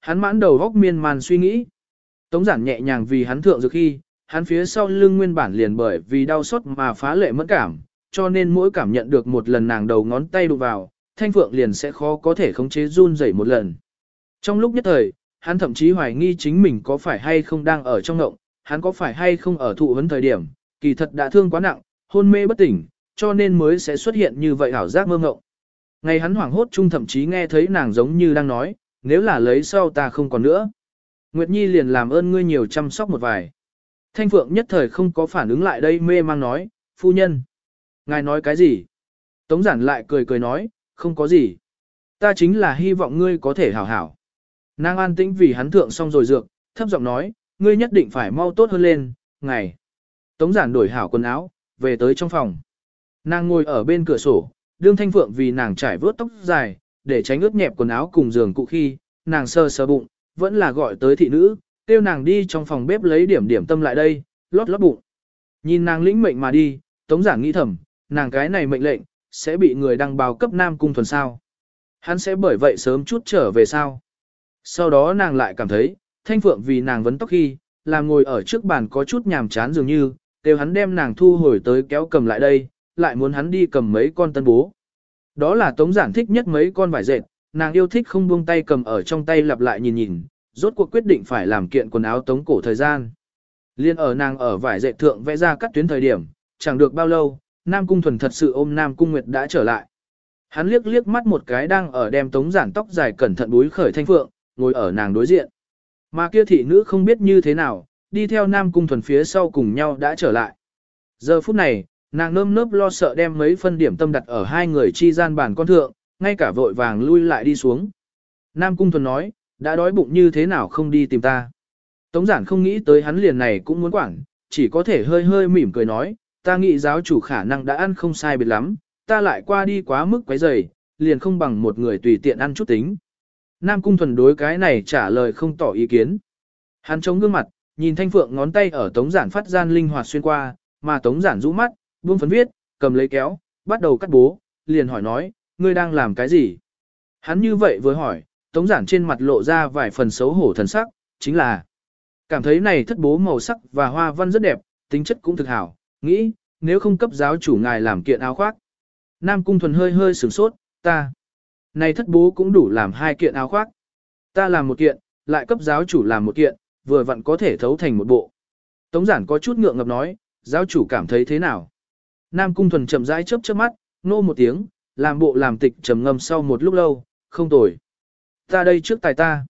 hắn mãn đầu góc miên man suy nghĩ. Tống giản nhẹ nhàng vì hắn thượng dược khi, hắn phía sau lưng nguyên bản liền bởi vì đau xót mà phá lệ mất cảm, cho nên mỗi cảm nhận được một lần nàng đầu ngón tay đụng vào, thanh phượng liền sẽ khó có thể khống chế run rẩy một lần. Trong lúc nhất thời, hắn thậm chí hoài nghi chính mình có phải hay không đang ở trong ngộng, hắn có phải hay không ở thụ vấn thời điểm, kỳ thật đã thương quá nặng, hôn mê bất tỉnh, cho nên mới sẽ xuất hiện như vậy ảo giác mơ ngộng. Ngày hắn hoảng hốt chung thậm chí nghe thấy nàng giống như đang nói, nếu là lấy sau ta không còn nữa. Nguyệt Nhi liền làm ơn ngươi nhiều chăm sóc một vài. Thanh Phượng nhất thời không có phản ứng lại đây mê mang nói, phu nhân. Ngài nói cái gì? Tống giản lại cười cười nói, không có gì. Ta chính là hy vọng ngươi có thể hảo hảo. Nàng an tĩnh vì hắn thượng xong rồi dược, thấp giọng nói, ngươi nhất định phải mau tốt hơn lên, ngày. Tống giản đổi hảo quần áo, về tới trong phòng. Nàng ngồi ở bên cửa sổ, đương thanh phượng vì nàng trải vớt tóc dài, để tránh ướt nhẹp quần áo cùng giường cụ khi, nàng sơ sơ bụng, vẫn là gọi tới thị nữ, kêu nàng đi trong phòng bếp lấy điểm điểm tâm lại đây, lót lót bụng. Nhìn nàng lĩnh mệnh mà đi, tống giảng nghĩ thầm, nàng cái này mệnh lệnh, sẽ bị người đăng báo cấp nam cung thuần sao. Hắn sẽ bởi vậy sớm chút trở về sao. Sau đó nàng lại cảm thấy, thanh phượng vì nàng vấn tóc khi, làm ngồi ở trước bàn có chút nhàm chán dường như, đều hắn đem nàng thu hồi tới kéo cầm lại đây, lại muốn hắn đi cầm mấy con tân bố. Đó là tống giản thích nhất mấy con vải dệt, nàng yêu thích không buông tay cầm ở trong tay lặp lại nhìn nhìn, rốt cuộc quyết định phải làm kiện quần áo tống cổ thời gian. Liên ở nàng ở vải dệt thượng vẽ ra cắt tuyến thời điểm, chẳng được bao lâu, Nam Cung Thuần thật sự ôm Nam Cung Nguyệt đã trở lại. Hắn liếc liếc mắt một cái đang ở đem tống giản tóc dài cẩn thận búi khởi thanh phượng, ngồi ở nàng đối diện. Mà kia thị nữ không biết như thế nào, đi theo Nam Cung Thuần phía sau cùng nhau đã trở lại. Giờ phút này, nàng nơm nớp lo sợ đem mấy phân điểm tâm đặt ở hai người chi gian bàn con thượng, ngay cả vội vàng lui lại đi xuống. Nam Cung Thuần nói, đã đói bụng như thế nào không đi tìm ta. Tống giản không nghĩ tới hắn liền này cũng muốn quản, chỉ có thể hơi hơi mỉm cười nói, ta nghĩ giáo chủ khả năng đã ăn không sai biệt lắm, ta lại qua đi quá mức quấy rầy, liền không bằng một người tùy tiện ăn chút tính. Nam Cung Thuần đối cái này trả lời không tỏ ý kiến. Hắn chống gương mặt, nhìn thanh phượng ngón tay ở tống giản phát gian linh hoạt xuyên qua, mà tống giản rũ mắt, buông phấn viết, cầm lấy kéo, bắt đầu cắt bố, liền hỏi nói, ngươi đang làm cái gì? Hắn như vậy vừa hỏi, tống giản trên mặt lộ ra vài phần xấu hổ thần sắc, chính là cảm thấy này thất bố màu sắc và hoa văn rất đẹp, tính chất cũng thực hảo, nghĩ, nếu không cấp giáo chủ ngài làm kiện áo khoác. Nam Cung Thuần hơi hơi sửng sốt, ta. Này thất bố cũng đủ làm hai kiện áo khoác. Ta làm một kiện, lại cấp giáo chủ làm một kiện, vừa vặn có thể thấu thành một bộ. Tống giản có chút ngượng ngập nói, giáo chủ cảm thấy thế nào? Nam Cung Thuần chậm rãi chớp chớp mắt, nô một tiếng, làm bộ làm tịch trầm ngâm sau một lúc lâu, không tồi. Ta đây trước tài ta.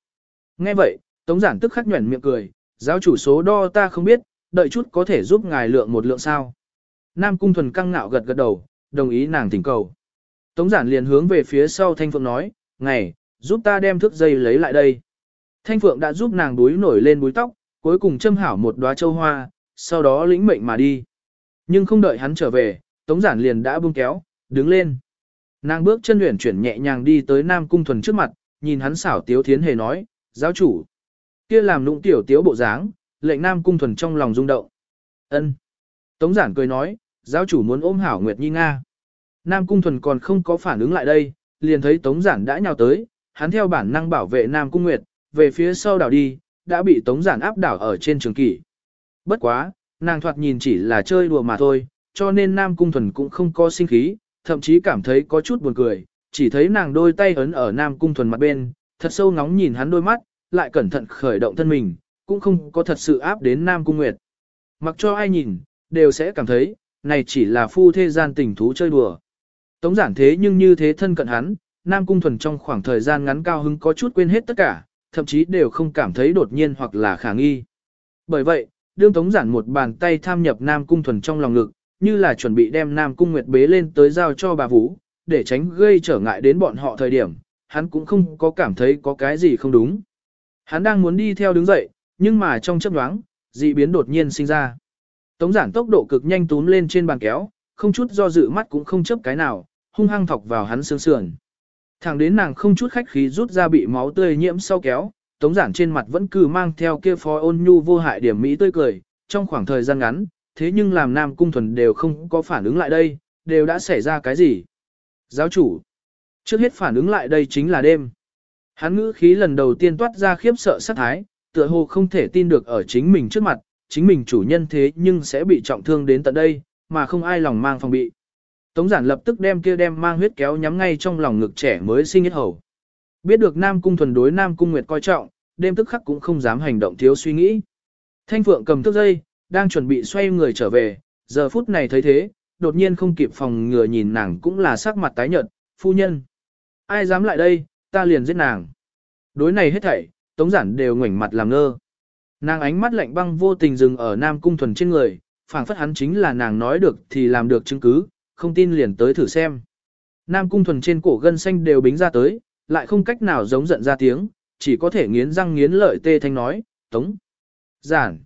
Nghe vậy, Tống giản tức khắc nhuẩn miệng cười, giáo chủ số đo ta không biết, đợi chút có thể giúp ngài lượng một lượng sao. Nam Cung Thuần căng ngạo gật gật đầu, đồng ý nàng thỉnh cầu. Tống giản liền hướng về phía sau Thanh Phượng nói, ngày, giúp ta đem thước dây lấy lại đây. Thanh Phượng đã giúp nàng đuối nổi lên búi tóc, cuối cùng châm hảo một đóa châu hoa, sau đó lĩnh mệnh mà đi. Nhưng không đợi hắn trở về, Tống giản liền đã buông kéo, đứng lên. Nàng bước chân luyện chuyển nhẹ nhàng đi tới Nam Cung Thuần trước mặt, nhìn hắn xảo tiếu thiến hề nói, giáo chủ. kia làm nụng tiểu tiếu bộ dáng, lệnh Nam Cung Thuần trong lòng rung động. ân Tống giản cười nói, giáo chủ muốn ôm hảo Nguyệt Nhi Nga. Nam Cung Thuần còn không có phản ứng lại đây, liền thấy Tống giản đã nhào tới, hắn theo bản năng bảo vệ Nam Cung Nguyệt, về phía sau đảo đi, đã bị Tống giản áp đảo ở trên trường kỷ. Bất quá, nàng thoạt nhìn chỉ là chơi đùa mà thôi, cho nên Nam Cung Thuần cũng không có sinh khí, thậm chí cảm thấy có chút buồn cười, chỉ thấy nàng đôi tay ấn ở Nam Cung Thuần mặt bên, thật sâu ngóng nhìn hắn đôi mắt, lại cẩn thận khởi động thân mình, cũng không có thật sự áp đến Nam Cung Nguyệt. Mặc cho ai nhìn, đều sẽ cảm thấy, này chỉ là phu thế gian tình thú chơi đùa. Tống giản thế nhưng như thế thân cận hắn, Nam Cung Thuần trong khoảng thời gian ngắn cao hứng có chút quên hết tất cả, thậm chí đều không cảm thấy đột nhiên hoặc là khả nghi. Bởi vậy, đương Tống giản một bàn tay tham nhập Nam Cung Thuần trong lòng ngực, như là chuẩn bị đem Nam Cung Nguyệt bế lên tới giao cho bà Vũ, để tránh gây trở ngại đến bọn họ thời điểm, hắn cũng không có cảm thấy có cái gì không đúng. Hắn đang muốn đi theo đứng dậy, nhưng mà trong chấp đoáng, dị biến đột nhiên sinh ra. Tống giản tốc độ cực nhanh túm lên trên bàn kéo, không chút do dự mắt cũng không chấp cái nào, hung hăng thọc vào hắn xương sườn. Thẳng đến nàng không chút khách khí rút ra bị máu tươi nhiễm sau kéo, tống giản trên mặt vẫn cứ mang theo kia phó ôn nhu vô hại điểm mỹ tươi cười, trong khoảng thời gian ngắn, thế nhưng làm nam cung thuần đều không có phản ứng lại đây, đều đã xảy ra cái gì. Giáo chủ, trước hết phản ứng lại đây chính là đêm. Hắn ngữ khí lần đầu tiên toát ra khiếp sợ sát thái, tựa hồ không thể tin được ở chính mình trước mặt, chính mình chủ nhân thế nhưng sẽ bị trọng thương đến tận đây, mà không ai lòng mang phòng bị. Tống giản lập tức đem kia đem mang huyết kéo nhắm ngay trong lòng ngực trẻ mới sinh hết hầu. Biết được Nam Cung thuần đối Nam Cung Nguyệt coi trọng, đêm tức khắc cũng không dám hành động thiếu suy nghĩ. Thanh Phượng cầm thước dây, đang chuẩn bị xoay người trở về, giờ phút này thấy thế, đột nhiên không kịp phòng ngừa nhìn nàng cũng là sắc mặt tái nhợt, phu nhân. Ai dám lại đây, ta liền giết nàng. Đối này hết thảy, tống giản đều ngoảnh mặt làm ngơ. Nàng ánh mắt lạnh băng vô tình dừng ở Nam Cung thuần trên người, phảng phất hắn chính là nàng nói được thì làm được chứng cứ, không tin liền tới thử xem. Nam Cung thuần trên cổ gân xanh đều bính ra tới, lại không cách nào giống giận ra tiếng, chỉ có thể nghiến răng nghiến lợi tê thanh nói, tống. Giản.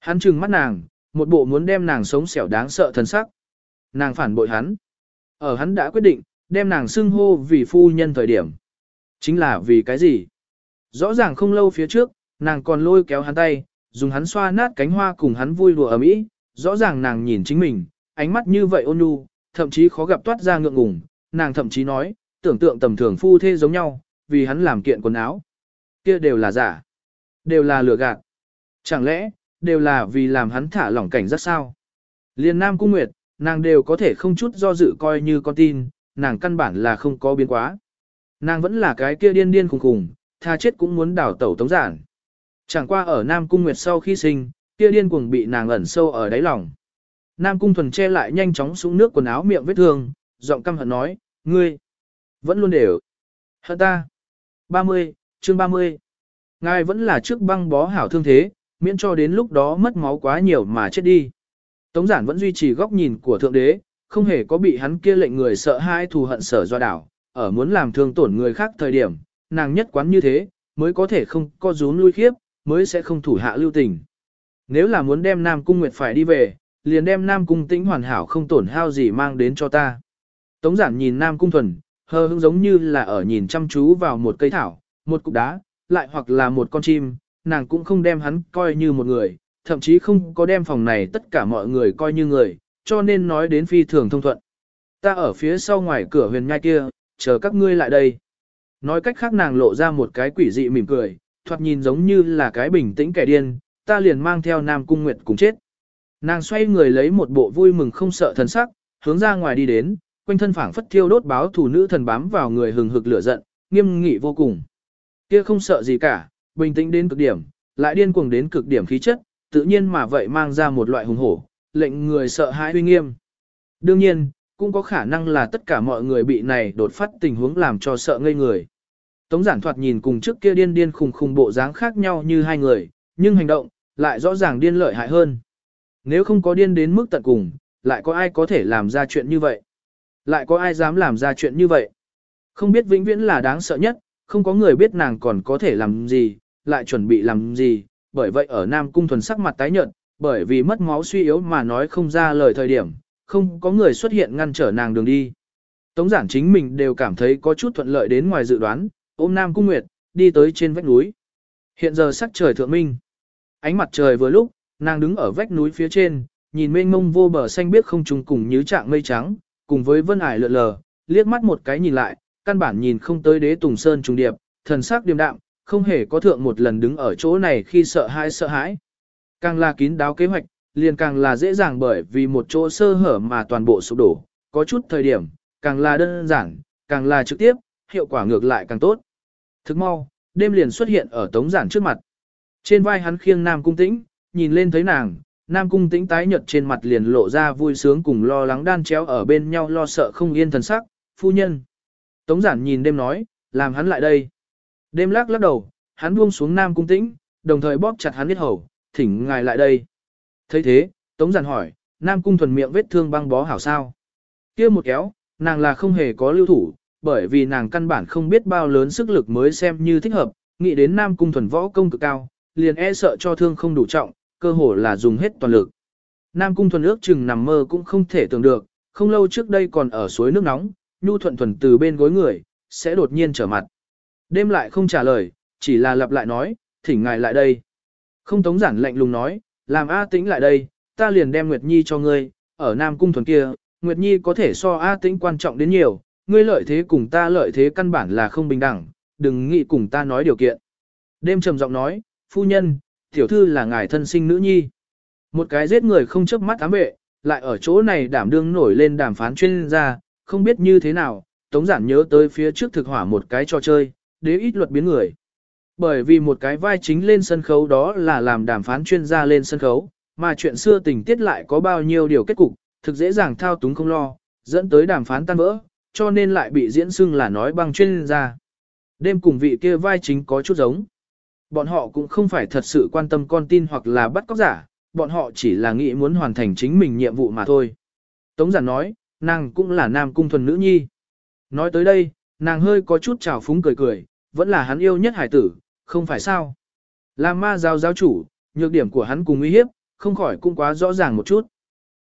Hắn trừng mắt nàng, một bộ muốn đem nàng sống xẻo đáng sợ thần sắc. Nàng phản bội hắn. Ở hắn đã quyết định, đem nàng xưng hô vì phu nhân thời điểm. Chính là vì cái gì? Rõ ràng không lâu phía trước, nàng còn lôi kéo hắn tay, dùng hắn xoa nát cánh hoa cùng hắn vui đùa ở mỹ. Rõ ràng nàng nhìn chính mình, ánh mắt như vậy ôn nhu, thậm chí khó gặp toát ra ngượng ngùng. Nàng thậm chí nói, tưởng tượng tầm thường phu thê giống nhau, vì hắn làm kiện quần áo. Kia đều là giả. Đều là lừa gạt. Chẳng lẽ, đều là vì làm hắn thả lỏng cảnh rất sao? Liên Nam Cung Nguyệt, nàng đều có thể không chút do dự coi như con tin, nàng căn bản là không có biến quá. Nàng vẫn là cái kia điên điên khùng khùng, tha chết cũng muốn đảo tẩu tống giản. Chẳng qua ở Nam Cung Nguyệt sau khi sinh, kia điên cuồng bị nàng ẩn sâu ở đáy lòng. Nam Cung Thuần che lại nhanh chóng xuống nước quần áo miệng vết thương, giọng căm hận nói, ngươi, vẫn luôn đều. Hận ta. 30, chương 30. Ngài vẫn là trước băng bó hảo thương thế, miễn cho đến lúc đó mất máu quá nhiều mà chết đi. Tống giản vẫn duy trì góc nhìn của thượng đế, không hề có bị hắn kia lệnh người sợ hãi thù hận sở do đảo, ở muốn làm thương tổn người khác thời điểm, nàng nhất quán như thế, mới có thể không co rúm lui khiếp, mới sẽ không thủ hạ lưu tình. Nếu là muốn đem Nam Cung Nguyệt phải đi về, liền đem Nam Cung tĩnh hoàn hảo không tổn hao gì mang đến cho ta. Tống giản nhìn Nam Cung thuần, hờ hững giống như là ở nhìn chăm chú vào một cây thảo, một cục đá, lại hoặc là một con chim, nàng cũng không đem hắn coi như một người, thậm chí không có đem phòng này tất cả mọi người coi như người, cho nên nói đến phi thường thông thuận. Ta ở phía sau ngoài cửa huyền nhai kia, chờ các ngươi lại đây. Nói cách khác nàng lộ ra một cái quỷ dị mỉm cười, thoạt nhìn giống như là cái bình tĩnh kẻ điên, ta liền mang theo Nam Cung Nguyệt cùng chết. Nàng xoay người lấy một bộ vui mừng không sợ thần sắc, hướng ra ngoài đi đến, quanh thân phảng phất thiêu đốt báo thủ nữ thần bám vào người hừng hực lửa giận, nghiêm nghị vô cùng. Kia không sợ gì cả, bình tĩnh đến cực điểm, lại điên cuồng đến cực điểm khí chất, tự nhiên mà vậy mang ra một loại hùng hổ, lệnh người sợ hãi uy nghiêm. Đương nhiên, cũng có khả năng là tất cả mọi người bị này đột phát tình huống làm cho sợ ngây người. Tống giản thoạt nhìn cùng trước kia điên điên khùng khùng bộ dáng khác nhau như hai người, nhưng hành động, lại rõ ràng điên lợi hại hơn. Nếu không có điên đến mức tận cùng, lại có ai có thể làm ra chuyện như vậy? Lại có ai dám làm ra chuyện như vậy? Không biết vĩnh viễn là đáng sợ nhất, không có người biết nàng còn có thể làm gì, lại chuẩn bị làm gì, bởi vậy ở Nam Cung thuần sắc mặt tái nhợt, bởi vì mất máu suy yếu mà nói không ra lời thời điểm, không có người xuất hiện ngăn trở nàng đường đi. Tống giản chính mình đều cảm thấy có chút thuận lợi đến ngoài dự đoán, ôm Nam Cung Nguyệt, đi tới trên vách núi. Hiện giờ sắc trời thượng minh. Ánh mặt trời vừa lúc, nàng đứng ở vách núi phía trên, nhìn mênh mông vô bờ xanh biếc không trùng cùng như trạng mây trắng, cùng với vân ải lượn lờ, liếc mắt một cái nhìn lại, căn bản nhìn không tới đế tùng sơn trùng điệp, thần sắc điềm đạm, không hề có thượng một lần đứng ở chỗ này khi sợ hãi sợ hãi. Càng là kín đáo kế hoạch, liền càng là dễ dàng bởi vì một chỗ sơ hở mà toàn bộ sụp đổ, có chút thời điểm, càng là đơn giản, càng là trực tiếp, hiệu quả ngược lại càng tốt. Thức mau, đêm liền xuất hiện ở tống giản trước mặt. Trên vai hắn khiêng Nam Cung Tĩnh, nhìn lên thấy nàng, Nam Cung Tĩnh tái nhợt trên mặt liền lộ ra vui sướng cùng lo lắng đan chéo ở bên nhau lo sợ không yên thần sắc, phu nhân. Tống giản nhìn đêm nói, làm hắn lại đây. Đêm lắc lắc đầu, hắn buông xuống Nam Cung Tĩnh, đồng thời bóp chặt hắn biết hầu, thỉnh ngài lại đây. thấy thế, Tống giản hỏi, Nam Cung thuần miệng vết thương băng bó hảo sao. kia một kéo, nàng là không hề có lưu thủ, bởi vì nàng căn bản không biết bao lớn sức lực mới xem như thích hợp, nghĩ đến Nam Cung thuần võ công cực cao, liền e sợ cho thương không đủ trọng, cơ hồ là dùng hết toàn lực. Nam Cung thuần ước chừng nằm mơ cũng không thể tưởng được, không lâu trước đây còn ở suối nước nóng, nhu thuận thuần từ bên gối người, sẽ đột nhiên trở mặt. Đêm lại không trả lời, chỉ là lặp lại nói, thỉnh ngài lại đây. Không tống giản lạnh lùng nói, làm A tĩnh lại đây, ta liền đem Nguyệt Nhi cho ngươi, ở Nam Cung thuần kia, Nguyệt Nhi có thể so A tĩnh quan trọng đến nhiều, ngươi lợi thế cùng ta lợi thế căn bản là không bình đẳng, đừng nghĩ cùng ta nói điều kiện. Đêm trầm giọng nói, phu nhân, tiểu thư là ngài thân sinh nữ nhi. Một cái giết người không chớp mắt ám vệ, lại ở chỗ này đảm đương nổi lên đàm phán chuyên gia, không biết như thế nào, Tống Giản nhớ tới phía trước thực hỏa một cái trò chơi, đế ít luật biến người. Bởi vì một cái vai chính lên sân khấu đó là làm đàm phán chuyên gia lên sân khấu, mà chuyện xưa tình tiết lại có bao nhiêu điều kết cục, thực dễ dàng thao túng không lo, dẫn tới đàm phán tan vỡ, cho nên lại bị diễn xưng là nói bằng chuyên gia. Đêm cùng vị kia vai chính có chút giống. Bọn họ cũng không phải thật sự quan tâm con tin hoặc là bắt cóc giả, bọn họ chỉ là nghĩ muốn hoàn thành chính mình nhiệm vụ mà thôi. Tống giản nói, nàng cũng là nam cung thuần nữ nhi. Nói tới đây, nàng hơi có chút trào phúng cười cười, vẫn là hắn yêu nhất hải tử, không phải sao. Là ma giáo giáo chủ, nhược điểm của hắn cùng uy hiếp, không khỏi cũng quá rõ ràng một chút.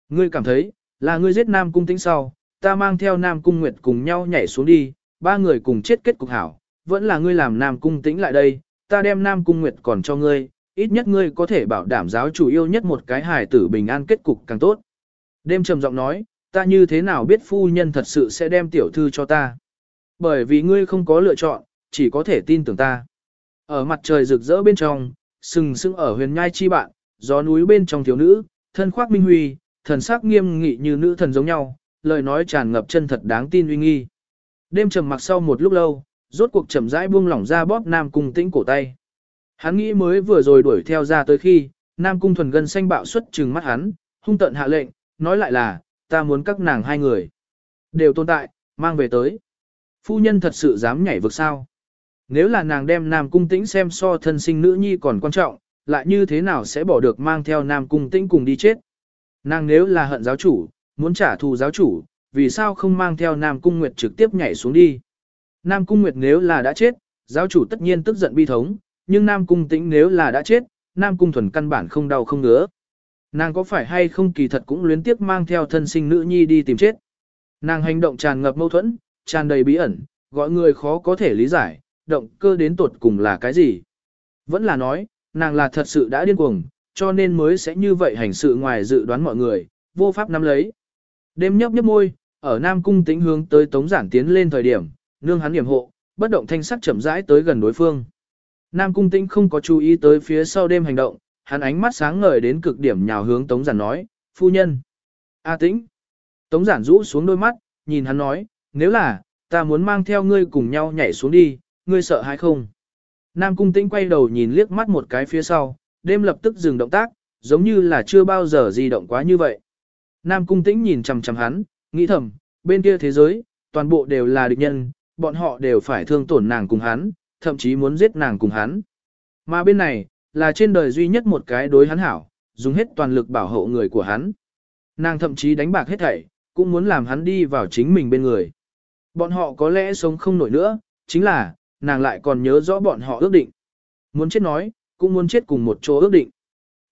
Ngươi cảm thấy, là ngươi giết nam cung tính sau, ta mang theo nam cung nguyệt cùng nhau nhảy xuống đi, ba người cùng chết kết cục hảo, vẫn là ngươi làm nam cung tĩnh lại đây, ta đem nam cung nguyệt còn cho ngươi, ít nhất ngươi có thể bảo đảm giáo chủ yêu nhất một cái hài tử bình an kết cục càng tốt. Đêm trầm giọng nói, ta như thế nào biết phu nhân thật sự sẽ đem tiểu thư cho ta. Bởi vì ngươi không có lựa chọn, chỉ có thể tin tưởng ta. Ở mặt trời rực rỡ bên trong, sừng sững ở huyền nhai chi bạn, gió núi bên trong thiếu nữ, thân khoác minh huy, thần sắc nghiêm nghị như nữ thần giống nhau, lời nói tràn ngập chân thật đáng tin uy nghi. Đêm trầm mặc sau một lúc lâu, rốt cuộc chậm rãi buông lỏng ra bóp Nam Cung Tĩnh cổ tay. Hắn nghĩ mới vừa rồi đuổi theo ra tới khi, Nam Cung Thuần Gân xanh bạo xuất trừng mắt hắn, hung tận hạ lệnh, nói lại là, ta muốn các nàng hai người. Đều tồn tại, mang về tới. Phu nhân thật sự dám nhảy vực sao. Nếu là nàng đem Nam Cung Tĩnh xem so thân sinh nữ nhi còn quan trọng, lại như thế nào sẽ bỏ được mang theo Nam Cung Tĩnh cùng đi chết. Nàng nếu là hận giáo chủ, muốn trả thù giáo chủ, vì sao không mang theo Nam Cung Nguyệt trực tiếp nhảy xuống đi. Nam Cung Nguyệt nếu là đã chết, giáo chủ tất nhiên tức giận bi thống, nhưng Nam Cung Tĩnh nếu là đã chết, Nam Cung Thuần căn bản không đau không ngứa. Nàng có phải hay không kỳ thật cũng luyến tiếc mang theo thân sinh nữ nhi đi tìm chết. Nàng hành động tràn ngập mâu thuẫn, tràn đầy bí ẩn, gọi người khó có thể lý giải, động cơ đến tột cùng là cái gì. Vẫn là nói, nàng là thật sự đã điên cuồng, cho nên mới sẽ như vậy hành sự ngoài dự đoán mọi người, vô pháp nắm lấy. Đêm nhấp nhấp môi, ở Nam Cung Tĩnh hướng tới Tống Giản tiến lên thời điểm, nương hắn điểm hộ, bất động thanh sắc chậm rãi tới gần đối phương. Nam Cung Tĩnh không có chú ý tới phía sau đêm hành động, hắn ánh mắt sáng ngời đến cực điểm nhào hướng Tống Giản nói, phu nhân. A Tĩnh. Tống Giản rũ xuống đôi mắt, nhìn hắn nói, nếu là, ta muốn mang theo ngươi cùng nhau nhảy xuống đi, ngươi sợ hay không? Nam Cung Tĩnh quay đầu nhìn liếc mắt một cái phía sau, đêm lập tức dừng động tác, giống như là chưa bao giờ di động quá như vậy. Nam Cung Tĩnh nhìn chằm chằm hắn, nghĩ thầm, bên kia thế giới, toàn bộ đều là địch nhân, bọn họ đều phải thương tổn nàng cùng hắn, thậm chí muốn giết nàng cùng hắn. Mà bên này, là trên đời duy nhất một cái đối hắn hảo, dùng hết toàn lực bảo hộ người của hắn. Nàng thậm chí đánh bạc hết thảy, cũng muốn làm hắn đi vào chính mình bên người. Bọn họ có lẽ sống không nổi nữa, chính là, nàng lại còn nhớ rõ bọn họ ước định. Muốn chết nói, cũng muốn chết cùng một chỗ ước định.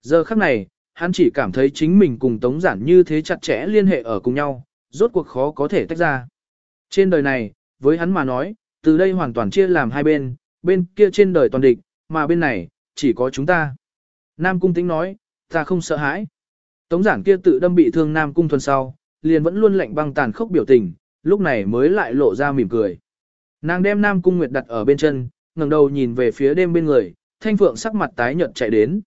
Giờ khắc này, hắn chỉ cảm thấy chính mình cùng Tống Giản như thế chặt chẽ liên hệ ở cùng nhau, rốt cuộc khó có thể tách ra. Trên đời này, với hắn mà nói, từ đây hoàn toàn chia làm hai bên, bên kia trên đời toàn địch, mà bên này, chỉ có chúng ta. Nam Cung Tĩnh nói, ta không sợ hãi. Tống giản kia tự đâm bị thương Nam Cung thuần sau, liền vẫn luôn lạnh băng tàn khốc biểu tình, lúc này mới lại lộ ra mỉm cười. Nàng đem Nam Cung Nguyệt đặt ở bên chân, ngẩng đầu nhìn về phía đêm bên người, thanh phượng sắc mặt tái nhợt chạy đến.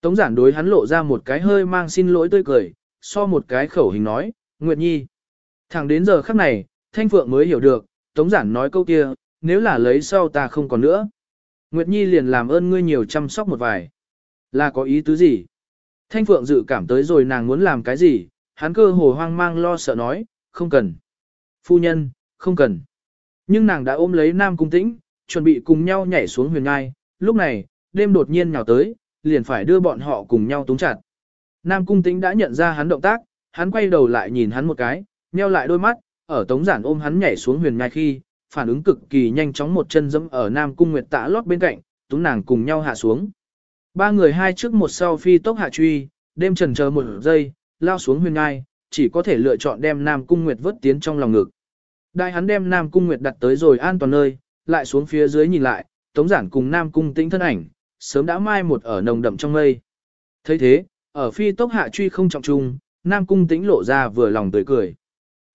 Tống giản đối hắn lộ ra một cái hơi mang xin lỗi tươi cười, so một cái khẩu hình nói, Nguyệt Nhi. Thẳng đến giờ khắc này, thanh phượng mới hiểu được, Tống giản nói câu kia, nếu là lấy sau ta không còn nữa. Nguyệt Nhi liền làm ơn ngươi nhiều chăm sóc một vài. Là có ý tứ gì? Thanh Phượng dự cảm tới rồi nàng muốn làm cái gì, hắn cơ hồ hoang mang lo sợ nói, không cần. Phu nhân, không cần. Nhưng nàng đã ôm lấy Nam Cung Tĩnh, chuẩn bị cùng nhau nhảy xuống huyền ngai. Lúc này, đêm đột nhiên nhào tới, liền phải đưa bọn họ cùng nhau túng chặt. Nam Cung Tĩnh đã nhận ra hắn động tác, hắn quay đầu lại nhìn hắn một cái, nheo lại đôi mắt, ở tống giản ôm hắn nhảy xuống huyền ngai khi, phản ứng cực kỳ nhanh chóng một chân dẫm ở Nam Cung Nguyệt Tạ lót bên cạnh, túng nàng cùng nhau hạ xuống. Ba người hai trước một sau phi tốc hạ truy, đêm trần chờ một giây, lao xuống huyền ngai, chỉ có thể lựa chọn đem Nam Cung Nguyệt vớt tiến trong lòng ngực. Đại hắn đem Nam Cung Nguyệt đặt tới rồi an toàn nơi, lại xuống phía dưới nhìn lại, tống giản cùng Nam Cung tĩnh thân ảnh, sớm đã mai một ở nồng đậm trong mây. thấy thế, ở phi tốc hạ truy không trọng trung, Nam Cung tĩnh lộ ra vừa lòng tươi cười.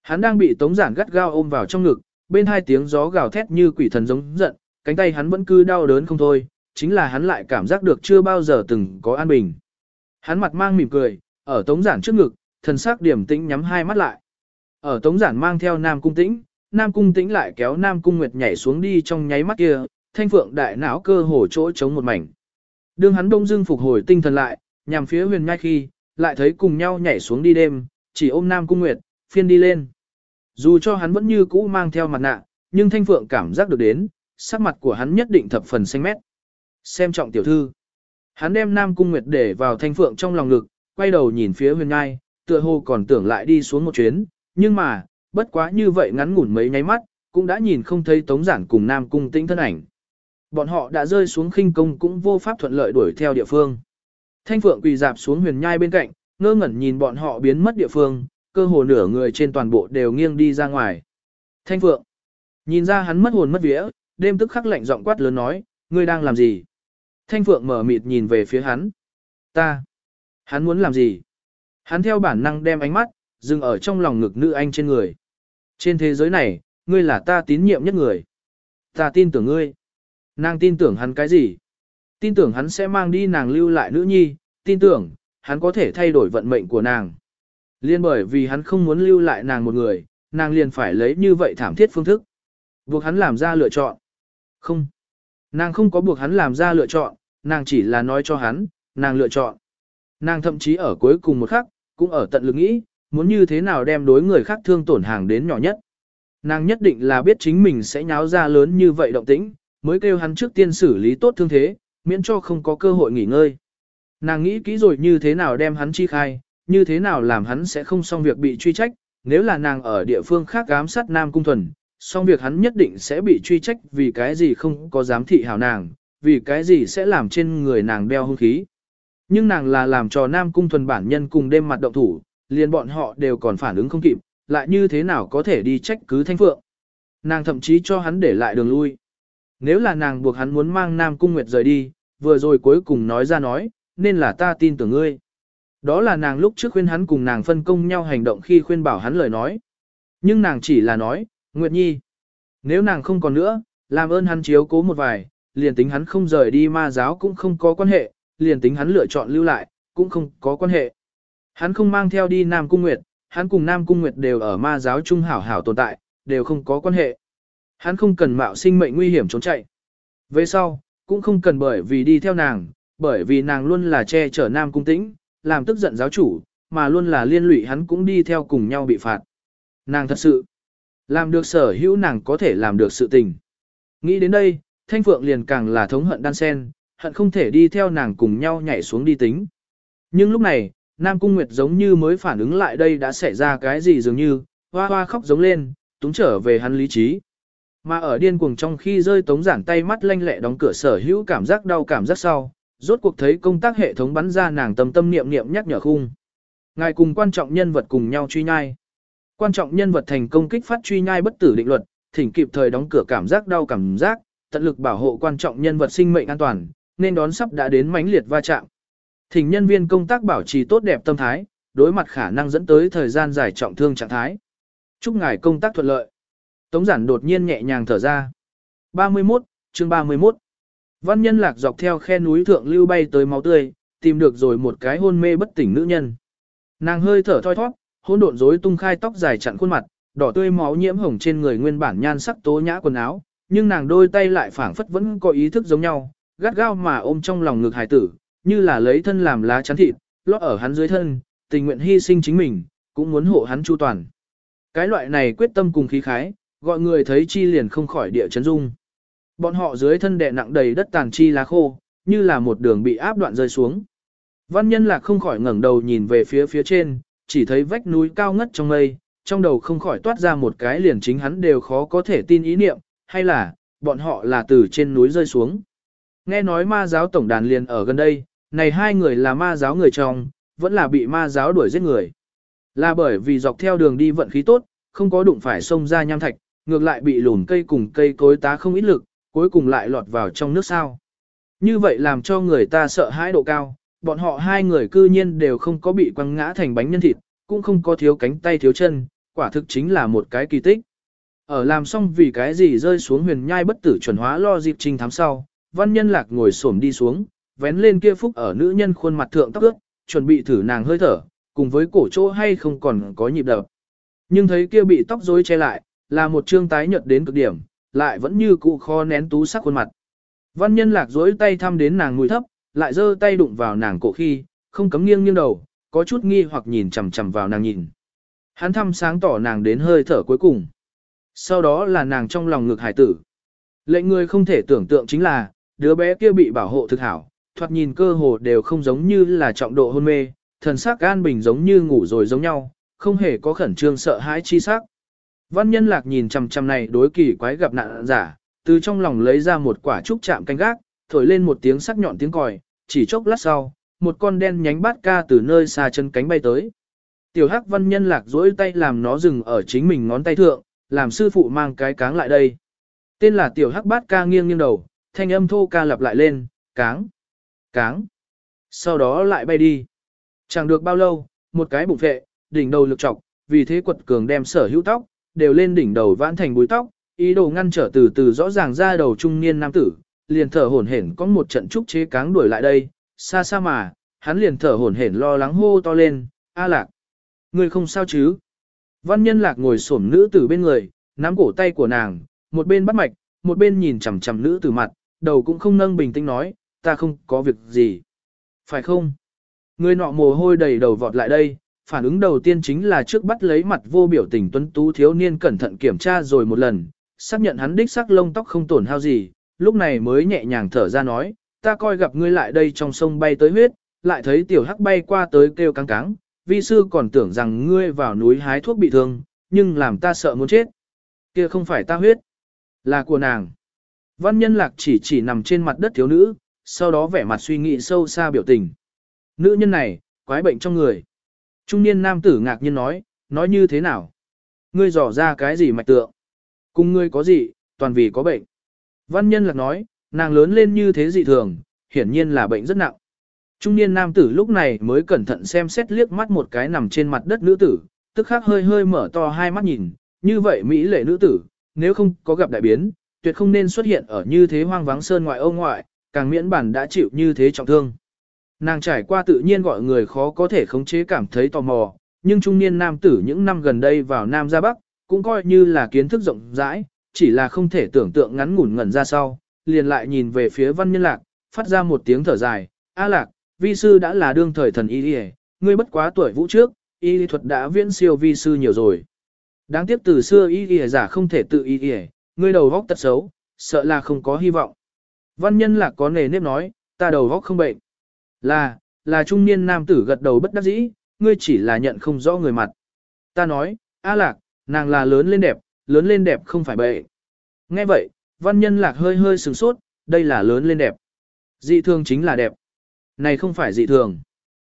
Hắn đang bị tống giản gắt gao ôm vào trong ngực, bên hai tiếng gió gào thét như quỷ thần giống giận, cánh tay hắn vẫn cứ đau đớn không thôi, chính là hắn lại cảm giác được chưa bao giờ từng có an bình. Hắn mặt mang mỉm cười, ở tống giản trước ngực, thần sắc điểm tĩnh nhắm hai mắt lại. Ở tống giản mang theo Nam Cung Tĩnh, Nam Cung Tĩnh lại kéo Nam Cung Nguyệt nhảy xuống đi trong nháy mắt kia, thanh phượng đại não cơ hồ chỗ chống một mảnh. Đương hắn đông dưng phục hồi tinh thần lại, nhằm phía huyền nhai khi, lại thấy cùng nhau nhảy xuống đi đêm, chỉ ôm Nam Cung Nguyệt, phiên đi lên. Dù cho hắn vẫn như cũ mang theo mặt nạ, nhưng thanh phượng cảm giác được đến, sắc mặt của hắn nhất định thập phần xanh mét. Xem trọng tiểu thư. Hắn đem Nam Cung Nguyệt để vào thanh phượng trong lòng ngực, quay đầu nhìn phía huyền nhai, tựa hồ còn tưởng lại đi xuống một chuyến, nhưng mà, bất quá như vậy ngắn ngủn mấy nháy mắt, cũng đã nhìn không thấy tống giản cùng Nam Cung tĩnh thân ảnh. Bọn họ đã rơi xuống khinh công cũng vô pháp thuận lợi đuổi theo địa phương. Thanh Phượng quỳ dạp xuống huyền nhai bên cạnh, ngơ ngẩn nhìn bọn họ biến mất địa phương, cơ hồ nửa người trên toàn bộ đều nghiêng đi ra ngoài. Thanh Phượng, nhìn ra hắn mất hồn mất vía, đêm tức khắc lạnh giọng quát lớn nói, ngươi đang làm gì? Thanh Phượng mở mịt nhìn về phía hắn. Ta. Hắn muốn làm gì? Hắn theo bản năng đem ánh mắt, dừng ở trong lòng ngực nữ anh trên người. Trên thế giới này, ngươi là ta tín nhiệm nhất người. Ta tin tưởng ngươi. Nàng tin tưởng hắn cái gì? Tin tưởng hắn sẽ mang đi nàng lưu lại nữ nhi, tin tưởng, hắn có thể thay đổi vận mệnh của nàng. Liên bởi vì hắn không muốn lưu lại nàng một người, nàng liền phải lấy như vậy thảm thiết phương thức. Buộc hắn làm ra lựa chọn. Không. Nàng không có buộc hắn làm ra lựa chọn, nàng chỉ là nói cho hắn, nàng lựa chọn. Nàng thậm chí ở cuối cùng một khắc, cũng ở tận lực nghĩ, muốn như thế nào đem đối người khác thương tổn hàng đến nhỏ nhất. Nàng nhất định là biết chính mình sẽ nháo ra lớn như vậy động tĩnh, mới kêu hắn trước tiên xử lý tốt thương thế, miễn cho không có cơ hội nghỉ ngơi. Nàng nghĩ kỹ rồi như thế nào đem hắn chi khai, như thế nào làm hắn sẽ không xong việc bị truy trách, nếu là nàng ở địa phương khác ám sát Nam Cung Thuần, xong việc hắn nhất định sẽ bị truy trách vì cái gì không có dám thị hảo nàng, vì cái gì sẽ làm trên người nàng đeo hung khí. Nhưng nàng là làm cho Nam Cung Thuần bản nhân cùng đêm mặt động thủ, liền bọn họ đều còn phản ứng không kịp, lại như thế nào có thể đi trách cứ Thanh Phượng. Nàng thậm chí cho hắn để lại đường lui. Nếu là nàng buộc hắn muốn mang Nam Cung Nguyệt rời đi, vừa rồi cuối cùng nói ra nói, nên là ta tin tưởng ngươi. Đó là nàng lúc trước khuyên hắn cùng nàng phân công nhau hành động khi khuyên bảo hắn lời nói. Nhưng nàng chỉ là nói, Nguyệt Nhi. Nếu nàng không còn nữa, làm ơn hắn chiếu cố một vài, liền tính hắn không rời đi ma giáo cũng không có quan hệ, liền tính hắn lựa chọn lưu lại, cũng không có quan hệ. Hắn không mang theo đi Nam Cung Nguyệt, hắn cùng Nam Cung Nguyệt đều ở ma giáo trung hảo hảo tồn tại, đều không có quan hệ. Hắn không cần mạo sinh mệnh nguy hiểm trốn chạy. Về sau, cũng không cần bởi vì đi theo nàng, bởi vì nàng luôn là che chở Nam Cung Tĩnh, làm tức giận giáo chủ, mà luôn là liên lụy hắn cũng đi theo cùng nhau bị phạt. Nàng thật sự, làm được sở hữu nàng có thể làm được sự tình. Nghĩ đến đây, Thanh Phượng liền càng là thống hận đan sen, hận không thể đi theo nàng cùng nhau nhảy xuống đi tính. Nhưng lúc này, Nam Cung Nguyệt giống như mới phản ứng lại đây đã xảy ra cái gì dường như, hoa hoa khóc giống lên, túng trở về hắn lý trí. Mà ở điên cuồng trong khi rơi tống giản tay mắt lanh lẹ đóng cửa sở hữu cảm giác đau cảm giác sau, rốt cuộc thấy công tác hệ thống bắn ra nàng tâm tâm niệm niệm nhắc nhở khung. Ngài cùng quan trọng nhân vật cùng nhau truy nhai. Quan trọng nhân vật thành công kích phát truy nhai bất tử định luật, thỉnh kịp thời đóng cửa cảm giác đau cảm giác, tận lực bảo hộ quan trọng nhân vật sinh mệnh an toàn, nên đón sắp đã đến mãnh liệt va chạm. Thỉnh nhân viên công tác bảo trì tốt đẹp tâm thái, đối mặt khả năng dẫn tới thời gian dài trọng thương trạng thái. Chúc ngài công tác thuận lợi. Tống giản đột nhiên nhẹ nhàng thở ra. 31, chương 31. Văn nhân lạc dọc theo khe núi thượng lưu bay tới máu tươi, tìm được rồi một cái hôn mê bất tỉnh nữ nhân. Nàng hơi thở thoi thoát, hỗn độn rối tung khai tóc dài chặn khuôn mặt, đỏ tươi máu nhiễm hồng trên người nguyên bản nhan sắc tố nhã quần áo, nhưng nàng đôi tay lại phảng phất vẫn có ý thức giống nhau, gắt gao mà ôm trong lòng ngực hải tử, như là lấy thân làm lá chắn thịt, lót ở hắn dưới thân, tình nguyện hy sinh chính mình, cũng muốn hộ hắn chu toàn. Cái loại này quyết tâm cùng khí khái, gọi người thấy chi liền không khỏi địa chấn dung. Bọn họ dưới thân đè nặng đầy đất tàn chi lá khô, như là một đường bị áp đoạn rơi xuống. Văn nhân lạc không khỏi ngẩng đầu nhìn về phía phía trên, chỉ thấy vách núi cao ngất trong mây, trong đầu không khỏi toát ra một cái liền chính hắn đều khó có thể tin ý niệm, hay là, bọn họ là từ trên núi rơi xuống. Nghe nói ma giáo tổng đàn liền ở gần đây, này hai người là ma giáo người trong, vẫn là bị ma giáo đuổi giết người. Là bởi vì dọc theo đường đi vận khí tốt, không có đụng phải sông ra nham thạch, ngược lại bị lùn cây cùng cây cối tá không ít lực, cuối cùng lại lọt vào trong nước sao. Như vậy làm cho người ta sợ hãi độ cao, bọn họ hai người cư nhiên đều không có bị quăng ngã thành bánh nhân thịt, cũng không có thiếu cánh tay thiếu chân, quả thực chính là một cái kỳ tích. Ở làm xong vì cái gì rơi xuống huyền nhai bất tử chuẩn hóa lo dịp trinh thám sau, văn nhân lạc ngồi xổm đi xuống, vén lên kia phúc ở nữ nhân khuôn mặt thượng tóc ước, chuẩn bị thử nàng hơi thở, cùng với cổ chỗ hay không còn có nhịp đập. Nhưng thấy kia bị tóc rối che lại, là một trương tái nhợt đến cực điểm, lại vẫn như cụ kho nén tú sắc khuôn mặt. Văn nhân lạc dối tay thăm đến nàng mùi thấp, lại giơ tay đụng vào nàng cổ khi, không cấm nghiêng nghiêng đầu, có chút nghi hoặc nhìn chằm chằm vào nàng nhìn. Hắn thăm sáng tỏ nàng đến hơi thở cuối cùng. Sau đó là nàng trong lòng ngực hải tử. Lệnh người không thể tưởng tượng chính là, đứa bé kia bị bảo hộ thực hảo, thoạt nhìn cơ hồ đều không giống như là trọng độ hôn mê, thần sắc an bình giống như ngủ rồi giống nhau, không hề có khẩn trương sợ hãi chi sắc. Văn nhân lạc nhìn chằm chằm này đối kỳ quái gặp nạn giả, từ trong lòng lấy ra một quả trúc chạm canh gác, thổi lên một tiếng sắc nhọn tiếng còi, chỉ chốc lát sau, một con đen nhánh bát ca từ nơi xa chân cánh bay tới. Tiểu hắc văn nhân lạc duỗi tay làm nó dừng ở chính mình ngón tay thượng, làm sư phụ mang cái cáng lại đây. Tên là tiểu hắc bát ca nghiêng nghiêng đầu, thanh âm thô ca lặp lại lên, cáng, cáng. Sau đó lại bay đi. Chẳng được bao lâu, một cái bụng vệ, đỉnh đầu lực trọc, vì thế quật cường đem sở hữu tóc, đều lên đỉnh đầu vãn thành búi tóc, ý đồ ngăn trở từ từ rõ ràng ra đầu trung niên nam tử, liền thở hổn hển có một trận trúc chế cáng đuổi lại đây, xa xa mà, hắn liền thở hổn hển lo lắng hô to lên, A lạc, người không sao chứ? Văn nhân lạc ngồi xổm nữ tử bên người, nắm cổ tay của nàng, một bên bắt mạch, một bên nhìn chằm chằm nữ tử mặt, đầu cũng không nâng bình tĩnh nói, ta không có việc gì. Phải không? Người nọ mồ hôi đầy đầu vọt lại đây, phản ứng đầu tiên chính là trước bắt lấy mặt vô biểu tình tuấn tú thiếu niên cẩn thận kiểm tra rồi một lần, xác nhận hắn đích sắc lông tóc không tổn hao gì, lúc này mới nhẹ nhàng thở ra nói, ta coi gặp ngươi lại đây trong sông bay tới huyết, lại thấy tiểu hắc bay qua tới kêu căng cáng, vi sư còn tưởng rằng ngươi vào núi hái thuốc bị thương, nhưng làm ta sợ muốn chết. Kia không phải ta huyết, là của nàng. Văn nhân lạc chỉ chỉ nằm trên mặt đất thiếu nữ, sau đó vẻ mặt suy nghĩ sâu xa biểu tình. Nữ nhân này, quái bệnh trong người. Trung niên nam tử ngạc nhiên nói, nói như thế nào? Ngươi dò ra cái gì mạch tượng? Cùng ngươi có gì, toàn vì có bệnh. Văn nhân lạc nói, nàng lớn lên như thế dị thường, hiển nhiên là bệnh rất nặng. Trung niên nam tử lúc này mới cẩn thận xem xét liếc mắt một cái nằm trên mặt đất nữ tử, tức khắc hơi hơi mở to hai mắt nhìn, như vậy Mỹ lệ nữ tử, nếu không có gặp đại biến, tuyệt không nên xuất hiện ở như thế hoang vắng sơn ngoại ô ngoại, càng miễn bản đã chịu như thế trọng thương. Nàng trải qua tự nhiên gọi người khó có thể khống chế cảm thấy tò mò, nhưng trung niên nam tử những năm gần đây vào Nam ra Bắc, cũng coi như là kiến thức rộng rãi, chỉ là không thể tưởng tượng ngắn ngủn ngẩn ra sau, liền lại nhìn về phía văn nhân lạc, phát ra một tiếng thở dài, A lạc, vi sư đã là đương thời thần y đi ngươi bất quá tuổi vũ trước, y lý thuật đã viễn siêu vi sư nhiều rồi. Đáng tiếc từ xưa y y giả không thể tự y y, ngươi đầu góc tật xấu, sợ là không có hy vọng. Văn nhân lạc có nề nếp nói, ta đầu góc không bệnh. Là, là trung niên nam tử gật đầu bất đắc dĩ, ngươi chỉ là nhận không rõ người mặt. Ta nói, A lạc, nàng là lớn lên đẹp, lớn lên đẹp không phải bệnh. Nghe vậy, văn nhân lạc hơi hơi sừng sốt, đây là lớn lên đẹp. Dị thường chính là đẹp. Này không phải dị thường.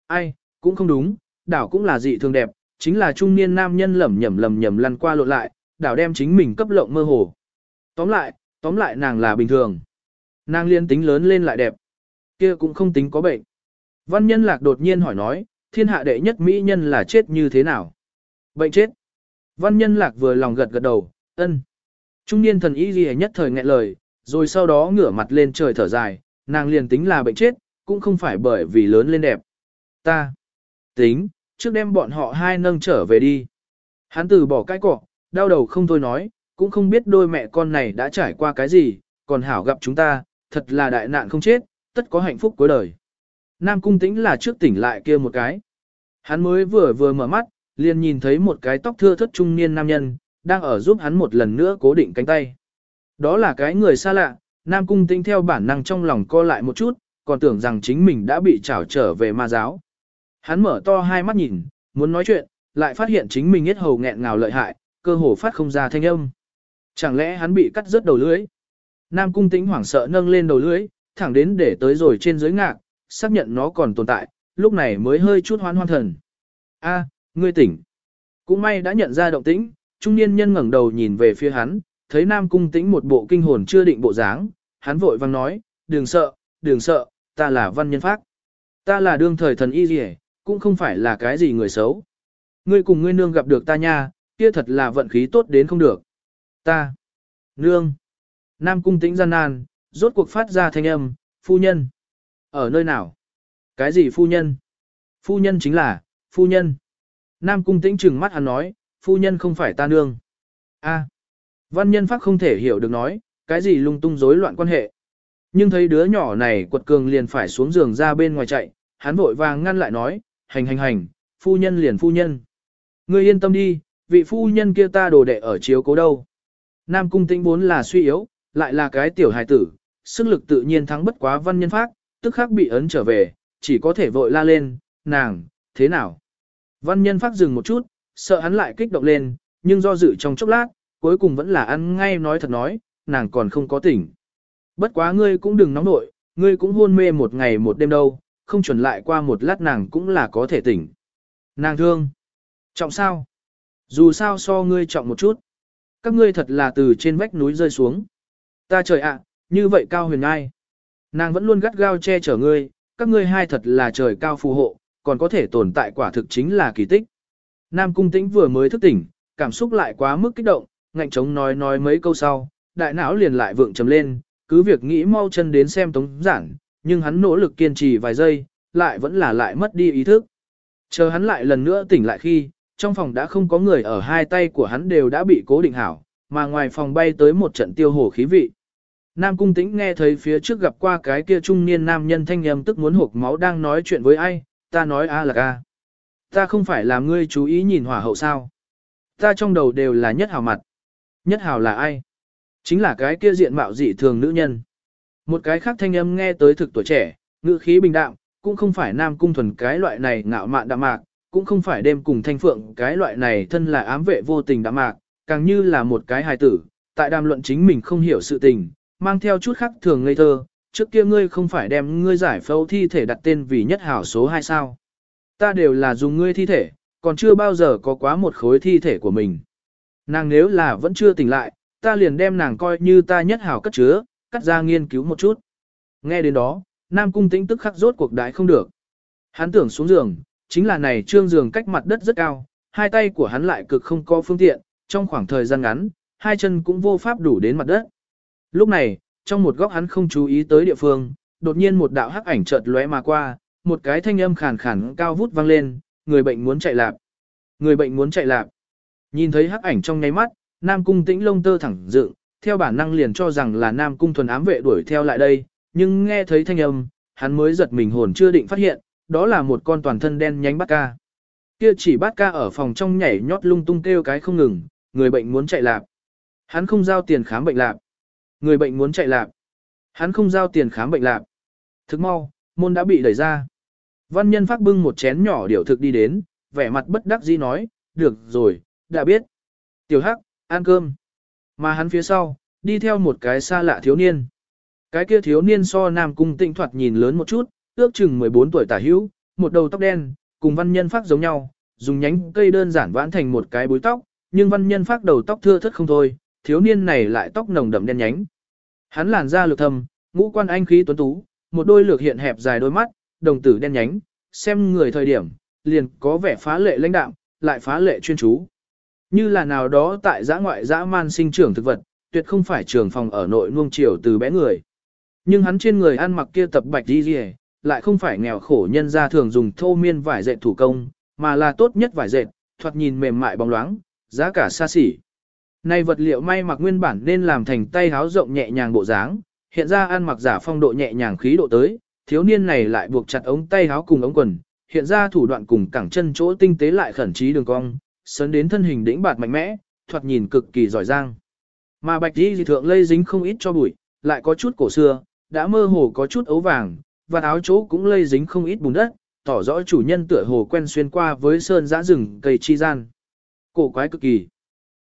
Ai, cũng không đúng, đảo cũng là dị thường đẹp, chính là trung niên nam nhân lầm nhầm lầm nhầm lăn qua lộn lại, đảo đem chính mình cấp lộng mơ hồ. Tóm lại, tóm lại nàng là bình thường. Nàng liên tính lớn lên lại đẹp. kia cũng không tính có bệnh. Văn nhân lạc đột nhiên hỏi nói, thiên hạ đệ nhất mỹ nhân là chết như thế nào? Bệnh chết. Văn nhân lạc vừa lòng gật gật đầu, ân. Trung niên thần y ghi nhất thời nghẹn lời, rồi sau đó ngửa mặt lên trời thở dài, nàng liền tính là bệnh chết, cũng không phải bởi vì lớn lên đẹp. Ta. Tính, trước đem bọn họ hai nâng trở về đi. Hắn từ bỏ cái cọ, đau đầu không thôi nói, cũng không biết đôi mẹ con này đã trải qua cái gì, còn hảo gặp chúng ta, thật là đại nạn không chết, tất có hạnh phúc cuối đời. Nam cung tĩnh là trước tỉnh lại kia một cái. Hắn mới vừa vừa mở mắt, liền nhìn thấy một cái tóc thưa thất trung niên nam nhân, đang ở giúp hắn một lần nữa cố định cánh tay. Đó là cái người xa lạ, Nam cung tĩnh theo bản năng trong lòng co lại một chút, còn tưởng rằng chính mình đã bị trảo trở về ma giáo. Hắn mở to hai mắt nhìn, muốn nói chuyện, lại phát hiện chính mình hết hầu nghẹn ngào lợi hại, cơ hồ phát không ra thanh âm. Chẳng lẽ hắn bị cắt rớt đầu lưỡi? Nam cung tĩnh hoảng sợ nâng lên đầu lưỡi, thẳng đến để tới rồi trên dưới ngạc, xác nhận nó còn tồn tại, lúc này mới hơi chút hoan hoan thần. A, ngươi tỉnh. Cũng may đã nhận ra động tĩnh, trung niên nhân ngẩng đầu nhìn về phía hắn, thấy Nam cung tĩnh một bộ kinh hồn chưa định bộ dáng, hắn vội vang nói, đừng sợ, đừng sợ, ta là văn nhân phác. Ta là đương thời thần y gì cũng không phải là cái gì người xấu. Ngươi cùng ngươi nương gặp được ta nha, kia thật là vận khí tốt đến không được. Ta. Nương. Nam cung tĩnh gian nan, rốt cuộc phát ra thanh âm, phu nhân. Ở nơi nào? Cái gì phu nhân? Phu nhân chính là, phu nhân. Nam cung tĩnh trừng mắt hắn nói, phu nhân không phải ta nương. A. Văn nhân pháp không thể hiểu được nói, cái gì lung tung rối loạn quan hệ. Nhưng thấy đứa nhỏ này quật cường liền phải xuống giường ra bên ngoài chạy, hắn vội vàng ngăn lại nói, hành hành hành, phu nhân liền phu nhân. Ngươi yên tâm đi, vị phu nhân kia ta đồ đệ ở chiếu cố đâu. Nam cung tĩnh vốn là suy yếu, lại là cái tiểu hài tử, sức lực tự nhiên thắng bất quá văn nhân pháp, tức khắc bị ấn trở về, chỉ có thể vội la lên, nàng, thế nào? Văn nhân pháp dừng một chút, sợ hắn lại kích động lên, nhưng do dự trong chốc lát, cuối cùng vẫn là ăn ngay nói thật nói, nàng còn không có tỉnh. Bất quá ngươi cũng đừng nóng nội, ngươi cũng hôn mê một ngày một đêm đâu, không chuẩn lại qua một lát nàng cũng là có thể tỉnh. Nàng thương. Trọng sao? Dù sao so ngươi trọng một chút. Các ngươi thật là từ trên vách núi rơi xuống. Ta trời ạ, như vậy cao huyền ai. Nàng vẫn luôn gắt gao che chở ngươi, các ngươi hai thật là trời cao phù hộ, còn có thể tồn tại quả thực chính là kỳ tích. Nam cung tĩnh vừa mới thức tỉnh, cảm xúc lại quá mức kích động, ngạnh chống nói nói mấy câu sau, đại não liền lại vượng trầm lên, cứ việc nghĩ mau chân đến xem tống giản, nhưng hắn nỗ lực kiên trì vài giây, lại vẫn là lại mất đi ý thức. Chờ hắn lại lần nữa tỉnh lại khi, trong phòng đã không có người ở hai tay của hắn đều đã bị cố định hảo, mà ngoài phòng bay tới một trận tiêu hổ khí vị. Nam cung tĩnh nghe thấy phía trước gặp qua cái kia trung niên nam nhân thanh nhầm tức muốn hộp máu đang nói chuyện với ai, ta nói a là a. Ta không phải là ngươi chú ý nhìn hỏa hậu sao. Ta trong đầu đều là nhất hào mặt. Nhất hào là ai? Chính là cái kia diện mạo dị thường nữ nhân. Một cái khác thanh âm nghe tới thực tuổi trẻ, ngữ khí bình đạm, cũng không phải nam cung thuần cái loại này ngạo mạn đạm mạc, cũng không phải đêm cùng thanh phượng cái loại này thân là ám vệ vô tình đạm mạc, càng như là một cái hài tử, tại đàm luận chính mình không hiểu sự tình, mang theo chút khác thường ngây thơ, trước kia ngươi không phải đem ngươi giải phẫu thi thể đặt tên vì nhất hảo số 2 sao. Ta đều là dùng ngươi thi thể, còn chưa bao giờ có quá một khối thi thể của mình. Nàng nếu là vẫn chưa tỉnh lại, ta liền đem nàng coi như ta nhất hảo cất chứa, cắt ra nghiên cứu một chút. Nghe đến đó, Nam Cung tĩnh tức khắc rốt cuộc đại không được. Hắn tưởng xuống giường, chính là này trương giường cách mặt đất rất cao, hai tay của hắn lại cực không có phương tiện, trong khoảng thời gian ngắn, hai chân cũng vô pháp đủ đến mặt đất. Lúc này, trong một góc hắn không chú ý tới địa phương, đột nhiên một đạo hắc ảnh chợt lóe mà qua, một cái thanh âm khàn khàn cao vút vang lên, người bệnh muốn chạy lạp. Người bệnh muốn chạy lạp. Nhìn thấy hắc ảnh trong nháy mắt, Nam Cung Tĩnh lông tơ thẳng dựng, theo bản năng liền cho rằng là Nam Cung thuần ám vệ đuổi theo lại đây, nhưng nghe thấy thanh âm, hắn mới giật mình hồn chưa định phát hiện, đó là một con toàn thân đen nhánh bát ca. Kia chỉ bát ca ở phòng trong nhảy nhót lung tung kêu cái không ngừng, người bệnh muốn chạy lạp. Hắn không giao tiền khám bệnh lạp. Người bệnh muốn chạy lạp. Hắn không giao tiền khám bệnh lạp. Thức mau, môn đã bị đẩy ra. Văn nhân phát bưng một chén nhỏ điểu thực đi đến, vẻ mặt bất đắc dĩ nói, được rồi, đã biết. Tiểu hắc, ăn cơm. Mà hắn phía sau, đi theo một cái xa lạ thiếu niên. Cái kia thiếu niên so nam cung tịnh thoạt nhìn lớn một chút, ước chừng 14 tuổi tả hữu, một đầu tóc đen, cùng văn nhân phát giống nhau, dùng nhánh cây đơn giản vãn thành một cái búi tóc, nhưng văn nhân phát đầu tóc thưa thất không thôi, thiếu niên này lại tóc nồng đậm đen nhánh. Hắn làn da lược thâm, ngũ quan anh khí tuấn tú, một đôi lược hiện hẹp dài đôi mắt, đồng tử đen nhánh, xem người thời điểm, liền có vẻ phá lệ lãnh đạm, lại phá lệ chuyên chú. Như là nào đó tại giã ngoại giã man sinh trưởng thực vật, tuyệt không phải trường phòng ở nội nuông chiều từ bé người. Nhưng hắn trên người ăn mặc kia tập bạch đi rìa, lại không phải nghèo khổ nhân ra thường dùng thô miên vải dệt thủ công, mà là tốt nhất vải dệt, thoạt nhìn mềm mại bóng loáng, giá cả xa xỉ. Này vật liệu may mặc nguyên bản nên làm thành tay háo rộng nhẹ nhàng bộ dáng, hiện ra ăn mặc giả phong độ nhẹ nhàng khí độ tới, thiếu niên này lại buộc chặt ống tay háo cùng ống quần, hiện ra thủ đoạn cùng cẳng chân chỗ tinh tế lại khẩn trí đường cong, sấn đến thân hình đĩnh bạt mạnh mẽ, thoạt nhìn cực kỳ giỏi giang. Mà bạch đi thượng lây dính không ít cho bụi, lại có chút cổ xưa, đã mơ hồ có chút ấu vàng, và áo chỗ cũng lây dính không ít bùn đất, tỏ rõ chủ nhân tựa hồ quen xuyên qua với sơn dã rừng cây chi gian. Cổ quái cực kỳ.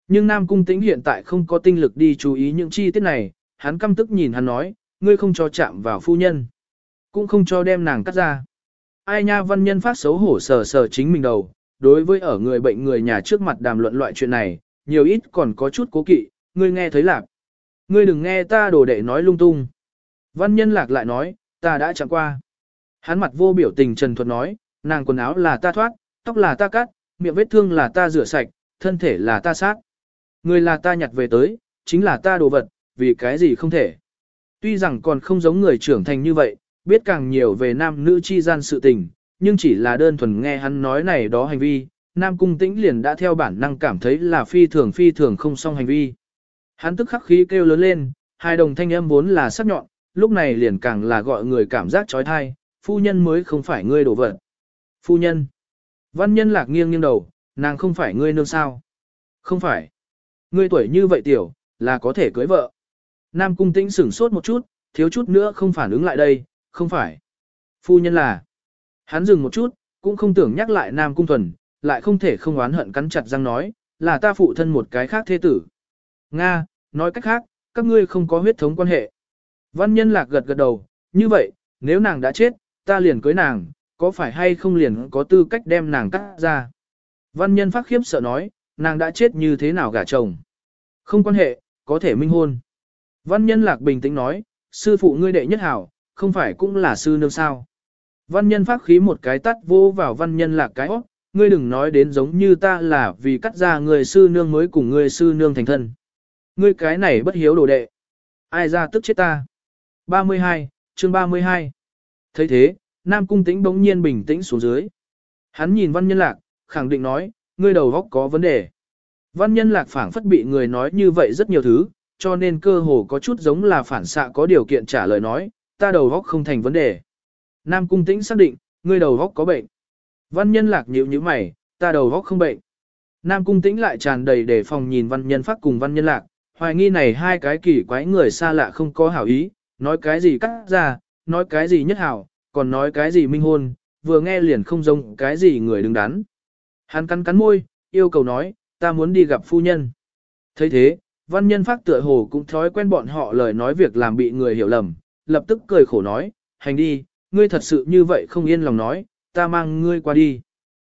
Nhưng Nam Cung Tĩnh hiện tại không có tinh lực đi chú ý những chi tiết này, hắn căm tức nhìn hắn nói, ngươi không cho chạm vào phu nhân, cũng không cho đem nàng cắt ra. Ai nha văn nhân phát xấu hổ sờ sờ chính mình đầu, đối với ở người bệnh người nhà trước mặt đàm luận loại chuyện này, nhiều ít còn có chút cố kỵ, ngươi nghe thấy lạc. Ngươi đừng nghe ta đồ đệ nói lung tung. Văn nhân lạc lại nói, ta đã chạm qua. Hắn mặt vô biểu tình trần thuật nói, nàng quần áo là ta thoát, tóc là ta cắt, miệng vết thương là ta rửa sạch, thân thể là ta sát. Người là ta nhặt về tới, chính là ta đồ vật, vì cái gì không thể. Tuy rằng còn không giống người trưởng thành như vậy, biết càng nhiều về nam nữ chi gian sự tình, nhưng chỉ là đơn thuần nghe hắn nói này đó hành vi, nam cung tĩnh liền đã theo bản năng cảm thấy là phi thường phi thường không xong hành vi. Hắn tức khắc khí kêu lớn lên, hai đồng thanh âm vốn là sắc nhọn, lúc này liền càng là gọi người cảm giác trói thai, phu nhân mới không phải ngươi đổ vật. Phu nhân. Văn nhân lạc nghiêng nghiêng đầu, nàng không phải ngươi nương sao. Không phải. Ngươi tuổi như vậy tiểu, là có thể cưới vợ. Nam cung tĩnh sửng sốt một chút, thiếu chút nữa không phản ứng lại đây, không phải. Phu nhân là. Hắn dừng một chút, cũng không tưởng nhắc lại Nam cung thuần, lại không thể không oán hận cắn chặt răng nói, là ta phụ thân một cái khác thế tử. Nga, nói cách khác, các ngươi không có huyết thống quan hệ. Văn nhân lạc gật gật đầu, như vậy, nếu nàng đã chết, ta liền cưới nàng, có phải hay không liền có tư cách đem nàng cắt ra. Văn nhân phát khiếp sợ nói, nàng đã chết như thế nào gả chồng. Không quan hệ, có thể minh hôn. Văn nhân lạc bình tĩnh nói, sư phụ ngươi đệ nhất hảo, không phải cũng là sư nương sao. Văn nhân phát khí một cái tắt vô vào văn nhân lạc cái óc, ngươi đừng nói đến giống như ta là vì cắt ra người sư nương mới cùng người sư nương thành thân. Ngươi cái này bất hiếu đồ đệ. Ai ra tức chết ta. 32, chương 32. thấy thế, Nam Cung Tĩnh bỗng nhiên bình tĩnh xuống dưới. Hắn nhìn văn nhân lạc, khẳng định nói, ngươi đầu góc có vấn đề. Văn nhân lạc phảng phất bị người nói như vậy rất nhiều thứ, cho nên cơ hồ có chút giống là phản xạ có điều kiện trả lời nói, ta đầu góc không thành vấn đề. Nam Cung Tĩnh xác định, ngươi đầu góc có bệnh. Văn nhân lạc nhíu nhíu mày, ta đầu góc không bệnh. Nam Cung Tĩnh lại tràn đầy để phòng nhìn văn nhân phát cùng văn nhân lạc, hoài nghi này hai cái kỳ quái người xa lạ không có hảo ý, nói cái gì cắt ra, nói cái gì nhất hảo, còn nói cái gì minh hôn, vừa nghe liền không giống cái gì người đứng đắn. Hắn cắn cắn môi, yêu cầu nói, ta muốn đi gặp phu nhân. thấy thế, văn nhân phát tựa hồ cũng thói quen bọn họ lời nói việc làm bị người hiểu lầm, lập tức cười khổ nói, hành đi, ngươi thật sự như vậy không yên lòng nói, ta mang ngươi qua đi.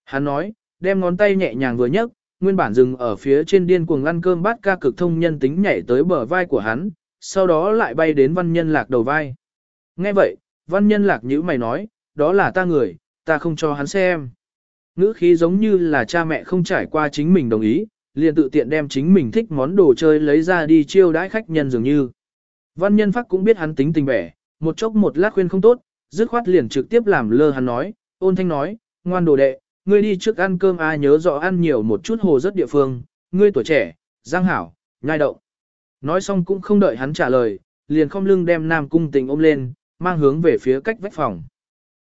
Hắn nói, đem ngón tay nhẹ nhàng vừa nhấc, nguyên bản dừng ở phía trên điên cuồng ăn cơm bát ca cực thông nhân tính nhảy tới bờ vai của hắn, sau đó lại bay đến văn nhân lạc đầu vai. Nghe vậy, văn nhân lạc nhữ mày nói, đó là ta người, ta không cho hắn xem. Ngữ khí giống như là cha mẹ không trải qua chính mình đồng ý, liền tự tiện đem chính mình thích món đồ chơi lấy ra đi chiêu đãi khách nhân dường như. Văn nhân phát cũng biết hắn tính tình bẻ, một chốc một lát khuyên không tốt, dứt khoát liền trực tiếp làm lơ hắn nói, ôn thanh nói, ngoan đồ đệ, ngươi đi trước ăn cơm ai nhớ rõ ăn nhiều một chút hồ rất địa phương, ngươi tuổi trẻ, giang hảo, nhai động. Nói xong cũng không đợi hắn trả lời, liền không lưng đem nam cung tình ôm lên, mang hướng về phía cách vách phòng.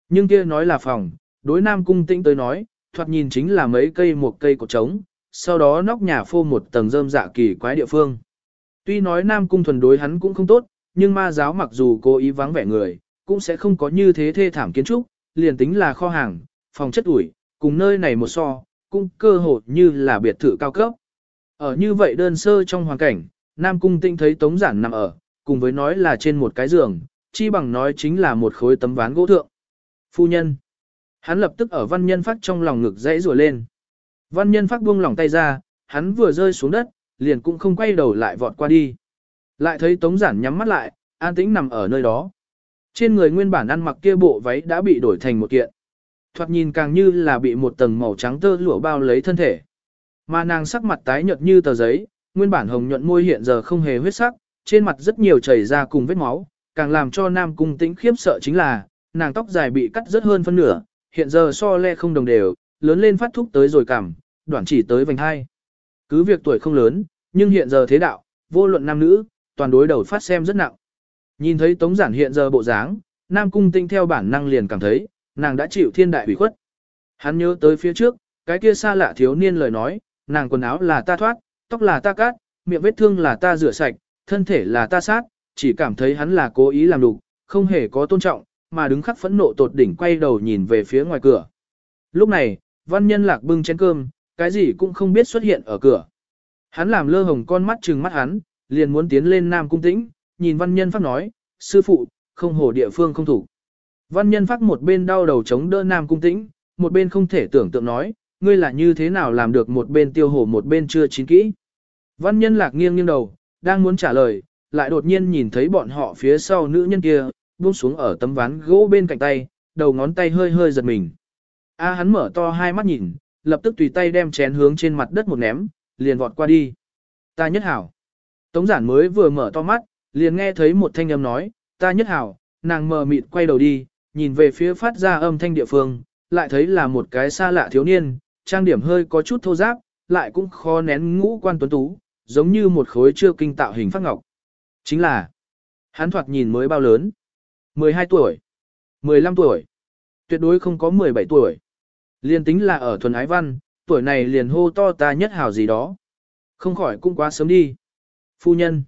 Nhưng kia nói là phòng, đối nam cung tĩnh tới nói, thoạt nhìn chính là mấy cây một cây cột trống, sau đó nóc nhà phô một tầng rơm dạ kỳ quái địa phương. Tuy nói nam cung thuần đối hắn cũng không tốt, nhưng ma giáo mặc dù cố ý vắng vẻ người, cũng sẽ không có như thế thê thảm kiến trúc, liền tính là kho hàng, phòng chất ủi, cùng nơi này một so, cũng cơ hồ như là biệt thự cao cấp. Ở như vậy đơn sơ trong hoàn cảnh, Nam Cung Tinh thấy Tống Giản nằm ở, cùng với nói là trên một cái giường, chi bằng nói chính là một khối tấm ván gỗ thượng. Phu nhân. Hắn lập tức ở văn nhân phát trong lòng ngực dãy rùa lên. Văn nhân phát buông lòng tay ra, hắn vừa rơi xuống đất, liền cũng không quay đầu lại vọt qua đi. Lại thấy Tống Giản nhắm mắt lại, an tĩnh nằm ở nơi đó. Trên người nguyên bản ăn mặc kia bộ váy đã bị đổi thành một kiện. Thoạt nhìn càng như là bị một tầng màu trắng tơ lụa bao lấy thân thể. Mà nàng sắc mặt tái nhợt như tờ giấy, nguyên bản hồng nhuận môi hiện giờ không hề huyết sắc, trên mặt rất nhiều chảy ra cùng vết máu, càng làm cho Nam Cung Tĩnh khiếp sợ chính là, nàng tóc dài bị cắt rất hơn phân nửa, hiện giờ so le không đồng đều, lớn lên phát thúc tới rồi cảm, đoạn chỉ tới vành hai. Cứ việc tuổi không lớn, nhưng hiện giờ thế đạo, vô luận nam nữ, toàn đối đầu phát xem rất nặng. Nhìn thấy Tống Giản hiện giờ bộ dáng, Nam Cung Tinh theo bản năng liền cảm thấy, nàng đã chịu thiên đại hủy khuất. Hắn nhớ tới phía trước, cái kia xa lạ thiếu niên lời nói, nàng quần áo là ta thoát, tóc là ta cắt, miệng vết thương là ta rửa sạch, thân thể là ta sát, chỉ cảm thấy hắn là cố ý làm đục, không hề có tôn trọng, mà đứng khắc phẫn nộ tột đỉnh quay đầu nhìn về phía ngoài cửa. Lúc này, văn nhân lạc bưng chén cơm, cái gì cũng không biết xuất hiện ở cửa. Hắn làm lơ hồng con mắt trừng mắt hắn, liền muốn tiến lên Nam Cung Tĩnh, nhìn văn nhân phát nói, sư phụ, không hồ địa phương không thủ. Văn nhân phát một bên đau đầu chống đỡ nam cung tĩnh, một bên không thể tưởng tượng nói, ngươi là như thế nào làm được một bên tiêu hổ một bên chưa chín kỹ. Văn nhân lạc nghiêng nghiêng đầu, đang muốn trả lời, lại đột nhiên nhìn thấy bọn họ phía sau nữ nhân kia, buông xuống ở tấm ván gỗ bên cạnh tay, đầu ngón tay hơi hơi giật mình. A hắn mở to hai mắt nhìn, lập tức tùy tay đem chén hướng trên mặt đất một ném, liền vọt qua đi. Ta nhất hảo. Tống giản mới vừa mở to mắt, liền nghe thấy một thanh âm nói, ta nhất hảo, nàng mờ mịt quay đầu đi, nhìn về phía phát ra âm thanh địa phương, lại thấy là một cái xa lạ thiếu niên, trang điểm hơi có chút thô giáp, lại cũng khó nén ngũ quan tuấn tú, giống như một khối chưa kinh tạo hình phát ngọc. Chính là, hắn thoạt nhìn mới bao lớn. 12 tuổi, 15 tuổi, tuyệt đối không có 17 tuổi. Liên tính là ở thuần ái văn, tuổi này liền hô to ta nhất hảo gì đó. Không khỏi cũng quá sớm đi. Phu nhân.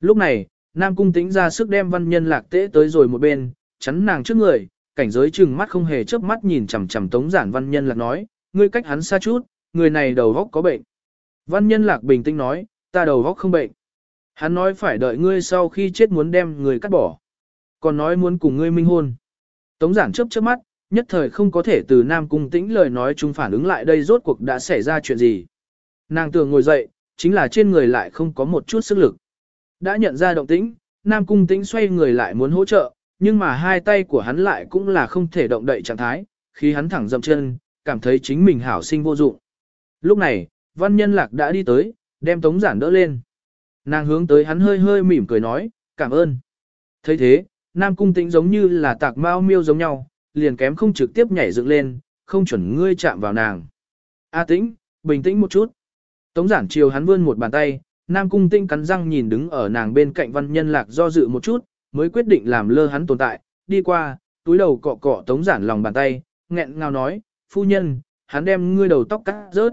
Lúc này, Nam Cung tính ra sức đem văn nhân lạc tế tới rồi một bên, chắn nàng trước người, cảnh giới chừng mắt không hề chớp mắt nhìn chằm chằm tống giản văn nhân lạc nói, ngươi cách hắn xa chút, người này đầu góc có bệnh. Văn nhân lạc bình tĩnh nói, ta đầu góc không bệnh. Hắn nói phải đợi ngươi sau khi chết muốn đem người cắt bỏ. Còn nói muốn cùng ngươi minh hôn. Tống giản chớp chớp mắt, nhất thời không có thể từ Nam Cung tĩnh lời nói chúng phản ứng lại đây rốt cuộc đã xảy ra chuyện gì. Nàng tưởng ngồi dậy, chính là trên người lại không có một chút sức lực. Đã nhận ra động tĩnh, Nam Cung tĩnh xoay người lại muốn hỗ trợ, nhưng mà hai tay của hắn lại cũng là không thể động đậy trạng thái, khi hắn thẳng dậm chân, cảm thấy chính mình hảo sinh vô dụng. Lúc này, văn nhân lạc đã đi tới, đem tống giản đỡ lên. Nàng hướng tới hắn hơi hơi mỉm cười nói, cảm ơn. thấy thế, Nam Cung tĩnh giống như là tạc mao miêu giống nhau, liền kém không trực tiếp nhảy dựng lên, không chuẩn ngươi chạm vào nàng. A tĩnh, bình tĩnh một chút. Tống giản chiều hắn vươn một bàn tay, Nam Cung Tinh cắn răng nhìn đứng ở nàng bên cạnh văn nhân lạc do dự một chút, mới quyết định làm lơ hắn tồn tại, đi qua, túi đầu cọ cọ tống giản lòng bàn tay, nghẹn ngào nói, phu nhân, hắn đem ngươi đầu tóc cắt rớt.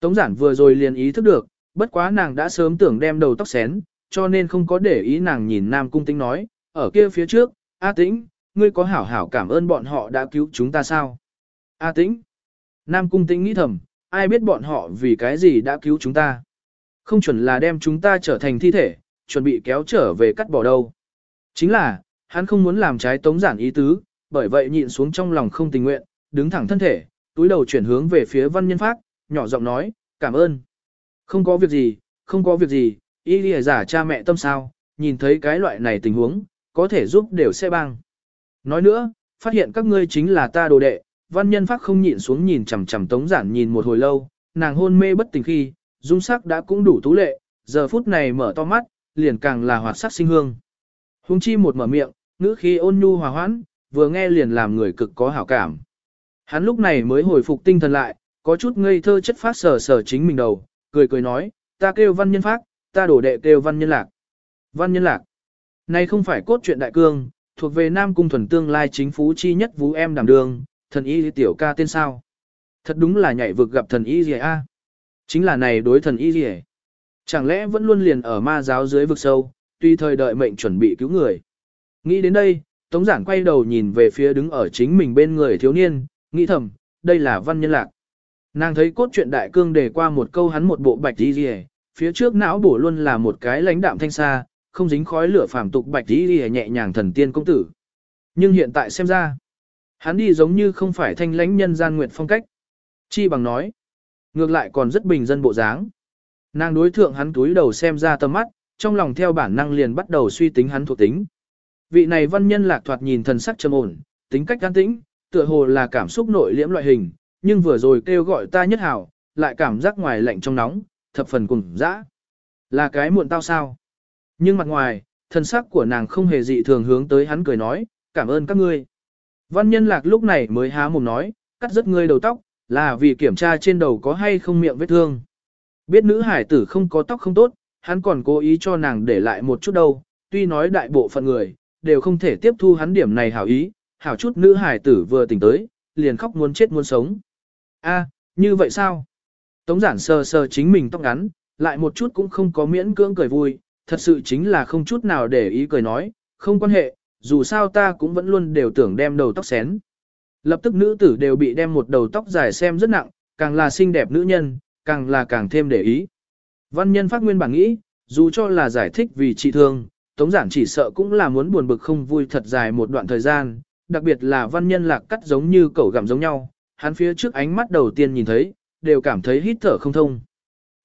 Tống giản vừa rồi liền ý thức được, bất quá nàng đã sớm tưởng đem đầu tóc xén, cho nên không có để ý nàng nhìn Nam Cung Tinh nói, ở kia phía trước, A Tĩnh, ngươi có hảo hảo cảm ơn bọn họ đã cứu chúng ta sao? A Tĩnh. Nam Cung Tinh nghĩ thầm, ai biết bọn họ vì cái gì đã cứu chúng ta. Không chuẩn là đem chúng ta trở thành thi thể, chuẩn bị kéo trở về cắt bỏ đâu. Chính là, hắn không muốn làm trái tống giản ý tứ, bởi vậy nhịn xuống trong lòng không tình nguyện, đứng thẳng thân thể, túi đầu chuyển hướng về phía văn nhân phát, nhỏ giọng nói, cảm ơn. Không có việc gì, không có việc gì, y lìa giả cha mẹ tâm sao, nhìn thấy cái loại này tình huống, có thể giúp đều sẽ băng. Nói nữa, phát hiện các ngươi chính là ta đồ đệ, văn nhân phát không nhịn xuống nhìn chằm chằm tống giản nhìn một hồi lâu, nàng hôn mê bất tỉnh khi, dung sắc đã cũng đủ tú lệ, giờ phút này mở to mắt, liền càng là hoạt sắc sinh hương. Hùng chi một mở miệng, ngữ khí ôn nhu hòa hoãn, vừa nghe liền làm người cực có hảo cảm. Hắn lúc này mới hồi phục tinh thần lại, có chút ngây thơ chất phát sờ sờ chính mình đầu, cười cười nói, ta kêu văn nhân phát, ta đổ đệ kêu văn nhân lạc. Văn nhân lạc. Này không phải cốt truyện đại cương, thuộc về Nam Cung thuần tương lai chính phú chi nhất vũ em đảm đường, thần y tiểu ca tên sao. Thật đúng là nhảy vực gặp thần y gì a. Chính là này đối thần y gì Chẳng lẽ vẫn luôn liền ở ma giáo dưới vực sâu, tuy thời đợi mệnh chuẩn bị cứu người. Nghĩ đến đây, Tống Giản quay đầu nhìn về phía đứng ở chính mình bên người thiếu niên, nghĩ thầm, đây là văn nhân lạc. Nàng thấy cốt truyện đại cương để qua một câu hắn một bộ bạch đi rìa, phía trước não bổ luôn là một cái lãnh đạm thanh xa, không dính khói lửa phàm tục bạch đi lìa nhẹ nhàng thần tiên công tử. Nhưng hiện tại xem ra, hắn đi giống như không phải thanh lãnh nhân gian nguyện phong cách. Chi bằng nói, ngược lại còn rất bình dân bộ dáng. Nàng đối thượng hắn túi đầu xem ra tầm mắt, trong lòng theo bản năng liền bắt đầu suy tính hắn thuộc tính. Vị này văn nhân lạc thoạt nhìn thần sắc trầm ổn, tính cách an tĩnh, tựa hồ là cảm xúc nội liễm loại hình, nhưng vừa rồi kêu gọi ta nhất hảo, lại cảm giác ngoài lạnh trong nóng, thập phần cùng dã. Là cái muộn tao sao? Nhưng mặt ngoài, thân sắc của nàng không hề dị thường hướng tới hắn cười nói, cảm ơn các ngươi. Văn nhân lạc lúc này mới há mồm nói, cắt rất ngươi đầu tóc, là vì kiểm tra trên đầu có hay không miệng vết thương. Biết nữ hải tử không có tóc không tốt, hắn còn cố ý cho nàng để lại một chút đâu, tuy nói đại bộ phận người, đều không thể tiếp thu hắn điểm này hảo ý, hảo chút nữ hải tử vừa tỉnh tới, liền khóc muốn chết muốn sống. a như vậy sao? Tống giản sờ sờ chính mình tóc ngắn, lại một chút cũng không có miễn cưỡng cười vui, thật sự chính là không chút nào để ý cười nói, không quan hệ, dù sao ta cũng vẫn luôn đều tưởng đem đầu tóc xén. Lập tức nữ tử đều bị đem một đầu tóc dài xem rất nặng, càng là xinh đẹp nữ nhân, càng là càng thêm để ý. Văn nhân phát nguyên bản nghĩ, dù cho là giải thích vì trị thương, Tống giản chỉ sợ cũng là muốn buồn bực không vui thật dài một đoạn thời gian, đặc biệt là văn nhân lạc cắt giống như cẩu gặm giống nhau, hắn phía trước ánh mắt đầu tiên nhìn thấy, đều cảm thấy hít thở không thông.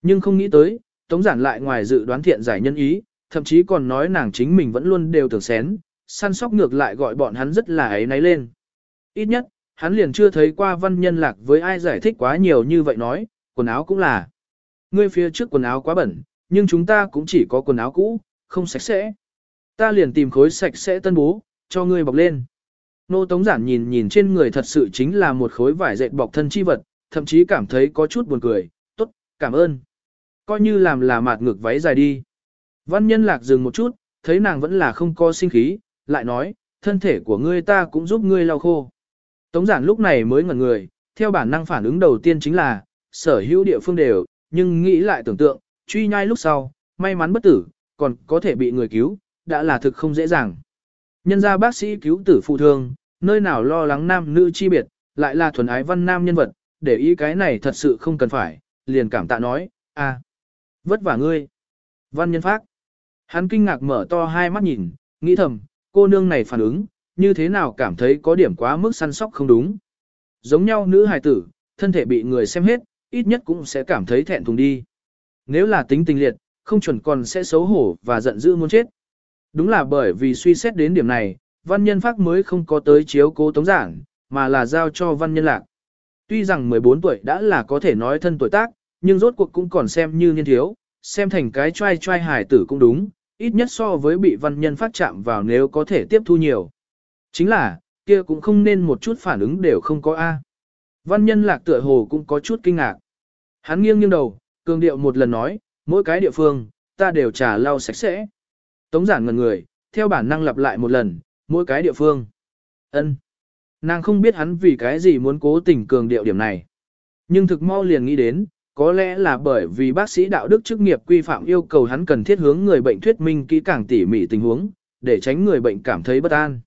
Nhưng không nghĩ tới, Tống giản lại ngoài dự đoán thiện giải nhân ý, thậm chí còn nói nàng chính mình vẫn luôn đều tưởng xén, săn sóc ngược lại gọi bọn hắn rất là ấy náy lên. Ít nhất, hắn liền chưa thấy qua văn nhân lạc với ai giải thích quá nhiều như vậy nói, quần áo cũng là. Ngươi phía trước quần áo quá bẩn, nhưng chúng ta cũng chỉ có quần áo cũ, không sạch sẽ. Ta liền tìm khối sạch sẽ tân bố, cho ngươi bọc lên. Nô Tống Giản nhìn nhìn trên người thật sự chính là một khối vải dệt bọc thân chi vật, thậm chí cảm thấy có chút buồn cười, tốt, cảm ơn. Coi như làm là mạt ngược váy dài đi. Văn nhân lạc dừng một chút, thấy nàng vẫn là không có sinh khí, lại nói, thân thể của ngươi ta cũng giúp ngươi lau khô. Tống giản lúc này mới ngẩn người, theo bản năng phản ứng đầu tiên chính là, sở hữu địa phương đều, nhưng nghĩ lại tưởng tượng, truy nhai lúc sau, may mắn bất tử, còn có thể bị người cứu, đã là thực không dễ dàng. Nhân ra bác sĩ cứu tử phụ thương, nơi nào lo lắng nam nữ chi biệt, lại là thuần ái văn nam nhân vật, để ý cái này thật sự không cần phải, liền cảm tạ nói, a, vất vả ngươi. Văn nhân phát. Hắn kinh ngạc mở to hai mắt nhìn, nghĩ thầm, cô nương này phản ứng, như thế nào cảm thấy có điểm quá mức săn sóc không đúng. Giống nhau nữ hài tử, thân thể bị người xem hết, ít nhất cũng sẽ cảm thấy thẹn thùng đi. Nếu là tính tình liệt, không chuẩn còn sẽ xấu hổ và giận dữ muốn chết. Đúng là bởi vì suy xét đến điểm này, văn nhân phát mới không có tới chiếu cố tống giảng, mà là giao cho văn nhân lạc. Tuy rằng 14 tuổi đã là có thể nói thân tuổi tác, nhưng rốt cuộc cũng còn xem như niên thiếu, xem thành cái trai trai hài tử cũng đúng, ít nhất so với bị văn nhân phát chạm vào nếu có thể tiếp thu nhiều. Chính là, kia cũng không nên một chút phản ứng đều không có A. Văn nhân lạc tựa hồ cũng có chút kinh ngạc. Hắn nghiêng nghiêng đầu, cường điệu một lần nói, mỗi cái địa phương, ta đều trả lau sạch sẽ. Tống giản ngần người, theo bản năng lặp lại một lần, mỗi cái địa phương. ân Nàng không biết hắn vì cái gì muốn cố tình cường điệu điểm này. Nhưng thực mau liền nghĩ đến, có lẽ là bởi vì bác sĩ đạo đức chức nghiệp quy phạm yêu cầu hắn cần thiết hướng người bệnh thuyết minh kỹ càng tỉ mỉ tình huống, để tránh người bệnh cảm thấy bất an.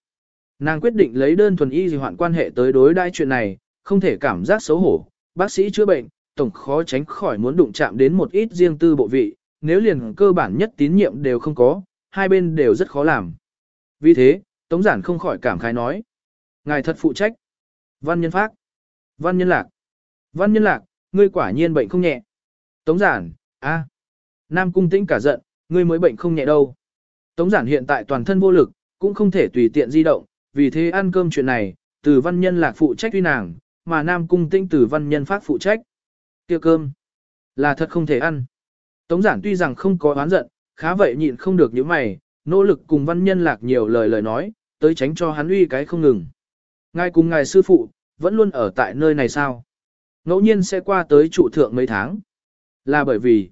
Nàng quyết định lấy đơn thuần y gì hoạn quan hệ tới đối đãi chuyện này, không thể cảm giác xấu hổ. Bác sĩ chữa bệnh, tổng khó tránh khỏi muốn đụng chạm đến một ít riêng tư bộ vị, nếu liền cơ bản nhất tín nhiệm đều không có, hai bên đều rất khó làm. Vì thế, Tống Giản không khỏi cảm khái nói. Ngài thật phụ trách. Văn nhân phác. Văn nhân lạc. Văn nhân lạc, ngươi quả nhiên bệnh không nhẹ. Tống giản, a, Nam cung tĩnh cả giận, ngươi mới bệnh không nhẹ đâu. Tống giản hiện tại toàn thân vô lực, cũng không thể tùy tiện di động, vì thế ăn cơm chuyện này, từ văn nhân lạc phụ trách tuy nàng, mà Nam cung tĩnh từ văn nhân phát phụ trách. Kia cơm, là thật không thể ăn. Tống giản tuy rằng không có oán giận, khá vậy nhịn không được những mày, nỗ lực cùng văn nhân lạc nhiều lời lời nói, tới tránh cho hắn uy cái không ngừng. Ngài cùng ngài sư phụ, vẫn luôn ở tại nơi này sao? Ngẫu nhiên sẽ qua tới trụ thượng mấy tháng. Là bởi vì,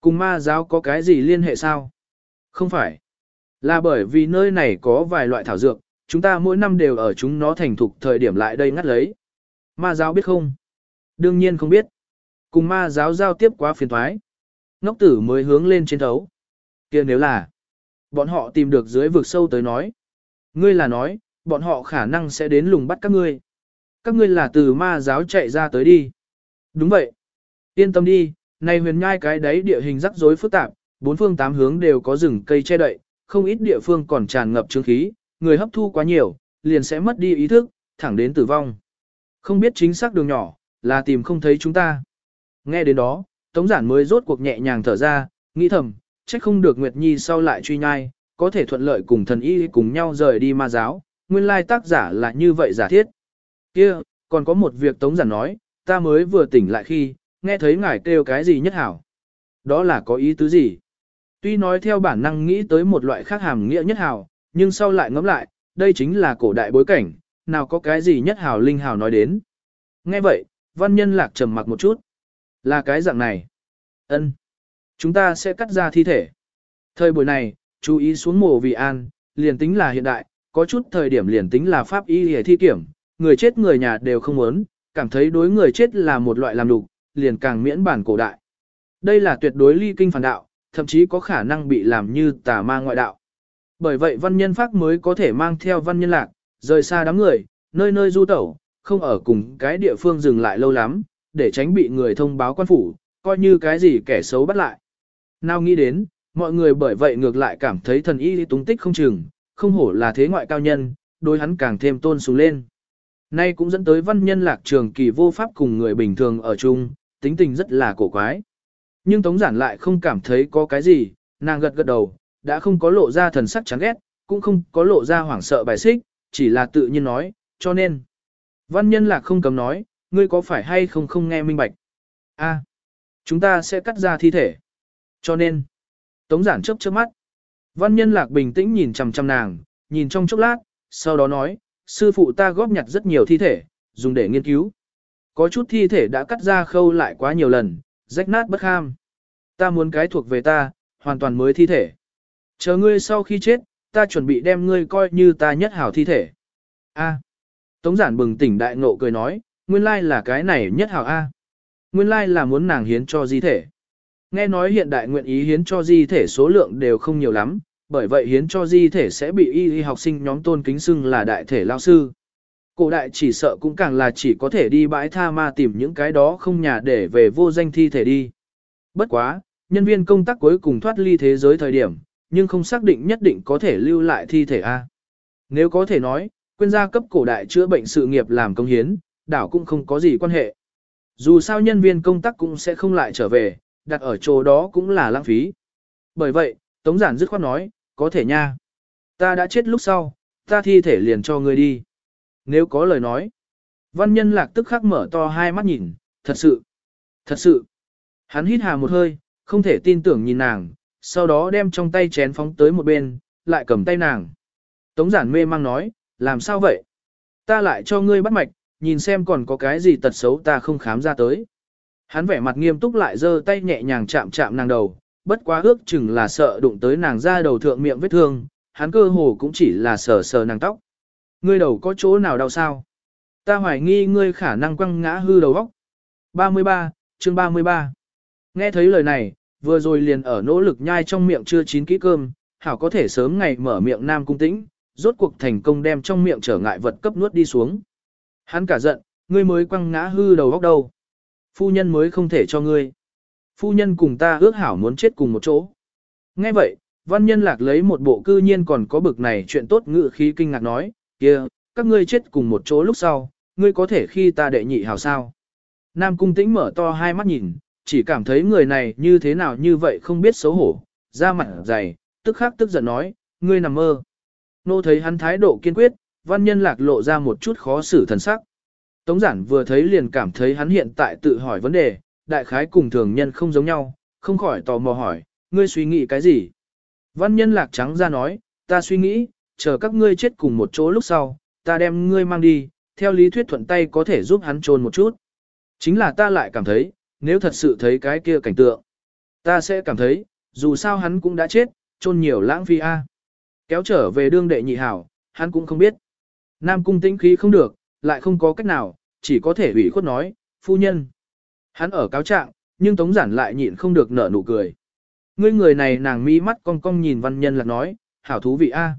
cùng ma giáo có cái gì liên hệ sao? Không phải. Là bởi vì nơi này có vài loại thảo dược, chúng ta mỗi năm đều ở chúng nó thành thục thời điểm lại đây ngắt lấy. Ma giáo biết không? Đương nhiên không biết. Cùng ma giáo giao tiếp quá phiền thoái. Ngốc tử mới hướng lên trên thấu. kia nếu là, bọn họ tìm được dưới vực sâu tới nói. Ngươi là nói, bọn họ khả năng sẽ đến lùng bắt các ngươi. Các ngươi là từ ma giáo chạy ra tới đi. Đúng vậy. Yên tâm đi, này huyền nhai cái đấy địa hình rắc rối phức tạp, bốn phương tám hướng đều có rừng cây che đậy, không ít địa phương còn tràn ngập trương khí, người hấp thu quá nhiều, liền sẽ mất đi ý thức, thẳng đến tử vong. Không biết chính xác đường nhỏ, là tìm không thấy chúng ta. Nghe đến đó, Tống Giản mới rốt cuộc nhẹ nhàng thở ra, nghĩ thầm, trách không được Nguyệt Nhi sau lại truy nhai, có thể thuận lợi cùng thần y cùng nhau rời đi ma giáo, nguyên lai tác giả là như vậy giả thiết. Kia, còn có một việc Tống Giản nói, ta mới vừa tỉnh lại khi, nghe thấy ngài kêu cái gì nhất hảo. Đó là có ý tứ gì? Tuy nói theo bản năng nghĩ tới một loại khác hàm nghĩa nhất hảo, nhưng sau lại ngẫm lại, đây chính là cổ đại bối cảnh, nào có cái gì nhất hảo linh hảo nói đến. Nghe vậy, văn nhân lạc trầm mặc một chút. Là cái dạng này. ân Chúng ta sẽ cắt ra thi thể. Thời buổi này, chú ý xuống mồ vì an, liền tính là hiện đại, có chút thời điểm liền tính là pháp y hề thi kiểm, người chết người nhà đều không muốn, cảm thấy đối người chết là một loại làm đục, liền càng miễn bản cổ đại. Đây là tuyệt đối ly kinh phản đạo, thậm chí có khả năng bị làm như tà ma ngoại đạo. Bởi vậy văn nhân pháp mới có thể mang theo văn nhân lạc, rời xa đám người, nơi nơi du tẩu, không ở cùng cái địa phương dừng lại lâu lắm, để tránh bị người thông báo quan phủ, coi như cái gì kẻ xấu bắt lại. Nào nghĩ đến, mọi người bởi vậy ngược lại cảm thấy thần y túng tích không chừng, không hổ là thế ngoại cao nhân, đối hắn càng thêm tôn sùng lên. Nay cũng dẫn tới văn nhân lạc trường kỳ vô pháp cùng người bình thường ở chung, tính tình rất là cổ quái. Nhưng Tống Giản lại không cảm thấy có cái gì, nàng gật gật đầu, đã không có lộ ra thần sắc chán ghét, cũng không có lộ ra hoảng sợ bài xích, chỉ là tự nhiên nói, cho nên. Văn nhân lạc không cấm nói, ngươi có phải hay không không nghe minh bạch. a chúng ta sẽ cắt ra thi thể. Cho nên, Tống giản chớp chớp mắt. Văn nhân lạc bình tĩnh nhìn chằm chằm nàng, nhìn trong chốc lát, sau đó nói, sư phụ ta góp nhặt rất nhiều thi thể, dùng để nghiên cứu. Có chút thi thể đã cắt ra khâu lại quá nhiều lần, rách nát bất kham. Ta muốn cái thuộc về ta, hoàn toàn mới thi thể. Chờ ngươi sau khi chết, ta chuẩn bị đem ngươi coi như ta nhất hảo thi thể. A. Tống giản bừng tỉnh đại ngộ cười nói, nguyên lai là cái này nhất hảo A. Nguyên lai là muốn nàng hiến cho di thể. Nghe nói hiện đại nguyện ý hiến cho di thể số lượng đều không nhiều lắm, bởi vậy hiến cho di thể sẽ bị y y học sinh nhóm tôn kính xưng là đại thể lao sư. Cổ đại chỉ sợ cũng càng là chỉ có thể đi bãi tha ma tìm những cái đó không nhà để về vô danh thi thể đi. Bất quá, nhân viên công tác cuối cùng thoát ly thế giới thời điểm, nhưng không xác định nhất định có thể lưu lại thi thể A. Nếu có thể nói, quên gia cấp cổ đại chữa bệnh sự nghiệp làm công hiến, đảo cũng không có gì quan hệ. Dù sao nhân viên công tác cũng sẽ không lại trở về, đặt ở chỗ đó cũng là lãng phí. Bởi vậy, Tống Giản dứt khoát nói, có thể nha. Ta đã chết lúc sau, ta thi thể liền cho ngươi đi. Nếu có lời nói. Văn nhân lạc tức khắc mở to hai mắt nhìn, thật sự, thật sự. Hắn hít hà một hơi, không thể tin tưởng nhìn nàng, sau đó đem trong tay chén phóng tới một bên, lại cầm tay nàng. Tống giản mê mang nói, làm sao vậy? Ta lại cho ngươi bắt mạch, nhìn xem còn có cái gì tật xấu ta không khám ra tới. Hắn vẻ mặt nghiêm túc lại giơ tay nhẹ nhàng chạm chạm nàng đầu, bất quá ước chừng là sợ đụng tới nàng ra đầu thượng miệng vết thương, hắn cơ hồ cũng chỉ là sờ sờ nàng tóc. Ngươi đầu có chỗ nào đau sao? Ta hoài nghi ngươi khả năng quăng ngã hư đầu óc. 33, chương 33. Nghe thấy lời này, vừa rồi liền ở nỗ lực nhai trong miệng chưa chín kỹ cơm, hảo có thể sớm ngày mở miệng nam cung tĩnh, rốt cuộc thành công đem trong miệng trở ngại vật cấp nuốt đi xuống. Hắn cả giận, ngươi mới quăng ngã hư đầu óc đâu. Phu nhân mới không thể cho ngươi. Phu nhân cùng ta ước hảo muốn chết cùng một chỗ. Nghe vậy, văn nhân lạc lấy một bộ cư nhiên còn có bực này chuyện tốt ngự khí kinh ngạc nói, kia, các ngươi chết cùng một chỗ lúc sau, ngươi có thể khi ta đệ nhị hảo sao. Nam cung tĩnh mở to hai mắt nhìn, chỉ cảm thấy người này như thế nào như vậy không biết xấu hổ, ra mặt dày, tức khắc tức giận nói, ngươi nằm mơ. Nô thấy hắn thái độ kiên quyết, văn nhân lạc lộ ra một chút khó xử thần sắc. Tống giản vừa thấy liền cảm thấy hắn hiện tại tự hỏi vấn đề, đại khái cùng thường nhân không giống nhau, không khỏi tò mò hỏi, ngươi suy nghĩ cái gì? Văn nhân lạc trắng ra nói, ta suy nghĩ, chờ các ngươi chết cùng một chỗ lúc sau, ta đem ngươi mang đi, theo lý thuyết thuận tay có thể giúp hắn trôn một chút. Chính là ta lại cảm thấy, nếu thật sự thấy cái kia cảnh tượng, ta sẽ cảm thấy, dù sao hắn cũng đã chết, trôn nhiều lãng phí a. Kéo trở về đương đệ nhị hảo, hắn cũng không biết. Nam cung tĩnh khí không được, lại không có cách nào, chỉ có thể ủy khuất nói, phu nhân. Hắn ở cáo trạng, nhưng Tống Giản lại nhịn không được nở nụ cười. Ngươi người này nàng mi mắt cong cong nhìn văn nhân lạc nói, hảo thú vị a. À.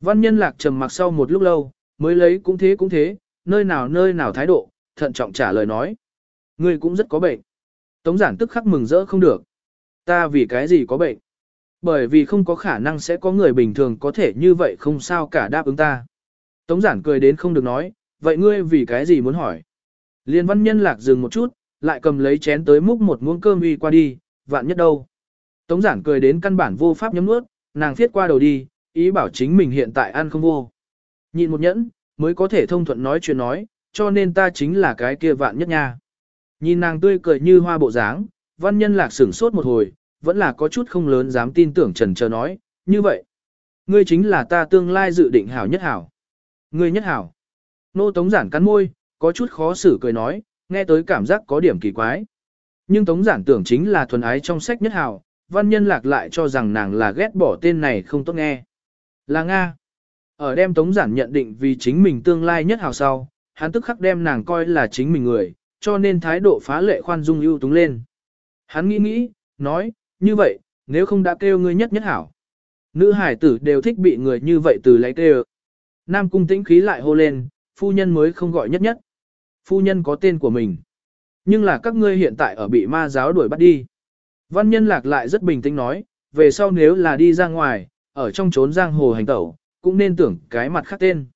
Văn nhân lạc trầm mặc sau một lúc lâu, mới lấy cũng thế cũng thế, nơi nào nơi nào thái độ, thận trọng trả lời nói. Ngươi cũng rất có bệnh. Tống giản tức khắc mừng rỡ không được. Ta vì cái gì có bệnh? Bởi vì không có khả năng sẽ có người bình thường có thể như vậy không sao cả đáp ứng ta. Tống giản cười đến không được nói, vậy ngươi vì cái gì muốn hỏi? Liên văn nhân lạc dừng một chút, lại cầm lấy chén tới múc một muỗng cơm uy qua đi, vạn nhất đâu. Tống giản cười đến căn bản vô pháp nhấm nuốt, nàng thiết qua đầu đi, ý bảo chính mình hiện tại ăn không vô. nhìn một nhẫn, mới có thể thông thuận nói chuyện nói, cho nên ta chính là cái kia vạn nhất nha. Nhìn nàng tươi cười như hoa bộ dáng, văn nhân lạc sửng sốt một hồi, vẫn là có chút không lớn dám tin tưởng trần chờ nói, như vậy. Ngươi chính là ta tương lai dự định hảo nhất hảo. Ngươi nhất hảo. Nô Tống Giản cắn môi, có chút khó xử cười nói, nghe tới cảm giác có điểm kỳ quái. Nhưng Tống Giản tưởng chính là thuần ái trong sách nhất hảo, văn nhân lạc lại cho rằng nàng là ghét bỏ tên này không tốt nghe. Là Nga. Ở đem Tống Giản nhận định vì chính mình tương lai nhất hảo sau, hắn tức khắc đem nàng coi là chính mình người, cho nên thái độ phá lệ khoan dung ưu túng lên. Hắn nghĩ nghĩ, nói, như vậy, nếu không đã kêu ngươi nhất nhất hảo. Nữ hải tử đều thích bị người như vậy từ lấy kêu. Nam cung tĩnh khí lại hô lên, phu nhân mới không gọi nhất nhất. Phu nhân có tên của mình. Nhưng là các ngươi hiện tại ở bị ma giáo đuổi bắt đi. Văn nhân lạc lại rất bình tĩnh nói, về sau nếu là đi ra ngoài, ở trong trốn giang hồ hành tẩu, cũng nên tưởng cái mặt khác tên.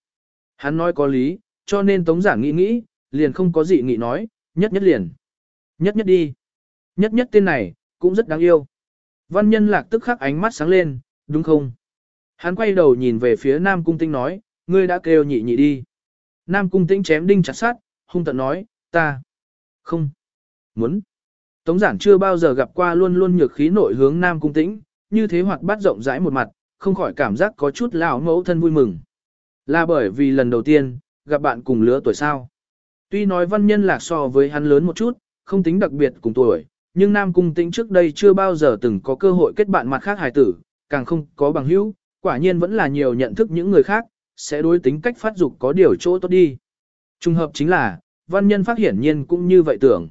Hắn nói có lý, cho nên tống Giả nghĩ nghĩ, liền không có gì nghĩ nói, nhất nhất liền. Nhất nhất đi. Nhất nhất tên này, cũng rất đáng yêu. Văn nhân lạc tức khắc ánh mắt sáng lên, đúng không? Hắn quay đầu nhìn về phía Nam Cung Tinh nói, ngươi đã kêu nhị nhị đi. Nam Cung Tinh chém đinh chặt sát, hung tận nói, ta. Không. Muốn. Tống giản chưa bao giờ gặp qua luôn luôn nhược khí nội hướng nam cung tĩnh, như thế hoạt bát rộng rãi một mặt, không khỏi cảm giác có chút lão mẫu thân vui mừng. Là bởi vì lần đầu tiên, gặp bạn cùng lứa tuổi sao. Tuy nói văn nhân lạc so với hắn lớn một chút, không tính đặc biệt cùng tuổi, nhưng Nam Cung Tĩnh trước đây chưa bao giờ từng có cơ hội kết bạn mặt khác hài tử, càng không có bằng hữu, quả nhiên vẫn là nhiều nhận thức những người khác, sẽ đối tính cách phát dục có điều chỗ tốt đi. Trung hợp chính là, văn nhân phát hiển nhiên cũng như vậy tưởng.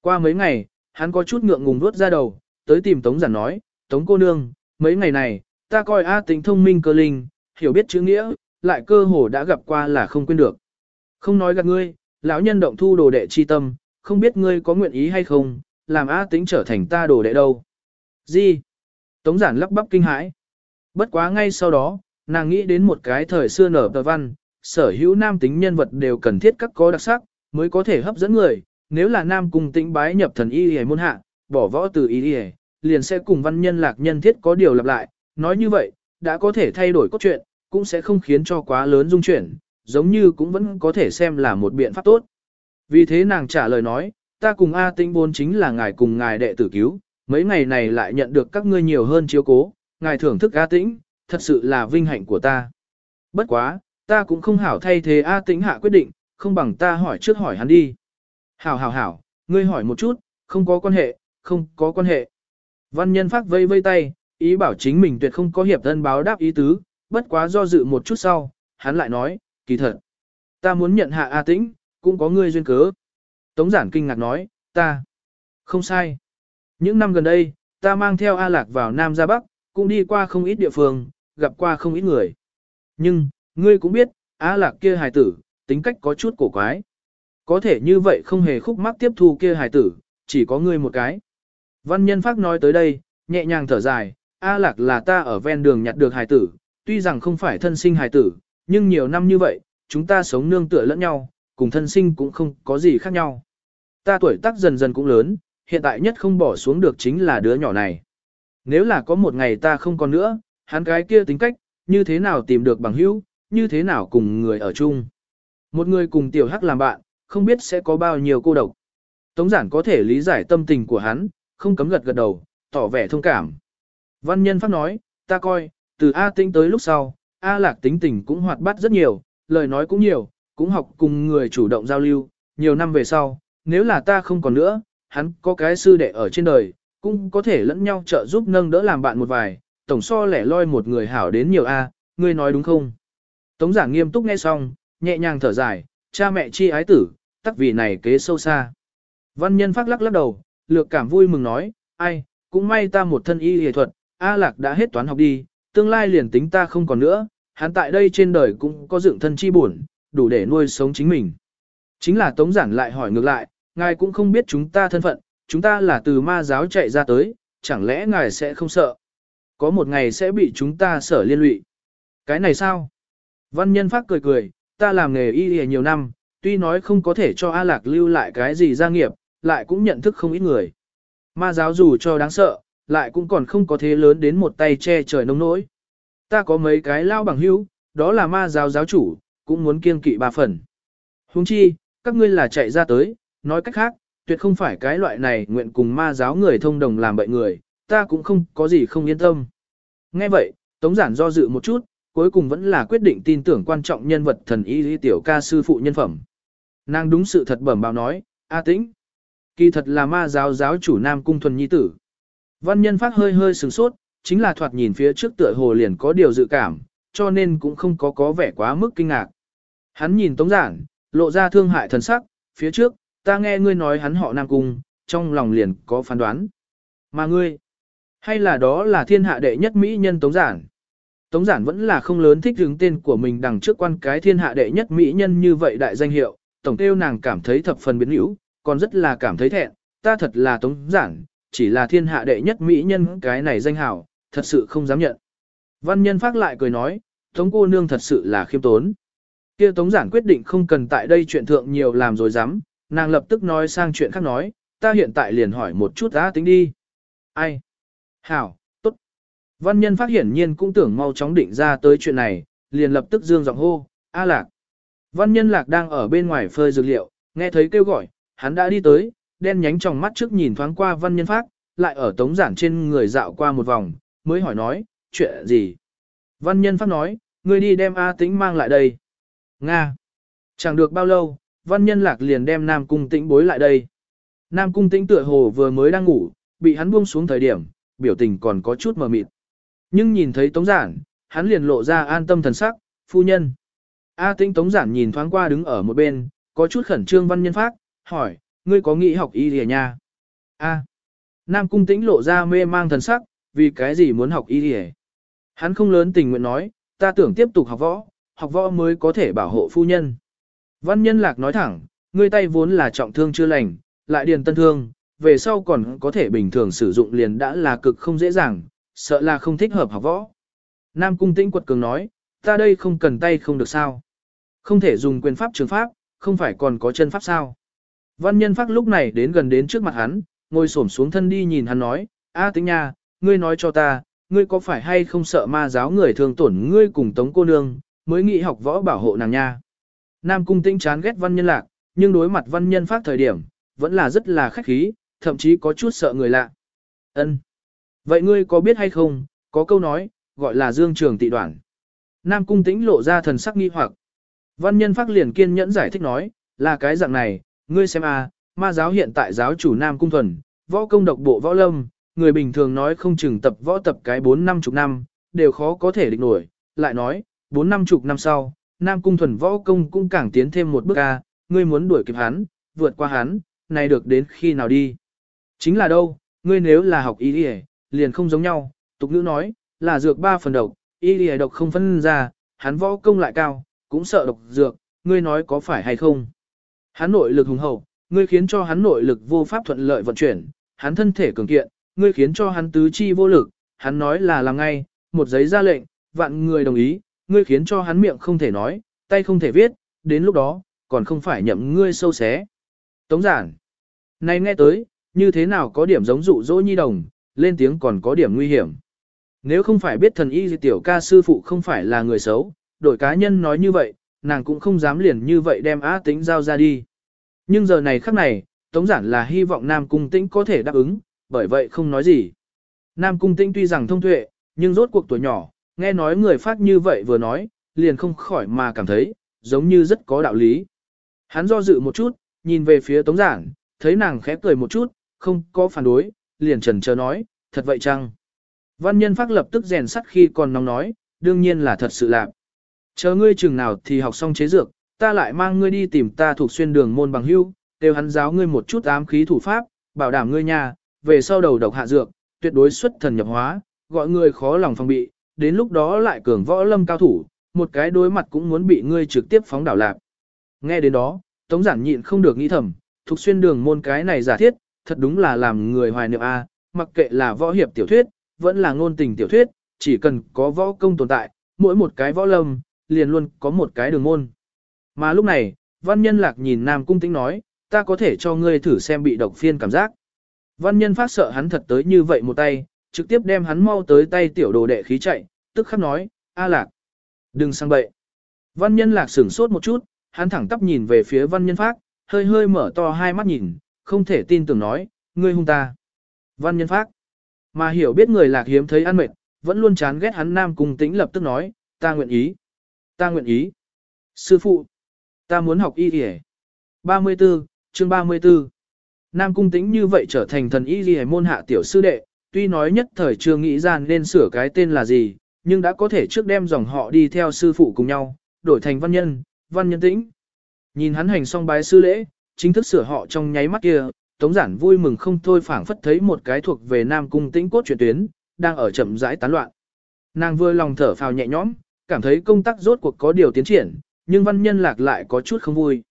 Qua mấy ngày, hắn có chút ngượng ngùng nuốt ra đầu, tới tìm Tống giản nói, Tống cô nương, mấy ngày này, ta coi A tính thông minh cơ linh, hiểu biết chữ nghĩa, lại cơ hồ đã gặp qua là không quên được. Không nói gạt ngươi, lão nhân động thu đồ đệ chi tâm, không biết ngươi có nguyện ý hay không, làm A tính trở thành ta đồ đệ đâu. Gì? Tống giản lắp bắp kinh hãi. Bất quá ngay sau đó, nàng nghĩ đến một cái thời xưa nở tờ văn, sở hữu nam tính nhân vật đều cần thiết các có đặc sắc, mới có thể hấp dẫn người. Nếu là nam cung tĩnh bái nhập thần y hề môn hạ, bỏ võ từ y hề, liền sẽ cùng văn nhân lạc nhân thiết có điều lặp lại. Nói như vậy, đã có thể thay đổi cốt truyện, cũng sẽ không khiến cho quá lớn dung chuyển, giống như cũng vẫn có thể xem là một biện pháp tốt. Vì thế nàng trả lời nói, ta cùng A Tĩnh vốn chính là ngài cùng ngài đệ tử cứu, mấy ngày này lại nhận được các ngươi nhiều hơn chiếu cố, ngài thưởng thức A Tĩnh, thật sự là vinh hạnh của ta. Bất quá, ta cũng không hảo thay thế A Tĩnh hạ quyết định, không bằng ta hỏi trước hỏi hắn đi. Hảo hảo hảo, ngươi hỏi một chút, không có quan hệ, không có quan hệ. Văn nhân phát vây vây tay, ý bảo chính mình tuyệt không có hiệp thân báo đáp ý tứ, bất quá do dự một chút sau, hắn lại nói, kỳ thật. Ta muốn nhận hạ A Tĩnh, cũng có ngươi duyên cớ. Tống giản kinh ngạc nói, ta. Không sai. Những năm gần đây, ta mang theo A Lạc vào Nam ra Bắc, cũng đi qua không ít địa phương, gặp qua không ít người. Nhưng, ngươi cũng biết, A Lạc kia hài tử, tính cách có chút cổ quái. Có thể như vậy không hề khúc mắc tiếp thu kia hài tử, chỉ có ngươi một cái. Văn nhân phát nói tới đây, nhẹ nhàng thở dài, A Lạc là ta ở ven đường nhặt được hài tử, tuy rằng không phải thân sinh hài tử, nhưng nhiều năm như vậy, chúng ta sống nương tựa lẫn nhau, cùng thân sinh cũng không có gì khác nhau. Ta tuổi tác dần dần cũng lớn, hiện tại nhất không bỏ xuống được chính là đứa nhỏ này. Nếu là có một ngày ta không còn nữa, hắn cái kia tính cách, như thế nào tìm được bằng hữu, như thế nào cùng người ở chung. Một người cùng tiểu hắc làm bạn, không biết sẽ có bao nhiêu cô độc. Tống giản có thể lý giải tâm tình của hắn, không cấm gật gật đầu, tỏ vẻ thông cảm. Văn nhân phát nói, ta coi, từ A tinh tới lúc sau, A lạc tính tình cũng hoạt bát rất nhiều, lời nói cũng nhiều, cũng học cùng người chủ động giao lưu, nhiều năm về sau, nếu là ta không còn nữa, hắn có cái sư đệ ở trên đời, cũng có thể lẫn nhau trợ giúp nâng đỡ làm bạn một vài, tổng so lẻ loi một người hảo đến nhiều a, ngươi nói đúng không? Tống giảng nghiêm túc nghe xong, nhẹ nhàng thở dài, cha mẹ chi ái tử, tắc vì này kế sâu xa. Văn nhân phát lắc lắc đầu, lược cảm vui mừng nói, ai, cũng may ta một thân y y thuật, A lạc đã hết toán học đi, tương lai liền tính ta không còn nữa, hắn tại đây trên đời cũng có dựng thân chi buồn, đủ để nuôi sống chính mình. Chính là Tống Giản lại hỏi ngược lại, ngài cũng không biết chúng ta thân phận, chúng ta là từ ma giáo chạy ra tới, chẳng lẽ ngài sẽ không sợ? Có một ngày sẽ bị chúng ta sở liên lụy. Cái này sao? Văn nhân phát cười cười, ta làm nghề y y nhiều năm, tuy nói không có thể cho A Lạc lưu lại cái gì gia nghiệp, lại cũng nhận thức không ít người. Ma giáo dù cho đáng sợ, lại cũng còn không có thế lớn đến một tay che trời nông nỗi. Ta có mấy cái lao bằng hữu, đó là ma giáo giáo chủ, cũng muốn kiêng kỵ ba phần. Huống chi, các ngươi là chạy ra tới, nói cách khác, tuyệt không phải cái loại này nguyện cùng ma giáo người thông đồng làm bậy người, ta cũng không có gì không yên tâm. Nghe vậy, Tống Giản do dự một chút, cuối cùng vẫn là quyết định tin tưởng quan trọng nhân vật thần y lý tiểu ca sư phụ nhân phẩm. Nàng đúng sự thật bẩm báo nói, A tĩnh. Kỳ thật là ma giáo giáo chủ Nam Cung Thuần Nhi Tử. Văn nhân phát hơi hơi sừng sốt, chính là thoạt nhìn phía trước tựa hồ liền có điều dự cảm, cho nên cũng không có có vẻ quá mức kinh ngạc. Hắn nhìn Tống Giản, lộ ra thương hại thần sắc, phía trước, ta nghe ngươi nói hắn họ Nam Cung, trong lòng liền có phán đoán. Mà ngươi, hay là đó là thiên hạ đệ nhất Mỹ nhân Tống Giản? Tống Giản vẫn là không lớn thích hướng tên của mình đằng trước quan cái thiên hạ đệ nhất Mỹ nhân như vậy đại danh hiệu, tổng tiêu nàng cảm thấy thập phần biến hữu, còn rất là cảm thấy thẹn, ta thật là Tống Giản, chỉ là thiên hạ đệ nhất Mỹ nhân cái này danh hào, thật sự không dám nhận. Văn nhân phát lại cười nói, Tống cô nương thật sự là khiêm tốn. Kia Tống giản quyết định không cần tại đây chuyện thượng nhiều làm rồi dám, nàng lập tức nói sang chuyện khác nói, ta hiện tại liền hỏi một chút á tính đi. Ai? Hảo. Văn nhân phát hiển nhiên cũng tưởng mau chóng định ra tới chuyện này, liền lập tức dương giọng hô, A lạc. Văn nhân lạc đang ở bên ngoài phơi dược liệu, nghe thấy kêu gọi, hắn đã đi tới, đen nhánh trong mắt trước nhìn thoáng qua văn nhân phát, lại ở tống giản trên người dạo qua một vòng, mới hỏi nói, chuyện gì? Văn nhân phát nói, ngươi đi đem A tĩnh mang lại đây. Nga. Chẳng được bao lâu, văn nhân lạc liền đem Nam Cung tĩnh bối lại đây. Nam Cung tĩnh tựa hồ vừa mới đang ngủ, bị hắn buông xuống thời điểm, biểu tình còn có chút mờ mịt. Nhưng nhìn thấy tống giản, hắn liền lộ ra an tâm thần sắc, phu nhân. A tĩnh tống giản nhìn thoáng qua đứng ở một bên, có chút khẩn trương văn nhân phát, hỏi, ngươi có nghĩ học y lìa nha? A. Nam cung tĩnh lộ ra mê mang thần sắc, vì cái gì muốn học y lìa? Hắn không lớn tình nguyện nói, ta tưởng tiếp tục học võ, học võ mới có thể bảo hộ phu nhân. Văn nhân lạc nói thẳng, ngươi tay vốn là trọng thương chưa lành, lại điền tân thương, về sau còn có thể bình thường sử dụng liền đã là cực không dễ dàng, sợ là không thích hợp học võ. Nam cung tĩnh quật cường nói, ta đây không cần tay không được sao. Không thể dùng quyền pháp trường pháp, không phải còn có chân pháp sao. Văn nhân pháp lúc này đến gần đến trước mặt hắn, ngồi xổm xuống thân đi nhìn hắn nói, A tĩnh nha, ngươi nói cho ta, ngươi có phải hay không sợ ma giáo người thường tổn ngươi cùng tống cô nương, mới nghĩ học võ bảo hộ nàng nha. Nam cung tĩnh chán ghét văn nhân lạc, nhưng đối mặt văn nhân pháp thời điểm, vẫn là rất là khách khí, thậm chí có chút sợ người lạ. Ân. Vậy ngươi có biết hay không, có câu nói, gọi là dương trường tị đoạn. Nam cung tĩnh lộ ra thần sắc nghi hoặc. Văn nhân phát liền kiên nhẫn giải thích nói, là cái dạng này, ngươi xem a, ma giáo hiện tại giáo chủ Nam cung thuần, võ công độc bộ võ lâm, người bình thường nói không chừng tập võ tập cái 4 năm chục năm, đều khó có thể địch nổi, lại nói, 4 năm chục năm sau, Nam cung thuần võ công cũng càng tiến thêm một bước a, ngươi muốn đuổi kịp hắn, vượt qua hắn, này được đến khi nào đi. Chính là đâu, ngươi nếu là học y đi liền không giống nhau, tục nữ nói, là dược ba phần độc, y đi độc không phân ra, hắn võ công lại cao, cũng sợ độc dược, ngươi nói có phải hay không. Hắn nội lực hùng hậu, ngươi khiến cho hắn nội lực vô pháp thuận lợi vận chuyển, hắn thân thể cường kiện, ngươi khiến cho hắn tứ chi vô lực, hắn nói là làm ngay, một giấy ra lệnh, vạn người đồng ý, ngươi khiến cho hắn miệng không thể nói, tay không thể viết, đến lúc đó, còn không phải nhậm ngươi sâu xé. Tống giản. Này nghe tới, như thế nào có điểm giống dụ dỗ nhi đồng, lên tiếng còn có điểm nguy hiểm. Nếu không phải biết thần y tiểu ca sư phụ không phải là người xấu, đổi cá nhân nói như vậy, nàng cũng không dám liền như vậy đem á tính giao ra đi. Nhưng giờ này khắc này, Tống Giản là hy vọng Nam Cung Tĩnh có thể đáp ứng, bởi vậy không nói gì. Nam Cung Tĩnh tuy rằng thông tuệ, nhưng rốt cuộc tuổi nhỏ, nghe nói người phát như vậy vừa nói, liền không khỏi mà cảm thấy, giống như rất có đạo lý. Hắn do dự một chút, nhìn về phía Tống Giản, thấy nàng khẽ cười một chút, không có phản đối, liền trần chờ nói, thật vậy chăng? Văn nhân phát lập tức rèn sắt khi còn nóng nói, đương nhiên là thật sự lạc. Chờ ngươi chừng nào thì học xong chế dược, ta lại mang ngươi đi tìm ta thuộc xuyên đường môn bằng hưu, đều hắn giáo ngươi một chút ám khí thủ pháp, bảo đảm ngươi nhà, về sau đầu độc hạ dược, tuyệt đối xuất thần nhập hóa, gọi ngươi khó lòng phòng bị, đến lúc đó lại cường võ lâm cao thủ, một cái đối mặt cũng muốn bị ngươi trực tiếp phóng đảo lạc. Nghe đến đó, Tống giản nhịn không được nghĩ thầm, thuộc xuyên đường môn cái này giả thiết, thật đúng là làm người hoài niệm a, mặc kệ là võ hiệp tiểu thuyết, vẫn là ngôn tình tiểu thuyết, chỉ cần có võ công tồn tại, mỗi một cái võ lâm, liền luôn có một cái đường môn. Mà lúc này, văn nhân lạc nhìn Nam Cung Tĩnh nói, ta có thể cho ngươi thử xem bị độc phiên cảm giác. Văn nhân phát sợ hắn thật tới như vậy một tay, trực tiếp đem hắn mau tới tay tiểu đồ đệ khí chạy, tức khắc nói, a lạc, đừng sang bậy. Văn nhân lạc sửng sốt một chút, hắn thẳng tắp nhìn về phía văn nhân phát, hơi hơi mở to hai mắt nhìn, không thể tin tưởng nói, ngươi hung ta. Văn nhân Phác, mà hiểu biết người lạc hiếm thấy ăn mệt, vẫn luôn chán ghét hắn Nam Cung Tĩnh lập tức nói, ta nguyện ý. Ta nguyện ý. Sư phụ, ta muốn học y y 34, chương 34. Nam cung tĩnh như vậy trở thành thần y y môn hạ tiểu sư đệ, tuy nói nhất thời chưa nghĩ ra nên sửa cái tên là gì, nhưng đã có thể trước đem dòng họ đi theo sư phụ cùng nhau, đổi thành văn nhân, văn nhân tĩnh. Nhìn hắn hành xong bái sư lễ, chính thức sửa họ trong nháy mắt kia, Tống giản vui mừng không thôi phảng phất thấy một cái thuộc về Nam cung tĩnh cốt truyền tuyến, đang ở chậm rãi tán loạn. Nàng vừa lòng thở phào nhẹ nhõm, cảm thấy công tác rốt cuộc có điều tiến triển, nhưng văn nhân lạc lại có chút không vui.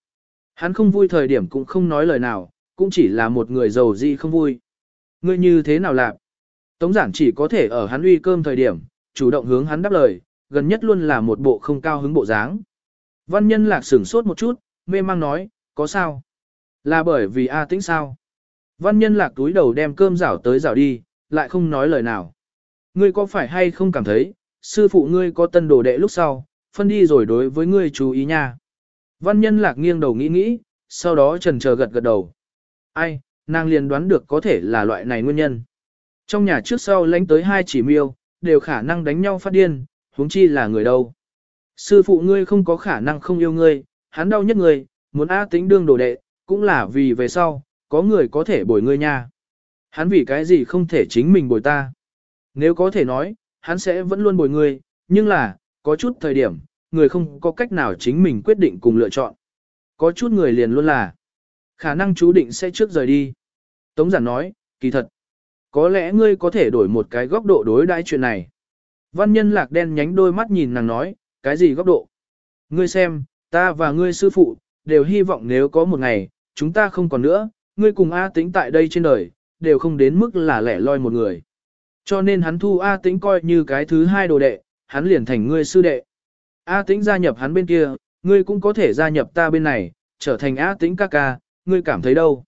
Hắn không vui thời điểm cũng không nói lời nào, cũng chỉ là một người giàu gì không vui. Ngươi như thế nào lạc? Tống giản chỉ có thể ở hắn uy cơm thời điểm, chủ động hướng hắn đáp lời, gần nhất luôn là một bộ không cao hứng bộ dáng. Văn nhân lạc sửng sốt một chút, mê mang nói, có sao? Là bởi vì A tĩnh sao? Văn nhân lạc túi đầu đem cơm rảo tới rảo đi, lại không nói lời nào. Ngươi có phải hay không cảm thấy, sư phụ ngươi có tân đồ đệ lúc sau, phân đi rồi đối với ngươi chú ý nha. Văn nhân lạc nghiêng đầu nghĩ nghĩ, sau đó trần chờ gật gật đầu. Ai, Nàng liền đoán được có thể là loại này nguyên nhân. Trong nhà trước sau lánh tới hai chỉ miêu, đều khả năng đánh nhau phát điên, huống chi là người đâu. Sư phụ ngươi không có khả năng không yêu ngươi, hắn đau nhất ngươi, muốn A tính đương đồ đệ, cũng là vì về sau, có người có thể bồi ngươi nha. Hắn vì cái gì không thể chính mình bồi ta. Nếu có thể nói, hắn sẽ vẫn luôn bồi ngươi, nhưng là, có chút thời điểm, người không có cách nào chính mình quyết định cùng lựa chọn. Có chút người liền luôn là, khả năng chú định sẽ trước rời đi. Tống giản nói, kỳ thật, có lẽ ngươi có thể đổi một cái góc độ đối đãi chuyện này. Văn nhân lạc đen nhánh đôi mắt nhìn nàng nói, cái gì góc độ? Ngươi xem, ta và ngươi sư phụ, đều hy vọng nếu có một ngày, chúng ta không còn nữa, ngươi cùng A tĩnh tại đây trên đời, đều không đến mức là lẻ loi một người. Cho nên hắn thu A tĩnh coi như cái thứ hai đồ đệ, hắn liền thành ngươi sư đệ. A tĩnh gia nhập hắn bên kia, ngươi cũng có thể gia nhập ta bên này, trở thành A tĩnh ca ca, ngươi cảm thấy đâu?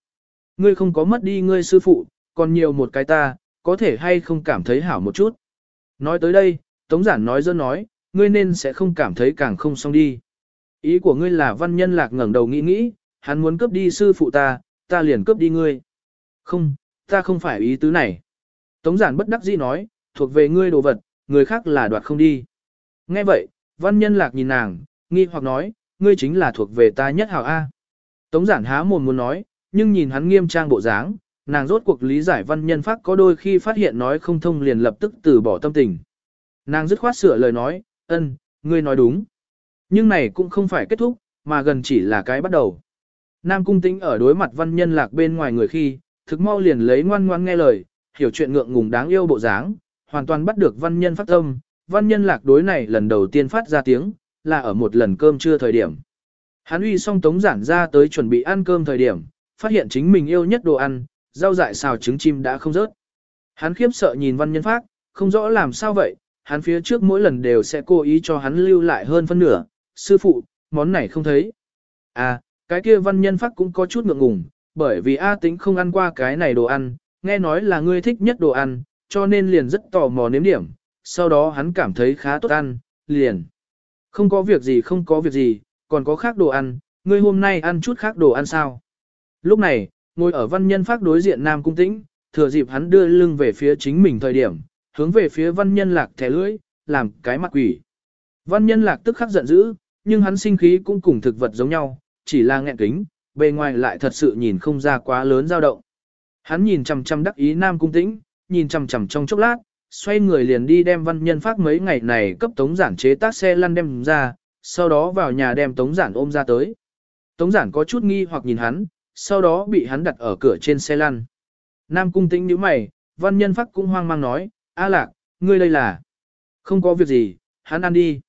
Ngươi không có mất đi ngươi sư phụ, còn nhiều một cái ta, có thể hay không cảm thấy hảo một chút. Nói tới đây, Tống Giản nói dơ nói, ngươi nên sẽ không cảm thấy càng không xong đi. Ý của ngươi là văn nhân lạc ngẩng đầu nghĩ nghĩ, hắn muốn cướp đi sư phụ ta, ta liền cướp đi ngươi. Không, ta không phải ý tứ này. Tống giản bất đắc dĩ nói, thuộc về ngươi đồ vật, người khác là đoạt không đi. Nghe vậy, văn nhân lạc nhìn nàng, nghi hoặc nói, ngươi chính là thuộc về ta nhất hảo A. Tống giản há mồm muốn nói, nhưng nhìn hắn nghiêm trang bộ dáng, nàng rốt cuộc lý giải văn nhân pháp có đôi khi phát hiện nói không thông liền lập tức từ bỏ tâm tình. Nàng dứt khoát sửa lời nói, ân, ngươi nói đúng. Nhưng này cũng không phải kết thúc, mà gần chỉ là cái bắt đầu. Nam cung tĩnh ở đối mặt văn nhân lạc bên ngoài người khi, thực mau liền lấy ngoan ngoan nghe lời, hiểu chuyện ngượng ngùng đáng yêu bộ dáng, hoàn toàn bắt được văn nhân phát tâm. Văn nhân lạc đối này lần đầu tiên phát ra tiếng, là ở một lần cơm trưa thời điểm. Hắn uy xong tống giản ra tới chuẩn bị ăn cơm thời điểm, phát hiện chính mình yêu nhất đồ ăn, rau dại xào trứng chim đã không rớt. Hắn khiếp sợ nhìn văn nhân phát, không rõ làm sao vậy, hắn phía trước mỗi lần đều sẽ cố ý cho hắn lưu lại hơn phân nửa, sư phụ, món này không thấy. À, cái kia văn nhân phát cũng có chút ngượng ngùng, bởi vì A tính không ăn qua cái này đồ ăn, nghe nói là ngươi thích nhất đồ ăn, cho nên liền rất tò mò nếm điểm, sau đó hắn cảm thấy khá tốt ăn, liền. Không có việc gì không có việc gì, còn có khác đồ ăn, ngươi hôm nay ăn chút khác đồ ăn sao. Lúc này, ngồi ở văn nhân phát đối diện Nam Cung Tĩnh, thừa dịp hắn đưa lưng về phía chính mình thời điểm, hướng về phía văn nhân lạc thẻ lưỡi, làm cái mặt quỷ. Văn nhân lạc tức khắc giận dữ, nhưng hắn sinh khí cũng cùng thực vật giống nhau, chỉ là nghẹn kính, bề ngoài lại thật sự nhìn không ra quá lớn dao động. Hắn nhìn chằm chằm đắc ý Nam Cung Tĩnh, nhìn chằm chằm trong chốc lát, xoay người liền đi đem văn nhân phát mấy ngày này cấp tống giản chế tác xe lăn đem ra, sau đó vào nhà đem tống giản ôm ra tới. Tống giản có chút nghi hoặc nhìn hắn, sau đó bị hắn đặt ở cửa trên xe lăn. Nam Cung Tĩnh nhíu mày, văn nhân phát cũng hoang mang nói, A lạc, ngươi đây là... Không có việc gì, hắn ăn đi.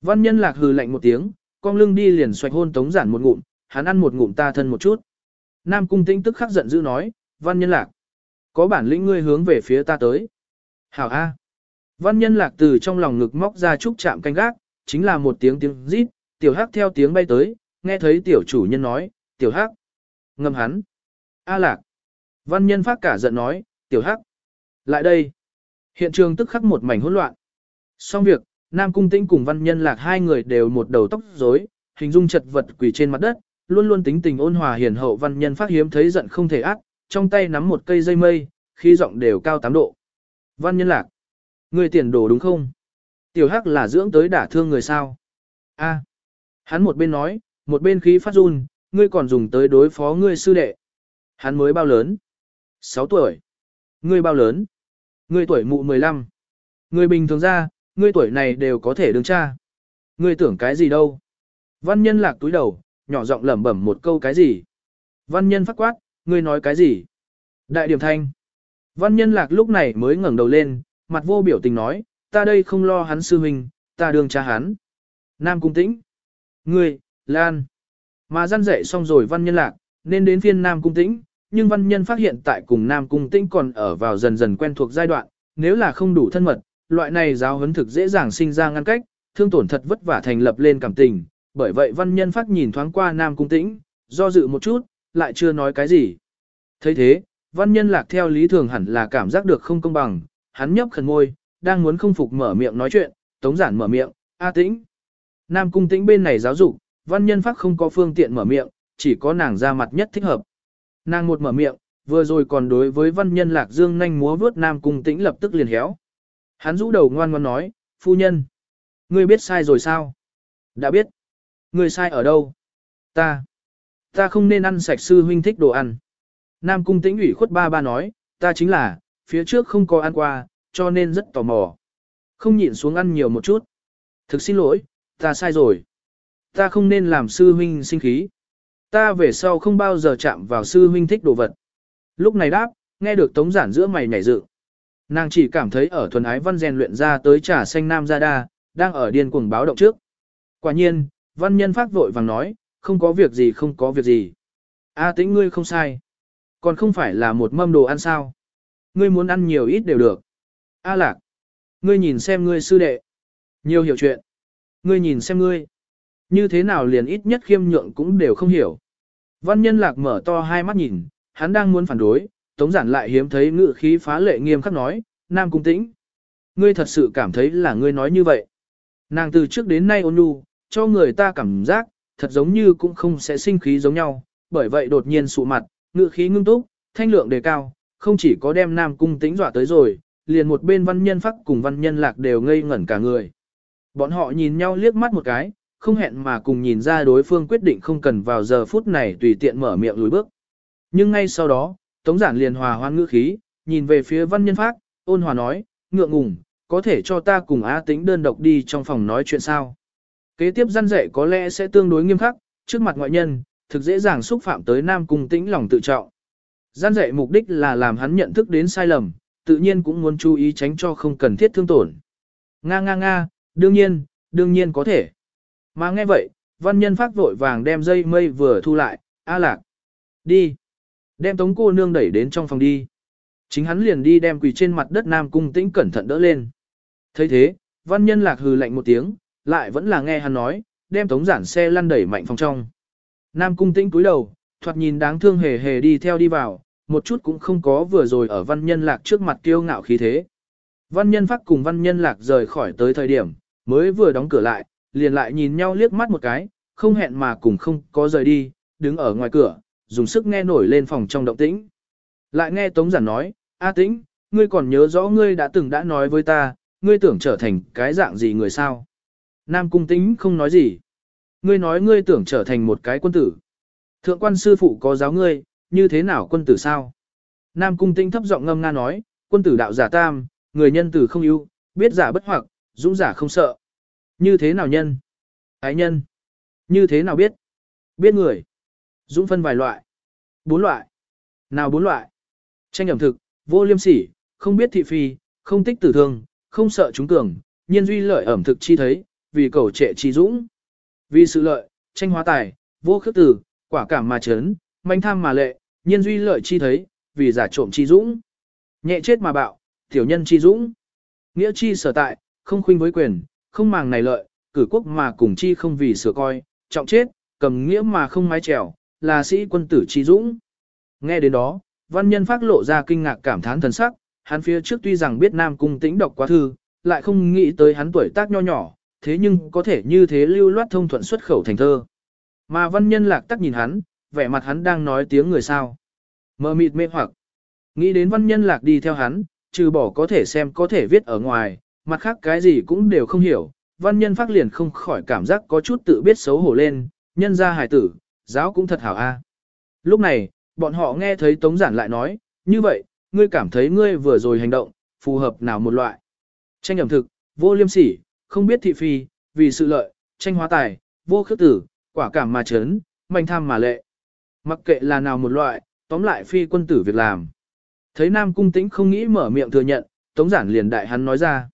Văn nhân lạc hừ lạnh một tiếng, con lưng đi liền xoạch hôn tống giản một ngụm, hắn ăn một ngụm ta thân một chút. Nam cung tĩnh tức khắc giận dữ nói, văn nhân lạc. Có bản lĩnh ngươi hướng về phía ta tới. Hảo A. Văn nhân lạc từ trong lòng ngực móc ra trúc chạm canh gác, chính là một tiếng tiếng rít, tiểu hắc theo tiếng bay tới, nghe thấy tiểu chủ nhân nói, tiểu hắc. Ngâm hắn. A lạc. Văn nhân phát cả giận nói, tiểu hắc. Lại đây. Hiện trường tức khắc một mảnh hỗn loạn. Xong việc, Nam Cung Tĩnh cùng văn nhân lạc hai người đều một đầu tóc rối, hình dung chật vật quỳ trên mặt đất, luôn luôn tính tình ôn hòa hiền hậu văn nhân phát hiếm thấy giận không thể ác, trong tay nắm một cây dây mây, khi giọng đều cao 8 độ. Văn nhân lạc, người tiền đồ đúng không? Tiểu Hắc là dưỡng tới đả thương người sao? A. À. Hắn một bên nói, một bên khí phát run, ngươi còn dùng tới đối phó ngươi sư đệ. Hắn mới bao lớn? 6 tuổi. Ngươi bao lớn? Ngươi tuổi mụ 15. Ngươi bình thường ra, ngươi tuổi này đều có thể đứng cha. Ngươi tưởng cái gì đâu? Văn nhân lạc túi đầu, nhỏ giọng lẩm bẩm một câu cái gì? Văn nhân phát quát, ngươi nói cái gì? Đại điểm thanh. Văn nhân lạc lúc này mới ngẩng đầu lên, mặt vô biểu tình nói, ta đây không lo hắn sư huynh, ta đương cha hắn. Nam cung tĩnh. Ngươi, Lan. Mà răn dạy xong rồi văn nhân lạc, nên đến phiên Nam cung tĩnh, nhưng văn nhân phát hiện tại cùng Nam cung tĩnh còn ở vào dần dần quen thuộc giai đoạn, nếu là không đủ thân mật, loại này giáo huấn thực dễ dàng sinh ra ngăn cách, thương tổn thật vất vả thành lập lên cảm tình, bởi vậy văn nhân phát nhìn thoáng qua Nam Cung Tĩnh, do dự một chút, lại chưa nói cái gì. thấy thế, văn nhân lạc theo lý thường hẳn là cảm giác được không công bằng, hắn nhấp khẩn ngôi, đang muốn không phục mở miệng nói chuyện, tống giản mở miệng, A Tĩnh. Nam Cung Tĩnh bên này giáo dục, văn nhân phát không có phương tiện mở miệng, chỉ có nàng ra mặt nhất thích hợp. Nàng một mở miệng, vừa rồi còn đối với văn nhân lạc dương nhanh múa vướt nam cung tĩnh lập tức liền héo. Hắn rũ đầu ngoan ngoan nói, phu nhân, ngươi biết sai rồi sao? Đã biết. Ngươi sai ở đâu? Ta. Ta không nên ăn sạch sư huynh thích đồ ăn. Nam cung tĩnh ủy khuất ba ba nói, ta chính là, phía trước không có ăn qua, cho nên rất tò mò. Không nhịn xuống ăn nhiều một chút. Thực xin lỗi, ta sai rồi. Ta không nên làm sư huynh sinh khí. Ta về sau không bao giờ chạm vào sư huynh thích đồ vật. Lúc này đáp, nghe được tống giản giữa mày nhảy dựng. Nàng chỉ cảm thấy ở thuần ái văn rèn luyện ra tới trà xanh nam gia đa, đang ở điên cuồng báo động trước. Quả nhiên, văn nhân phát vội vàng nói, không có việc gì không có việc gì. A tĩnh ngươi không sai. Còn không phải là một mâm đồ ăn sao. Ngươi muốn ăn nhiều ít đều được. A lạc. Ngươi nhìn xem ngươi sư đệ. Nhiều hiểu chuyện. Ngươi nhìn xem ngươi. Như thế nào liền ít nhất khiêm nhượng cũng đều không hiểu. Văn nhân lạc mở to hai mắt nhìn, hắn đang muốn phản đối, tống giản lại hiếm thấy ngự khí phá lệ nghiêm khắc nói, nam cung tĩnh. Ngươi thật sự cảm thấy là ngươi nói như vậy. Nàng từ trước đến nay ôn nhu, cho người ta cảm giác, thật giống như cũng không sẽ sinh khí giống nhau, bởi vậy đột nhiên sụ mặt, ngự khí ngưng túc, thanh lượng đề cao, không chỉ có đem nam cung tĩnh dọa tới rồi, liền một bên văn nhân phát cùng văn nhân lạc đều ngây ngẩn cả người. Bọn họ nhìn nhau liếc mắt một cái, không hẹn mà cùng nhìn ra đối phương quyết định không cần vào giờ phút này tùy tiện mở miệng lùi bước. Nhưng ngay sau đó, Tống Giản liền hòa hoan ngữ khí, nhìn về phía văn nhân phác, ôn hòa nói, ngượng ngùng, có thể cho ta cùng Á Tĩnh đơn độc đi trong phòng nói chuyện sao. Kế tiếp gian dạy có lẽ sẽ tương đối nghiêm khắc, trước mặt ngoại nhân, thực dễ dàng xúc phạm tới Nam Cung Tĩnh lòng tự trọng. Gian dạy mục đích là làm hắn nhận thức đến sai lầm, tự nhiên cũng muốn chú ý tránh cho không cần thiết thương tổn. Nga nga nga, đương nhiên, đương nhiên có thể. Mà nghe vậy, văn nhân phát vội vàng đem dây mây vừa thu lại, a lạc. Đi. Đem tống cô nương đẩy đến trong phòng đi. Chính hắn liền đi đem quỳ trên mặt đất nam cung tĩnh cẩn thận đỡ lên. thấy thế, văn nhân lạc hừ lạnh một tiếng, lại vẫn là nghe hắn nói, đem tống giản xe lăn đẩy mạnh phòng trong. Nam cung tĩnh cúi đầu, thoạt nhìn đáng thương hề hề đi theo đi vào, một chút cũng không có vừa rồi ở văn nhân lạc trước mặt kiêu ngạo khí thế. Văn nhân phát cùng văn nhân lạc rời khỏi tới thời điểm, mới vừa đóng cửa lại, liền lại nhìn nhau liếc mắt một cái, không hẹn mà cùng không có rời đi, đứng ở ngoài cửa, dùng sức nghe nổi lên phòng trong động tĩnh. Lại nghe Tống Giản nói, A tĩnh, ngươi còn nhớ rõ ngươi đã từng đã nói với ta, ngươi tưởng trở thành cái dạng gì người sao? Nam Cung Tĩnh không nói gì. Ngươi nói ngươi tưởng trở thành một cái quân tử. Thượng quan sư phụ có giáo ngươi, như thế nào quân tử sao? Nam Cung Tĩnh thấp giọng ngâm nga nói, quân tử đạo giả tam, người nhân tử không ưu, biết giả bất hoặc, dũng giả không sợ. Như thế nào nhân? Ái nhân. Như thế nào biết? Biết người. Dũng phân vài loại. Bốn loại. Nào bốn loại? Tranh ẩm thực, vô liêm sỉ, không biết thị phi, không tích tử thương, không sợ chúng cường, nhiên duy lợi ẩm thực chi thấy, vì cầu trệ chi dũng. Vì sự lợi, tranh hóa tài, vô khước tử, quả cảm mà chấn, manh tham mà lệ, nhiên duy lợi chi thấy, vì giả trộm chi dũng. Nhẹ chết mà bạo, tiểu nhân chi dũng. Nghĩa chi sở tại, không khuynh với quyền, không màng này lợi, cử quốc mà cùng chi không vì sửa coi, trọng chết, cầm nghĩa mà không mái trèo, là sĩ quân tử chi dũng. Nghe đến đó, văn nhân phát lộ ra kinh ngạc cảm thán thần sắc, hắn phía trước tuy rằng biết Nam Cung tĩnh đọc quá thư, lại không nghĩ tới hắn tuổi tác nho nhỏ, thế nhưng có thể như thế lưu loát thông thuận xuất khẩu thành thơ. Mà văn nhân lạc tắc nhìn hắn, vẻ mặt hắn đang nói tiếng người sao. Mơ mịt mê hoặc. Nghĩ đến văn nhân lạc đi theo hắn, trừ bỏ có thể xem có thể viết ở ngoài, mặt khác cái gì cũng đều không hiểu. Văn nhân phát liền không khỏi cảm giác có chút tự biết xấu hổ lên, nhân ra hài tử, giáo cũng thật hảo a. Lúc này, bọn họ nghe thấy Tống Giản lại nói, như vậy, ngươi cảm thấy ngươi vừa rồi hành động, phù hợp nào một loại. Tranh ẩm thực, vô liêm sỉ, không biết thị phi, vì sự lợi, tranh hóa tài, vô khước tử, quả cảm mà chấn, manh tham mà lệ. Mặc kệ là nào một loại, tóm lại phi quân tử việc làm. Thấy Nam Cung Tĩnh không nghĩ mở miệng thừa nhận, Tống Giản liền đại hắn nói ra.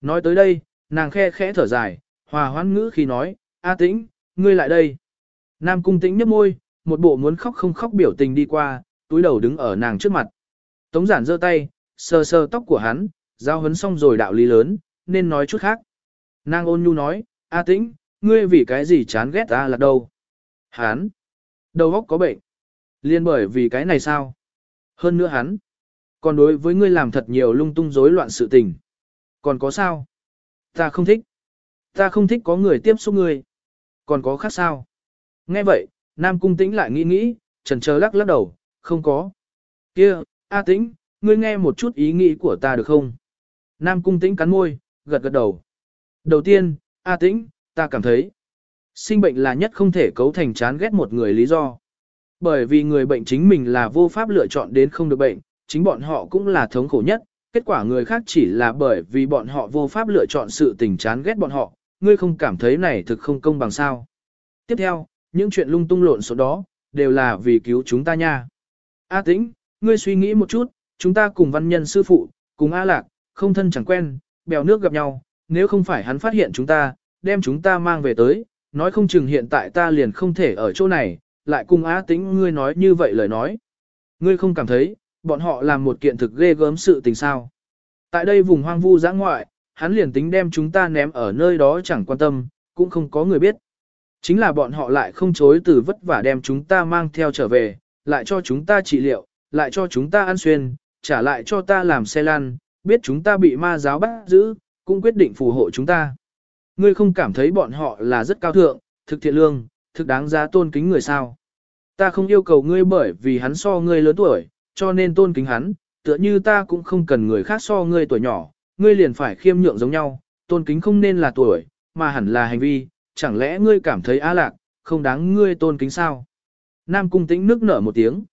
Nói tới đây, nàng khe khẽ thở dài, hòa hoãn ngữ khi nói, A Tĩnh, ngươi lại đây. Nam Cung Tĩnh nhếch môi, một bộ muốn khóc không khóc biểu tình đi qua, túi đầu đứng ở nàng trước mặt. Tống Giản giơ tay, sờ sờ tóc của hắn, giao hấn xong rồi đạo lý lớn, nên nói chút khác. Nàng ôn nhu nói, A Tĩnh, ngươi vì cái gì chán ghét ta là đâu? Hắn, đầu óc có bệnh. Liên bởi vì cái này sao? Hơn nữa hắn, còn đối với ngươi làm thật nhiều lung tung rối loạn sự tình. Còn có sao? Ta không thích. Ta không thích có người tiếp xúc ngươi. Còn có khác sao? Nghe vậy, Nam Cung Tĩnh lại nghĩ nghĩ, trần chờ lắc lắc đầu, không có. kia, A Tĩnh, ngươi nghe một chút ý nghĩ của ta được không? Nam Cung Tĩnh cắn môi, gật gật đầu. Đầu tiên, A Tĩnh, ta cảm thấy, sinh bệnh là nhất không thể cấu thành chán ghét một người lý do. Bởi vì người bệnh chính mình là vô pháp lựa chọn đến không được bệnh, chính bọn họ cũng là thống khổ nhất, kết quả người khác chỉ là bởi vì bọn họ vô pháp lựa chọn sự tình chán ghét bọn họ, ngươi không cảm thấy này thực không công bằng sao. Tiếp theo, những chuyện lung tung lộn số đó, đều là vì cứu chúng ta nha. A tĩnh, ngươi suy nghĩ một chút, chúng ta cùng văn nhân sư phụ, cùng A lạc, không thân chẳng quen, bèo nước gặp nhau, nếu không phải hắn phát hiện chúng ta, đem chúng ta mang về tới, nói không chừng hiện tại ta liền không thể ở chỗ này, lại cùng A tĩnh ngươi nói như vậy lời nói. Ngươi không cảm thấy, bọn họ làm một kiện thực ghê gớm sự tình sao. Tại đây vùng hoang vu giã ngoại, hắn liền tính đem chúng ta ném ở nơi đó chẳng quan tâm, cũng không có người biết. Chính là bọn họ lại không chối từ vất vả đem chúng ta mang theo trở về, lại cho chúng ta trị liệu, lại cho chúng ta ăn xuyên, trả lại cho ta làm xe lăn, biết chúng ta bị ma giáo bắt giữ, cũng quyết định phù hộ chúng ta. Ngươi không cảm thấy bọn họ là rất cao thượng, thực thiện lương, thực đáng giá tôn kính người sao. Ta không yêu cầu ngươi bởi vì hắn so ngươi lớn tuổi, cho nên tôn kính hắn, tựa như ta cũng không cần người khác so ngươi tuổi nhỏ, ngươi liền phải khiêm nhượng giống nhau, tôn kính không nên là tuổi, mà hẳn là hành vi, chẳng lẽ ngươi cảm thấy á lạc, không đáng ngươi tôn kính sao? Nam cung tĩnh nước nở một tiếng.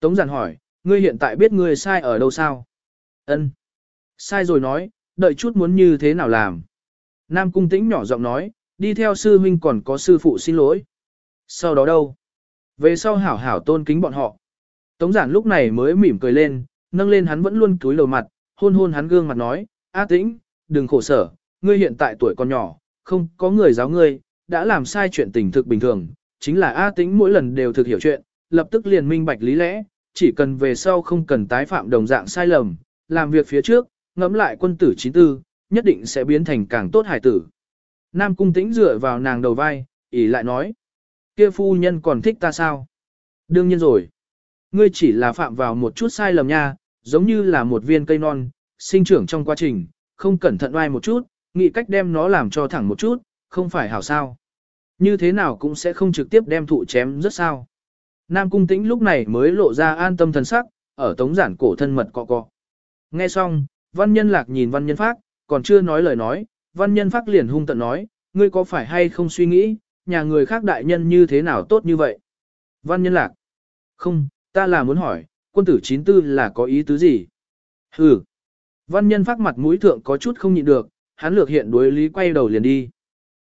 Tống giản hỏi, ngươi hiện tại biết ngươi sai ở đâu sao? Ân. Sai rồi nói, đợi chút muốn như thế nào làm? Nam cung tĩnh nhỏ giọng nói, đi theo sư huynh còn có sư phụ xin lỗi. Sau đó đâu? Về sau hảo hảo tôn kính bọn họ. Tống giản lúc này mới mỉm cười lên, nâng lên hắn vẫn luôn cúi lầu mặt, hôn hôn hắn gương mặt nói, A tĩnh, đừng khổ sở, ngươi hiện tại tuổi còn nhỏ, không có người giáo ngươi, đã làm sai chuyện tình thực bình thường, chính là A tĩnh mỗi lần đều thực hiểu chuyện, lập tức liền minh bạch lý lẽ, chỉ cần về sau không cần tái phạm đồng dạng sai lầm, làm việc phía trước, ngẫm lại quân tử chín tư, nhất định sẽ biến thành càng tốt hải tử. Nam cung tĩnh dựa vào nàng đầu vai, ỉ lại nói, kia phu nhân còn thích ta sao? Đương nhiên rồi. Ngươi chỉ là phạm vào một chút sai lầm nha, giống như là một viên cây non, sinh trưởng trong quá trình, không cẩn thận oai một chút, nghĩ cách đem nó làm cho thẳng một chút, không phải hảo sao. Như thế nào cũng sẽ không trực tiếp đem thụ chém rất sao. Nam cung tĩnh lúc này mới lộ ra an tâm thần sắc, ở tống giản cổ thân mật cọ cọ. Nghe xong, văn nhân lạc nhìn văn nhân phát, còn chưa nói lời nói, văn nhân phát liền hung tận nói, ngươi có phải hay không suy nghĩ, nhà người khác đại nhân như thế nào tốt như vậy? Văn nhân lạc, không, ta là muốn hỏi, quân tử 94 là có ý tứ gì? Hừ. Văn nhân phát mặt mũi thượng có chút không nhịn được, hắn lược hiện đối lý quay đầu liền đi.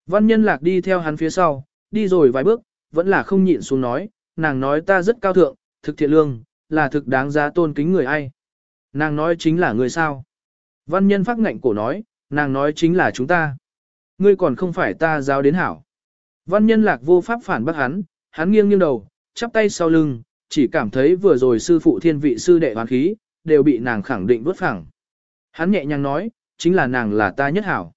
Văn nhân lạc đi theo hắn phía sau, đi rồi vài bước, vẫn là không nhịn xuống nói, nàng nói ta rất cao thượng, thực thiện lương, là thực đáng giá tôn kính người ai. Nàng nói chính là người sao. Văn nhân phát ngạnh cổ nói, nàng nói chính là chúng ta. Ngươi còn không phải ta giao đến hảo. Văn nhân lạc vô pháp phản bác hắn, hắn nghiêng nghiêng đầu, chắp tay sau lưng, chỉ cảm thấy vừa rồi sư phụ thiên vị sư đệ hoàn khí, đều bị nàng khẳng định vứt phẳng. Hắn nhẹ nhàng nói, chính là nàng là ta nhất hảo.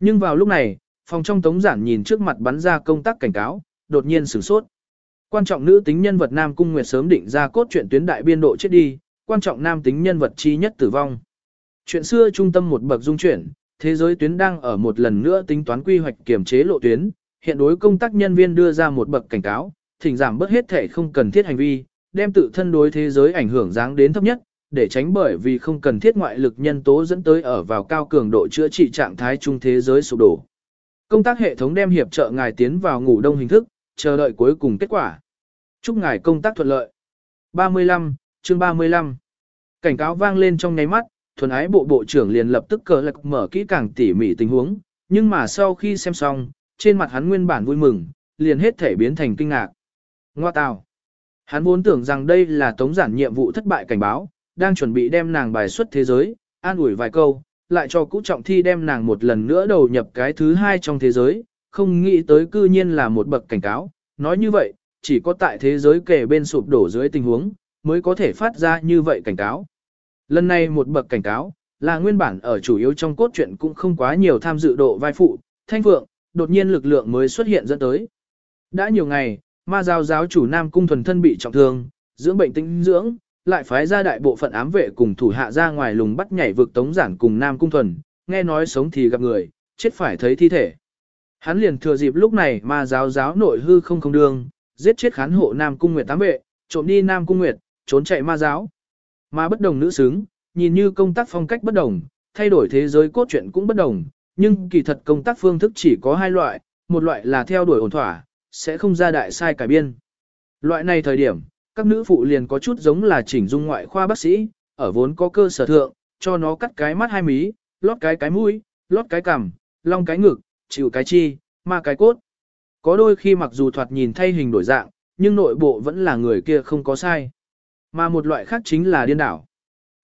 Nhưng vào lúc này, phòng trong tống giản nhìn trước mặt bắn ra công tác cảnh cáo, đột nhiên sửng sốt. Quan trọng nữ tính nhân vật Nam Cung Nguyệt sớm định ra cốt truyện tuyến đại biên độ chết đi, quan trọng nam tính nhân vật chi nhất tử vong. Chuyện xưa trung tâm một bậc dung chuyển, thế giới tuyến đang ở một lần nữa tính toán quy hoạch kiểm chế lộ tuyến, hiện đối công tác nhân viên đưa ra một bậc cảnh cáo, thỉnh giảm bớt hết thể không cần thiết hành vi, đem tự thân đối thế giới ảnh hưởng dáng đến thấp nhất, để tránh bởi vì không cần thiết ngoại lực nhân tố dẫn tới ở vào cao cường độ chữa trị trạng thái trung thế giới sụp đổ. Công tác hệ thống đem hiệp trợ ngài tiến vào ngủ đông hình thức, chờ đợi cuối cùng kết quả. Chúc ngài công tác thuận lợi. 35, chương 35. Cảnh cáo vang lên trong nháy mắt, thuần ái bộ bộ trưởng liền lập tức cờ lạc mở kỹ càng tỉ mỉ tình huống, nhưng mà sau khi xem xong, trên mặt hắn nguyên bản vui mừng, liền hết thể biến thành kinh ngạc. Ngoa tào. Hắn vốn tưởng rằng đây là tống giản nhiệm vụ thất bại cảnh báo, đang chuẩn bị đem nàng bài xuất thế giới, an ủi vài câu, lại cho cũ trọng thi đem nàng một lần nữa đầu nhập cái thứ hai trong thế giới, không nghĩ tới cư nhiên là một bậc cảnh cáo. Nói như vậy, chỉ có tại thế giới kề bên sụp đổ dưới tình huống, mới có thể phát ra như vậy cảnh cáo. Lần này một bậc cảnh cáo, là nguyên bản ở chủ yếu trong cốt truyện cũng không quá nhiều tham dự độ vai phụ, thanh phượng, đột nhiên lực lượng mới xuất hiện dẫn tới. Đã nhiều ngày, ma giáo giáo chủ Nam Cung thuần thân bị trọng thương, dưỡng bệnh tinh dưỡng, lại phái ra đại bộ phận ám vệ cùng thủ hạ ra ngoài lùng bắt nhảy vực tống giản cùng Nam Cung thuần, nghe nói sống thì gặp người, chết phải thấy thi thể. Hắn liền thừa dịp lúc này ma giáo giáo nội hư không không đường giết chết khán hộ Nam Cung Nguyệt tám vệ, trộm đi Nam Cung Nguyệt, trốn chạy ma giáo, Mà bất đồng nữ xứng, nhìn như công tác phong cách bất đồng, thay đổi thế giới cốt truyện cũng bất đồng, nhưng kỳ thật công tác phương thức chỉ có hai loại, một loại là theo đuổi ổn thỏa, sẽ không ra đại sai cải biên. Loại này thời điểm, các nữ phụ liền có chút giống là chỉnh dung ngoại khoa bác sĩ, ở vốn có cơ sở thượng, cho nó cắt cái mắt hai mí, lót cái cái mũi, lót cái cằm, long cái ngực, chịu cái chi, ma cái cốt. Có đôi khi mặc dù thoạt nhìn thay hình đổi dạng, nhưng nội bộ vẫn là người kia không có sai. Mà một loại khác chính là điên đảo.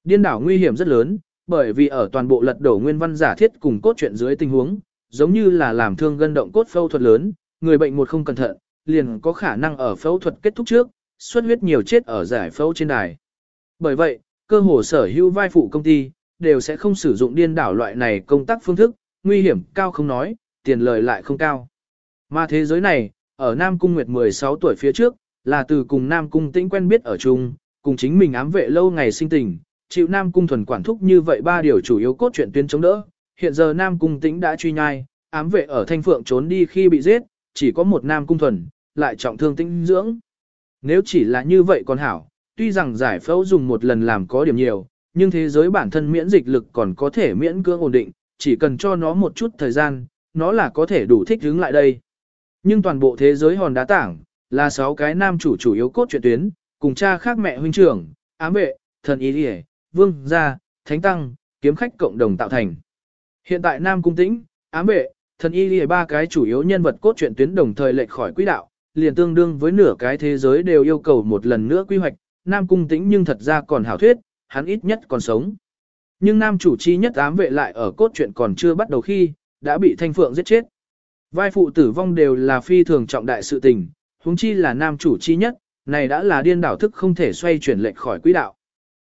Điên đảo nguy hiểm rất lớn, bởi vì ở toàn bộ lật đổ nguyên văn giả thiết cùng cốt truyện dưới tình huống, giống như là làm thương gân động cốt phẫu thuật lớn, người bệnh một không cẩn thận, liền có khả năng ở phẫu thuật kết thúc trước, xuất huyết nhiều chết ở giải phẫu trên đài. Bởi vậy, cơ hồ sở hữu vai phụ công ty, đều sẽ không sử dụng điên đảo loại này công tác phương thức, nguy hiểm cao không nói, tiền lời lại không cao. Mà thế giới này, ở Nam Cung Nguyệt 16 tuổi phía trước, là từ cùng Nam Cung Tĩnh quen biết ở chung, cùng chính mình ám vệ lâu ngày sinh tình, chịu Nam Cung thuần quản thúc như vậy ba điều chủ yếu cốt truyện tuyến chống đỡ. Hiện giờ Nam Cung Tĩnh đã truy nhai, ám vệ ở Thanh Phượng trốn đi khi bị giết, chỉ có một Nam Cung thuần, lại trọng thương tĩnh dưỡng. Nếu chỉ là như vậy còn hảo, tuy rằng giải phẫu dùng một lần làm có điểm nhiều, nhưng thế giới bản thân miễn dịch lực còn có thể miễn cưỡng ổn định, chỉ cần cho nó một chút thời gian, nó là có thể đủ thích ứng lại đây. Nhưng toàn bộ thế giới hòn đá tảng, là sáu cái nam chủ chủ yếu cốt truyện tuyến, cùng cha khác mẹ huynh trưởng, ám vệ, thần ý địa, vương gia, thánh tăng, kiếm khách cộng đồng tạo thành. Hiện tại nam cung tĩnh, ám vệ, thần y lìa ba cái chủ yếu nhân vật cốt truyện tuyến đồng thời lệch khỏi quỹ đạo, liền tương đương với nửa cái thế giới đều yêu cầu một lần nữa quy hoạch, nam cung tĩnh nhưng thật ra còn hảo thuyết, hắn ít nhất còn sống. Nhưng nam chủ chi nhất ám vệ lại ở cốt truyện còn chưa bắt đầu khi, đã bị thanh phượng giết chết. Vai phụ tử vong đều là phi thường trọng đại sự tình, huống chi là nam chủ chi nhất, này đã là điên đảo thức không thể xoay chuyển lệch khỏi quỹ đạo.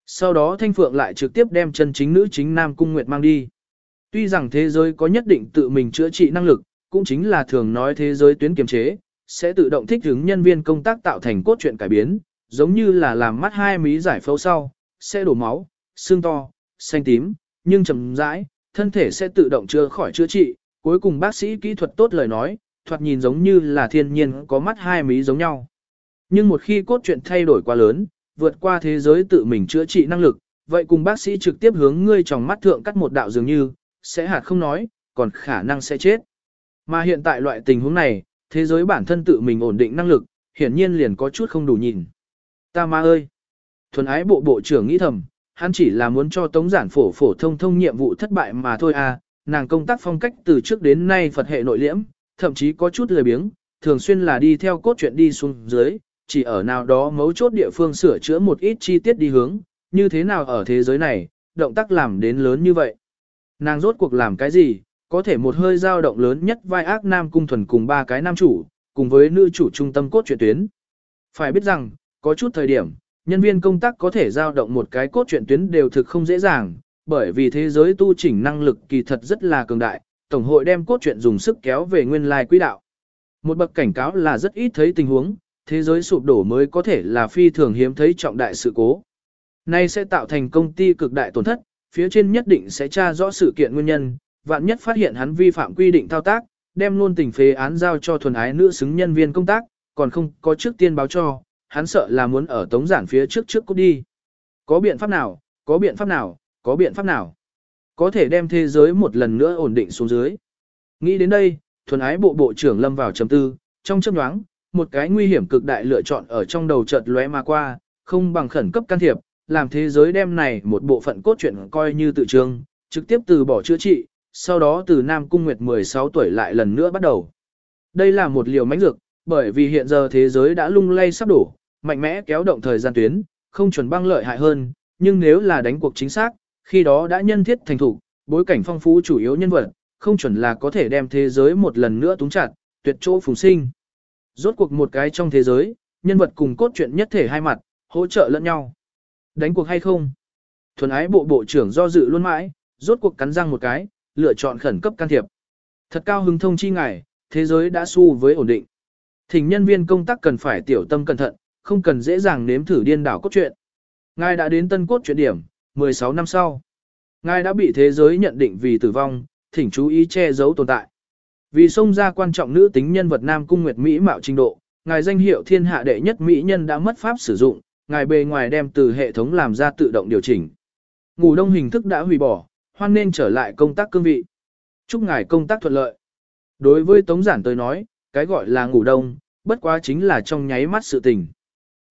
Sau đó Thanh Phượng lại trực tiếp đem chân chính nữ chính Nam Cung Nguyệt mang đi. Tuy rằng thế giới có nhất định tự mình chữa trị năng lực, cũng chính là thường nói thế giới tuyến kiềm chế, sẽ tự động thích ứng nhân viên công tác tạo thành cốt truyện cải biến, giống như là làm mắt hai mí giải phẫu sau, sẽ đổ máu, xương to, xanh tím, nhưng chậm rãi, thân thể sẽ tự động chữa khỏi chữa trị, cuối cùng bác sĩ kỹ thuật tốt lời nói, thoạt nhìn giống như là thiên nhiên có mắt hai mí giống nhau. Nhưng một khi cốt truyện thay đổi quá lớn, vượt qua thế giới tự mình chữa trị năng lực, vậy cùng bác sĩ trực tiếp hướng ngươi trong mắt thượng cắt một đạo dường như, sẽ hạt không nói, còn khả năng sẽ chết. Mà hiện tại loại tình huống này, thế giới bản thân tự mình ổn định năng lực, hiển nhiên liền có chút không đủ nhìn. Ta ma ơi! Thuần ái bộ bộ trưởng nghĩ thầm, hắn chỉ là muốn cho tống giản phổ phổ thông thông nhiệm vụ thất bại mà thôi à, nàng công tác phong cách từ trước đến nay Phật hệ nội liễm, thậm chí có chút lười biếng, thường xuyên là đi theo cốt truyện đi xuống dưới, chỉ ở nào đó mấu chốt địa phương sửa chữa một ít chi tiết đi hướng, như thế nào ở thế giới này, động tác làm đến lớn như vậy. Nàng rốt cuộc làm cái gì, có thể một hơi dao động lớn nhất vai ác nam cung thuần cùng ba cái nam chủ, cùng với nữ chủ trung tâm cốt truyện tuyến. Phải biết rằng, có chút thời điểm, nhân viên công tác có thể dao động một cái cốt truyện tuyến đều thực không dễ dàng, bởi vì thế giới tu chỉnh năng lực kỳ thật rất là cường đại, Tổng hội đem cốt truyện dùng sức kéo về nguyên lai quỹ đạo. Một bậc cảnh cáo là rất ít thấy tình huống, thế giới sụp đổ mới có thể là phi thường hiếm thấy trọng đại sự cố. Nay sẽ tạo thành công ty cực đại tổn thất, phía trên nhất định sẽ tra rõ sự kiện nguyên nhân, vạn nhất phát hiện hắn vi phạm quy định thao tác, đem luôn tình phế án giao cho thuần ái nữ xứng nhân viên công tác, còn không có trước tiên báo cho, hắn sợ là muốn ở tống giản phía trước trước cút đi. Có biện pháp nào, có biện pháp nào, có biện pháp nào? Có thể đem thế giới một lần nữa ổn định xuống dưới. Nghĩ đến đây, thuần ái bộ bộ trưởng lâm vào trầm tư, trong chớp nhoáng, một cái nguy hiểm cực đại lựa chọn ở trong đầu chợt lóe mà qua, không bằng khẩn cấp can thiệp, làm thế giới đem này một bộ phận cốt truyện coi như tự trương, trực tiếp từ bỏ chữa trị, sau đó từ Nam Cung Nguyệt 16 tuổi lại lần nữa bắt đầu. Đây là một liều mãnh dược, bởi vì hiện giờ thế giới đã lung lay sắp đổ, mạnh mẽ kéo động thời gian tuyến, không chuẩn băng lợi hại hơn, nhưng nếu là đánh cuộc chính xác, khi đó đã nhân thiết thành thủ, bối cảnh phong phú chủ yếu nhân vật, không chuẩn là có thể đem thế giới một lần nữa túng chặt, tuyệt chỗ phùng sinh. Rốt cuộc một cái trong thế giới, nhân vật cùng cốt truyện nhất thể hai mặt, hỗ trợ lẫn nhau. Đánh cuộc hay không? Thuần ái bộ bộ trưởng do dự luôn mãi, rốt cuộc cắn răng một cái, lựa chọn khẩn cấp can thiệp. Thật cao hứng thông chi ngài, thế giới đã su với ổn định. Thỉnh nhân viên công tác cần phải tiểu tâm cẩn thận, không cần dễ dàng nếm thử điên đảo cốt truyện. Ngài đã đến tân cốt truyện điểm, 16 năm sau. Ngài đã bị thế giới nhận định vì tử vong, thỉnh chú ý che giấu tồn tại. Vì xông ra quan trọng nữ tính nhân vật Nam Cung Nguyệt Mỹ mạo trình độ, ngài danh hiệu thiên hạ đệ nhất Mỹ nhân đã mất pháp sử dụng, ngài bề ngoài đem từ hệ thống làm ra tự động điều chỉnh. Ngủ đông hình thức đã hủy bỏ, hoan nên trở lại công tác cương vị. Chúc ngài công tác thuận lợi. Đối với Tống Giản tới nói, cái gọi là ngủ đông, bất quá chính là trong nháy mắt sự tình.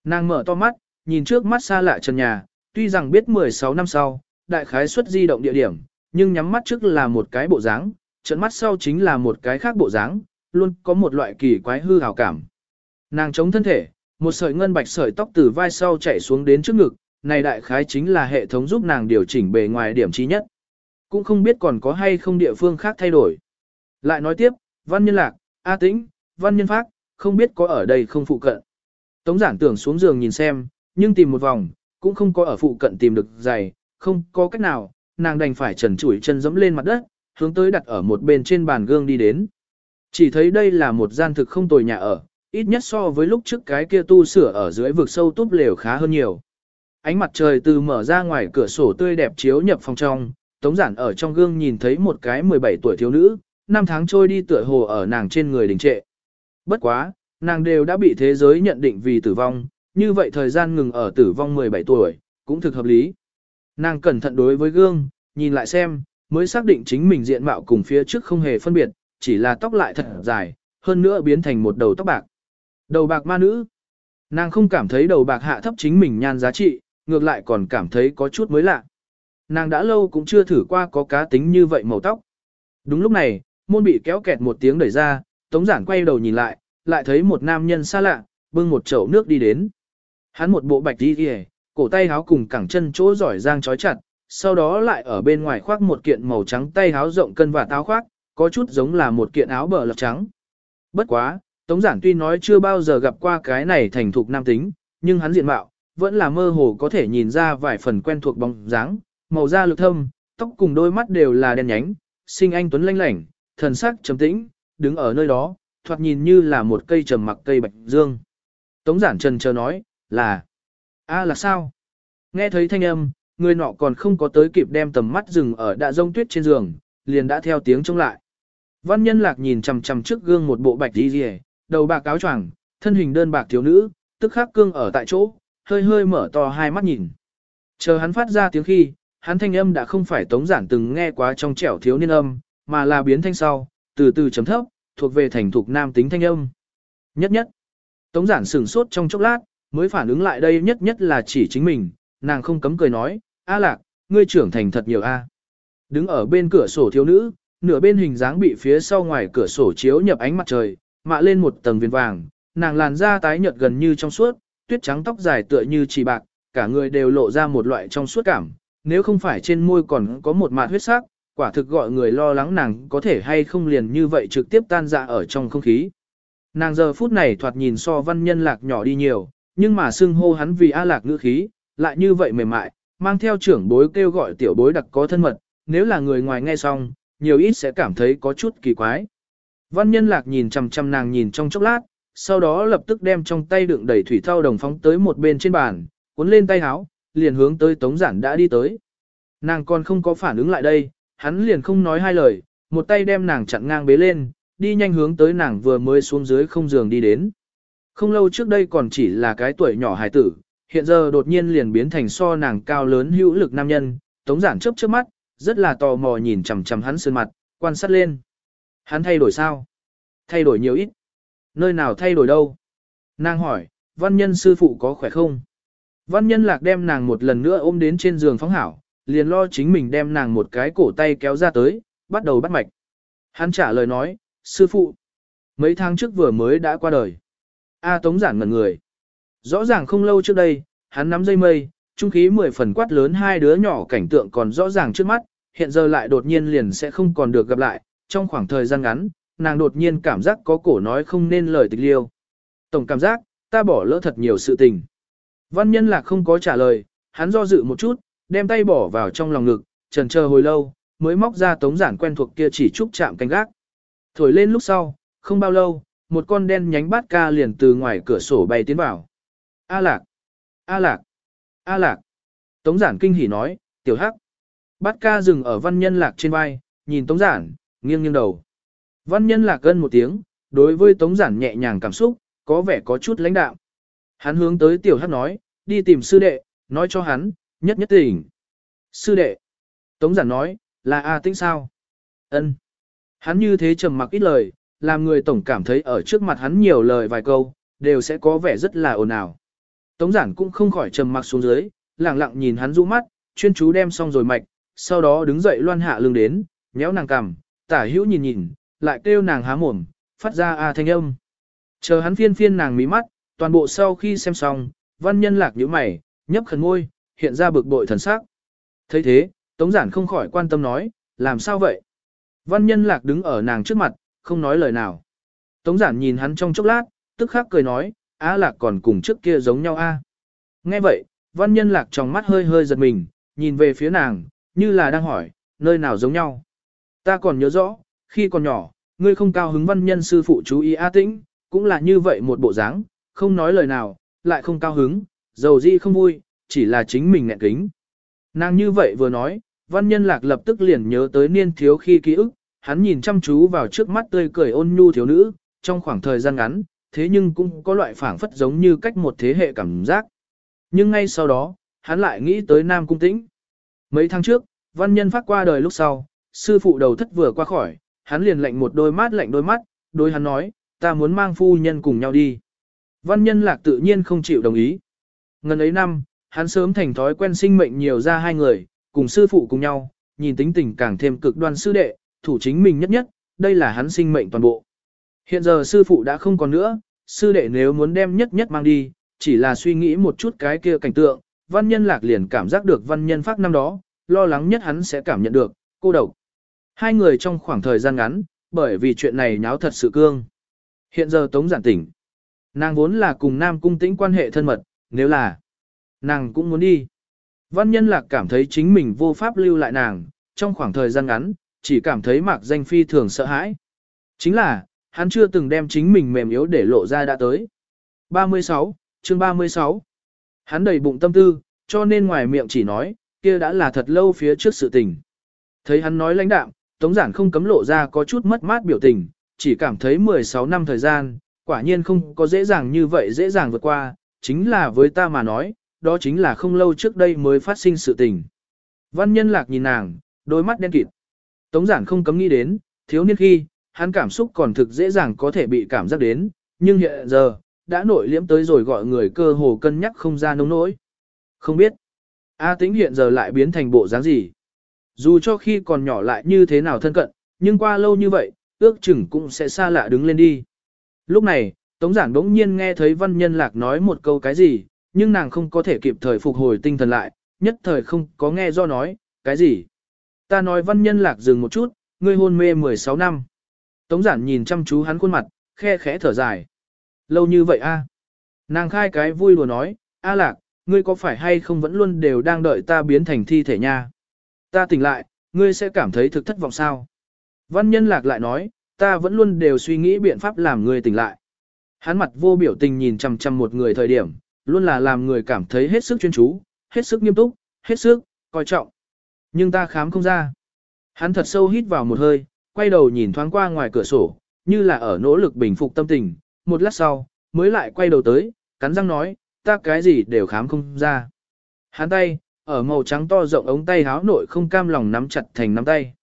Nàng mở to mắt, nhìn trước mắt xa lạ trần nhà, tuy rằng biết 16 năm sau, đại khái suất di động địa điểm, nhưng nhắm mắt trước là một cái bộ dáng, trận mắt sau chính là một cái khác bộ dáng, luôn có một loại kỳ quái hư hào cảm. Nàng chống thân thể, một sợi ngân bạch sợi tóc từ vai sau chạy xuống đến trước ngực, này đại khái chính là hệ thống giúp nàng điều chỉnh bề ngoài điểm trí nhất. Cũng không biết còn có hay không địa phương khác thay đổi. Lại nói tiếp, văn nhân lạc, A tĩnh, văn nhân phác, không biết có ở đây không phụ cận. Tống giản tưởng xuống giường nhìn xem, nhưng tìm một vòng, cũng không có ở phụ cận tìm được giày, không có cách nào, nàng đành phải trần chủi chân dẫm lên mặt đất, hướng tới đặt ở một bên trên bàn gương đi đến. Chỉ thấy đây là một gian thực không tồi nhà ở, ít nhất so với lúc trước cái kia tu sửa ở dưới vực sâu túp lều khá hơn nhiều. Ánh mặt trời từ mở ra ngoài cửa sổ tươi đẹp chiếu nhập phòng trong, Tống Giản ở trong gương nhìn thấy một cái 17 tuổi thiếu nữ, năm tháng trôi đi tựa hồ ở nàng trên người đình trệ. Bất quá, nàng đều đã bị thế giới nhận định vì tử vong, như vậy thời gian ngừng ở tử vong 17 tuổi, cũng thực hợp lý. Nàng cẩn thận đối với gương, nhìn lại xem, mới xác định chính mình diện mạo cùng phía trước không hề phân biệt, chỉ là tóc lại thật dài, hơn nữa biến thành một đầu tóc bạc. Đầu bạc ma nữ. Nàng không cảm thấy đầu bạc hạ thấp chính mình nhan giá trị, ngược lại còn cảm thấy có chút mới lạ. Nàng đã lâu cũng chưa thử qua có cá tính như vậy màu tóc. Đúng lúc này, môn bị kéo kẹt một tiếng đẩy ra, Tống Giản quay đầu nhìn lại, lại thấy một nam nhân xa lạ, bưng một chậu nước đi đến. Hắn một bộ bạch đi kìa, cổ tay háo cùng cẳng chân chỗ giỏi giang chói chặt, sau đó lại ở bên ngoài khoác một kiện màu trắng tay háo rộng cân và táo khoác, có chút giống là một kiện áo bờ lọc trắng. Bất quá, Tống Giản tuy nói chưa bao giờ gặp qua cái này thành thục nam tính, nhưng hắn diện mạo, vẫn là mơ hồ có thể nhìn ra vài phần quen thuộc bóng dáng, màu da lực thâm, tóc cùng đôi mắt đều là đen nhánh, sinh anh tuấn lanh lảnh, thần sắc trầm tĩnh, đứng ở nơi đó, thoạt nhìn như là một cây trầm mặc cây bạch dương. Tống giản trần chờ nói, là, a là sao? Nghe thấy thanh âm, người nọ còn không có tới kịp đem tầm mắt dừng ở đạ rông tuyết trên giường, liền đã theo tiếng trông lại. Văn nhân lạc nhìn chằm chằm trước gương một bộ bạch đi rìa, đầu bạc áo choàng, thân hình đơn bạc thiếu nữ, tức khắc cương ở tại chỗ, hơi hơi mở to hai mắt nhìn. Chờ hắn phát ra tiếng khi, hắn thanh âm đã không phải tống giản từng nghe quá trong trẻo thiếu niên âm, mà là biến thanh sau, từ từ chấm thấp, thuộc về thành thục nam tính thanh âm. Nhất nhất, tống giản sửng sốt trong chốc lát, mới phản ứng lại đây nhất nhất là chỉ chính mình, nàng không cấm cười nói, A lạc, ngươi trưởng thành thật nhiều A. Đứng ở bên cửa sổ thiếu nữ, nửa bên hình dáng bị phía sau ngoài cửa sổ chiếu nhập ánh mặt trời, mạ lên một tầng viền vàng, nàng làn da tái nhợt gần như trong suốt, tuyết trắng tóc dài tựa như chỉ bạc, cả người đều lộ ra một loại trong suốt cảm, nếu không phải trên môi còn có một mạt huyết sắc, quả thực gọi người lo lắng nàng có thể hay không liền như vậy trực tiếp tan ra ở trong không khí. Nàng giờ phút này thoạt nhìn so văn nhân lạc nhỏ đi nhiều, nhưng mà xưng hô hắn vì A lạc ngữ khí, lại như vậy mềm mại, mang theo trưởng bối kêu gọi tiểu bối đặc có thân mật, nếu là người ngoài nghe xong, nhiều ít sẽ cảm thấy có chút kỳ quái. Văn nhân lạc nhìn chằm chằm nàng nhìn trong chốc lát, sau đó lập tức đem trong tay đựng đầy thủy thao đồng phóng tới một bên trên bàn, cuốn lên tay háo liền hướng tới Tống Giản đã đi tới. Nàng còn không có phản ứng lại đây, hắn liền không nói hai lời, một tay đem nàng chặn ngang bế lên, đi nhanh hướng tới nàng vừa mới xuống dưới không giường đi đến. Không lâu trước đây còn chỉ là cái tuổi nhỏ hài tử, hiện giờ đột nhiên liền biến thành so nàng cao lớn hữu lực nam nhân, Tống Giản chớp chớp mắt, rất là tò mò nhìn chằm chằm hắn sơn mặt, quan sát lên. Hắn thay đổi sao? Thay đổi nhiều ít. Nơi nào thay đổi đâu? Nàng hỏi, văn nhân sư phụ có khỏe không? Văn nhân lạc đem nàng một lần nữa ôm đến trên giường phóng hảo, liền lo chính mình đem nàng một cái cổ tay kéo ra tới, bắt đầu bắt mạch. Hắn trả lời nói, sư phụ, mấy tháng trước vừa mới đã qua đời. A tống giản ngẩn người. Rõ ràng không lâu trước đây, hắn nắm dây mây, trung khí mười phần quát lớn hai đứa nhỏ cảnh tượng còn rõ ràng trước mắt, hiện giờ lại đột nhiên liền sẽ không còn được gặp lại, trong khoảng thời gian ngắn, nàng đột nhiên cảm giác có cổ nói không nên lời tịch liêu. Tổng cảm giác, ta bỏ lỡ thật nhiều sự tình. Văn nhân lạc không có trả lời, hắn do dự một chút, đem tay bỏ vào trong lòng ngực, trần chờ hồi lâu, mới móc ra tống giản quen thuộc kia chỉ trúc chạm canh gác. Thổi lên lúc sau, không bao lâu, một con đen nhánh bát ca liền từ ngoài cửa sổ bay tiến vào. A lạc! A lạc! A lạc! Tống giản kinh hỉ nói, tiểu hắc. Bát ca dừng ở văn nhân lạc trên vai, nhìn tống giản, nghiêng nghiêng đầu. Văn nhân lạc gân một tiếng, đối với tống giản nhẹ nhàng cảm xúc, có vẻ có chút lãnh đạm, Hắn hướng tới tiểu hắc nói, đi tìm sư đệ, nói cho hắn, nhất nhất tỉnh. Sư đệ. Tống giản nói, là A Tĩnh sao? Ân. Hắn như thế trầm mặc ít lời, làm người tổng cảm thấy ở trước mặt hắn nhiều lời vài câu, đều sẽ có vẻ rất là ồn ào. Tống giản cũng không khỏi trầm mặc xuống dưới, lặng lặng nhìn hắn rũ mắt, chuyên chú đem xong rồi mạch, sau đó đứng dậy loan hạ lưng đến, nhéo nàng cằm, tả hữu nhìn nhìn, lại kêu nàng há mồm, phát ra a thanh âm. Chờ hắn phiên phiên nàng mí mắt, toàn bộ sau khi xem xong, văn nhân lạc nhíu mày, nhấp khẩn ngôi, hiện ra bực bội thần sắc. thấy thế, Tống giản không khỏi quan tâm nói, làm sao vậy? Văn nhân lạc đứng ở nàng trước mặt, không nói lời nào. Tống giản nhìn hắn trong chốc lát, tức khắc cười nói, á lạc còn cùng trước kia giống nhau a. Nghe vậy, văn nhân lạc trong mắt hơi hơi giật mình, nhìn về phía nàng, như là đang hỏi, nơi nào giống nhau. Ta còn nhớ rõ, khi còn nhỏ, ngươi không cao hứng văn nhân sư phụ chú ý A tĩnh, cũng là như vậy một bộ dáng, không nói lời nào, lại không cao hứng, dầu gì không vui, chỉ là chính mình nghẹn kính. Nàng như vậy vừa nói, văn nhân lạc lập tức liền nhớ tới niên thiếu khi ký ức, hắn nhìn chăm chú vào trước mắt tươi cười ôn nhu thiếu nữ, trong khoảng thời gian ngắn, thế nhưng cũng có loại phảng phất giống như cách một thế hệ cảm giác. Nhưng ngay sau đó, hắn lại nghĩ tới Nam Cung Tĩnh. Mấy tháng trước, văn nhân phát qua đời lúc sau, sư phụ đầu thất vừa qua khỏi, hắn liền lạnh một đôi mắt lạnh đôi mắt, đôi hắn nói, ta muốn mang phu nhân cùng nhau đi. Văn nhân lạc tự nhiên không chịu đồng ý. Ngần ấy năm, hắn sớm thành thói quen sinh mệnh nhiều ra hai người, cùng sư phụ cùng nhau, nhìn tính tình càng thêm cực đoan sư đệ, thủ chính mình nhất nhất, đây là hắn sinh mệnh toàn bộ. Hiện giờ sư phụ đã không còn nữa, sư đệ nếu muốn đem nhất nhất mang đi, chỉ là suy nghĩ một chút cái kia cảnh tượng, văn nhân lạc liền cảm giác được văn nhân phát năm đó, lo lắng nhất hắn sẽ cảm nhận được, cô độc. Hai người trong khoảng thời gian ngắn, bởi vì chuyện này nháo thật sự cương. Hiện giờ tống giản tỉnh. Nàng vốn là cùng nam cung tĩnh quan hệ thân mật, nếu là nàng cũng muốn đi. Văn nhân lạc cảm thấy chính mình vô pháp lưu lại nàng, trong khoảng thời gian ngắn, chỉ cảm thấy mạc danh phi thường sợ hãi. Chính là, hắn chưa từng đem chính mình mềm yếu để lộ ra đã tới. 36, chương 36. Hắn đầy bụng tâm tư, cho nên ngoài miệng chỉ nói, kia đã là thật lâu phía trước sự tình. Thấy hắn nói lãnh đạm, Tống Giản không cấm lộ ra có chút mất mát biểu tình, chỉ cảm thấy 16 năm thời gian, quả nhiên không có dễ dàng như vậy dễ dàng vượt qua, chính là với ta mà nói, đó chính là không lâu trước đây mới phát sinh sự tình. Văn nhân lạc nhìn nàng, đôi mắt đen kịt. Tống giản không cấm nghĩ đến, thiếu niên khi, hắn cảm xúc còn thực dễ dàng có thể bị cảm giác đến, nhưng hiện giờ, đã nội liễm tới rồi gọi người cơ hồ cân nhắc không ra nông nỗi. Không biết, A tính hiện giờ lại biến thành bộ dáng gì. Dù cho khi còn nhỏ lại như thế nào thân cận, nhưng qua lâu như vậy, ước chừng cũng sẽ xa lạ đứng lên đi. Lúc này, Tống giản đống nhiên nghe thấy văn nhân lạc nói một câu cái gì, nhưng nàng không có thể kịp thời phục hồi tinh thần lại, nhất thời không có nghe do nói, cái gì. Ta nói văn nhân lạc dừng một chút, ngươi hôn mê 16 năm. Tống giản nhìn chăm chú hắn khuôn mặt, khe khẽ thở dài. Lâu như vậy a Nàng khai cái vui đùa nói, a lạc, ngươi có phải hay không vẫn luôn đều đang đợi ta biến thành thi thể nha. Ta tỉnh lại, ngươi sẽ cảm thấy thực thất vọng sao. Văn nhân lạc lại nói, ta vẫn luôn đều suy nghĩ biện pháp làm người tỉnh lại. Hắn mặt vô biểu tình nhìn chằm chằm một người thời điểm, luôn là làm người cảm thấy hết sức chuyên chú, hết sức nghiêm túc, hết sức, coi trọng. Nhưng ta khám không ra. Hắn thật sâu hít vào một hơi, quay đầu nhìn thoáng qua ngoài cửa sổ, như là ở nỗ lực bình phục tâm tình, một lát sau, mới lại quay đầu tới, cắn răng nói, ta cái gì đều khám không ra. Hắn tay, ở màu trắng to rộng ống tay háo nội không cam lòng nắm chặt thành nắm tay.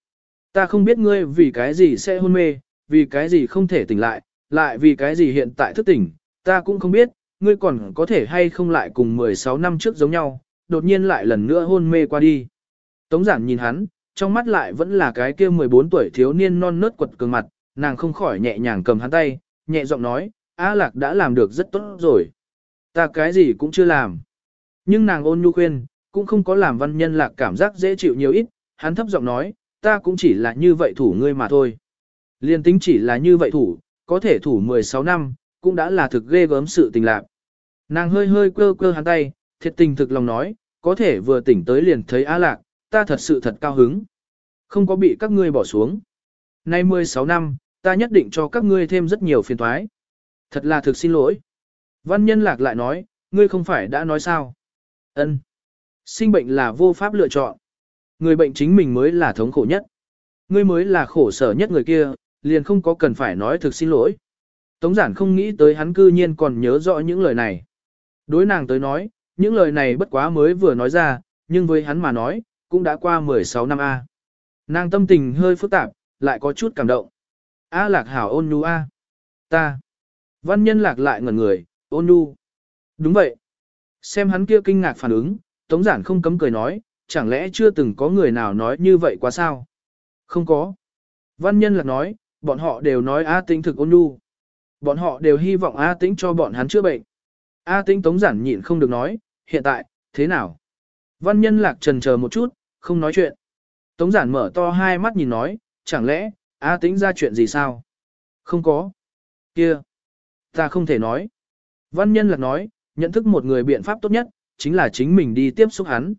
Ta không biết ngươi vì cái gì sẽ hôn mê, vì cái gì không thể tỉnh lại, lại vì cái gì hiện tại thức tỉnh, ta cũng không biết, ngươi còn có thể hay không lại cùng 16 năm trước giống nhau, đột nhiên lại lần nữa hôn mê qua đi. Tống giản nhìn hắn, trong mắt lại vẫn là cái kia 14 tuổi thiếu niên non nớt quật cường mặt, nàng không khỏi nhẹ nhàng cầm hắn tay, nhẹ giọng nói, A Lạc đã làm được rất tốt rồi. Ta cái gì cũng chưa làm. Nhưng nàng ôn nhu khuyên, cũng không có làm văn nhân lạc cảm giác dễ chịu nhiều ít, hắn thấp giọng nói, ta cũng chỉ là như vậy thủ ngươi mà thôi. Liên tính chỉ là như vậy thủ, có thể thủ 16 năm, cũng đã là thực ghê gớm sự tình lạc. Nàng hơi hơi quơ quơ hắn tay, thiệt tình thực lòng nói, có thể vừa tỉnh tới liền thấy A Lạc, ta thật sự thật cao hứng. Không có bị các ngươi bỏ xuống. Nay 16 năm, ta nhất định cho các ngươi thêm rất nhiều phiền thoái. Thật là thực xin lỗi. Văn nhân lạc lại nói, ngươi không phải đã nói sao. Ân, Sinh bệnh là vô pháp lựa chọn. Người bệnh chính mình mới là thống khổ nhất. Ngươi mới là khổ sở nhất người kia, liền không có cần phải nói thực xin lỗi. Tống giản không nghĩ tới hắn cư nhiên còn nhớ rõ những lời này. Đối nàng tới nói, Những lời này bất quá mới vừa nói ra, nhưng với hắn mà nói, cũng đã qua 16 năm A. Nàng tâm tình hơi phức tạp, lại có chút cảm động. A lạc hảo ôn nhu A. Ta. Văn nhân lạc lại ngẩn người, ôn nhu. Đúng vậy. Xem hắn kia kinh ngạc phản ứng, tống giản không cấm cười nói, chẳng lẽ chưa từng có người nào nói như vậy quá sao? Không có. Văn nhân lạc nói, bọn họ đều nói A tĩnh thực ôn nhu. Bọn họ đều hy vọng A tĩnh cho bọn hắn chữa bệnh. A tĩnh tống giản nhịn không được nói, hiện tại, thế nào? Văn nhân lạc trần chờ một chút, không nói chuyện. Tống giản mở to hai mắt nhìn nói, chẳng lẽ, A tĩnh ra chuyện gì sao? Không có. Kia. Ta không thể nói. Văn nhân lạc nói, nhận thức một người biện pháp tốt nhất, chính là chính mình đi tiếp xúc hắn.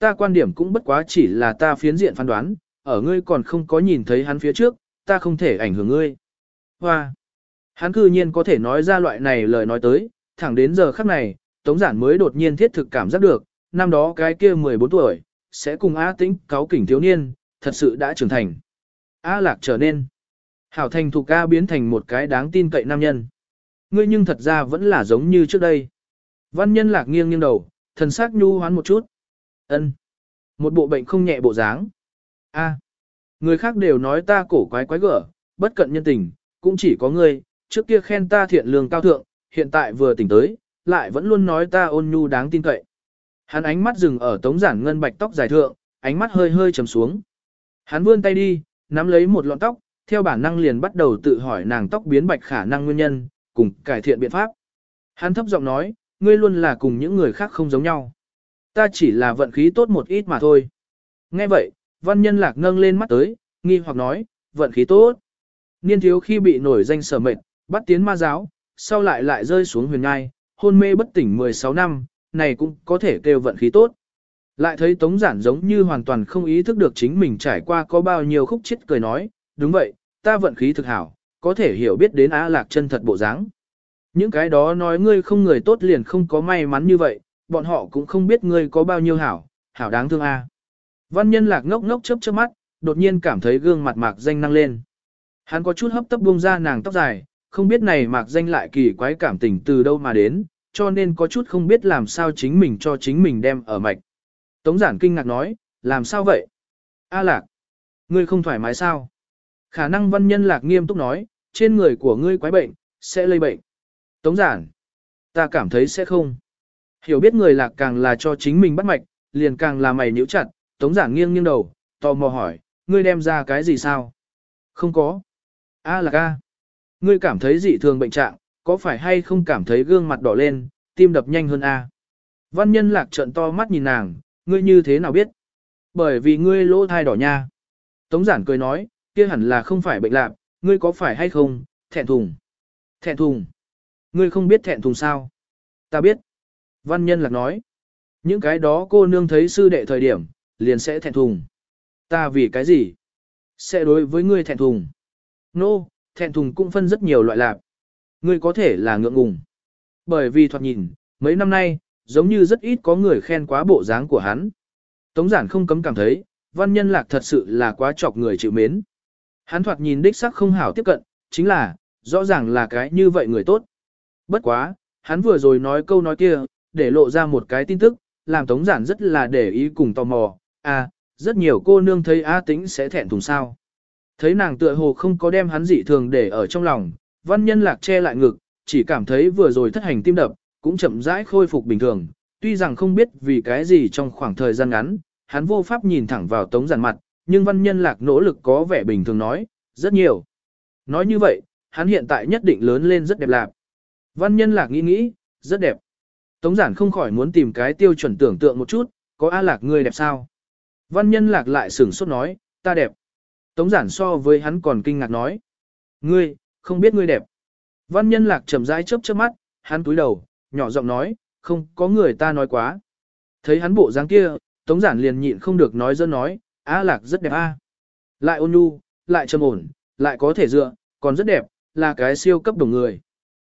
Ta quan điểm cũng bất quá chỉ là ta phiến diện phán đoán, ở ngươi còn không có nhìn thấy hắn phía trước, ta không thể ảnh hưởng ngươi. Hoa! Hắn cư nhiên có thể nói ra loại này lời nói tới, thẳng đến giờ khắc này, Tống Giản mới đột nhiên thiết thực cảm giác được, năm đó cái kia 14 tuổi, sẽ cùng A Tĩnh cáo kỉnh thiếu niên, thật sự đã trưởng thành. A Lạc trở nên. Hảo thành thuộc ca biến thành một cái đáng tin cậy nam nhân. Ngươi nhưng thật ra vẫn là giống như trước đây. Văn nhân lạc nghiêng nghiêng đầu, thần sắc nhu hoán một chút ân Một bộ bệnh không nhẹ bộ dáng. a Người khác đều nói ta cổ quái quái gở, bất cận nhân tình, cũng chỉ có ngươi, trước kia khen ta thiện lương cao thượng, hiện tại vừa tỉnh tới, lại vẫn luôn nói ta ôn nhu đáng tin cậy. Hắn ánh mắt dừng ở tống giản ngân bạch tóc dài thượng, ánh mắt hơi hơi trầm xuống. Hắn vươn tay đi, nắm lấy một lọn tóc, theo bản năng liền bắt đầu tự hỏi nàng tóc biến bạch khả năng nguyên nhân, cùng cải thiện biện pháp. Hắn thấp giọng nói, ngươi luôn là cùng những người khác không giống nhau. Ta chỉ là vận khí tốt một ít mà thôi. Nghe vậy, văn nhân lạc nâng lên mắt tới, nghi hoặc nói, vận khí tốt. Niên thiếu khi bị nổi danh sở mệnh, bắt tiến ma giáo, sau lại lại rơi xuống huyền ngai, hôn mê bất tỉnh 16 năm, này cũng có thể kêu vận khí tốt. Lại thấy Tống Giản giống như hoàn toàn không ý thức được chính mình trải qua có bao nhiêu khúc chết cười nói, đúng vậy, ta vận khí thực hảo, có thể hiểu biết đến Á Lạc chân thật bộ dáng. Những cái đó nói ngươi không người tốt liền không có may mắn như vậy, bọn họ cũng không biết ngươi có bao nhiêu hảo, hảo đáng thương a. Văn nhân lạc ngốc ngốc chớp chớp mắt, đột nhiên cảm thấy gương mặt mạc danh năng lên. Hắn có chút hấp tấp buông ra nàng tóc dài, không biết này mạc danh lại kỳ quái cảm tình từ đâu mà đến, cho nên có chút không biết làm sao chính mình cho chính mình đem ở mạch. Tống giản kinh ngạc nói, làm sao vậy? A lạc, ngươi không thoải mái sao? Khả năng văn nhân lạc nghiêm túc nói, trên người của ngươi quái bệnh, sẽ lây bệnh. Tống giản, ta cảm thấy sẽ không. Hiểu biết người lạc càng là cho chính mình bắt mạch, liền càng là mày nhíu chặt, tống giản nghiêng nghiêng đầu, tò mò hỏi, ngươi đem ra cái gì sao? Không có. A lạc A. Ngươi cảm thấy dị thường bệnh trạng, có phải hay không cảm thấy gương mặt đỏ lên, tim đập nhanh hơn A? Văn nhân lạc trợn to mắt nhìn nàng, ngươi như thế nào biết? Bởi vì ngươi lỗ thai đỏ nha. Tống giản cười nói, kia hẳn là không phải bệnh lạc, ngươi có phải hay không, thẹn thùng. Thẹn thùng. Ngươi không biết thẹn thùng sao? Ta biết. Văn nhân lạc nói. Những cái đó cô nương thấy sư đệ thời điểm, liền sẽ thẹn thùng. Ta vì cái gì? Sẽ đối với ngươi thẹn thùng. Nô, no, thẹn thùng cũng phân rất nhiều loại lạc. Ngươi có thể là ngượng ngùng. Bởi vì thoạt nhìn, mấy năm nay, giống như rất ít có người khen quá bộ dáng của hắn. Tống giản không cấm cảm thấy, văn nhân lạc thật sự là quá chọc người chịu mến. Hắn thoạt nhìn đích sắc không hảo tiếp cận, chính là, rõ ràng là cái như vậy người tốt. Bất quá, hắn vừa rồi nói câu nói kia, để lộ ra một cái tin tức, làm tống giản rất là để ý cùng tò mò, à, rất nhiều cô nương thấy A tính sẽ thẹn thùng sao. Thấy nàng tựa hồ không có đem hắn dị thường để ở trong lòng, văn nhân lạc che lại ngực, chỉ cảm thấy vừa rồi thất hành tim đập, cũng chậm rãi khôi phục bình thường, tuy rằng không biết vì cái gì trong khoảng thời gian ngắn, hắn vô pháp nhìn thẳng vào tống giản mặt, nhưng văn nhân lạc nỗ lực có vẻ bình thường nói, rất nhiều. Nói như vậy, hắn hiện tại nhất định lớn lên rất đẹp lạc. Văn nhân lạc nghĩ nghĩ, rất đẹp. Tống giản không khỏi muốn tìm cái tiêu chuẩn tưởng tượng một chút, có A lạc ngươi đẹp sao? Văn nhân lạc lại sửng sốt nói, ta đẹp. Tống giản so với hắn còn kinh ngạc nói. Ngươi, không biết ngươi đẹp. Văn nhân lạc chậm rãi chớp chớp mắt, hắn cúi đầu, nhỏ giọng nói, không có người ta nói quá. Thấy hắn bộ dáng kia, tống giản liền nhịn không được nói dân nói, A lạc rất đẹp a, Lại ôn nhu, lại trầm ổn, lại có thể dựa, còn rất đẹp, là cái siêu cấp đồng người.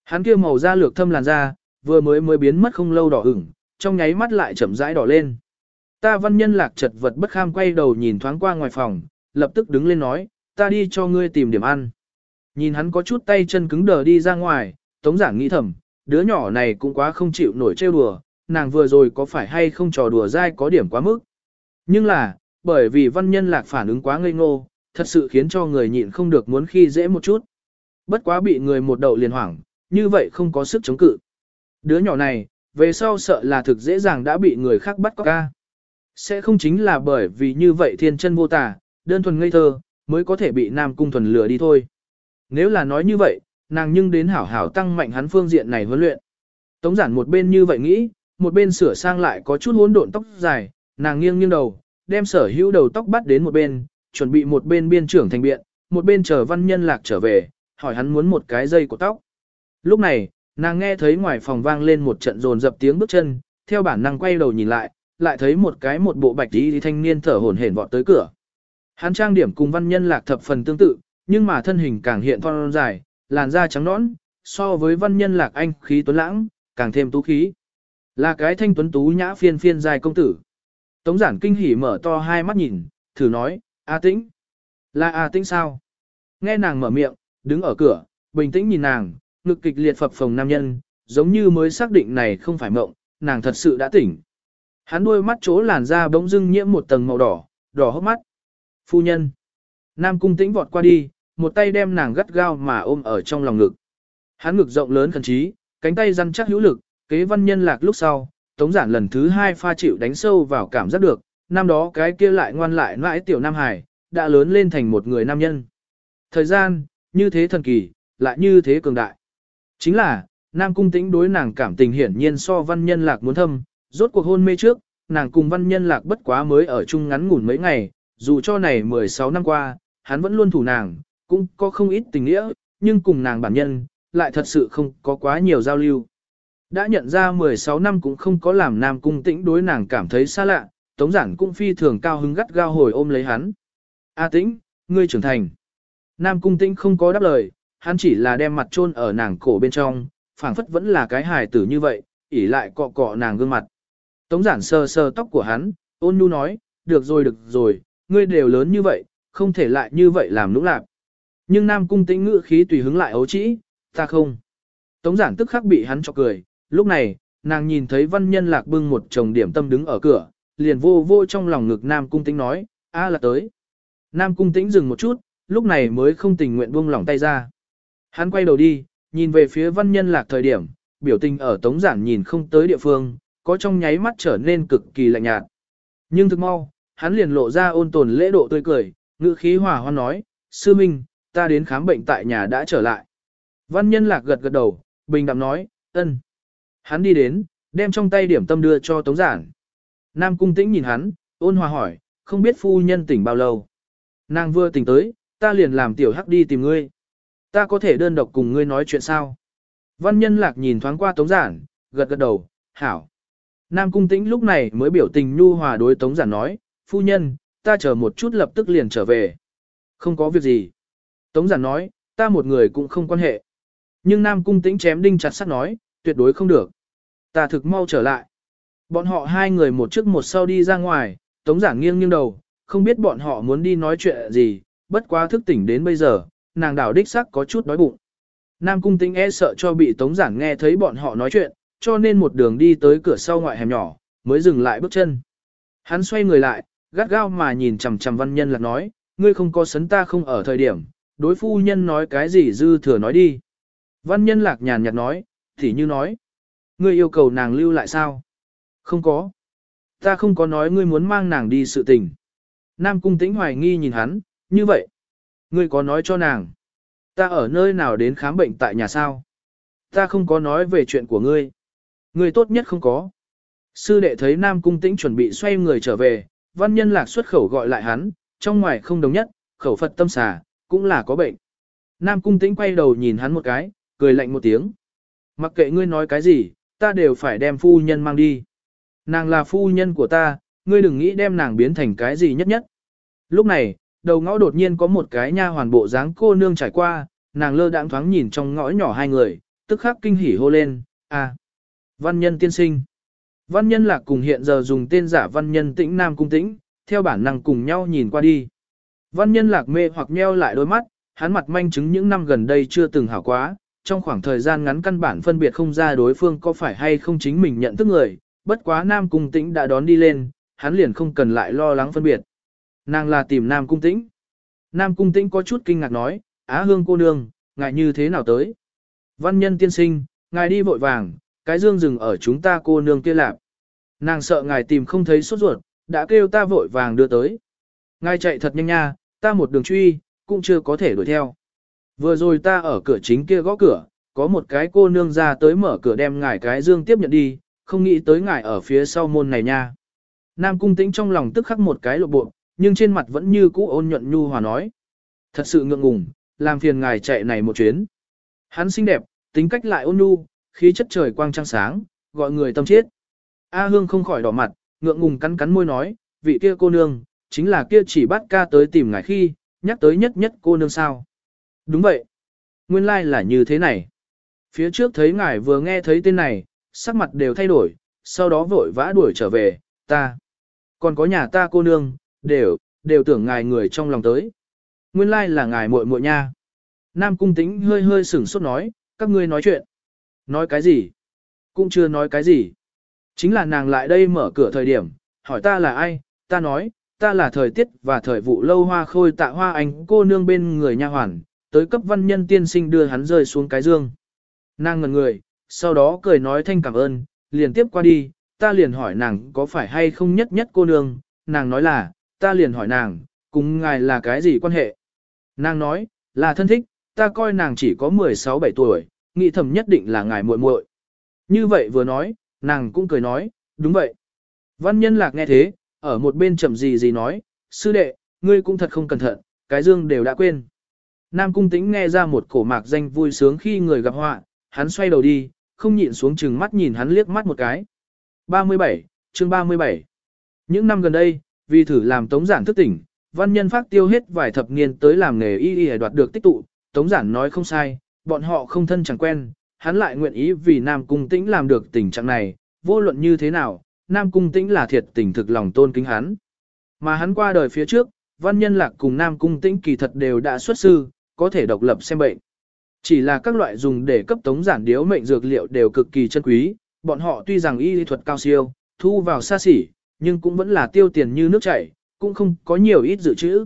Hắn kia màu da lược thâm làn da, vừa mới mới biến mất không lâu đỏ ửng, trong nháy mắt lại chậm rãi đỏ lên. Ta văn nhân lạc chật vật bất kham quay đầu nhìn thoáng qua ngoài phòng, lập tức đứng lên nói, ta đi cho ngươi tìm điểm ăn. Nhìn hắn có chút tay chân cứng đờ đi ra ngoài, tống giảng nghĩ thầm, đứa nhỏ này cũng quá không chịu nổi trêu đùa, nàng vừa rồi có phải hay không trò đùa dai có điểm quá mức. Nhưng là, bởi vì văn nhân lạc phản ứng quá ngây ngô, thật sự khiến cho người nhịn không được muốn khi dễ một chút. Bất quá bị người một đậu liền hoảng, như vậy không có sức chống cự. Đứa nhỏ này, về sau sợ là thực dễ dàng đã bị người khác bắt cóc. ca. Sẽ không chính là bởi vì như vậy thiên chân vô tả, đơn thuần ngây thơ, mới có thể bị Nam Cung thuần lừa đi thôi. Nếu là nói như vậy, nàng nhưng đến hảo hảo tăng mạnh hắn phương diện này huấn luyện. Tống giản một bên như vậy nghĩ, một bên sửa sang lại có chút hỗn độn tóc dài, nàng nghiêng nghiêng đầu, đem sở hữu đầu tóc bắt đến một bên, chuẩn bị một bên biên trưởng thành biện, một bên chờ văn nhân lạc trở về, hỏi hắn muốn một cái dây của tóc. Lúc này, nàng nghe thấy ngoài phòng vang lên một trận rồn dập tiếng bước chân, theo bản năng quay đầu nhìn lại, lại thấy một cái một bộ bạch y thanh niên thở hổn hển vọt tới cửa. Hắn trang điểm cùng văn nhân lạc thập phần tương tự, nhưng mà thân hình càng hiện thon dài, làn da trắng nõn, so với văn nhân lạc anh khí tuấn lãng, càng thêm tú khí. Là cái thanh tuấn tú nhã phiên phiên dài công tử. Tống giản kinh hỉ mở to hai mắt nhìn, thử nói, A tĩnh. Là A tĩnh sao? Nghe nàng mở miệng, đứng ở cửa, bình tĩnh nhìn nàng, ngực kịch liệt phập phồng nam nhân, giống như mới xác định này không phải mộng, nàng thật sự đã tỉnh. Hắn đôi mắt chỗ làn da bỗng dưng nhiễm một tầng màu đỏ, đỏ hốc mắt. Phu nhân. Nam cung tĩnh vọt qua đi, một tay đem nàng gắt gao mà ôm ở trong lòng ngực. Hắn ngực rộng lớn khẩn trí, cánh tay răn chắc hữu lực, kế văn nhân lạc lúc sau, tống giản lần thứ hai pha chịu đánh sâu vào cảm giác được, năm đó cái kia lại ngoan lại nãi tiểu Nam Hải, đã lớn lên thành một người nam nhân. Thời gian, như thế thần kỳ, lại như thế cường đại. Chính là, Nam Cung Tĩnh đối nàng cảm tình hiển nhiên so văn nhân lạc muốn thâm, rốt cuộc hôn mê trước, nàng cùng văn nhân lạc bất quá mới ở chung ngắn ngủn mấy ngày, dù cho này 16 năm qua, hắn vẫn luôn thủ nàng, cũng có không ít tình nghĩa, nhưng cùng nàng bản nhân, lại thật sự không có quá nhiều giao lưu. Đã nhận ra 16 năm cũng không có làm Nam Cung Tĩnh đối nàng cảm thấy xa lạ, Tống Giản cũng phi thường cao hứng gắt gao hồi ôm lấy hắn. A Tĩnh, ngươi trưởng thành. Nam Cung Tĩnh không có đáp lời, hắn chỉ là đem mặt chôn ở nàng cổ bên trong, phảng phất vẫn là cái hài tử như vậy, ỉ lại cọ cọ nàng gương mặt. Tống Giản sờ sờ tóc của hắn, ôn nhu nói, được rồi được rồi, ngươi đều lớn như vậy, không thể lại như vậy làm nũng lạc. Nhưng Nam Cung Tĩnh ngữ khí tùy hứng lại ấu trĩ, ta không. Tống Giản tức khắc bị hắn chọc cười, lúc này, nàng nhìn thấy văn nhân lạc bưng một chồng điểm tâm đứng ở cửa, liền vô vô trong lòng ngực Nam Cung Tĩnh nói, a là tới. Nam Cung Tĩnh dừng một chút, lúc này mới không tình nguyện buông lỏng tay ra. Hắn quay đầu đi, nhìn về phía văn nhân lạc thời điểm, biểu tình ở tống giản nhìn không tới địa phương, có trong nháy mắt trở nên cực kỳ lạnh nhạt. Nhưng thực mau, hắn liền lộ ra ôn tồn lễ độ tươi cười, ngữ khí hòa hoan nói, sư minh, ta đến khám bệnh tại nhà đã trở lại. Văn nhân lạc gật gật đầu, bình đạm nói, ân. Hắn đi đến, đem trong tay điểm tâm đưa cho tống giản. Nam cung tĩnh nhìn hắn, ôn hòa hỏi, không biết phu nhân tỉnh bao lâu. Nàng vừa tỉnh tới, ta liền làm tiểu hắc đi tìm ngươi. Ta có thể đơn độc cùng ngươi nói chuyện sao? Văn nhân lạc nhìn thoáng qua tống giản, gật gật đầu, hảo. Nam cung tĩnh lúc này mới biểu tình nhu hòa đối tống giản nói, phu nhân, ta chờ một chút lập tức liền trở về. Không có việc gì. Tống giản nói, ta một người cũng không quan hệ. Nhưng Nam cung tĩnh chém đinh chặt sắt nói, tuyệt đối không được. Ta thực mau trở lại. Bọn họ hai người một trước một sau đi ra ngoài, tống giản nghiêng nghiêng đầu, không biết bọn họ muốn đi nói chuyện gì, bất quá thức tỉnh đến bây giờ, nàng đảo đích sắc có chút đói bụng. Nam cung tĩnh e sợ cho bị tống giản nghe thấy bọn họ nói chuyện, cho nên một đường đi tới cửa sau ngoại hẻm nhỏ, mới dừng lại bước chân. Hắn xoay người lại, gắt gao mà nhìn chằm chằm văn nhân lạc nói, ngươi không có sấn ta không ở thời điểm, đối phu nhân nói cái gì dư thừa nói đi. Văn nhân lạc nhàn nhạt nói, thì như nói, ngươi yêu cầu nàng lưu lại sao? Không có. Ta không có nói ngươi muốn mang nàng đi sự tình. Nam cung tĩnh hoài nghi nhìn hắn, như vậy. Ngươi có nói cho nàng. Ta ở nơi nào đến khám bệnh tại nhà sao? Ta không có nói về chuyện của ngươi. Ngươi tốt nhất không có. Sư đệ thấy Nam Cung Tĩnh chuẩn bị xoay người trở về, văn nhân lạc xuất khẩu gọi lại hắn, trong ngoài không đồng nhất, khẩu Phật tâm xà, cũng là có bệnh. Nam Cung Tĩnh quay đầu nhìn hắn một cái, cười lạnh một tiếng. Mặc kệ ngươi nói cái gì, ta đều phải đem phu nhân mang đi. Nàng là phu nhân của ta, ngươi đừng nghĩ đem nàng biến thành cái gì nhất nhất. Lúc này, đầu ngõ đột nhiên có một cái nha hoàn bộ dáng cô nương trải qua, nàng lơ đãng thoáng nhìn trong ngõ nhỏ hai người, tức khắc kinh hỉ hô lên, à, văn nhân tiên sinh. Văn nhân lạc cùng hiện giờ dùng tên giả văn nhân tĩnh nam cung tĩnh, theo bản năng cùng nhau nhìn qua đi. Văn nhân lạc mê hoặc nheo lại đôi mắt, hắn mặt manh chứng những năm gần đây chưa từng hảo quá, trong khoảng thời gian ngắn căn bản phân biệt không ra đối phương có phải hay không chính mình nhận thức người, bất quá Nam Cung Tĩnh đã đón đi lên, hắn liền không cần lại lo lắng phân biệt. Nàng là tìm Nam Cung Tĩnh. Nam Cung Tĩnh có chút kinh ngạc nói, Á Hương cô nương, ngài như thế nào tới? Văn nhân tiên sinh, ngài đi vội vàng, cái dương dừng ở chúng ta cô nương kia lạp. Nàng sợ ngài tìm không thấy sốt ruột, đã kêu ta vội vàng đưa tới. Ngài chạy thật nhanh nha, ta một đường truy, cũng chưa có thể đuổi theo. Vừa rồi ta ở cửa chính kia gõ cửa, có một cái cô nương ra tới mở cửa đem ngài cái dương tiếp nhận đi, không nghĩ tới ngài ở phía sau môn này nha. Nam cung tĩnh trong lòng tức khắc một cái lộ bộ, nhưng trên mặt vẫn như cũ ôn nhuận nhu hòa nói. Thật sự ngượng ngùng, làm phiền ngài chạy này một chuyến. Hắn xinh đẹp, tính cách lại ôn nhu, khí chất trời quang trăng sáng, gọi người tâm chết. A Hương không khỏi đỏ mặt, ngượng ngùng cắn cắn môi nói, vị kia cô nương, chính là kia chỉ bắt ca tới tìm ngài khi, nhắc tới nhất nhất cô nương sao. Đúng vậy. Nguyên lai like là như thế này. Phía trước thấy ngài vừa nghe thấy tên này, sắc mặt đều thay đổi, sau đó vội vã đuổi trở về, ta. Còn có nhà ta cô nương, đều, đều tưởng ngài người trong lòng tới. Nguyên lai like là ngài muội muội nha. Nam cung tĩnh hơi hơi sửng sốt nói, các ngươi nói chuyện. Nói cái gì? Cũng chưa nói cái gì. Chính là nàng lại đây mở cửa thời điểm, hỏi ta là ai, ta nói, ta là thời tiết và thời vụ lâu hoa khôi tạ hoa anh cô nương bên người nha hoàn, tới cấp văn nhân tiên sinh đưa hắn rơi xuống cái dương. Nàng ngần người, sau đó cười nói thanh cảm ơn, liền tiếp qua đi, ta liền hỏi nàng có phải hay không nhất nhất cô nương, nàng nói là, ta liền hỏi nàng, cùng ngài là cái gì quan hệ. Nàng nói, là thân thích, ta coi nàng chỉ có 16-17 tuổi, nghĩ thầm nhất định là ngài muội muội. Như vậy vừa nói, nàng cũng cười nói, đúng vậy. Văn nhân lạc nghe thế, ở một bên chậm gì gì nói, sư đệ, ngươi cũng thật không cẩn thận, cái dương đều đã quên. Nam cung tĩnh nghe ra một cổ mạc danh vui sướng khi người gặp họa, hắn xoay đầu đi, không nhịn xuống chừng mắt nhìn hắn liếc mắt một cái. 37, chương 37 Những năm gần đây, vì thử làm tống giản thức tỉnh, văn nhân phát tiêu hết vài thập niên tới làm nghề y y đoạt được tích tụ, tống giản nói không sai, bọn họ không thân chẳng quen, hắn lại nguyện ý vì Nam Cung Tĩnh làm được tình trạng này, vô luận như thế nào, Nam Cung Tĩnh là thiệt tình thực lòng tôn kính hắn. Mà hắn qua đời phía trước, văn nhân lạc cùng Nam Cung Tĩnh kỳ thật đều đã xuất sư, có thể độc lập xem bệnh. Chỉ là các loại dùng để cấp tống giản điếu mệnh dược liệu đều cực kỳ chân quý, bọn họ tuy rằng y lý thuật cao siêu, thu vào xa xỉ, nhưng cũng vẫn là tiêu tiền như nước chảy, cũng không có nhiều ít dự trữ.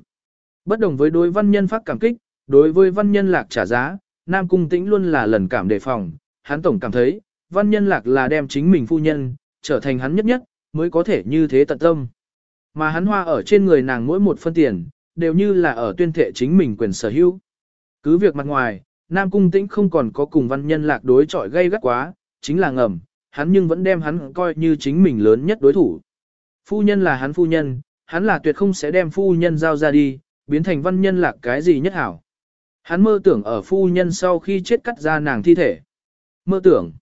Bất đồng với đối văn nhân phát cảm kích, đối với văn nhân lạc trả giá, Nam Cung Tĩnh luôn là lần cảm đề phòng, hắn tổng cảm thấy, văn nhân lạc là đem chính mình phu nhân, trở thành hắn nhất nhất, mới có thể như thế tận tâm. Mà hắn hoa ở trên người nàng mỗi một phân tiền, đều như là ở tuyên thệ chính mình quyền sở hữu. Cứ việc mặt ngoài, Nam Cung Tĩnh không còn có cùng văn nhân lạc đối chọi gây gắt quá, chính là ngầm, hắn nhưng vẫn đem hắn coi như chính mình lớn nhất đối thủ. Phu nhân là hắn phu nhân, hắn là tuyệt không sẽ đem phu nhân giao ra đi, biến thành văn nhân là cái gì nhất hảo. Hắn mơ tưởng ở phu nhân sau khi chết cắt ra nàng thi thể. Mơ tưởng.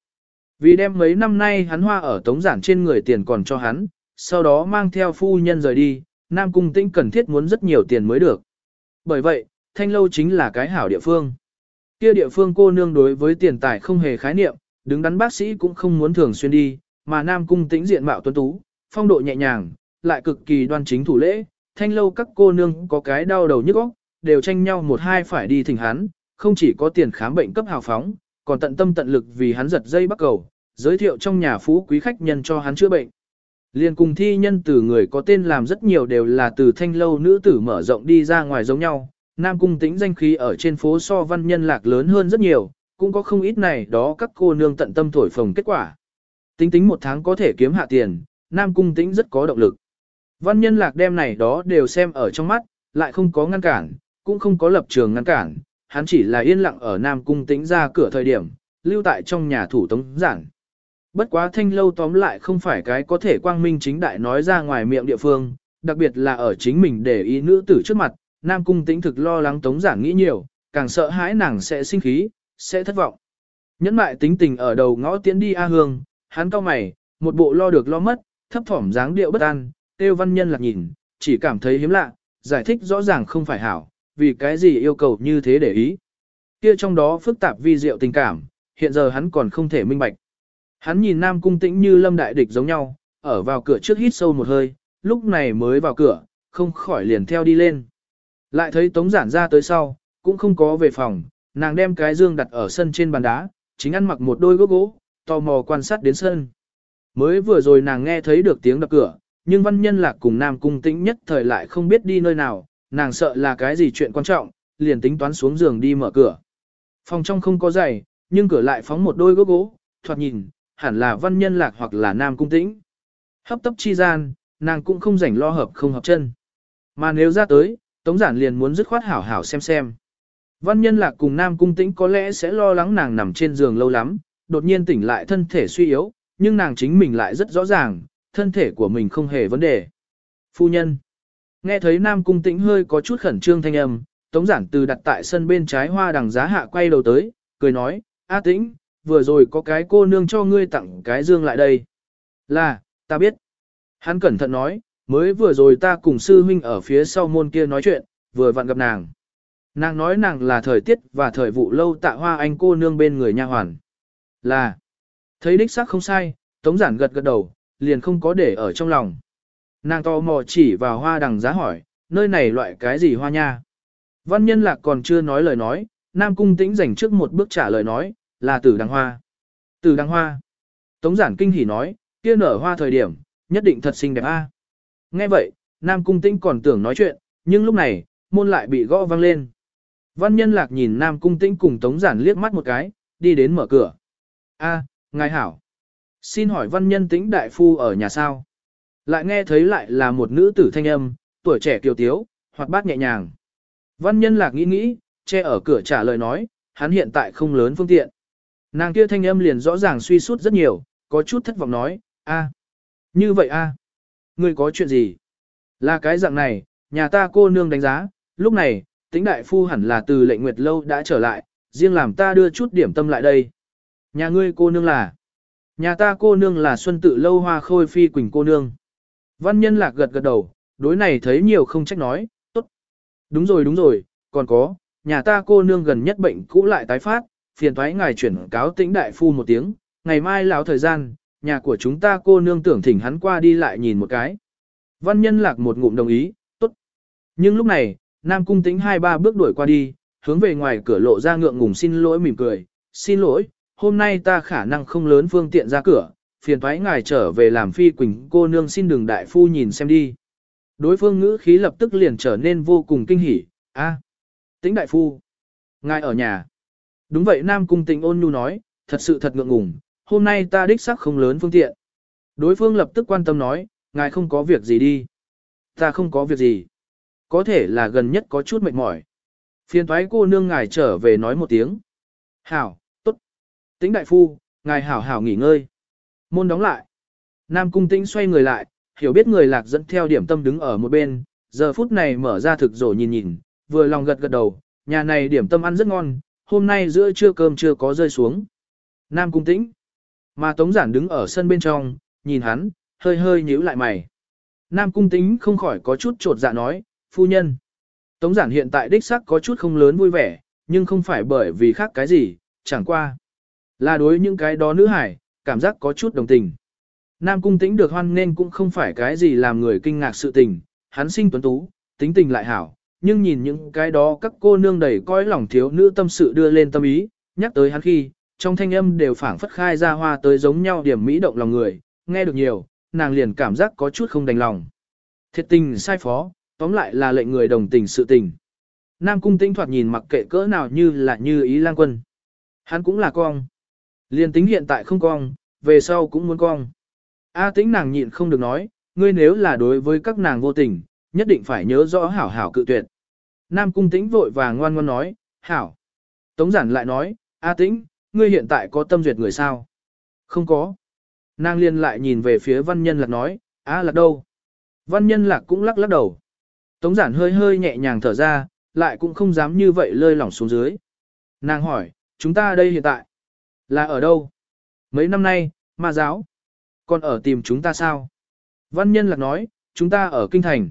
Vì đem mấy năm nay hắn hoa ở tống giản trên người tiền còn cho hắn, sau đó mang theo phu nhân rời đi, Nam Cung Tĩnh cần thiết muốn rất nhiều tiền mới được. Bởi vậy, thanh lâu chính là cái hảo địa phương. Kia địa phương cô nương đối với tiền tài không hề khái niệm, đứng đắn bác sĩ cũng không muốn thường xuyên đi, mà Nam Cung Tĩnh diện mạo tuấn tú, phong độ nhẹ nhàng, lại cực kỳ đoan chính thủ lễ, thanh lâu các cô nương có cái đau đầu nhức óc, đều tranh nhau một hai phải đi thỉnh hắn, không chỉ có tiền khám bệnh cấp hào phóng, còn tận tâm tận lực vì hắn giật dây bắt cầu, giới thiệu trong nhà phú quý khách nhân cho hắn chữa bệnh. Liên cùng thi nhân từ người có tên làm rất nhiều đều là từ thanh lâu nữ tử mở rộng đi ra ngoài giống nhau, Nam cung tĩnh danh khí ở trên phố so văn nhân lạc lớn hơn rất nhiều, cũng có không ít này đó các cô nương tận tâm thổi phồng kết quả. Tính tính một tháng có thể kiếm hạ tiền, Nam cung tĩnh rất có động lực. Văn nhân lạc đem này đó đều xem ở trong mắt, lại không có ngăn cản, cũng không có lập trường ngăn cản, hắn chỉ là yên lặng ở Nam Cung tĩnh ra cửa thời điểm, lưu tại trong nhà thủ tống giản. Bất quá thanh lâu tóm lại không phải cái có thể quang minh chính đại nói ra ngoài miệng địa phương, đặc biệt là ở chính mình để ý nữ tử trước mặt, Nam Cung tĩnh thực lo lắng tống giản nghĩ nhiều, càng sợ hãi nàng sẽ sinh khí, sẽ thất vọng. Nhẫn mại tính tình ở đầu ngõ tiến đi A Hương, hắn cau mày, một bộ lo được lo mất, thấp thỏm dáng điệu bất an, tiêu văn nhân lạc nhìn, chỉ cảm thấy hiếm lạ, giải thích rõ ràng không phải hảo, vì cái gì yêu cầu như thế để ý. Kia trong đó phức tạp vi diệu tình cảm, hiện giờ hắn còn không thể minh bạch. Hắn nhìn Nam Cung Tĩnh như lâm đại địch giống nhau, ở vào cửa trước hít sâu một hơi, lúc này mới vào cửa, không khỏi liền theo đi lên. Lại thấy Tống Giản ra tới sau, cũng không có về phòng, nàng đem cái dương đặt ở sân trên bàn đá, chính ăn mặc một đôi gốc gỗ, tò mò quan sát đến sân. Mới vừa rồi nàng nghe thấy được tiếng đập cửa, nhưng văn nhân lạc cùng nam cung tĩnh nhất thời lại không biết đi nơi nào, nàng sợ là cái gì chuyện quan trọng, liền tính toán xuống giường đi mở cửa. Phòng trong không có giày, nhưng cửa lại phóng một đôi gốc gỗ, thoạt nhìn, hẳn là văn nhân lạc hoặc là nam cung tĩnh. Hấp tấp chi gian, nàng cũng không rảnh lo hợp không hợp chân. Mà nếu ra tới, tống giản liền muốn dứt khoát hảo hảo xem xem. Văn nhân lạc cùng nam cung tĩnh có lẽ sẽ lo lắng nàng nằm trên giường lâu lắm, đột nhiên tỉnh lại thân thể suy yếu, nhưng nàng chính mình lại rất rõ ràng, thân thể của mình không hề vấn đề. Phu nhân. Nghe thấy nam cung tĩnh hơi có chút khẩn trương thanh âm, tống giản từ đặt tại sân bên trái hoa đằng giá hạ quay đầu tới, cười nói, A tĩnh, vừa rồi có cái cô nương cho ngươi tặng cái dương lại đây. Là, ta biết. Hắn cẩn thận nói, mới vừa rồi ta cùng sư huynh ở phía sau môn kia nói chuyện, vừa vặn gặp nàng. Nàng nói nàng là thời tiết và thời vụ lâu tạ hoa anh cô nương bên người nha hoàn. Là, thấy đích xác không sai, tống giản gật gật đầu, liền không có để ở trong lòng. Nàng to mò chỉ vào hoa đằng giá hỏi, nơi này loại cái gì hoa nha? Văn nhân lạc còn chưa nói lời nói, Nam Cung Tĩnh dành trước một bước trả lời nói, là tử đằng hoa. Tử đằng hoa. Tống giản kinh hỉ nói, kia nở hoa thời điểm, nhất định thật xinh đẹp a. Nghe vậy, Nam Cung Tĩnh còn tưởng nói chuyện, nhưng lúc này, môn lại bị gõ vang lên. Văn nhân lạc nhìn Nam Cung Tĩnh cùng Tống giản liếc mắt một cái, đi đến mở cửa. A, ngài hảo. Xin hỏi văn nhân tĩnh đại phu ở nhà sao? Lại nghe thấy lại là một nữ tử thanh âm, tuổi trẻ kiều tiếu, hoặc bát nhẹ nhàng. Văn nhân lạc nghĩ nghĩ, che ở cửa trả lời nói, hắn hiện tại không lớn phương tiện. Nàng kia thanh âm liền rõ ràng suy sút rất nhiều, có chút thất vọng nói, a, như vậy a, ngươi có chuyện gì? Là cái dạng này, nhà ta cô nương đánh giá, lúc này, tính đại phu hẳn là từ lệnh nguyệt lâu đã trở lại, riêng làm ta đưa chút điểm tâm lại đây. Nhà ngươi cô nương là, nhà ta cô nương là xuân tự lâu hoa khôi phi quỳnh cô nương. Văn nhân lạc gật gật đầu, đối này thấy nhiều không trách nói, tốt. Đúng rồi đúng rồi, còn có, nhà ta cô nương gần nhất bệnh cũ lại tái phát, phiền thoái ngài chuyển cáo tĩnh đại phu một tiếng, ngày mai lão thời gian, nhà của chúng ta cô nương tưởng thỉnh hắn qua đi lại nhìn một cái. Văn nhân lạc một ngụm đồng ý, tốt. Nhưng lúc này, Nam Cung tĩnh hai ba bước đuổi qua đi, hướng về ngoài cửa lộ ra ngượng ngùng xin lỗi mỉm cười, xin lỗi, hôm nay ta khả năng không lớn phương tiện ra cửa, phiền thoái ngài trở về làm phi quỳnh cô nương xin đừng đại phu nhìn xem đi. Đối phương ngữ khí lập tức liền trở nên vô cùng kinh hỉ, a, tĩnh đại phu, ngài ở nhà. Đúng vậy Nam Cung Tĩnh ôn nhu nói, thật sự thật ngượng ngùng, hôm nay ta đích xác không lớn phương tiện. Đối phương lập tức quan tâm nói, ngài không có việc gì đi. Ta không có việc gì. Có thể là gần nhất có chút mệt mỏi. Phiền thoái cô nương ngài trở về nói một tiếng. Hảo. Tĩnh đại phu, ngài hảo hảo nghỉ ngơi. Môn đóng lại. Nam cung tĩnh xoay người lại, hiểu biết người lạc dẫn theo điểm tâm đứng ở một bên, giờ phút này mở ra thực rổ nhìn nhìn, vừa lòng gật gật đầu, nhà này điểm tâm ăn rất ngon, hôm nay giữa trưa cơm chưa có rơi xuống. Nam cung tĩnh. Mà Tống Giản đứng ở sân bên trong, nhìn hắn, hơi hơi nhíu lại mày. Nam cung tĩnh không khỏi có chút trột dạ nói, phu nhân. Tống Giản hiện tại đích xác có chút không lớn vui vẻ, nhưng không phải bởi vì khác cái gì, chẳng qua. Là đối những cái đó nữ hải, cảm giác có chút đồng tình. Nam cung tĩnh được hoan nên cũng không phải cái gì làm người kinh ngạc sự tình, hắn sinh tuấn tú, tính tình lại hảo, nhưng nhìn những cái đó các cô nương đầy coi lòng thiếu nữ tâm sự đưa lên tâm ý, nhắc tới hắn khi, trong thanh âm đều phảng phất khai ra hoa tới giống nhau điểm mỹ động lòng người, nghe được nhiều, nàng liền cảm giác có chút không đành lòng. Thiệt tình sai phó, tóm lại là lệnh người đồng tình sự tình. Nam cung tĩnh thoạt nhìn mặc kệ cỡ nào như là như ý lang quân. Hắn cũng là con. Liên tính hiện tại không cong, về sau cũng muốn cong. A tĩnh nàng nhịn không được nói, ngươi nếu là đối với các nàng vô tình, nhất định phải nhớ rõ hảo hảo cự tuyệt. Nam cung tĩnh vội vàng ngoan ngoan nói, hảo. Tống giản lại nói, A tĩnh, ngươi hiện tại có tâm duyệt người sao? Không có. Nàng liên lại nhìn về phía văn nhân lạc nói, A lạc đâu? Văn nhân lạc cũng lắc lắc đầu. Tống giản hơi hơi nhẹ nhàng thở ra, lại cũng không dám như vậy lơi lỏng xuống dưới. Nàng hỏi, chúng ta đây hiện tại, là ở đâu? Mấy năm nay, ma giáo, còn ở tìm chúng ta sao? Văn nhân lạc nói, chúng ta ở kinh thành.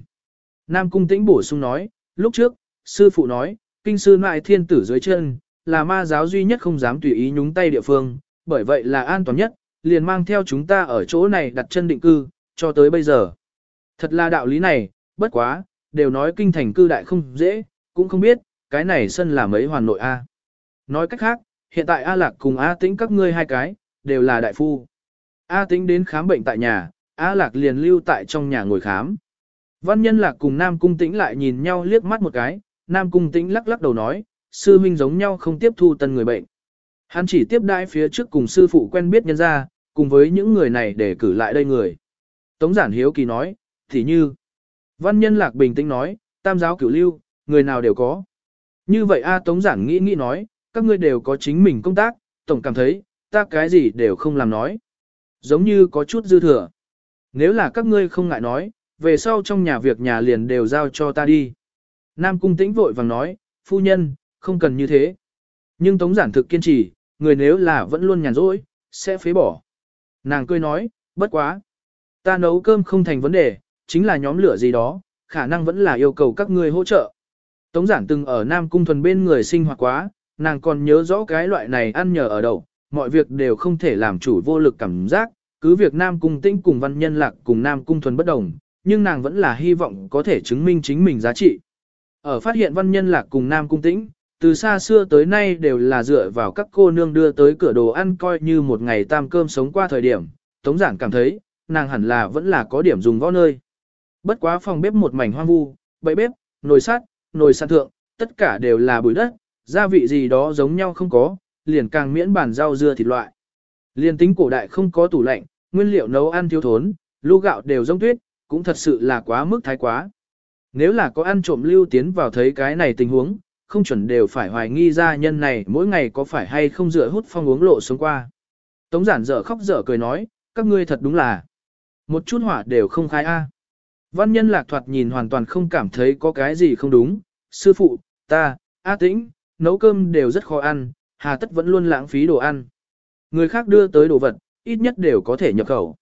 Nam cung tĩnh bổ sung nói, lúc trước, sư phụ nói, kinh sư ngoại thiên tử dưới chân, là ma giáo duy nhất không dám tùy ý nhúng tay địa phương, bởi vậy là an toàn nhất, liền mang theo chúng ta ở chỗ này đặt chân định cư, cho tới bây giờ. Thật là đạo lý này, bất quá, đều nói kinh thành cư đại không dễ, cũng không biết, cái này sân là mấy hoàn nội A. Nói cách khác, hiện tại A Lạc cùng A Tĩnh các ngươi hai cái, đều là đại phu. A Tĩnh đến khám bệnh tại nhà, A lạc liền lưu tại trong nhà ngồi khám. Văn nhân lạc cùng Nam Cung Tĩnh lại nhìn nhau liếc mắt một cái, Nam Cung Tĩnh lắc lắc đầu nói, sư huynh giống nhau không tiếp thu tân người bệnh. Hắn chỉ tiếp đãi phía trước cùng sư phụ quen biết nhân ra, cùng với những người này để cử lại đây người. Tống giản hiếu kỳ nói, thì như. Văn nhân lạc bình tĩnh nói, tam giáo cửu lưu, người nào đều có. Như vậy A Tống giản nghĩ nghĩ nói, các ngươi đều có chính mình công tác, tổng cảm thấy, ta cái gì đều không làm nói. Giống như có chút dư thừa. Nếu là các ngươi không ngại nói, về sau trong nhà việc nhà liền đều giao cho ta đi. Nam cung tĩnh vội vàng nói, phu nhân, không cần như thế. Nhưng tống giản thực kiên trì, người nếu là vẫn luôn nhàn rỗi, sẽ phế bỏ. Nàng cười nói, bất quá. Ta nấu cơm không thành vấn đề, chính là nhóm lửa gì đó, khả năng vẫn là yêu cầu các ngươi hỗ trợ. Tống giản từng ở Nam Cung Thuần bên người sinh hoạt quá, nàng còn nhớ rõ cái loại này ăn nhờ ở đậu, mọi việc đều không thể làm chủ vô lực cảm giác, cứ việc Nam Cung Tĩnh cùng văn nhân lạc cùng Nam Cung Thuần bất đồng, nhưng nàng vẫn là hy vọng có thể chứng minh chính mình giá trị. Ở phát hiện văn nhân lạc cùng Nam Cung Tĩnh, từ xa xưa tới nay đều là dựa vào các cô nương đưa tới cửa đồ ăn coi như một ngày tam cơm sống qua thời điểm, Tống Giảng cảm thấy, nàng hẳn là vẫn là có điểm dùng võ nơi. Bất quá phòng bếp một mảnh hoang vu, bậy bếp, nồi sắt, nồi sạn thượng, tất cả đều là bụi đất, gia vị gì đó giống nhau không có, liền càng miễn bản rau dưa thịt loại. liền tính cổ đại không có tủ lạnh, nguyên liệu nấu ăn thiếu thốn, lưu gạo đều giống tuyết, cũng thật sự là quá mức thái quá. Nếu là có ăn trộm lưu tiến vào thấy cái này tình huống, không chuẩn đều phải hoài nghi ra nhân này mỗi ngày có phải hay không dựa hút phong uống lộ xuống qua. Tống giản dở khóc dở cười nói, các ngươi thật đúng là một chút hỏa đều không khai a. Văn nhân lạc thoạt nhìn hoàn toàn không cảm thấy có cái gì không đúng, sư phụ, ta, A tĩnh, nấu cơm đều rất khó ăn, hà tất vẫn luôn lãng phí đồ ăn. Người khác đưa tới đồ vật, ít nhất đều có thể nhập khẩu.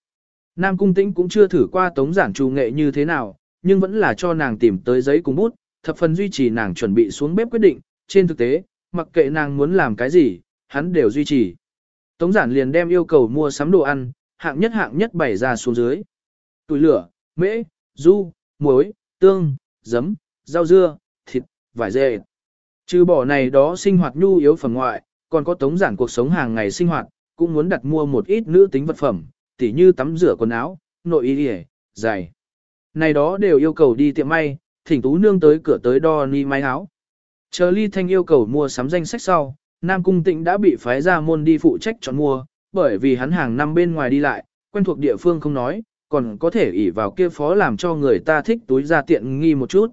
Nam Cung Tĩnh cũng chưa thử qua tống giản trù nghệ như thế nào, nhưng vẫn là cho nàng tìm tới giấy cùng bút, thập phần duy trì nàng chuẩn bị xuống bếp quyết định, trên thực tế, mặc kệ nàng muốn làm cái gì, hắn đều duy trì. Tống giản liền đem yêu cầu mua sắm đồ ăn, hạng nhất hạng nhất bày ra xuống dưới. Tủi lửa, mễ, du, muối, tương, giấm, rau dưa, thịt, vải dê. Trừ bỏ này đó sinh hoạt nhu yếu phẩm ngoại, còn có tống giản cuộc sống hàng ngày sinh hoạt, cũng muốn đặt mua một ít nữ tính vật phẩm, tỉ như tắm rửa quần áo, nội y yề, giày. Này đó đều yêu cầu đi tiệm may, thỉnh tú nương tới cửa tới đo ni may áo. Chờ ly thanh yêu cầu mua sắm danh sách sau, Nam Cung Tịnh đã bị phái ra môn đi phụ trách chọn mua, bởi vì hắn hàng năm bên ngoài đi lại, quen thuộc địa phương không nói, còn có thể ỷ vào kia phó làm cho người ta thích túi ra tiện nghi một chút.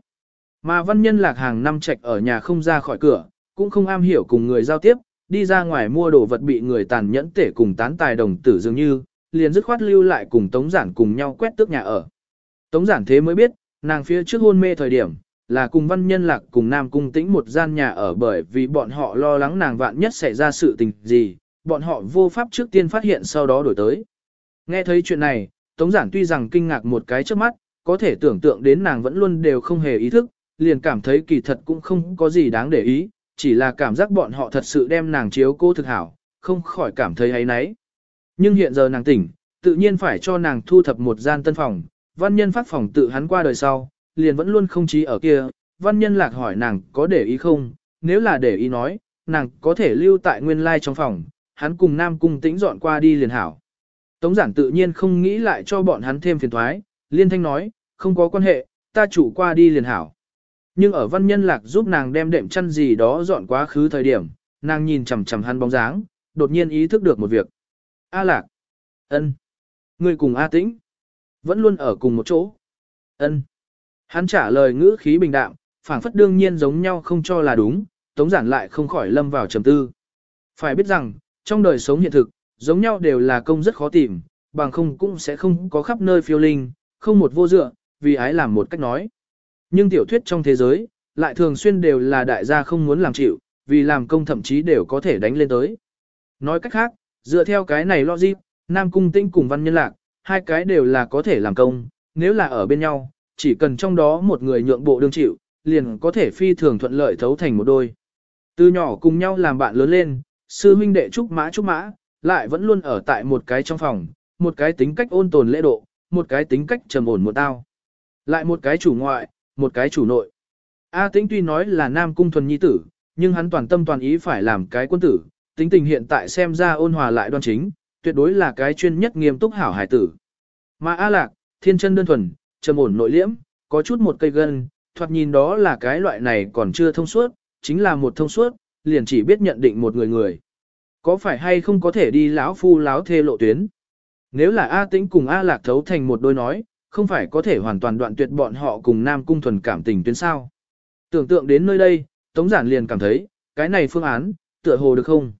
Mà văn nhân lạc hàng năm trạch ở nhà không ra khỏi cửa, cũng không am hiểu cùng người giao tiếp, đi ra ngoài mua đồ vật bị người tàn nhẫn tể cùng tán tài đồng tử dường như, liền dứt khoát lưu lại cùng Tống Giản cùng nhau quét tước nhà ở. Tống Giản thế mới biết, nàng phía trước hôn mê thời điểm, là cùng văn nhân lạc cùng Nam Cung tĩnh một gian nhà ở bởi vì bọn họ lo lắng nàng vạn nhất xảy ra sự tình gì, bọn họ vô pháp trước tiên phát hiện sau đó đổi tới. Nghe thấy chuyện này, Tống Giản tuy rằng kinh ngạc một cái trước mắt, có thể tưởng tượng đến nàng vẫn luôn đều không hề ý thức, liền cảm thấy kỳ thật cũng không có gì đáng để ý, chỉ là cảm giác bọn họ thật sự đem nàng chiếu cô thực hảo, không khỏi cảm thấy ấy nấy. Nhưng hiện giờ nàng tỉnh, tự nhiên phải cho nàng thu thập một gian tân phòng, văn nhân phát phòng tự hắn qua đời sau, liền vẫn luôn không trí ở kia, văn nhân lạc hỏi nàng có để ý không, nếu là để ý nói, nàng có thể lưu tại nguyên lai trong phòng, hắn cùng nam cung tĩnh dọn qua đi liền hảo. Tống giản tự nhiên không nghĩ lại cho bọn hắn thêm phiền toái liên thanh nói, không có quan hệ, ta chủ qua đi liền hảo. Nhưng ở văn nhân lạc giúp nàng đem đệm chăn gì đó dọn quá khứ thời điểm, nàng nhìn chằm chằm hắn bóng dáng, đột nhiên ý thức được một việc. A lạc, ân, người cùng A tĩnh, vẫn luôn ở cùng một chỗ. ân. Hắn trả lời ngữ khí bình đạm, phảng phất đương nhiên giống nhau không cho là đúng, tống giản lại không khỏi lâm vào trầm tư. Phải biết rằng, trong đời sống hiện thực, giống nhau đều là công rất khó tìm, bằng không cũng sẽ không có khắp nơi phiêu linh, không một vô dựa, vì ái làm một cách nói. Nhưng tiểu thuyết trong thế giới, lại thường xuyên đều là đại gia không muốn làm chịu, vì làm công thậm chí đều có thể đánh lên tới. Nói cách khác, dựa theo cái này logic, Nam Cung Tinh cùng Văn Nhân Lạc, hai cái đều là có thể làm công, nếu là ở bên nhau, chỉ cần trong đó một người nhượng bộ đương chịu, liền có thể phi thường thuận lợi thấu thành một đôi. Từ nhỏ cùng nhau làm bạn lớn lên, sư huynh đệ trúc mã trúc mã, lại vẫn luôn ở tại một cái trong phòng, một cái tính cách ôn tồn lễ độ, một cái tính cách trầm ổn một tao. Lại một cái chủ ngoại, một cái chủ nội. A Tĩnh tuy nói là nam cung thuần nhi tử, nhưng hắn toàn tâm toàn ý phải làm cái quân tử, tính tình hiện tại xem ra ôn hòa lại đoan chính, tuyệt đối là cái chuyên nhất nghiêm túc hảo hải tử. Mà A Lạc, thiên chân đơn thuần, trầm ổn nội liễm, có chút một cây gân, thoạt nhìn đó là cái loại này còn chưa thông suốt, chính là một thông suốt, liền chỉ biết nhận định một người người. Có phải hay không có thể đi lão phu lão thê lộ tuyến? Nếu là A Tĩnh cùng A Lạc thấu thành một đôi nói, không phải có thể hoàn toàn đoạn tuyệt bọn họ cùng Nam Cung thuần cảm tình tuyến sao? Tưởng tượng đến nơi đây, Tống Giản liền cảm thấy, cái này phương án, tựa hồ được không?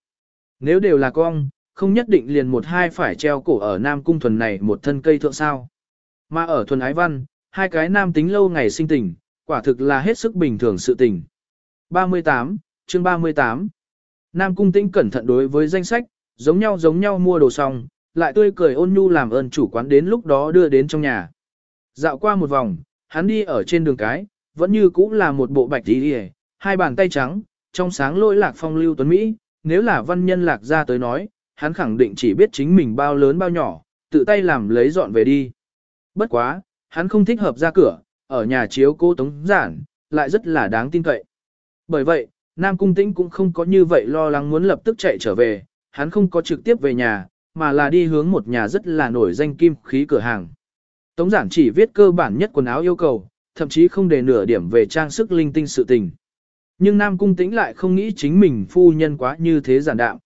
Nếu đều là con, không nhất định liền một hai phải treo cổ ở Nam Cung thuần này một thân cây thượng sao. Mà ở thuần ái văn, hai cái nam tính lâu ngày sinh tình, quả thực là hết sức bình thường sự tình. 38, chương 38 Nam Cung Tĩnh cẩn thận đối với danh sách, giống nhau giống nhau mua đồ xong, lại tươi cười ôn nhu làm ơn chủ quán đến lúc đó đưa đến trong nhà. Dạo qua một vòng, hắn đi ở trên đường cái, vẫn như cũ là một bộ bạch tí đi hai bàn tay trắng, trong sáng lỗi lạc phong lưu tuấn Mỹ, nếu là văn nhân lạc ra tới nói, hắn khẳng định chỉ biết chính mình bao lớn bao nhỏ, tự tay làm lấy dọn về đi. Bất quá, hắn không thích hợp ra cửa, ở nhà chiếu cô tống giản, lại rất là đáng tin cậy. Bởi vậy, Nam Cung Tĩnh cũng không có như vậy lo lắng muốn lập tức chạy trở về, hắn không có trực tiếp về nhà, mà là đi hướng một nhà rất là nổi danh kim khí cửa hàng. Tống giản chỉ viết cơ bản nhất quần áo yêu cầu, thậm chí không để nửa điểm về trang sức linh tinh sự tình. Nhưng Nam Cung Tĩnh lại không nghĩ chính mình phu nhân quá như thế giản đạm.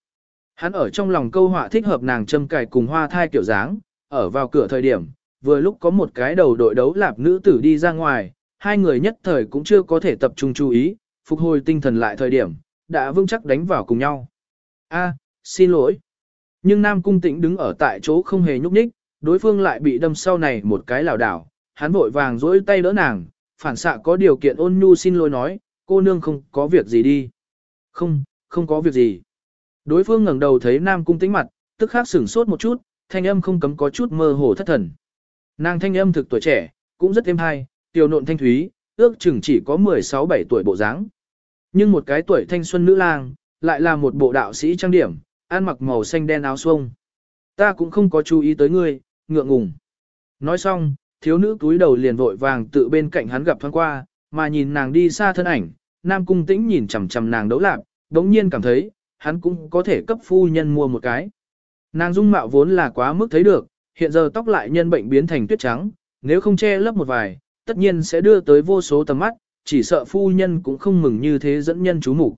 Hắn ở trong lòng câu họa thích hợp nàng châm cài cùng hoa thai kiểu dáng, ở vào cửa thời điểm, vừa lúc có một cái đầu đội đấu lạp nữ tử đi ra ngoài, hai người nhất thời cũng chưa có thể tập trung chú ý, phục hồi tinh thần lại thời điểm, đã vững chắc đánh vào cùng nhau. A, xin lỗi. Nhưng Nam Cung Tĩnh đứng ở tại chỗ không hề nhúc nhích, đối phương lại bị đâm sau này một cái lảo đảo, hắn vội vàng dỗi tay đỡ nàng, phản xạ có điều kiện ôn nhu xin lỗi nói, cô nương không có việc gì đi. Không, không có việc gì. Đối phương ngẩng đầu thấy Nam Cung tính mặt, tức khắc sửng sốt một chút, thanh âm không cấm có chút mơ hồ thất thần. Nàng thanh âm thực tuổi trẻ, cũng rất êm hay, tiểu nộn thanh thúy, ước chừng chỉ có 16-17 tuổi bộ dáng. Nhưng một cái tuổi thanh xuân nữ lang, lại là một bộ đạo sĩ trang điểm, ăn mặc màu xanh đen áo xuông. Ta cũng không có chú ý tới ngươi, ngượng ngùng. Nói xong, thiếu nữ túi đầu liền vội vàng tự bên cạnh hắn gặp thoáng qua, mà nhìn nàng đi xa thân ảnh, nam cung tĩnh nhìn chằm chằm nàng đấu lạc, đống nhiên cảm thấy, hắn cũng có thể cấp phu nhân mua một cái. Nàng dung mạo vốn là quá mức thấy được, hiện giờ tóc lại nhân bệnh biến thành tuyết trắng, nếu không che lấp một vài, tất nhiên sẽ đưa tới vô số tầm mắt, chỉ sợ phu nhân cũng không mừng như thế dẫn nhân chú mục.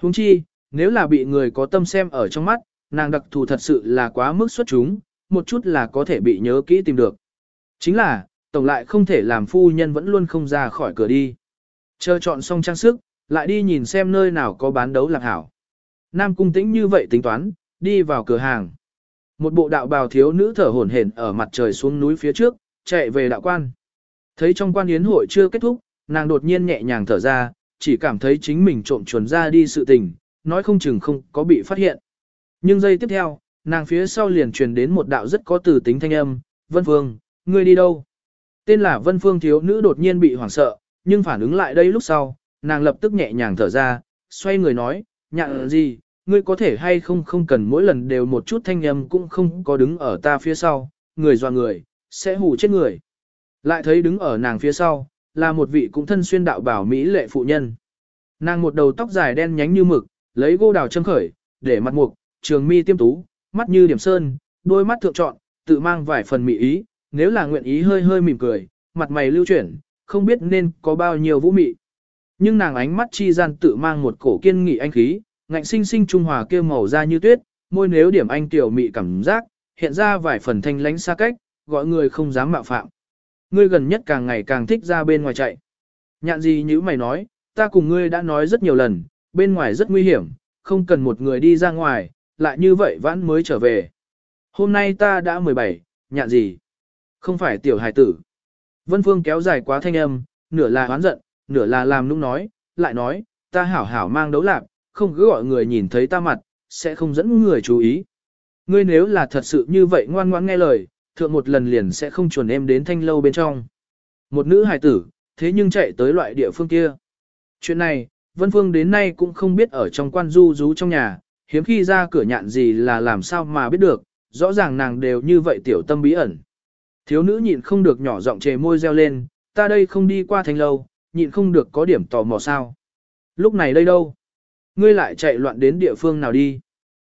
Huống chi, nếu là bị người có tâm xem ở trong mắt, nàng đặc thù thật sự là quá mức xuất chúng, một chút là có thể bị nhớ kỹ tìm được. Chính là, tổng lại không thể làm phu nhân vẫn luôn không ra khỏi cửa đi. Chờ chọn xong trang sức, lại đi nhìn xem nơi nào có bán đấu lạc hảo. Nam cung tĩnh như vậy tính toán, đi vào cửa hàng. Một bộ đạo bào thiếu nữ thở hổn hển ở mặt trời xuống núi phía trước, chạy về đạo quan. Thấy trong quan yến hội chưa kết thúc, nàng đột nhiên nhẹ nhàng thở ra, chỉ cảm thấy chính mình trộm chuồn ra đi sự tình, nói không chừng không có bị phát hiện. Nhưng giây tiếp theo, nàng phía sau liền truyền đến một đạo rất có từ tính thanh âm, Vân Phương, ngươi đi đâu? Tên là Vân Phương thiếu nữ đột nhiên bị hoảng sợ, nhưng phản ứng lại đây lúc sau, nàng lập tức nhẹ nhàng thở ra, xoay người nói, nhạn gì, ngươi có thể hay không không cần mỗi lần đều một chút thanh âm cũng không có đứng ở ta phía sau, người dọa người, sẽ hù chết người. Lại thấy đứng ở nàng phía sau, là một vị cũng thân xuyên đạo bảo Mỹ lệ phụ nhân. Nàng một đầu tóc dài đen nhánh như mực, lấy gô đào châm khởi, để mặt mục, trường mi tiêm tú, mắt như điểm sơn, đôi mắt thượng trọn, tự mang vài phần mỹ ý, nếu là nguyện ý hơi hơi mỉm cười, mặt mày lưu chuyển, không biết nên có bao nhiêu vũ mị. Nhưng nàng ánh mắt chi gian tự mang một cổ kiên nghị anh khí, ngạnh sinh sinh trung hòa kia màu da như tuyết, môi nếu điểm anh tiểu mị cảm giác, hiện ra vài phần thanh lánh xa cách, gọi người không dám mạo phạm. Ngươi gần nhất càng ngày càng thích ra bên ngoài chạy. Nhạn gì như mày nói, ta cùng ngươi đã nói rất nhiều lần, bên ngoài rất nguy hiểm, không cần một người đi ra ngoài, lại như vậy vãn mới trở về. Hôm nay ta đã 17, nhạn gì? Không phải tiểu hài tử. Vân Phương kéo dài quá thanh âm, nửa là oán giận, nửa là làm nũng nói, lại nói, ta hảo hảo mang đấu lạc, không cứ gọi người nhìn thấy ta mặt, sẽ không dẫn người chú ý. Ngươi nếu là thật sự như vậy ngoan ngoãn nghe lời, thượng một lần liền sẽ không chuẩn em đến thanh lâu bên trong. Một nữ hài tử, thế nhưng chạy tới loại địa phương kia. Chuyện này, Vân Phương đến nay cũng không biết ở trong quan du rú trong nhà, hiếm khi ra cửa nhạn gì là làm sao mà biết được, rõ ràng nàng đều như vậy tiểu tâm bí ẩn. Thiếu nữ nhịn không được nhỏ giọng chề môi reo lên, ta đây không đi qua thành lâu, nhịn không được có điểm tò mò sao. Lúc này đây đâu? Ngươi lại chạy loạn đến địa phương nào đi?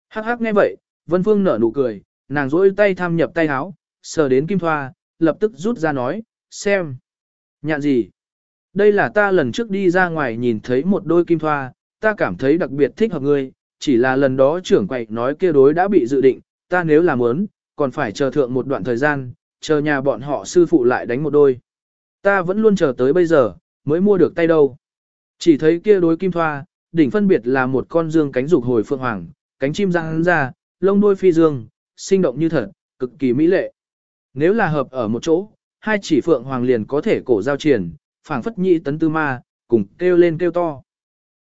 Hắc hắc nghe vậy, Vân Phương nở nụ cười, nàng rỗi tay tham nhập tay áo, sờ đến kim thoa, lập tức rút ra nói, xem. Nhạn gì? Đây là ta lần trước đi ra ngoài nhìn thấy một đôi kim thoa, ta cảm thấy đặc biệt thích hợp ngươi, chỉ là lần đó trưởng quậy nói kia đối đã bị dự định, ta nếu làm muốn, còn phải chờ thượng một đoạn thời gian, chờ nhà bọn họ sư phụ lại đánh một đôi. Ta vẫn luôn chờ tới bây giờ, mới mua được tay đâu. Chỉ thấy kia đối kim thoa, đỉnh phân biệt là một con dương cánh dục hồi phượng hoàng, cánh chim răng ra, lông đuôi phi dương, sinh động như thật, cực kỳ mỹ lệ. Nếu là hợp ở một chỗ, hai chỉ phượng hoàng liền có thể cổ giao triển, phảng phất nhị tấn tư ma, cùng kêu lên kêu to.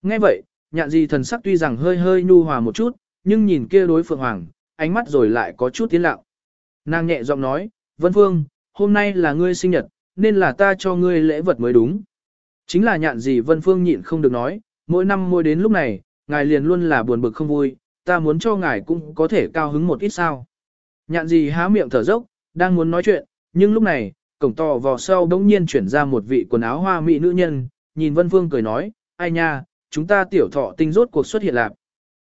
Nghe vậy, nhạn gì thần sắc tuy rằng hơi hơi nhu hòa một chút, nhưng nhìn kia đối phượng hoàng, ánh mắt rồi lại có chút tiến lặng. Nàng nhẹ giọng nói, Vân Phương, hôm nay là ngươi sinh nhật, nên là ta cho ngươi lễ vật mới đúng. Chính là nhạn gì Vân Phương nhịn không được nói, mỗi năm mỗi đến lúc này, ngài liền luôn là buồn bực không vui, ta muốn cho ngài cũng có thể cao hứng một ít sao. Nhạn gì há miệng thở dốc, đang muốn nói chuyện, nhưng lúc này, cổng to vò sau đống nhiên chuyển ra một vị quần áo hoa mỹ nữ nhân, nhìn Vân Phương cười nói, ai nha, chúng ta tiểu thọ tinh rốt cuộc xuất hiện lạc.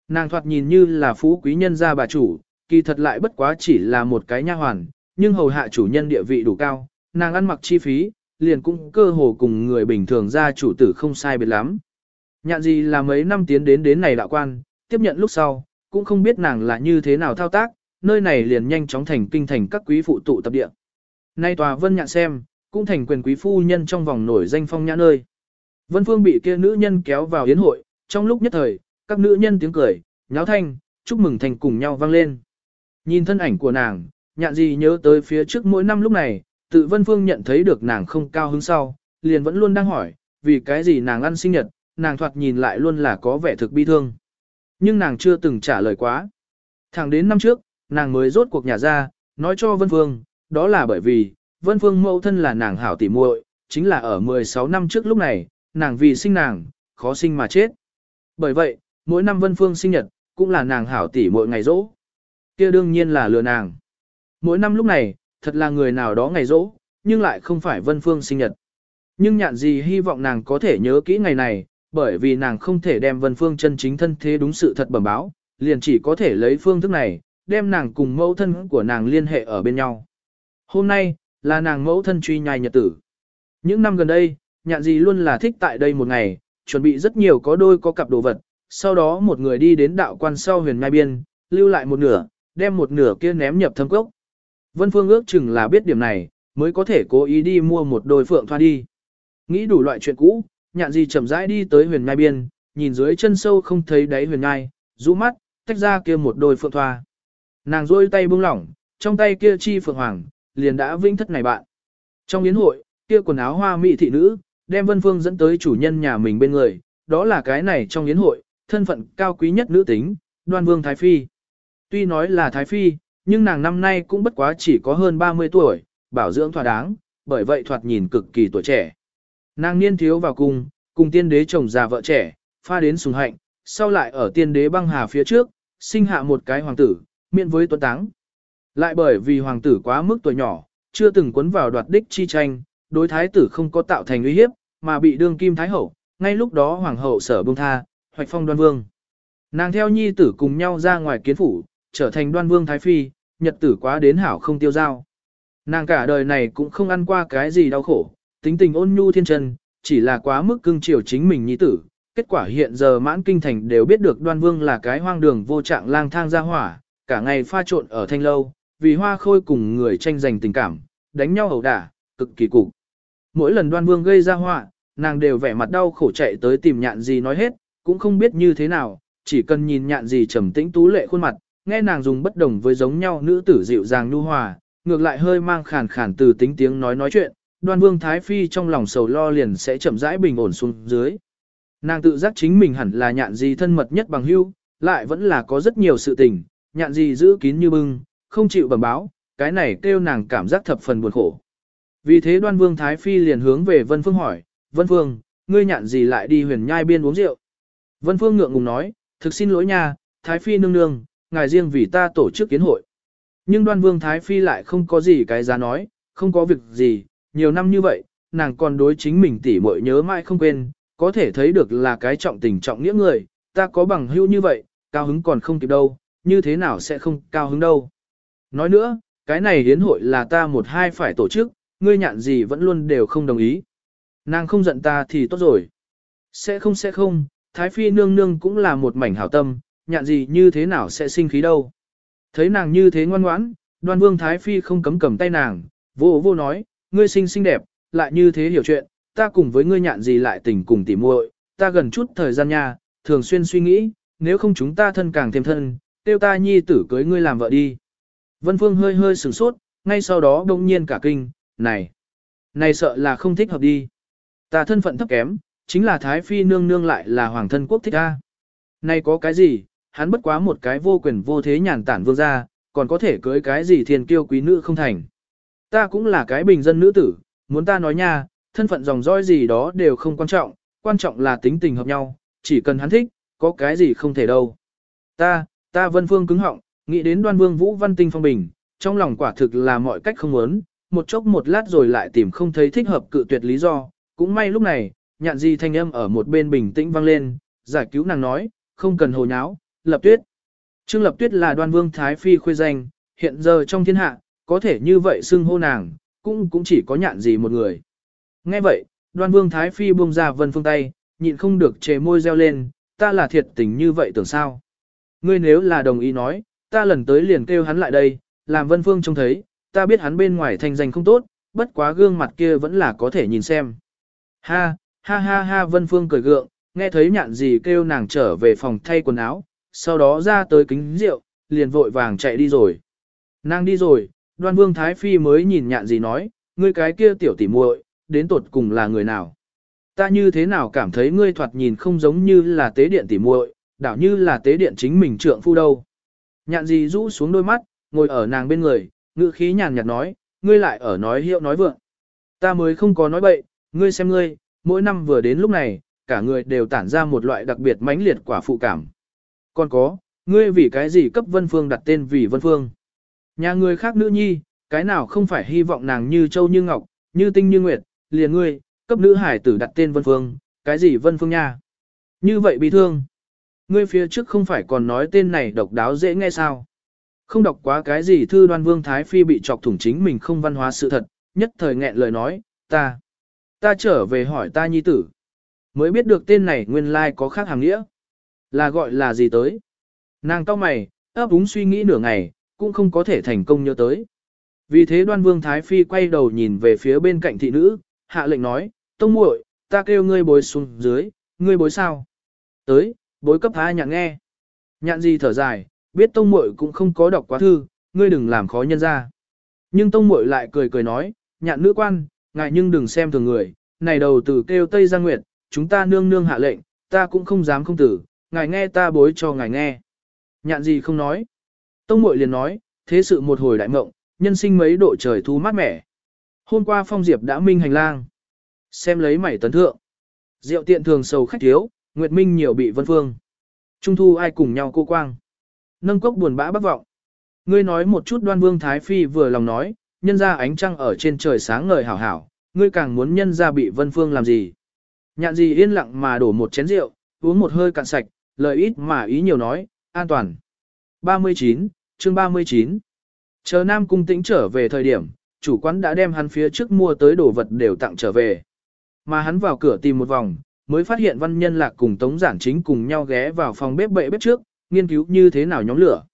Nàng thoạt nhìn như là phú quý nhân gia bà chủ, kỳ thật lại bất quá chỉ là một cái nha hoàn, nhưng hầu hạ chủ nhân địa vị đủ cao, nàng ăn mặc chi phí, liền cũng cơ hồ cùng người bình thường gia chủ tử không sai biệt lắm. Nhạn gì là mấy năm tiến đến đến này đạo quan, tiếp nhận lúc sau, cũng không biết nàng là như thế nào thao tác, nơi này liền nhanh chóng thành kinh thành các quý phụ tụ tập địa. Nay tòa vân nhạn xem, cũng thành quyền quý phu nhân trong vòng nổi danh phong nhã nơi. Vân Phương bị kia nữ nhân kéo vào yến hội, trong lúc nhất thời, các nữ nhân tiếng cười, nháo thanh, chúc mừng thành cùng nhau vang lên. Nhìn thân ảnh của nàng, nhạn gì nhớ tới phía trước mỗi năm lúc này, tự Vân Phương nhận thấy được nàng không cao hứng sau, liền vẫn luôn đang hỏi, vì cái gì nàng ăn sinh nhật, nàng thoạt nhìn lại luôn là có vẻ thực bi thương. Nhưng nàng chưa từng trả lời quá. Thẳng đến năm trước, nàng mới rốt cuộc nhà ra, nói cho Vân Phương, đó là bởi vì, Vân Phương mẫu thân là nàng hảo tỉ muội, chính là ở 16 năm trước lúc này, nàng vì sinh nàng, khó sinh mà chết. Bởi vậy, mỗi năm Vân Phương sinh nhật, cũng là nàng hảo tỷ mỗi ngày rỗ. kia đương nhiên là lừa nàng. Mỗi năm lúc này, thật là người nào đó ngày rỗ, nhưng lại không phải Vân Phương sinh nhật. Nhưng nhạn gì hy vọng nàng có thể nhớ kỹ ngày này, bởi vì nàng không thể đem Vân Phương chân chính thân thế đúng sự thật bẩm báo, liền chỉ có thể lấy phương thức này, đem nàng cùng mẫu thân của nàng liên hệ ở bên nhau. Hôm nay, là nàng mẫu thân truy nhai nhật tử. Những năm gần đây, nhạn gì luôn là thích tại đây một ngày, chuẩn bị rất nhiều có đôi có cặp đồ vật, sau đó một người đi đến đạo quan sau huyền mai biên, lưu lại một nửa, đem một nửa kia ném nhập thâm cốc. Vân Phương ước chừng là biết điểm này, mới có thể cố ý đi mua một đôi phượng thoa đi. Nghĩ đủ loại chuyện cũ, nhạn gì chậm rãi đi tới huyền mai biên, nhìn dưới chân sâu không thấy đáy huyền ngai, rũ mắt, tách ra kia một đôi phượng thoa. Nàng rôi tay buông lỏng, trong tay kia chi phượng hoàng, liền đã vinh thất này bạn. Trong yến hội, kia quần áo hoa mỹ thị nữ, đem Vân Phương dẫn tới chủ nhân nhà mình bên người, đó là cái này trong yến hội, thân phận cao quý nhất nữ tính, đoan vương Thái Phi. Tuy nói là Thái Phi, nhưng nàng năm nay cũng bất quá chỉ có hơn 30 tuổi, bảo dưỡng thỏa đáng, bởi vậy thoạt nhìn cực kỳ tuổi trẻ. Nàng niên thiếu vào cung, cùng tiên đế chồng già vợ trẻ, pha đến sùng hạnh, sau lại ở tiên đế băng hà phía trước, sinh hạ một cái hoàng tử, miễn với tuấn táng. Lại bởi vì hoàng tử quá mức tuổi nhỏ, chưa từng cuốn vào đoạt đích chi tranh, đối thái tử không có tạo thành uy hiếp, mà bị đương kim thái hậu, ngay lúc đó hoàng hậu sở bông tha, hoạch phong đoan vương. Nàng theo nhi tử cùng nhau ra ngoài kiến phủ, trở thành đoan vương thái phi, nhật tử quá đến hảo không tiêu giao. Nàng cả đời này cũng không ăn qua cái gì đau khổ, tính tình ôn nhu thiên chân, chỉ là quá mức cưng chiều chính mình nhi tử. Kết quả hiện giờ mãn kinh thành đều biết được đoan vương là cái hoang đường vô trạng lang thang ra hỏa, cả ngày pha trộn ở thanh lâu, vì hoa khôi cùng người tranh giành tình cảm, đánh nhau ẩu đả, cực kỳ cục. Mỗi lần đoan vương gây ra họa, nàng đều vẻ mặt đau khổ chạy tới tìm nhạn gì nói hết, cũng không biết như thế nào, chỉ cần nhìn nhạn gì trầm tĩnh tú lệ khuôn mặt, nghe nàng dùng bất đồng với giống nhau nữ tử dịu dàng nhu hòa, ngược lại hơi mang khàn khàn từ tính tiếng nói nói chuyện, đoan vương Thái Phi trong lòng sầu lo liền sẽ chậm rãi bình ổn xuống dưới. Nàng tự giác chính mình hẳn là nhạn gì thân mật nhất bằng hưu, lại vẫn là có rất nhiều sự tình, nhạn gì giữ kín như bưng, không chịu bẩm báo, cái này kêu nàng cảm giác thập phần buồn khổ. Vì thế đoan vương Thái Phi liền hướng về Vân Phương hỏi, Vân Phương, ngươi nhạn gì lại đi huyền nhai biên uống rượu? Vân Phương ngượng ngùng nói, thực xin lỗi nha, Thái Phi nương nương, ngài riêng vì ta tổ chức kiến hội. Nhưng đoan vương Thái Phi lại không có gì cái giá nói, không có việc gì, nhiều năm như vậy, nàng còn đối chính mình tỉ muội nhớ mãi không quên, có thể thấy được là cái trọng tình trọng nghĩa người, ta có bằng hữu như vậy, cao hứng còn không kịp đâu, như thế nào sẽ không cao hứng đâu. Nói nữa, cái này hiến hội là ta một hai phải tổ chức, ngươi nhạn gì vẫn luôn đều không đồng ý. Nàng không giận ta thì tốt rồi. Sẽ không sẽ không, Thái Phi nương nương cũng là một mảnh hảo tâm, nhạn gì như thế nào sẽ sinh khí đâu. Thấy nàng như thế ngoan ngoãn, đoan vương Thái Phi không cấm cầm tay nàng, vô vô nói, ngươi sinh xinh đẹp, lại như thế hiểu chuyện, ta cùng với ngươi nhạn gì lại tình cùng tỉ muội, ta gần chút thời gian nha, thường xuyên suy nghĩ, nếu không chúng ta thân càng thêm thân, tiêu ta nhi tử cưới ngươi làm vợ đi. Vân Phương hơi hơi sửng sốt, ngay sau đó đông nhiên cả kinh, này, này sợ là không thích hợp đi. Ta thân phận thấp kém, chính là Thái Phi nương nương lại là hoàng thân quốc thích ta. Này có cái gì, hắn bất quá một cái vô quyền vô thế nhàn tản vương gia, còn có thể cưới cái gì thiên kiêu quý nữ không thành. Ta cũng là cái bình dân nữ tử, muốn ta nói nha, thân phận dòng dõi gì đó đều không quan trọng, quan trọng là tính tình hợp nhau, chỉ cần hắn thích, có cái gì không thể đâu. Ta, ta vân phương cứng họng, nghĩ đến đoan vương vũ văn tinh phong bình, trong lòng quả thực là mọi cách không muốn, một chốc một lát rồi lại tìm không thấy thích hợp cự tuyệt lý do, cũng may lúc này, nhạn di thanh âm ở một bên bình tĩnh vang lên, giải cứu nàng nói, không cần hồ nháo, lập tuyết. Trương lập tuyết là đoan vương thái phi khuê danh, hiện giờ trong thiên hạ, có thể như vậy xưng hô nàng, cũng cũng chỉ có nhạn gì một người. Nghe vậy, đoan vương thái phi buông ra vân phương tay, nhịn không được chề môi reo lên, ta là thiệt tình như vậy tưởng sao. Ngươi nếu là đồng ý nói, ta lần tới liền kêu hắn lại đây, làm vân phương trông thấy, ta biết hắn bên ngoài thành danh không tốt, bất quá gương mặt kia vẫn là có thể nhìn xem. Ha, ha ha ha vân phương cười gượng, nghe thấy nhạn gì kêu nàng trở về phòng thay quần áo, sau đó ra tới kính rượu, liền vội vàng chạy đi rồi. Nàng đi rồi, đoan vương Thái Phi mới nhìn nhạn gì nói, ngươi cái kia tiểu tỉ muội, đến tột cùng là người nào. Ta như thế nào cảm thấy ngươi thoạt nhìn không giống như là tế điện tỉ muội, đảo như là tế điện chính mình trượng phu đâu. Nhạn gì rũ xuống đôi mắt, ngồi ở nàng bên người, ngữ khí nhàn nhạt nói, ngươi lại ở nói hiệu nói vượng. Ta mới không có nói bậy, ngươi xem ngươi, mỗi năm vừa đến lúc này, cả người đều tản ra một loại đặc biệt mãnh liệt quả phụ cảm. Còn có, ngươi vì cái gì cấp Vân Phương đặt tên vì Vân Phương? Nhà người khác nữ nhi, cái nào không phải hy vọng nàng như châu như ngọc, như tinh như nguyệt, liền ngươi, cấp nữ hải tử đặt tên Vân Phương, cái gì Vân Phương nha? Như vậy bị thương. Ngươi phía trước không phải còn nói tên này độc đáo dễ nghe sao? Không đọc quá cái gì thư đoan vương Thái Phi bị chọc thủng chính mình không văn hóa sự thật, nhất thời nghẹn lời nói, ta, ta trở về hỏi ta nhi tử. Mới biết được tên này nguyên lai có khác hàng nghĩa. Là gọi là gì tới? Nàng cao mày, ấp úng suy nghĩ nửa ngày, cũng không có thể thành công nhớ tới. Vì thế đoan vương Thái Phi quay đầu nhìn về phía bên cạnh thị nữ, hạ lệnh nói, tông muội, ta kêu ngươi bối xuống dưới, ngươi bối sao? Tới, bối cấp hai nhạn nghe. Nhạn gì thở dài, biết tông muội cũng không có đọc quá thư, ngươi đừng làm khó nhân ra. Nhưng tông muội lại cười cười nói, nhạn nữ quan, ngại nhưng đừng xem thường người, này đầu từ kêu Tây Giang Nguyệt, chúng ta nương nương hạ lệnh, ta cũng không dám không tử, ngài nghe ta bối cho ngài nghe. Nhạn gì không nói. Tông muội liền nói, thế sự một hồi đại mộng, nhân sinh mấy độ trời thu mát mẻ. Hôm qua phong diệp đã minh hành lang. Xem lấy mảy tấn thượng. rượu tiện thường sầu khách thiếu, Nguyệt Minh nhiều bị vân phương. Trung thu ai cùng nhau cô quang. Nâng cốc buồn bã bất vọng. Ngươi nói một chút đoan vương Thái Phi vừa lòng nói, nhân ra ánh trăng ở trên trời sáng ngời hảo hảo, ngươi càng muốn nhân ra bị vân phương làm gì. Nhạn gì yên lặng mà đổ một chén rượu, uống một hơi cạn sạch, lời ít mà ý nhiều nói, an toàn. 39, chương 39. Chờ Nam Cung Tĩnh trở về thời điểm, chủ quán đã đem hắn phía trước mua tới đồ vật đều tặng trở về. Mà hắn vào cửa tìm một vòng, mới phát hiện văn nhân lạc cùng Tống Giản chính cùng nhau ghé vào phòng bếp bệ bếp trước, nghiên cứu như thế nào nhóm lửa.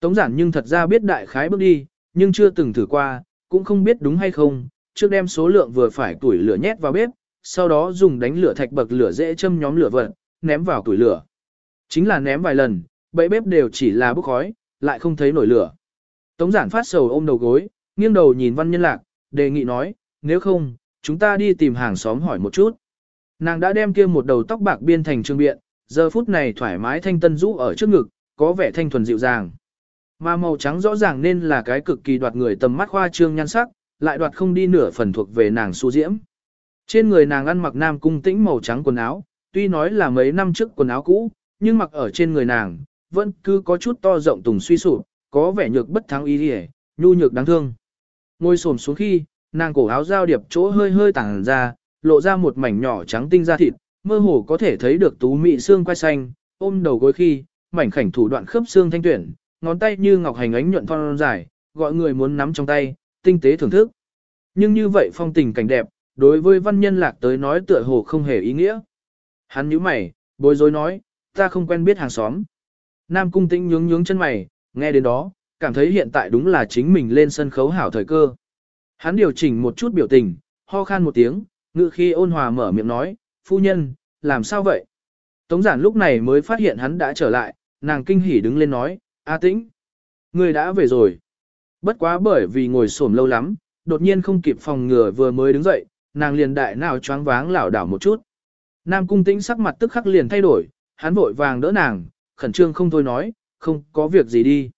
Tống Giản nhưng thật ra biết đại khái bước đi, nhưng chưa từng thử qua, cũng không biết đúng hay không, trước đem số lượng vừa phải tuổi lửa nhét vào bếp, sau đó dùng đánh lửa thạch bậc lửa dễ châm nhóm lửa vật, ném vào tuổi lửa. Chính là ném vài lần, bẫy bếp đều chỉ là bốc khói, lại không thấy nổi lửa. Tống giản phát sầu ôm đầu gối, nghiêng đầu nhìn văn nhân lạc, đề nghị nói, nếu không, chúng ta đi tìm hàng xóm hỏi một chút. Nàng đã đem kia một đầu tóc bạc biên thành trương biện, giờ phút này thoải mái thanh tân rũ ở trước ngực, có vẻ thanh thuần dịu dàng. Mà màu trắng rõ ràng nên là cái cực kỳ đoạt người tầm mắt khoa trương nhan sắc, lại đoạt không đi nửa phần thuộc về nàng su diễm. Trên người nàng ăn mặc nam cung tĩnh màu trắng quần áo, tuy nói là mấy năm trước quần áo cũ, nhưng mặc ở trên người nàng, vẫn cứ có chút to rộng tùng suy sụp, có vẻ nhược bất thắng ý hề, nhu nhược đáng thương. Ngồi xổm xuống khi, nàng cổ áo giao điệp chỗ hơi hơi tàng ra, lộ ra một mảnh nhỏ trắng tinh da thịt, mơ hồ có thể thấy được tú mị xương quai xanh, ôm đầu gối khi, mảnh khảnh thủ đoạn khớp xương thanh tuyển, ngón tay như ngọc hành ánh nhuận thon dài, gọi người muốn nắm trong tay, tinh tế thưởng thức. Nhưng như vậy phong tình cảnh đẹp, đối với văn nhân lạc tới nói tựa hồ không hề ý nghĩa. Hắn nhíu mày, bối rối nói, ta không quen biết hàng xóm. Nam cung tĩnh nhướng nhướng chân mày, nghe đến đó, cảm thấy hiện tại đúng là chính mình lên sân khấu hảo thời cơ. Hắn điều chỉnh một chút biểu tình, ho khan một tiếng, ngự khi ôn hòa mở miệng nói, phu nhân, làm sao vậy? Tống giản lúc này mới phát hiện hắn đã trở lại, nàng kinh hỉ đứng lên nói, A tĩnh, người đã về rồi. Bất quá bởi vì ngồi xổm lâu lắm, đột nhiên không kịp phòng ngừa vừa mới đứng dậy, nàng liền đại nào choáng váng lảo đảo một chút. Nam cung tĩnh sắc mặt tức khắc liền thay đổi, hắn vội vàng đỡ nàng, khẩn trương không thôi nói, không có việc gì đi.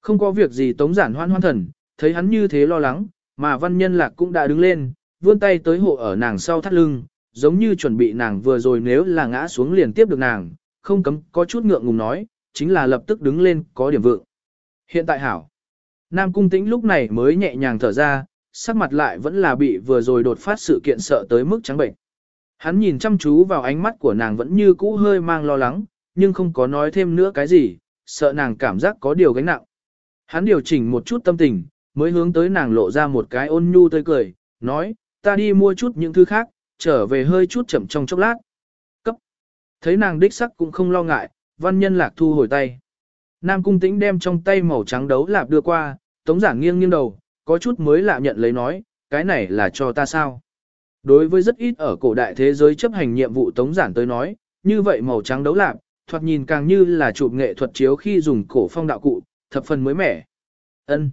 Không có việc gì tống giản hoan hoan thần, thấy hắn như thế lo lắng, mà văn nhân lạc cũng đã đứng lên, vươn tay tới hộ ở nàng sau thắt lưng, giống như chuẩn bị nàng vừa rồi nếu là ngã xuống liền tiếp được nàng, không cấm có chút ngượng ngùng nói, chính là lập tức đứng lên có điểm vượng. Hiện tại hảo, Nam Cung Tĩnh lúc này mới nhẹ nhàng thở ra, sắc mặt lại vẫn là bị vừa rồi đột phát sự kiện sợ tới mức trắng bệnh. Hắn nhìn chăm chú vào ánh mắt của nàng vẫn như cũ hơi mang lo lắng, nhưng không có nói thêm nữa cái gì, sợ nàng cảm giác có điều gánh nặng. Hắn điều chỉnh một chút tâm tình, mới hướng tới nàng lộ ra một cái ôn nhu tươi cười, nói, ta đi mua chút những thứ khác, trở về hơi chút chậm trong chốc lát. Cấp. Thấy nàng đích sắc cũng không lo ngại, văn nhân lạc thu hồi tay. Nam cung tĩnh đem trong tay màu trắng đấu lạp đưa qua, tống giảng nghiêng nghiêng đầu, có chút mới lạ nhận lấy nói, cái này là cho ta sao? Đối với rất ít ở cổ đại thế giới chấp hành nhiệm vụ tống giản tới nói, như vậy màu trắng đấu lạp, thoạt nhìn càng như là chụp nghệ thuật chiếu khi dùng cổ phong đạo cụ, thập phần mới mẻ. Ân.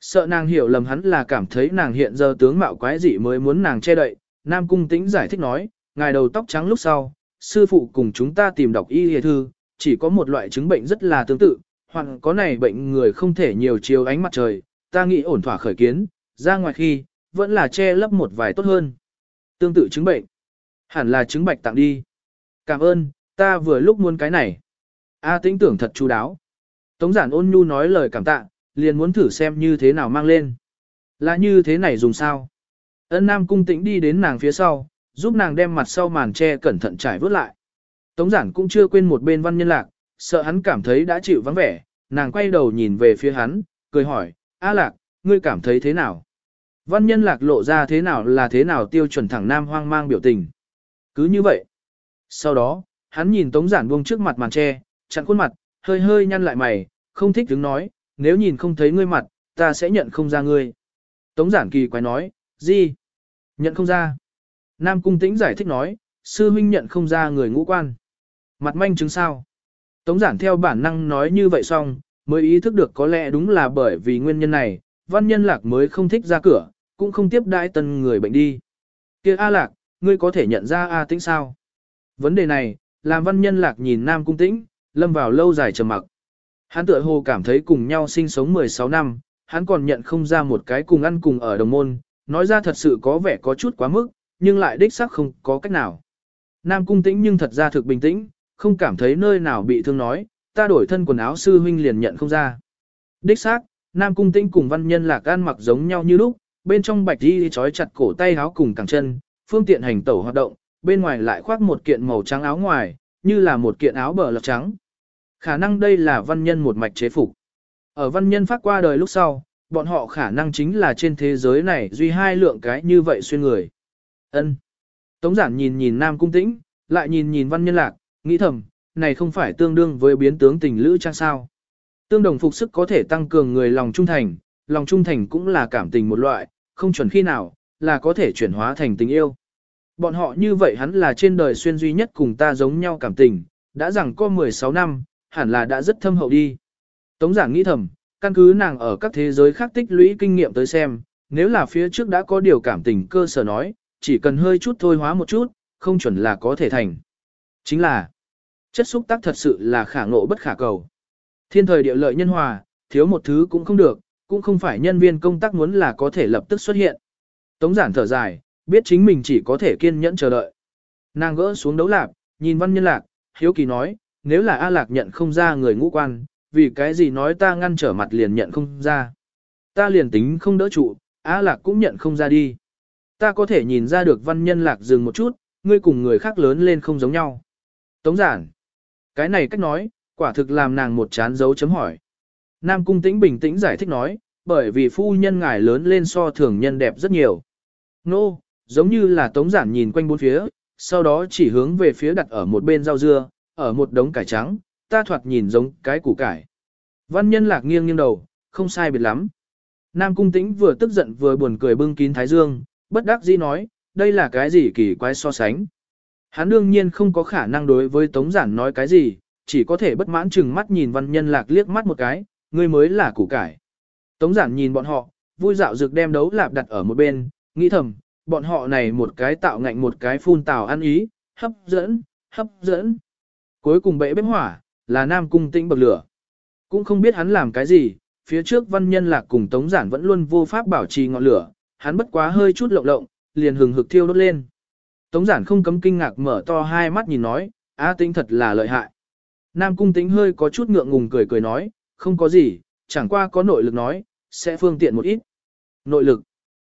Sợ nàng hiểu lầm hắn là cảm thấy nàng hiện giờ tướng mạo quái dị mới muốn nàng che đậy, Nam Cung Tĩnh giải thích nói, ngài đầu tóc trắng lúc sau, sư phụ cùng chúng ta tìm đọc y hề thư, chỉ có một loại chứng bệnh rất là tương tự, hoặc có này bệnh người không thể nhiều chiều ánh mặt trời, ta nghĩ ổn thỏa khởi kiến, ra ngoài khi, vẫn là che lấp một vài tốt hơn. Tương tự chứng bệnh, hẳn là chứng bạch tặng đi. Cảm ơn, ta vừa lúc muốn cái này. A tĩnh tưởng thật chú đáo. Tống giản ôn nhu nói lời cảm tạ, liền muốn thử xem như thế nào mang lên. Là như thế này dùng sao? Ân Nam cung tĩnh đi đến nàng phía sau, giúp nàng đem mặt sau màn che cẩn thận trải vớt lại. Tống giản cũng chưa quên một bên văn nhân lạc, sợ hắn cảm thấy đã chịu vắng vẻ, nàng quay đầu nhìn về phía hắn, cười hỏi, A lạc, ngươi cảm thấy thế nào? Văn nhân lạc lộ ra thế nào là thế nào tiêu chuẩn thẳng nam hoang mang biểu tình. Cứ như vậy. Sau đó, hắn nhìn tống giản buông trước mặt màn che, chặn khuôn mặt, hơi hơi nhăn lại mày, không thích đứng nói, nếu nhìn không thấy ngươi mặt, ta sẽ nhận không ra ngươi. Tống giản kỳ quái nói, gì? Nhận không ra. Nam cung tĩnh giải thích nói, sư huynh nhận không ra người ngũ quan. Mặt manh chứng sao? Tống giản theo bản năng nói như vậy xong, mới ý thức được có lẽ đúng là bởi vì nguyên nhân này, văn nhân lạc mới không thích ra cửa, cũng không tiếp đãi tân người bệnh đi. kia A lạc, ngươi có thể nhận ra A tĩnh sao? Vấn đề này, làm văn nhân lạc nhìn Nam cung tĩnh, lâm vào lâu dài trầm mặc. Hắn tựa hồ cảm thấy cùng nhau sinh sống 16 năm, hắn còn nhận không ra một cái cùng ăn cùng ở đồng môn, nói ra thật sự có vẻ có chút quá mức, nhưng lại đích xác không có cách nào. Nam cung tĩnh nhưng thật ra thực bình tĩnh, không cảm thấy nơi nào bị thương nói, ta đổi thân quần áo sư huynh liền nhận không ra. Đích xác, Nam cung tĩnh cùng văn nhân lạc an mặc giống nhau như lúc, bên trong bạch đi trói chặt cổ tay áo cùng cẳng chân, phương tiện hành tẩu hoạt động, bên ngoài lại khoác một kiện màu trắng áo ngoài, như là một kiện áo bờ lọc trắng. Khả năng đây là văn nhân một mạch chế phục. Ở văn nhân phát qua đời lúc sau, bọn họ khả năng chính là trên thế giới này duy hai lượng cái như vậy xuyên người. Ân. Tống giản nhìn nhìn Nam Cung Tĩnh, lại nhìn nhìn văn nhân lạc, nghĩ thầm, này không phải tương đương với biến tướng tình lữ trang sao. Tương đồng phục sức có thể tăng cường người lòng trung thành, lòng trung thành cũng là cảm tình một loại, không chuẩn khi nào, là có thể chuyển hóa thành tình yêu. Bọn họ như vậy hắn là trên đời xuyên duy nhất cùng ta giống nhau cảm tình, đã rằng có 16 năm, hẳn là đã rất thâm hậu đi. Tống giảng nghĩ thầm, căn cứ nàng ở các thế giới khác tích lũy kinh nghiệm tới xem, nếu là phía trước đã có điều cảm tình cơ sở nói, chỉ cần hơi chút thôi hóa một chút, không chuẩn là có thể thành. Chính là, chất xúc tác thật sự là khả ngộ bất khả cầu. Thiên thời địa lợi nhân hòa, thiếu một thứ cũng không được, cũng không phải nhân viên công tác muốn là có thể lập tức xuất hiện. Tống giản thở dài, biết chính mình chỉ có thể kiên nhẫn chờ đợi. Nàng gỡ xuống đấu lạc, nhìn văn nhân lạc, hiếu kỳ nói, nếu là A lạc nhận không ra người ngũ quan, vì cái gì nói ta ngăn trở mặt liền nhận không ra. Ta liền tính không đỡ trụ, á lạc cũng nhận không ra đi. Ta có thể nhìn ra được văn nhân lạc dừng một chút, ngươi cùng người khác lớn lên không giống nhau. Tống giản. Cái này cách nói, quả thực làm nàng một chán dấu chấm hỏi. Nam cung tĩnh bình tĩnh giải thích nói, bởi vì phu nhân ngài lớn lên so thường nhân đẹp rất nhiều. Nô, giống như là tống giản nhìn quanh bốn phía, sau đó chỉ hướng về phía đặt ở một bên rau dưa, ở một đống cải trắng, ta thoạt nhìn giống cái củ cải. Văn nhân lạc nghiêng nghiêng đầu, không sai biệt lắm. Nam cung tĩnh vừa tức giận vừa buồn cười bưng kín thái dương, bất đắc dĩ nói, đây là cái gì kỳ quái so sánh. Hắn đương nhiên không có khả năng đối với tống giản nói cái gì, chỉ có thể bất mãn chừng mắt nhìn văn nhân lạc liếc mắt một cái, ngươi mới là củ cải. Tống giản nhìn bọn họ, vui dạo dược đem đấu lạp đặt ở một bên, nghĩ thầm, bọn họ này một cái tạo ngạnh một cái phun tào ăn ý, hấp dẫn, hấp dẫn. Cuối cùng bệ bếp hỏa, là nam cung tĩnh bậc lửa. Cũng không biết hắn làm cái gì, phía trước văn nhân lạc cùng tống giản vẫn luôn vô pháp bảo trì ngọn lửa, hắn bất quá hơi chút lộng lộng, liền hừng hực thiêu đốt lên. Tống giản không cấm kinh ngạc mở to hai mắt nhìn nói, á tĩnh thật là lợi hại. Nam cung tĩnh hơi có chút ngượng ngùng cười cười nói, không có gì, chẳng qua có nội lực nói, sẽ phương tiện một ít. Nội lực.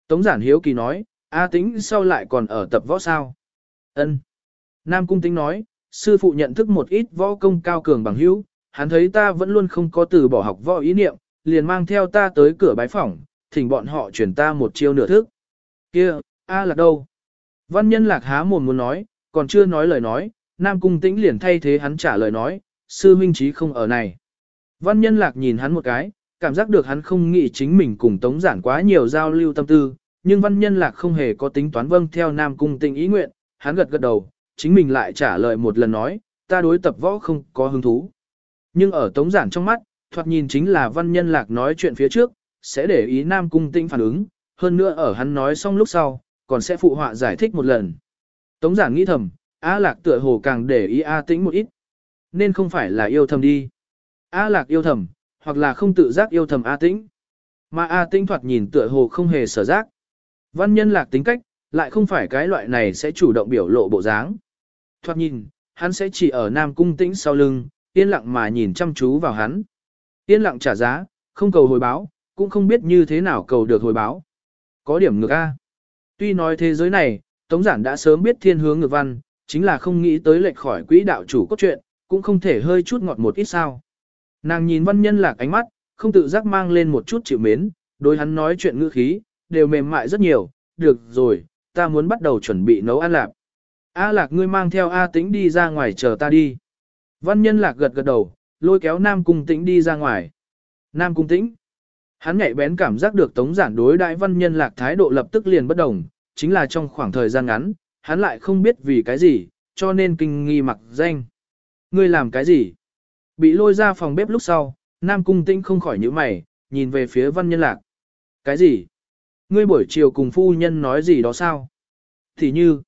Tống giản hiếu kỳ nói, A tĩnh sau lại còn ở tập võ sao? Ân. Nam cung tĩnh nói, sư phụ nhận thức một ít võ công cao cường bằng hữu, hắn thấy ta vẫn luôn không có từ bỏ học võ ý niệm, liền mang theo ta tới cửa bái phỏng, thỉnh bọn họ chuyển ta một chiêu nửa thức. Kia, A là đâu? Văn nhân lạc há mồm muốn nói, còn chưa nói lời nói, Nam cung tĩnh liền thay thế hắn trả lời nói, sư huynh trí không ở này. Văn nhân lạc nhìn hắn một cái, cảm giác được hắn không nghĩ chính mình cùng tống giản quá nhiều giao lưu tâm tư, nhưng văn nhân lạc không hề có tính toán vâng theo Nam Cung Tĩnh ý nguyện, hắn gật gật đầu, chính mình lại trả lời một lần nói, ta đối tập võ không có hứng thú. Nhưng ở tống giản trong mắt, thoạt nhìn chính là văn nhân lạc nói chuyện phía trước, sẽ để ý Nam Cung tĩnh phản ứng, hơn nữa ở hắn nói xong lúc sau, còn sẽ phụ họa giải thích một lần. Tống giản nghĩ thầm, A lạc tựa hồ càng để ý A tĩnh một ít, nên không phải là yêu thầm đi. A lạc yêu thầm, hoặc là không tự giác yêu thầm A tĩnh. Mà A tĩnh thoạt nhìn tựa hồ không hề sở giác, Văn nhân lạc tính cách, lại không phải cái loại này sẽ chủ động biểu lộ bộ dáng. Thoát nhìn, hắn sẽ chỉ ở Nam Cung tĩnh sau lưng, yên lặng mà nhìn chăm chú vào hắn. Yên lặng trả giá, không cầu hồi báo, cũng không biết như thế nào cầu được hồi báo. Có điểm ngược A. Tuy nói thế giới này, Tống Giản đã sớm biết thiên hướng ngược văn, chính là không nghĩ tới lệch khỏi quỹ đạo chủ cốt truyện, cũng không thể hơi chút ngọt một ít sao. Nàng nhìn văn nhân lạc ánh mắt, không tự giác mang lên một chút chịu mến, đối hắn nói chuyện ngữ khí, đều mềm mại rất nhiều, được rồi, ta muốn bắt đầu chuẩn bị nấu ăn lạc. A lạc ngươi mang theo A tĩnh đi ra ngoài chờ ta đi. Văn nhân lạc gật gật đầu, lôi kéo Nam Cung tĩnh đi ra ngoài. Nam Cung tĩnh. Hắn nhạy bén cảm giác được tống giản đối đại văn nhân lạc thái độ lập tức liền bất đồng, chính là trong khoảng thời gian ngắn, hắn lại không biết vì cái gì, cho nên kinh nghi mặc danh. Ngươi làm cái gì? Bị lôi ra phòng bếp lúc sau, Nam Cung tĩnh không khỏi nhíu mày, nhìn về phía văn nhân lạc. Cái gì? Ngươi buổi chiều cùng phu nhân nói gì đó sao? Thì như,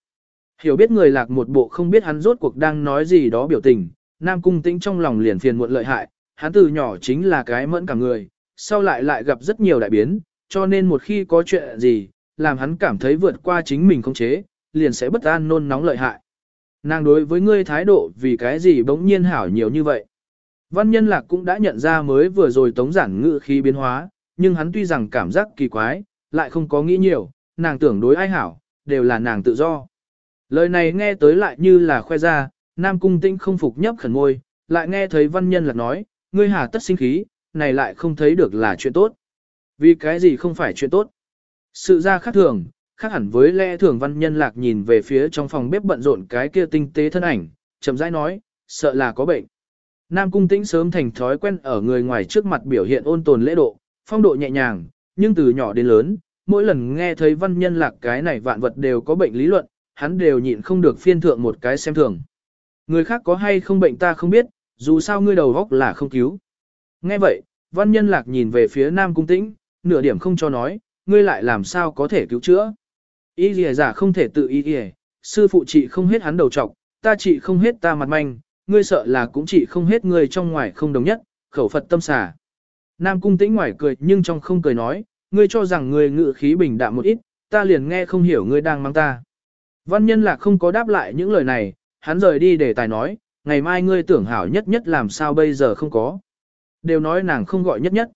hiểu biết người lạc một bộ không biết hắn rốt cuộc đang nói gì đó biểu tình, Nam Cung Tĩnh trong lòng liền phiền muộn lợi hại, hắn từ nhỏ chính là cái mẫn cả người, sau lại lại gặp rất nhiều đại biến, cho nên một khi có chuyện gì, làm hắn cảm thấy vượt qua chính mình không chế, liền sẽ bất an nôn nóng lợi hại. Nàng đối với ngươi thái độ vì cái gì bỗng nhiên hảo nhiều như vậy. Văn nhân lạc cũng đã nhận ra mới vừa rồi tống giản ngự khí biến hóa, nhưng hắn tuy rằng cảm giác kỳ quái, lại không có nghĩ nhiều, nàng tưởng đối ai hảo, đều là nàng tự do. Lời này nghe tới lại như là khoe ra, Nam Cung Tĩnh không phục nhấp khẩn môi, lại nghe thấy văn nhân lạc nói, ngươi hà tất sinh khí, này lại không thấy được là chuyện tốt. Vì cái gì không phải chuyện tốt? Sự ra khác thường, khác hẳn với lẽ thường văn nhân lạc nhìn về phía trong phòng bếp bận rộn cái kia tinh tế thân ảnh, chậm rãi nói, sợ là có bệnh. Nam Cung Tĩnh sớm thành thói quen ở người ngoài trước mặt biểu hiện ôn tồn lễ độ, phong độ nhẹ nhàng, nhưng từ nhỏ đến lớn, mỗi lần nghe thấy văn nhân lạc cái này vạn vật đều có bệnh lý luận, hắn đều nhịn không được phiên thượng một cái xem thường. Người khác có hay không bệnh ta không biết, dù sao ngươi đầu góc là không cứu. Nghe vậy, văn nhân lạc nhìn về phía nam cung tĩnh, nửa điểm không cho nói, ngươi lại làm sao có thể cứu chữa. Ý gì giả không thể tự ý gì, sư phụ trị không hết hắn đầu trọc, ta trị không hết ta mặt manh, ngươi sợ là cũng trị không hết ngươi trong ngoài không đồng nhất, khẩu Phật tâm xà. Nam cung tĩnh ngoài cười nhưng trong không cười nói, ngươi cho rằng ngươi ngự khí bình đạm một ít, ta liền nghe không hiểu ngươi đang mang ta. Văn nhân lạc không có đáp lại những lời này, hắn rời đi để tài nói, ngày mai ngươi tưởng hảo nhất nhất làm sao bây giờ không có. Đều nói nàng không gọi nhất nhất.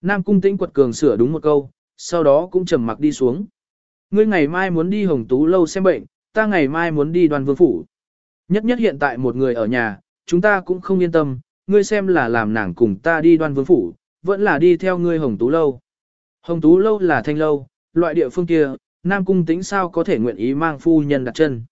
Nam cung tĩnh quật cường sửa đúng một câu, sau đó cũng trầm mặc đi xuống. Ngươi ngày mai muốn đi hồng tú lâu xem bệnh, ta ngày mai muốn đi đoàn vương phủ. Nhất nhất hiện tại một người ở nhà, chúng ta cũng không yên tâm, ngươi xem là làm nàng cùng ta đi đoan vương phủ, vẫn là đi theo ngươi hồng tú lâu. Hồng Tú lâu là thanh lâu, loại địa phương kia, Nam Cung tính sao có thể nguyện ý mang phu nhân đặt chân.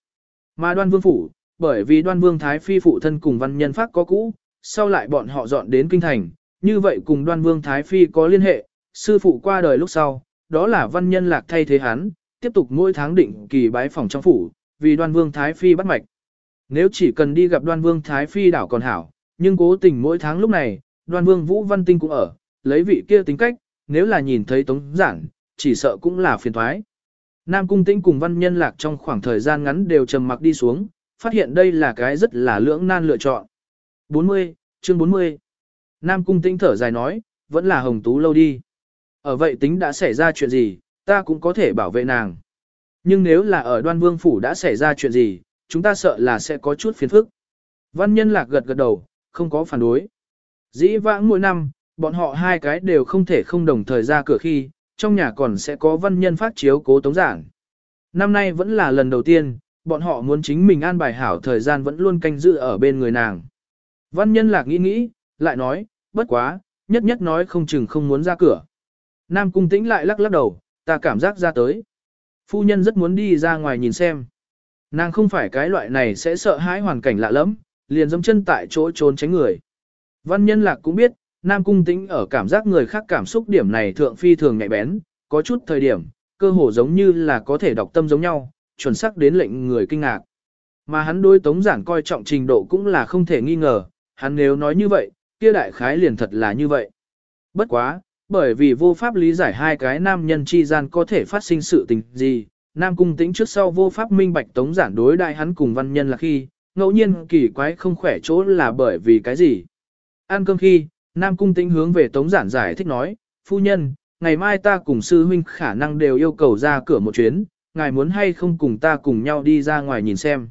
Mà đoan vương phủ, bởi vì đoan vương Thái Phi phụ thân cùng văn nhân pháp có cũ, sau lại bọn họ dọn đến kinh thành, như vậy cùng đoan vương Thái Phi có liên hệ, sư phụ qua đời lúc sau, đó là văn nhân lạc thay thế hắn, tiếp tục mỗi tháng định kỳ bái phòng trong phủ, vì đoan vương Thái Phi bắt mạch. Nếu chỉ cần đi gặp đoan vương Thái Phi đảo còn hảo, nhưng cố tình mỗi tháng lúc này, đoan vương Vũ Văn Tinh cũng ở, lấy vị kia tính cách, nếu là nhìn thấy tống giản, chỉ sợ cũng là phiền thoái. Nam Cung Tĩnh cùng văn nhân lạc trong khoảng thời gian ngắn đều trầm mặc đi xuống, phát hiện đây là cái rất là lưỡng nan lựa chọn. 40, chương 40. Nam Cung Tĩnh thở dài nói, vẫn là hồng tú lâu đi. Ở vậy tính đã xảy ra chuyện gì, ta cũng có thể bảo vệ nàng. Nhưng nếu là ở đoan vương phủ đã xảy ra chuyện gì, chúng ta sợ là sẽ có chút phiền phức. Văn nhân lạc gật gật đầu, không có phản đối. Dĩ vãng mỗi năm, bọn họ hai cái đều không thể không đồng thời ra cửa khi, trong nhà còn sẽ có văn nhân phát chiếu cố tống giảng. Năm nay vẫn là lần đầu tiên, bọn họ muốn chính mình an bài hảo thời gian vẫn luôn canh giữ ở bên người nàng. Văn nhân lạc nghĩ nghĩ, lại nói, bất quá, nhất nhất nói không chừng không muốn ra cửa. Nam cung tĩnh lại lắc lắc đầu, ta cảm giác ra tới. Phu nhân rất muốn đi ra ngoài nhìn xem. Nàng không phải cái loại này sẽ sợ hãi hoàn cảnh lạ lắm, liền dâm chân tại chỗ trốn tránh người. Văn nhân lạc cũng biết, Nam cung tĩnh ở cảm giác người khác cảm xúc điểm này thượng phi thường nhạy bén, có chút thời điểm, cơ hồ giống như là có thể đọc tâm giống nhau, chuẩn xác đến lệnh người kinh ngạc. Mà hắn đối tống giản coi trọng trình độ cũng là không thể nghi ngờ, hắn nếu nói như vậy, kia đại khái liền thật là như vậy. Bất quá, bởi vì vô pháp lý giải hai cái nam nhân chi gian có thể phát sinh sự tình gì, nam cung tĩnh trước sau vô pháp minh bạch tống giản đối đại hắn cùng văn nhân là khi, ngẫu nhiên kỳ quái không khỏe chỗ là bởi vì cái gì. Ăn cơm khi, nam cung tĩnh hướng về tống giản giải thích nói, phu nhân, ngày mai ta cùng sư huynh khả năng đều yêu cầu ra cửa một chuyến, ngài muốn hay không cùng ta cùng nhau đi ra ngoài nhìn xem.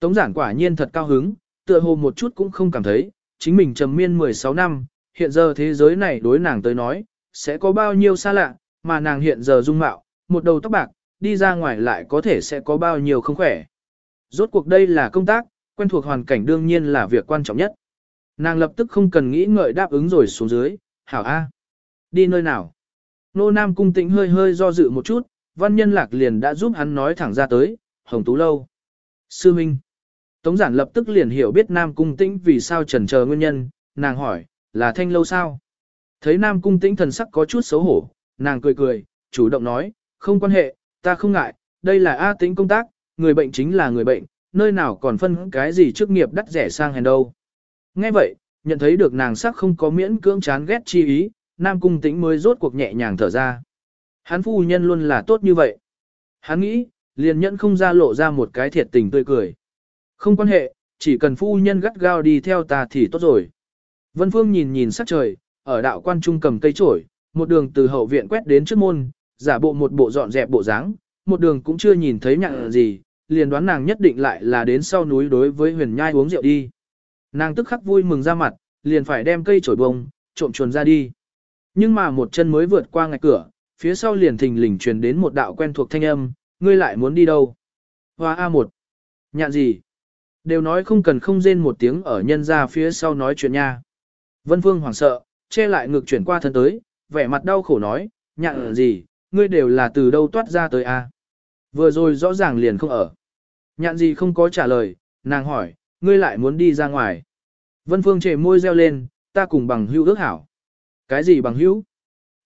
Tống giản quả nhiên thật cao hứng, tựa hồ một chút cũng không cảm thấy, chính mình trầm miên 16 năm, hiện giờ thế giới này đối nàng tới nói, sẽ có bao nhiêu xa lạ, mà nàng hiện giờ dung mạo, một đầu tóc bạc, đi ra ngoài lại có thể sẽ có bao nhiêu không khỏe. Rốt cuộc đây là công tác, quen thuộc hoàn cảnh đương nhiên là việc quan trọng nhất. Nàng lập tức không cần nghĩ ngợi đáp ứng rồi xuống dưới, hảo A. Đi nơi nào? Nô Nam cung tĩnh hơi hơi do dự một chút, văn nhân lạc liền đã giúp hắn nói thẳng ra tới, hồng tú lâu. Sư Minh. Tống giản lập tức liền hiểu biết Nam cung tĩnh vì sao trần chờ nguyên nhân, nàng hỏi, là thanh lâu sao? Thấy Nam cung tĩnh thần sắc có chút xấu hổ, nàng cười cười, chủ động nói, không quan hệ, ta không ngại, đây là A tĩnh công tác, người bệnh chính là người bệnh, nơi nào còn phân cái gì chức nghiệp đắt rẻ sang hèn đâu. Nghe vậy, nhận thấy được nàng sắc không có miễn cưỡng chán ghét chi ý, Nam cung tĩnh mới rốt cuộc nhẹ nhàng thở ra. Hắn phu nhân luôn là tốt như vậy. Hắn nghĩ, liền nhẫn không ra lộ ra một cái thiệt tình tươi cười. Không quan hệ, chỉ cần phu nhân gắt gao đi theo ta thì tốt rồi. Vân Phương nhìn nhìn sắc trời, ở đạo quan trung cầm cây trổi, một đường từ hậu viện quét đến trước môn, giả bộ một bộ dọn dẹp bộ dáng, một đường cũng chưa nhìn thấy nhặng gì, liền đoán nàng nhất định lại là đến sau núi đối với huyền nhai uống rượu đi. Nàng tức khắc vui mừng ra mặt, liền phải đem cây chổi bông, trộm chuồn ra đi. Nhưng mà một chân mới vượt qua ngạch cửa, phía sau liền thình lình truyền đến một đạo quen thuộc thanh âm, ngươi lại muốn đi đâu? Hoa A1. Nhạn gì? Đều nói không cần không rên một tiếng ở nhân ra phía sau nói chuyện nha. Vân Phương hoảng sợ, che lại ngực chuyển qua thân tới, vẻ mặt đau khổ nói, nhạn gì, ngươi đều là từ đâu toát ra tới a? Vừa rồi rõ ràng liền không ở. Nhạn gì không có trả lời, nàng hỏi, ngươi lại muốn đi ra ngoài. Vân Phương trề môi reo lên, ta cùng bằng hữu ước hảo. Cái gì bằng hữu?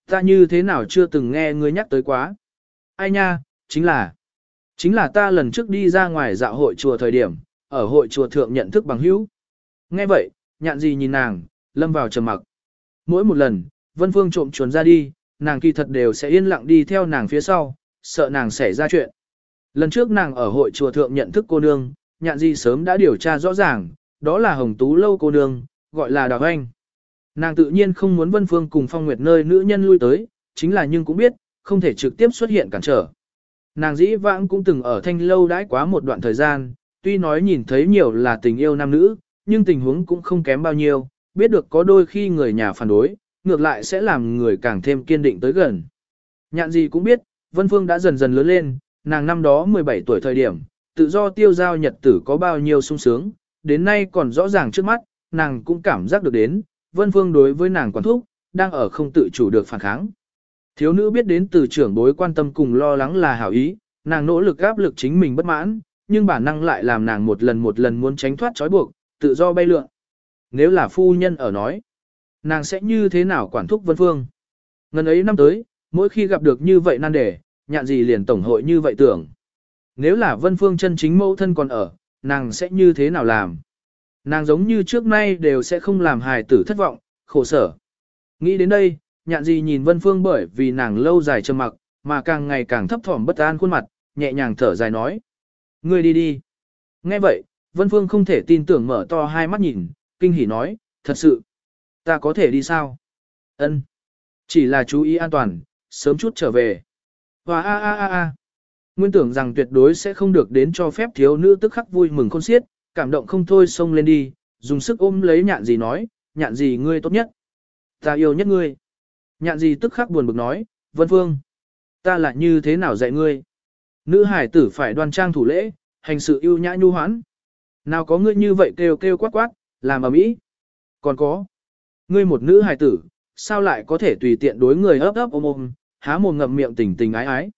Ta như thế nào chưa từng nghe ngươi nhắc tới quá. Ai nha, chính là. Chính là ta lần trước đi ra ngoài dạo hội chùa thời điểm, ở hội chùa thượng nhận thức bằng hữu. Nghe vậy, nhạn gì nhìn nàng, lâm vào trầm mặc. Mỗi một lần, Vân Phương trộm chuồn ra đi, nàng kỳ thật đều sẽ yên lặng đi theo nàng phía sau, sợ nàng xảy ra chuyện. Lần trước nàng ở hội chùa thượng nhận thức cô nương, nhạn Di sớm đã điều tra rõ ràng, đó là Hồng Tú Lâu cô nương, gọi là Đào Anh. Nàng tự nhiên không muốn Vân Phương cùng Phong Nguyệt nơi nữ nhân lui tới, chính là nhưng cũng biết, không thể trực tiếp xuất hiện cản trở. Nàng dĩ vãng cũng từng ở thanh lâu đãi quá một đoạn thời gian, tuy nói nhìn thấy nhiều là tình yêu nam nữ, nhưng tình huống cũng không kém bao nhiêu, biết được có đôi khi người nhà phản đối, ngược lại sẽ làm người càng thêm kiên định tới gần. Nhạn gì cũng biết, Vân Phương đã dần dần lớn lên, nàng năm đó 17 tuổi thời điểm, tự do tiêu giao nhật tử có bao nhiêu sung sướng, đến nay còn rõ ràng trước mắt, nàng cũng cảm giác được đến, Vân Phương đối với nàng quản thúc, đang ở không tự chủ được phản kháng. Thiếu nữ biết đến từ trưởng bối quan tâm cùng lo lắng là hảo ý, nàng nỗ lực áp lực chính mình bất mãn, nhưng bản năng lại làm nàng một lần một lần muốn tránh thoát trói buộc, tự do bay lượn. Nếu là phu nhân ở nói, nàng sẽ như thế nào quản thúc Vân Phương? Ngần ấy năm tới, mỗi khi gặp được như vậy nan đề, nhạn gì liền tổng hội như vậy tưởng. Nếu là Vân Phương chân chính mẫu thân còn ở, nàng sẽ như thế nào làm? Nàng giống như trước nay đều sẽ không làm hài tử thất vọng, khổ sở. Nghĩ đến đây, nhạn gì nhìn Vân Phương bởi vì nàng lâu dài trầm mặc, mà càng ngày càng thấp thỏm bất an khuôn mặt, nhẹ nhàng thở dài nói. Ngươi đi đi. Nghe vậy, Vân Phương không thể tin tưởng mở to hai mắt nhìn, kinh hỉ nói, thật sự. Ta có thể đi sao? Ân, Chỉ là chú ý an toàn, sớm chút trở về. Và a a a a. Nguyên tưởng rằng tuyệt đối sẽ không được đến cho phép thiếu nữ tức khắc vui mừng khôn xiết, cảm động không thôi xông lên đi, dùng sức ôm lấy nhạn gì nói, nhạn gì ngươi tốt nhất. Ta yêu nhất ngươi. Nhạn gì tức khắc buồn bực nói, Vân Phương. Ta là như thế nào dạy ngươi? Nữ hải tử phải đoan trang thủ lễ, hành sự yêu nhã nhu hoãn. Nào có ngươi như vậy kêu kêu quát quát, làm ở mỹ. Còn có. Ngươi một nữ hải tử, sao lại có thể tùy tiện đối người ấp ấp ôm ôm, há mồm ngậm miệng tình tình ái ái.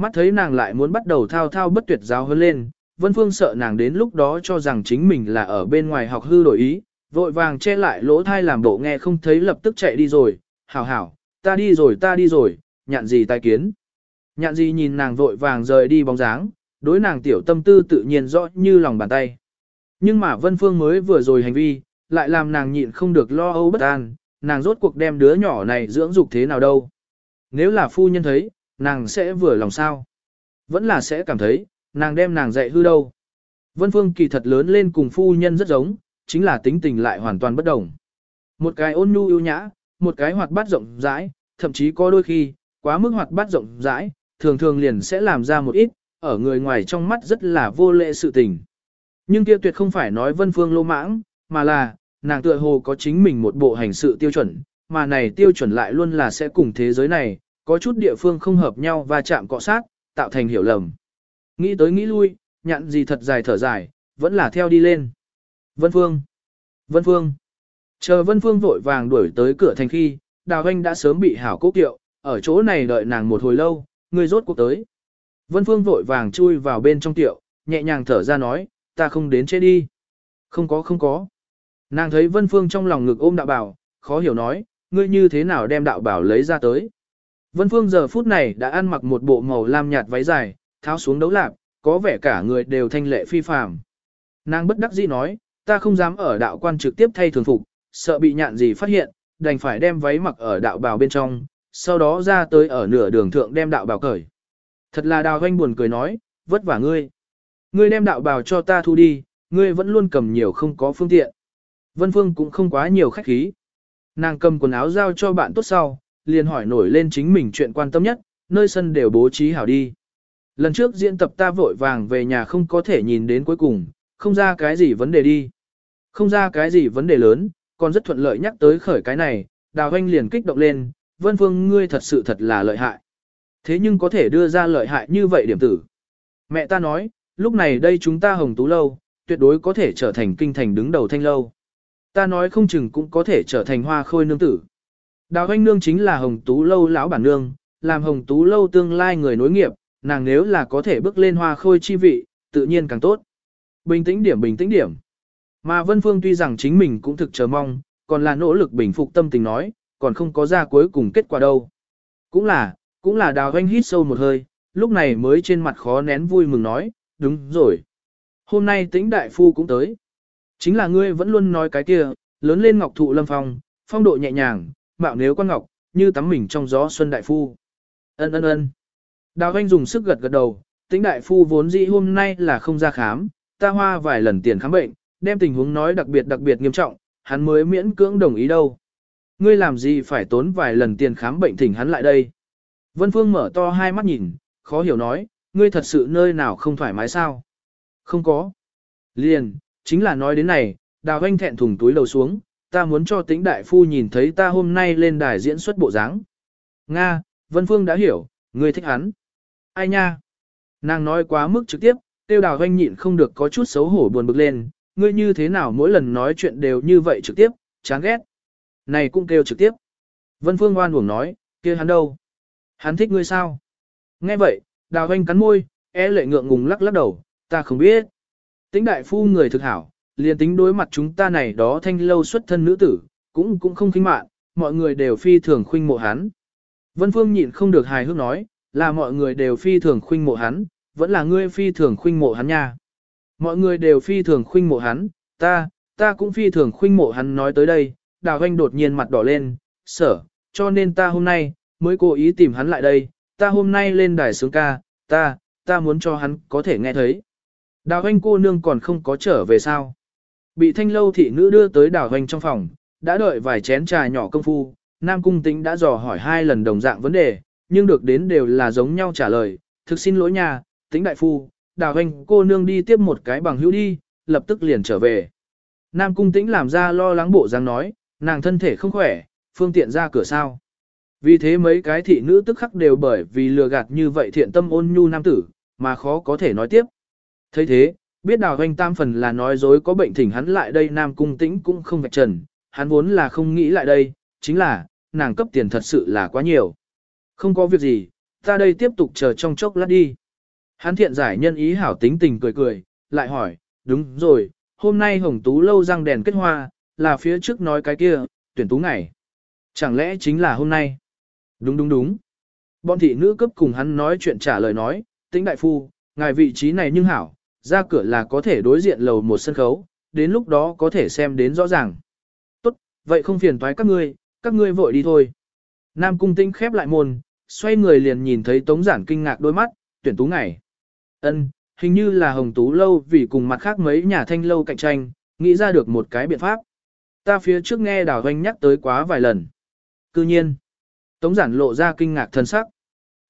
Mắt thấy nàng lại muốn bắt đầu thao thao bất tuyệt giáo hơn lên, Vân Phương sợ nàng đến lúc đó cho rằng chính mình là ở bên ngoài học hư đổi ý, vội vàng che lại lỗ thai làm bộ nghe không thấy lập tức chạy đi rồi, hảo hảo, ta đi rồi ta đi rồi, nhạn gì tai kiến. Nhạn gì nhìn nàng vội vàng rời đi bóng dáng, đối nàng tiểu tâm tư tự nhiên rõ như lòng bàn tay. Nhưng mà Vân Phương mới vừa rồi hành vi, lại làm nàng nhịn không được lo âu bất an, nàng rốt cuộc đem đứa nhỏ này dưỡng dục thế nào đâu. Nếu là phu nhân thấy, nàng sẽ vừa lòng sao? Vẫn là sẽ cảm thấy, nàng đem nàng dạy hư đâu. Vân Phương kỳ thật lớn lên cùng phu nhân rất giống, chính là tính tình lại hoàn toàn bất đồng. Một cái ôn nhu yêu nhã, một cái hoạt bát rộng rãi, thậm chí có đôi khi, quá mức hoạt bát rộng rãi, thường thường liền sẽ làm ra một ít, ở người ngoài trong mắt rất là vô lệ sự tình. Nhưng kia tuyệt không phải nói Vân Phương lô mãng, mà là, nàng tựa hồ có chính mình một bộ hành sự tiêu chuẩn, mà này tiêu chuẩn lại luôn là sẽ cùng thế giới này, có chút địa phương không hợp nhau và chạm cọ sát, tạo thành hiểu lầm. Nghĩ tới nghĩ lui, nhạn gì thật dài thở dài, vẫn là theo đi lên. Vân Phương! Vân Phương! Chờ Vân Phương vội vàng đuổi tới cửa thành khi, Đào Anh đã sớm bị hảo cố kiệu, ở chỗ này đợi nàng một hồi lâu, người rốt cuộc tới. Vân Phương vội vàng chui vào bên trong tiệu, nhẹ nhàng thở ra nói, ta không đến chết đi. Không có không có. Nàng thấy Vân Phương trong lòng ngực ôm đạo bảo, khó hiểu nói, ngươi như thế nào đem đạo bảo lấy ra tới. Vân Phương giờ phút này đã ăn mặc một bộ màu lam nhạt váy dài, tháo xuống đấu lạp, có vẻ cả người đều thanh lệ phi phàm. Nàng bất đắc dĩ nói, ta không dám ở đạo quan trực tiếp thay thường phục, sợ bị nhạn gì phát hiện, đành phải đem váy mặc ở đạo bào bên trong, sau đó ra tới ở nửa đường thượng đem đạo bào cởi. Thật là đào hoanh buồn cười nói, vất vả ngươi. Ngươi đem đạo bào cho ta thu đi, ngươi vẫn luôn cầm nhiều không có phương tiện. Vân Phương cũng không quá nhiều khách khí. Nàng cầm quần áo giao cho bạn tốt sau, liền hỏi nổi lên chính mình chuyện quan tâm nhất, nơi sân đều bố trí hảo đi. Lần trước diễn tập ta vội vàng về nhà không có thể nhìn đến cuối cùng, không ra cái gì vấn đề đi. Không ra cái gì vấn đề lớn, còn rất thuận lợi nhắc tới khởi cái này, đào hoanh liền kích động lên, Vân Phương ngươi thật sự thật là lợi hại. Thế nhưng có thể đưa ra lợi hại như vậy điểm tử. Mẹ ta nói, lúc này đây chúng ta hồng tú lâu, tuyệt đối có thể trở thành kinh thành đứng đầu thanh lâu. Ta nói không chừng cũng có thể trở thành hoa khôi nương tử. Đào hoanh nương chính là hồng tú lâu lão bản nương, làm hồng tú lâu tương lai người nối nghiệp, nàng nếu là có thể bước lên hoa khôi chi vị, tự nhiên càng tốt. Bình tĩnh điểm bình tĩnh điểm. Mà Vân Phương tuy rằng chính mình cũng thực chờ mong, còn là nỗ lực bình phục tâm tình nói, còn không có ra cuối cùng kết quả đâu. Cũng là, cũng là đào hoanh hít sâu một hơi, lúc này mới trên mặt khó nén vui mừng nói, đúng rồi. Hôm nay tĩnh đại phu cũng tới. Chính là ngươi vẫn luôn nói cái kia, lớn lên ngọc thụ lâm phong, phong độ nhẹ nhàng, mạo nếu quan ngọc, như tắm mình trong gió xuân đại phu. Ân ân ân. Đào Anh dùng sức gật gật đầu, tĩnh đại phu vốn dĩ hôm nay là không ra khám, ta hoa vài lần tiền khám bệnh, đem tình huống nói đặc biệt đặc biệt nghiêm trọng, hắn mới miễn cưỡng đồng ý đâu. Ngươi làm gì phải tốn vài lần tiền khám bệnh thỉnh hắn lại đây. Vân Phương mở to hai mắt nhìn, khó hiểu nói, ngươi thật sự nơi nào không thoải mái sao? Không có. Liền, chính là nói đến này, đào anh thẹn thùng túi lầu xuống, ta muốn cho tĩnh đại phu nhìn thấy ta hôm nay lên đài diễn xuất bộ dáng. Nga, Vân Phương đã hiểu, ngươi thích hắn. Ai nha? Nàng nói quá mức trực tiếp, tiêu đào anh nhịn không được có chút xấu hổ buồn bực lên, ngươi như thế nào mỗi lần nói chuyện đều như vậy trực tiếp, chán ghét. Này cũng kêu trực tiếp. Vân Phương oan uổng nói, kia hắn đâu? Hắn thích ngươi sao? Nghe vậy, đào hoanh cắn môi, e lệ ngượng ngùng lắc lắc đầu, ta không biết. Tính đại phu người thực hảo, liền tính đối mặt chúng ta này đó thanh lâu xuất thân nữ tử, cũng cũng không khinh mạn, mọi người đều phi thường khuynh mộ hắn. Vân Phương nhịn không được hài hước nói, là mọi người đều phi thường khuynh mộ hắn, vẫn là ngươi phi thường khuynh mộ hắn nha. Mọi người đều phi thường khuynh mộ hắn, ta, ta cũng phi thường khuynh mộ hắn nói tới đây, đào hoanh đột nhiên mặt đỏ lên, sở, cho nên ta hôm nay, mới cố ý tìm hắn lại đây, ta hôm nay lên đài sướng ca, ta, ta muốn cho hắn có thể nghe thấy. Đào hoanh cô nương còn không có trở về sao. Bị thanh lâu thị nữ đưa tới đào Hoành trong phòng, đã đợi vài chén trà nhỏ công phu, Nam Cung Tĩnh đã dò hỏi hai lần đồng dạng vấn đề, nhưng được đến đều là giống nhau trả lời, thực xin lỗi nhà, Tĩnh đại phu, đào Hoành, cô nương đi tiếp một cái bằng hữu đi, lập tức liền trở về. Nam Cung Tĩnh làm ra lo lắng bộ dáng nói, nàng thân thể không khỏe, phương tiện ra cửa sao. Vì thế mấy cái thị nữ tức khắc đều bởi vì lừa gạt như vậy thiện tâm ôn nhu nam tử, mà khó có thể nói tiếp. thấy thế, biết đào hoanh tam phần là nói dối có bệnh thỉnh hắn lại đây Nam Cung Tĩnh cũng không vạch trần, hắn vốn là không nghĩ lại đây, chính là, nàng cấp tiền thật sự là quá nhiều. Không có việc gì, ta đây tiếp tục chờ trong chốc lát đi. Hắn thiện giải nhân ý hảo tính tình cười cười, lại hỏi, đúng rồi, hôm nay hồng tú lâu răng đèn kết hoa, là phía trước nói cái kia, tuyển tú ngày. Chẳng lẽ chính là hôm nay? Đúng đúng đúng. Bọn thị nữ cấp cùng hắn nói chuyện trả lời nói, tĩnh đại phu, ngài vị trí này nhưng hảo, ra cửa là có thể đối diện lầu một sân khấu, đến lúc đó có thể xem đến rõ ràng. Tốt, vậy không phiền toái các ngươi, các ngươi vội đi thôi. Nam cung tinh khép lại môn, xoay người liền nhìn thấy tống giản kinh ngạc đôi mắt, tuyển tú ngày. ân hình như là hồng tú lâu vì cùng mặt khác mấy nhà thanh lâu cạnh tranh, nghĩ ra được một cái biện pháp. Ta phía trước nghe đào hoanh nhắc tới quá vài lần. Cư nhiên, tống giản lộ ra kinh ngạc thân sắc.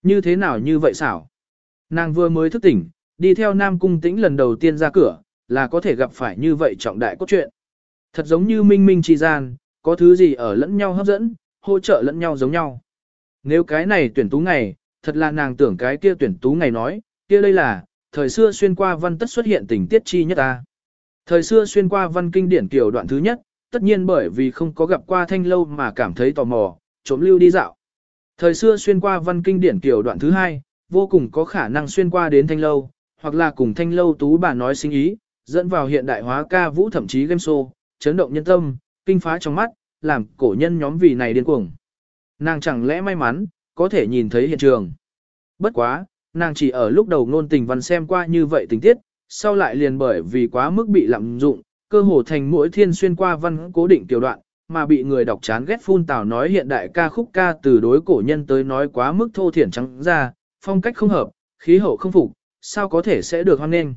Như thế nào như vậy xảo? Nàng vừa mới thức tỉnh, đi theo Nam Cung Tĩnh lần đầu tiên ra cửa, là có thể gặp phải như vậy trọng đại cốt truyện. Thật giống như minh minh chi gian, có thứ gì ở lẫn nhau hấp dẫn, hỗ trợ lẫn nhau giống nhau. Nếu cái này tuyển tú ngày, thật là nàng tưởng cái kia tuyển tú ngày nói, kia đây là, thời xưa xuyên qua văn tất xuất hiện tình tiết chi nhất ta. Thời xưa xuyên qua văn kinh điển kiểu đoạn thứ nhất, tất nhiên bởi vì không có gặp qua thanh lâu mà cảm thấy tò mò, trộm lưu đi dạo. Thời xưa xuyên qua văn kinh điển kiểu đoạn thứ hai, vô cùng có khả năng xuyên qua đến thanh lâu, hoặc là cùng thanh lâu tú bà nói sinh ý, dẫn vào hiện đại hóa ca vũ thậm chí game show, chấn động nhân tâm, kinh phá trong mắt, làm cổ nhân nhóm vì này điên cuồng. Nàng chẳng lẽ may mắn, có thể nhìn thấy hiện trường. Bất quá, nàng chỉ ở lúc đầu ngôn tình văn xem qua như vậy tình tiết, sau lại liền bởi vì quá mức bị lạm dụng, cơ hồ thành mỗi thiên xuyên qua văn cố định tiểu đoạn, mà bị người đọc chán ghét phun tào nói hiện đại ca khúc ca từ đối cổ nhân tới nói quá mức thô thiển trắng ra, phong cách không hợp, khí hậu không phục, sao có thể sẽ được hoan nghênh.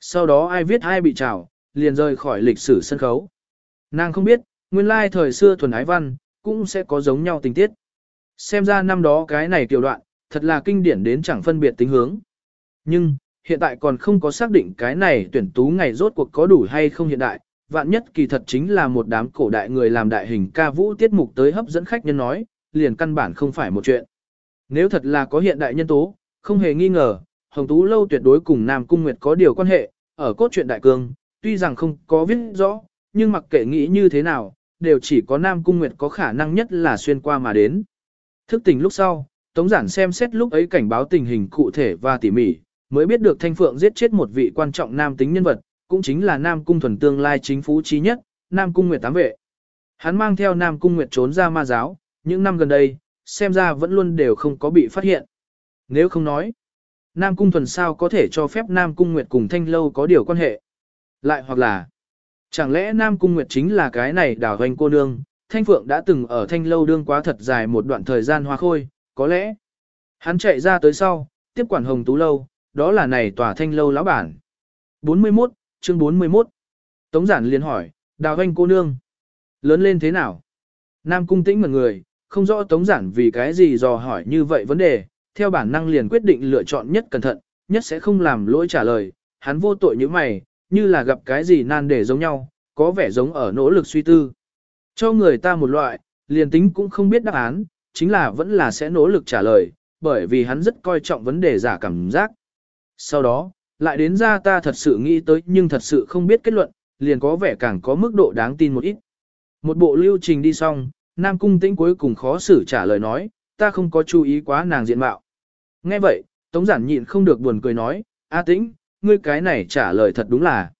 Sau đó ai viết ai bị trào, liền rời khỏi lịch sử sân khấu. Nàng không biết, nguyên lai thời xưa thuần ái văn, cũng sẽ có giống nhau tình tiết. Xem ra năm đó cái này tiểu đoạn, thật là kinh điển đến chẳng phân biệt tính hướng. Nhưng, hiện tại còn không có xác định cái này tuyển tú ngày rốt cuộc có đủ hay không hiện đại, vạn nhất kỳ thật chính là một đám cổ đại người làm đại hình ca vũ tiết mục tới hấp dẫn khách nhân nói, liền căn bản không phải một chuyện. Nếu thật là có hiện đại nhân tố, không hề nghi ngờ, Hồng Tú Lâu tuyệt đối cùng Nam Cung Nguyệt có điều quan hệ, ở cốt truyện đại cương, tuy rằng không có viết rõ, nhưng mặc kệ nghĩ như thế nào, đều chỉ có Nam Cung Nguyệt có khả năng nhất là xuyên qua mà đến. Thức tỉnh lúc sau, Tống Giản xem xét lúc ấy cảnh báo tình hình cụ thể và tỉ mỉ, mới biết được Thanh Phượng giết chết một vị quan trọng nam tính nhân vật, cũng chính là Nam Cung thuần tương lai chính phú trí nhất, Nam Cung Nguyệt tám vệ. Hắn mang theo Nam Cung Nguyệt trốn ra ma giáo, những năm gần đây, xem ra vẫn luôn đều không có bị phát hiện. Nếu không nói, Nam Cung thuần sao có thể cho phép Nam Cung Nguyệt cùng Thanh Lâu có điều quan hệ. Lại hoặc là, chẳng lẽ Nam Cung Nguyệt chính là cái này đảo hoành cô nương, Thanh Phượng đã từng ở Thanh Lâu đương quá thật dài một đoạn thời gian hoa khôi, có lẽ. Hắn chạy ra tới sau, tiếp quản Hồng Tú Lâu, đó là này tòa Thanh Lâu lão bản. 41, chương 41. Tống giản liền hỏi, đào hoành cô nương, lớn lên thế nào? Nam Cung tĩnh một người, không rõ Tống giản vì cái gì dò hỏi như vậy vấn đề, theo bản năng liền quyết định lựa chọn nhất cẩn thận, nhất sẽ không làm lỗi trả lời, hắn vô tội như mày, như là gặp cái gì nan để giống nhau, có vẻ giống ở nỗ lực suy tư. Cho người ta một loại, liền tính cũng không biết đáp án, chính là vẫn là sẽ nỗ lực trả lời, bởi vì hắn rất coi trọng vấn đề giả cảm giác. Sau đó, lại đến ra ta thật sự nghĩ tới nhưng thật sự không biết kết luận, liền có vẻ càng có mức độ đáng tin một ít. Một bộ lưu trình đi xong, Nam Cung Tĩnh cuối cùng khó xử trả lời nói, ta không có chú ý quá nàng diện mạo. Nghe vậy, Tống giản nhịn không được buồn cười nói, A tĩnh, ngươi cái này trả lời thật đúng là.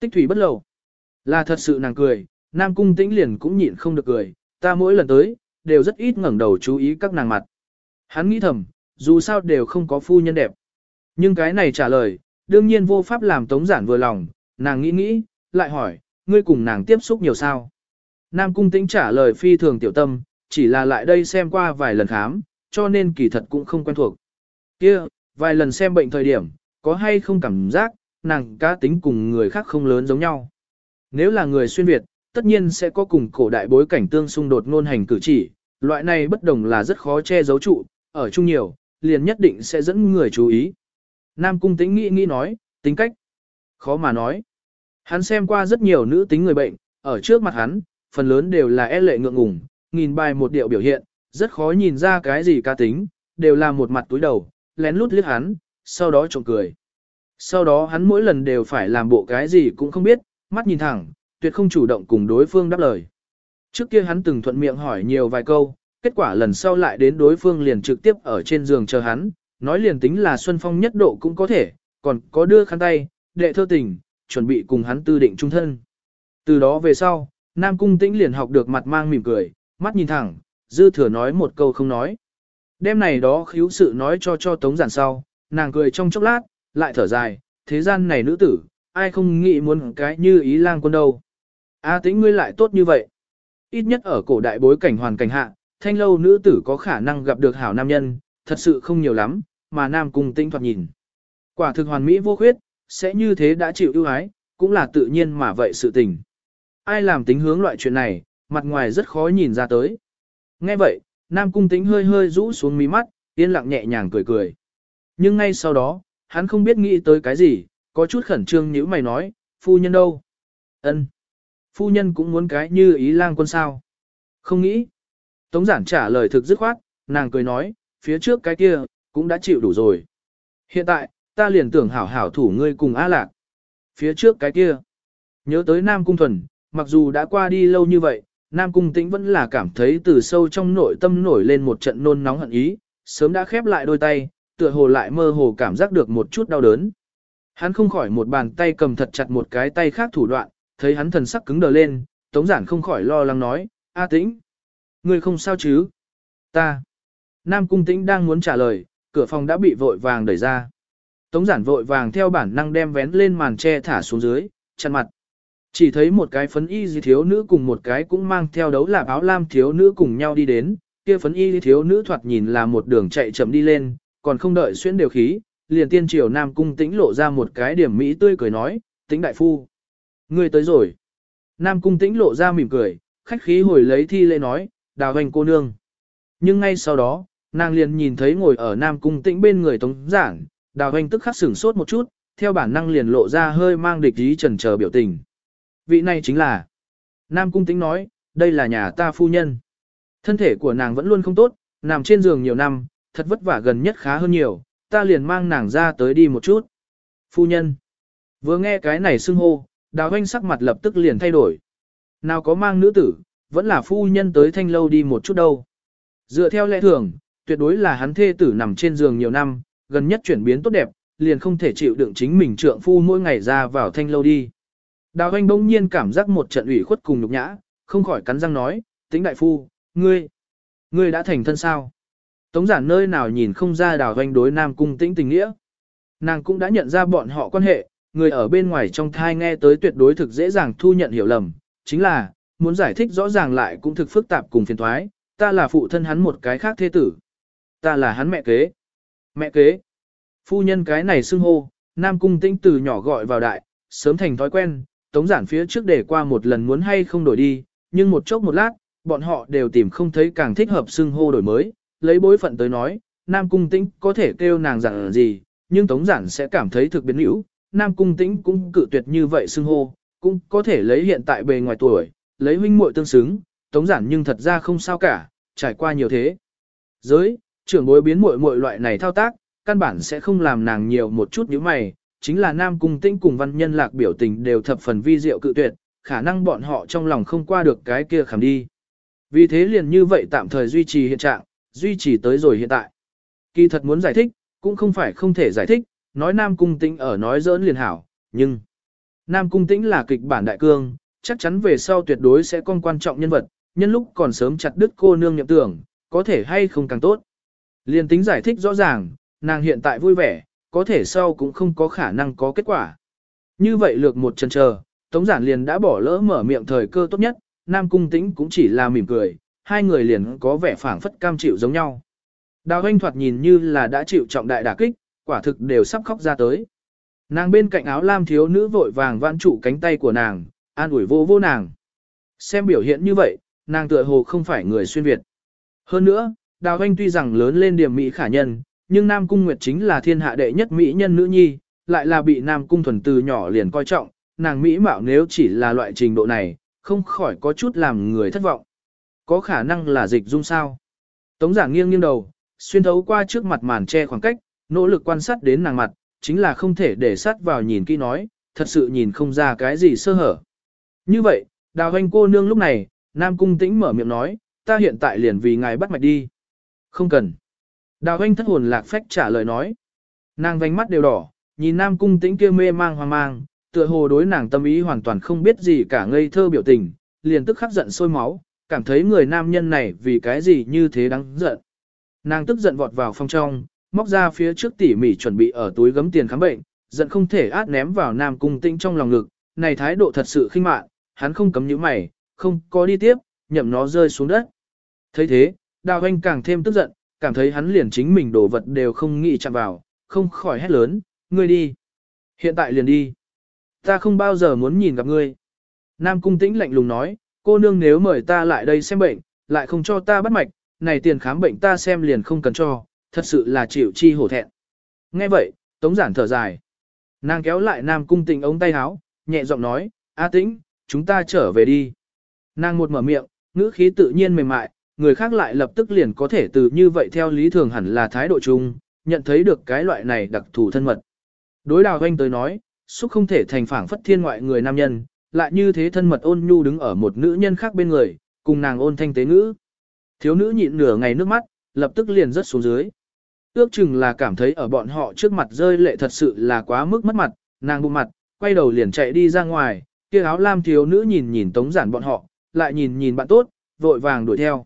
Tích thủy bất lầu, Là thật sự nàng cười, Nam Cung tĩnh liền cũng nhịn không được cười, ta mỗi lần tới, đều rất ít ngẩng đầu chú ý các nàng mặt. Hắn nghĩ thầm, dù sao đều không có phu nhân đẹp. Nhưng cái này trả lời, đương nhiên vô pháp làm tống giản vừa lòng, nàng nghĩ nghĩ, lại hỏi, ngươi cùng nàng tiếp xúc nhiều sao? Nam Cung tĩnh trả lời phi thường tiểu tâm, chỉ là lại đây xem qua vài lần khám, cho nên kỳ thật cũng không quen thuộc kia vài lần xem bệnh thời điểm, có hay không cảm giác, nàng cá tính cùng người khác không lớn giống nhau. Nếu là người xuyên Việt, tất nhiên sẽ có cùng cổ đại bối cảnh tương xung đột ngôn hành cử chỉ, loại này bất đồng là rất khó che giấu trụ, ở chung nhiều, liền nhất định sẽ dẫn người chú ý. Nam cung tĩnh nghĩ nghĩ nói, tính cách. Khó mà nói. Hắn xem qua rất nhiều nữ tính người bệnh, ở trước mặt hắn, phần lớn đều là e lệ ngượng ngùng, nghìn bài một điệu biểu hiện, rất khó nhìn ra cái gì cá tính, đều là một mặt túi đầu, lén lút liếc hắn, sau đó trộm cười. Sau đó hắn mỗi lần đều phải làm bộ cái gì cũng không biết, mắt nhìn thẳng, tuyệt không chủ động cùng đối phương đáp lời. Trước kia hắn từng thuận miệng hỏi nhiều vài câu, kết quả lần sau lại đến đối phương liền trực tiếp ở trên giường chờ hắn, nói liền tính là Xuân Phong nhất độ cũng có thể, còn có đưa khăn tay, đệ thơ tình, chuẩn bị cùng hắn tư định trung thân. Từ đó về sau, Nam Cung Tĩnh liền học được mặt mang mỉm cười, mắt nhìn thẳng, dư thừa nói một câu không nói. Đêm này đó khiếu sự nói cho cho Tống Giản sau, nàng cười trong chốc lát, lại thở dài, thế gian này nữ tử, ai không nghĩ muốn cái như ý lang quân đâu. A à, tĩnh ngươi lại tốt như vậy. Ít nhất ở cổ đại bối cảnh hoàn cảnh hạ, thanh lâu nữ tử có khả năng gặp được hảo nam nhân, thật sự không nhiều lắm, mà nam cung tinh thoạt nhìn. Quả thực hoàn mỹ vô khuyết, sẽ như thế đã chịu ưu ái, cũng là tự nhiên mà vậy sự tình. Ai làm tính hướng loại chuyện này, mặt ngoài rất khó nhìn ra tới. Nghe vậy, nam cung tĩnh hơi hơi rũ xuống mí mắt, yên lặng nhẹ nhàng cười cười. Nhưng ngay sau đó, hắn không biết nghĩ tới cái gì, có chút khẩn trương nhíu mày nói, phu nhân đâu? ân Phu nhân cũng muốn cái như ý lang quân sao? Không nghĩ. Tống giản trả lời thực dứt khoát, nàng cười nói, phía trước cái kia, cũng đã chịu đủ rồi. Hiện tại, ta liền tưởng hảo hảo thủ ngươi cùng A Lạc. Phía trước cái kia, nhớ tới Nam Cung Thuần, mặc dù đã qua đi lâu như vậy, Nam Cung Tĩnh vẫn là cảm thấy từ sâu trong nội tâm nổi lên một trận nôn nóng hận ý, sớm đã khép lại đôi tay, tựa hồ lại mơ hồ cảm giác được một chút đau đớn. Hắn không khỏi một bàn tay cầm thật chặt một cái tay khác thủ đoạn, thấy hắn thần sắc cứng đờ lên, Tống Giản không khỏi lo lắng nói, A Tĩnh, ngươi không sao chứ? Ta. Nam Cung Tĩnh đang muốn trả lời, cửa phòng đã bị vội vàng đẩy ra. Tống Giản vội vàng theo bản năng đem vén lên màn che thả xuống dưới, chặn mặt. Chỉ thấy một cái phấn y gì thiếu nữ cùng một cái cũng mang theo đấu là áo lam thiếu nữ cùng nhau đi đến, kia phấn y thiếu nữ thoạt nhìn là một đường chạy chậm đi lên, còn không đợi xuyên đều khí, liền tiên triều Nam Cung Tĩnh lộ ra một cái điểm mỹ tươi cười nói, Tĩnh đại phu. Ngươi tới rồi. Nam Cung Tĩnh lộ ra mỉm cười, khách khí hồi lấy thi lễ nói, đào hành cô nương. Nhưng ngay sau đó, nàng liền nhìn thấy ngồi ở Nam Cung Tĩnh bên người Tống giảng đào hành tức khắc sửng sốt một chút, theo bản năng liền lộ ra hơi mang địch ý trần chờ biểu tình. Vị này chính là. Nam Cung Tĩnh nói, đây là nhà ta phu nhân. Thân thể của nàng vẫn luôn không tốt, nằm trên giường nhiều năm, thật vất vả gần nhất khá hơn nhiều, ta liền mang nàng ra tới đi một chút. Phu nhân. Vừa nghe cái này xưng hô, đào hoanh sắc mặt lập tức liền thay đổi. Nào có mang nữ tử, vẫn là phu nhân tới thanh lâu đi một chút đâu. Dựa theo lẽ thường, tuyệt đối là hắn thê tử nằm trên giường nhiều năm, gần nhất chuyển biến tốt đẹp, liền không thể chịu đựng chính mình trượng phu mỗi ngày ra vào thanh lâu đi. Đào hoanh bỗng nhiên cảm giác một trận ủy khuất cùng nhục nhã, không khỏi cắn răng nói, tính đại phu, ngươi, ngươi đã thành thân sao? Tống giản nơi nào nhìn không ra đào hoanh đối nam cung tĩnh tình nghĩa. Nàng cũng đã nhận ra bọn họ quan hệ, người ở bên ngoài trong thai nghe tới tuyệt đối thực dễ dàng thu nhận hiểu lầm, chính là, muốn giải thích rõ ràng lại cũng thực phức tạp cùng phiền thoái, ta là phụ thân hắn một cái khác thế tử. Ta là hắn mẹ kế. Mẹ kế. Phu nhân cái này xưng hô, nam cung tĩnh từ nhỏ gọi vào đại, sớm thành thói quen, tống giản phía trước để qua một lần muốn hay không đổi đi, nhưng một chốc một lát, bọn họ đều tìm không thấy càng thích hợp xưng hô đổi mới, lấy bối phận tới nói, Nam Cung Tĩnh có thể kêu nàng giản gì, nhưng Tống Giản sẽ cảm thấy thực biến hữu, Nam Cung Tĩnh cũng cự tuyệt như vậy xưng hô, cũng có thể lấy hiện tại bề ngoài tuổi, lấy huynh muội tương xứng, Tống Giản nhưng thật ra không sao cả, trải qua nhiều thế. Giới, trưởng bối biến muội muội loại này thao tác, căn bản sẽ không làm nàng nhiều một chút như mày, chính là Nam Cung Tĩnh cùng văn nhân lạc biểu tình đều thập phần vi diệu cự tuyệt, khả năng bọn họ trong lòng không qua được cái kia khảm đi. Vì thế liền như vậy tạm thời duy trì hiện trạng, duy trì tới rồi hiện tại. Kỳ thật muốn giải thích, cũng không phải không thể giải thích, nói Nam Cung Tĩnh ở nói giỡn liền hảo, nhưng Nam Cung Tĩnh là kịch bản đại cương, chắc chắn về sau tuyệt đối sẽ con quan trọng nhân vật, nhân lúc còn sớm chặt đứt cô nương nhậm tưởng, có thể hay không càng tốt. Liên tính giải thích rõ ràng, nàng hiện tại vui vẻ, có thể sau cũng không có khả năng có kết quả. Như vậy lược một chân chờ, Tống Giản liền đã bỏ lỡ mở miệng thời cơ tốt nhất, Nam Cung Tĩnh cũng chỉ là mỉm cười, hai người liền có vẻ phảng phất cam chịu giống nhau. Đào Anh thoạt nhìn như là đã chịu trọng đại đả kích, quả thực đều sắp khóc ra tới. Nàng bên cạnh áo lam thiếu nữ vội vàng vãn trụ cánh tay của nàng, an ủi vô vô nàng. Xem biểu hiện như vậy, nàng tựa hồ không phải người xuyên Việt. Hơn nữa, Đào Anh tuy rằng lớn lên điểm mỹ khả nhân, nhưng Nam Cung Nguyệt chính là thiên hạ đệ nhất mỹ nhân nữ nhi, lại là bị Nam Cung thuần từ nhỏ liền coi trọng, nàng mỹ mạo nếu chỉ là loại trình độ này, không khỏi có chút làm người thất vọng. Có khả năng là dịch dung sao? Tống giảng nghiêng nghiêng đầu, xuyên thấu qua trước mặt màn che khoảng cách, nỗ lực quan sát đến nàng mặt, chính là không thể để sát vào nhìn kỹ nói, thật sự nhìn không ra cái gì sơ hở. Như vậy, đào hoanh cô nương lúc này, Nam Cung tĩnh mở miệng nói, ta hiện tại liền vì ngài bắt mạch đi. Không cần. Đào hoanh thất hồn lạc phách trả lời nói. Nàng vành mắt đều đỏ, nhìn Nam Cung tĩnh kia mê mang hoang mang, tựa hồ đối nàng tâm ý hoàn toàn không biết gì cả ngây thơ biểu tình, liền tức khắc giận sôi máu, cảm thấy người nam nhân này vì cái gì như thế đáng giận. Nàng tức giận vọt vào phòng trong, móc ra phía trước tỉ mỉ chuẩn bị ở túi gấm tiền khám bệnh, giận không thể át ném vào Nam Cung Tĩnh trong lòng ngực, này thái độ thật sự khinh mạn, hắn không cấm nhíu mày, không có đi tiếp, nhậm nó rơi xuống đất. thấy thế, Đào Anh càng thêm tức giận, cảm thấy hắn liền chính mình đồ vật đều không nghĩ chạm vào, không khỏi hét lớn, ngươi đi. Hiện tại liền đi. Ta không bao giờ muốn nhìn gặp ngươi. Nam Cung Tĩnh lạnh lùng nói, cô nương nếu mời ta lại đây xem bệnh, lại không cho ta bắt mạch, này tiền khám bệnh ta xem liền không cần cho, thật sự là chịu chi hổ thẹn. Nghe vậy, Tống Giản thở dài. Nàng kéo lại Nam Cung Tĩnh ống tay áo, nhẹ giọng nói, A Tĩnh, chúng ta trở về đi. Nàng một mở miệng, ngữ khí tự nhiên mềm mại, người khác lại lập tức liền có thể từ như vậy theo lý thường hẳn là thái độ chung, nhận thấy được cái loại này đặc thù thân mật. Đối đào hoanh tới nói, xúc không thể thành phảng phất thiên ngoại người nam nhân, lại như thế thân mật ôn nhu đứng ở một nữ nhân khác bên người, cùng nàng ôn thanh tế ngữ. Thiếu nữ nhịn nửa ngày nước mắt, lập tức liền rớt xuống dưới. Ước chừng là cảm thấy ở bọn họ trước mặt rơi lệ thật sự là quá mức mất mặt, nàng bụng mặt, quay đầu liền chạy đi ra ngoài, kia áo lam thiếu nữ nhìn nhìn tống giản bọn họ, lại nhìn nhìn bạn tốt, vội vàng đuổi theo.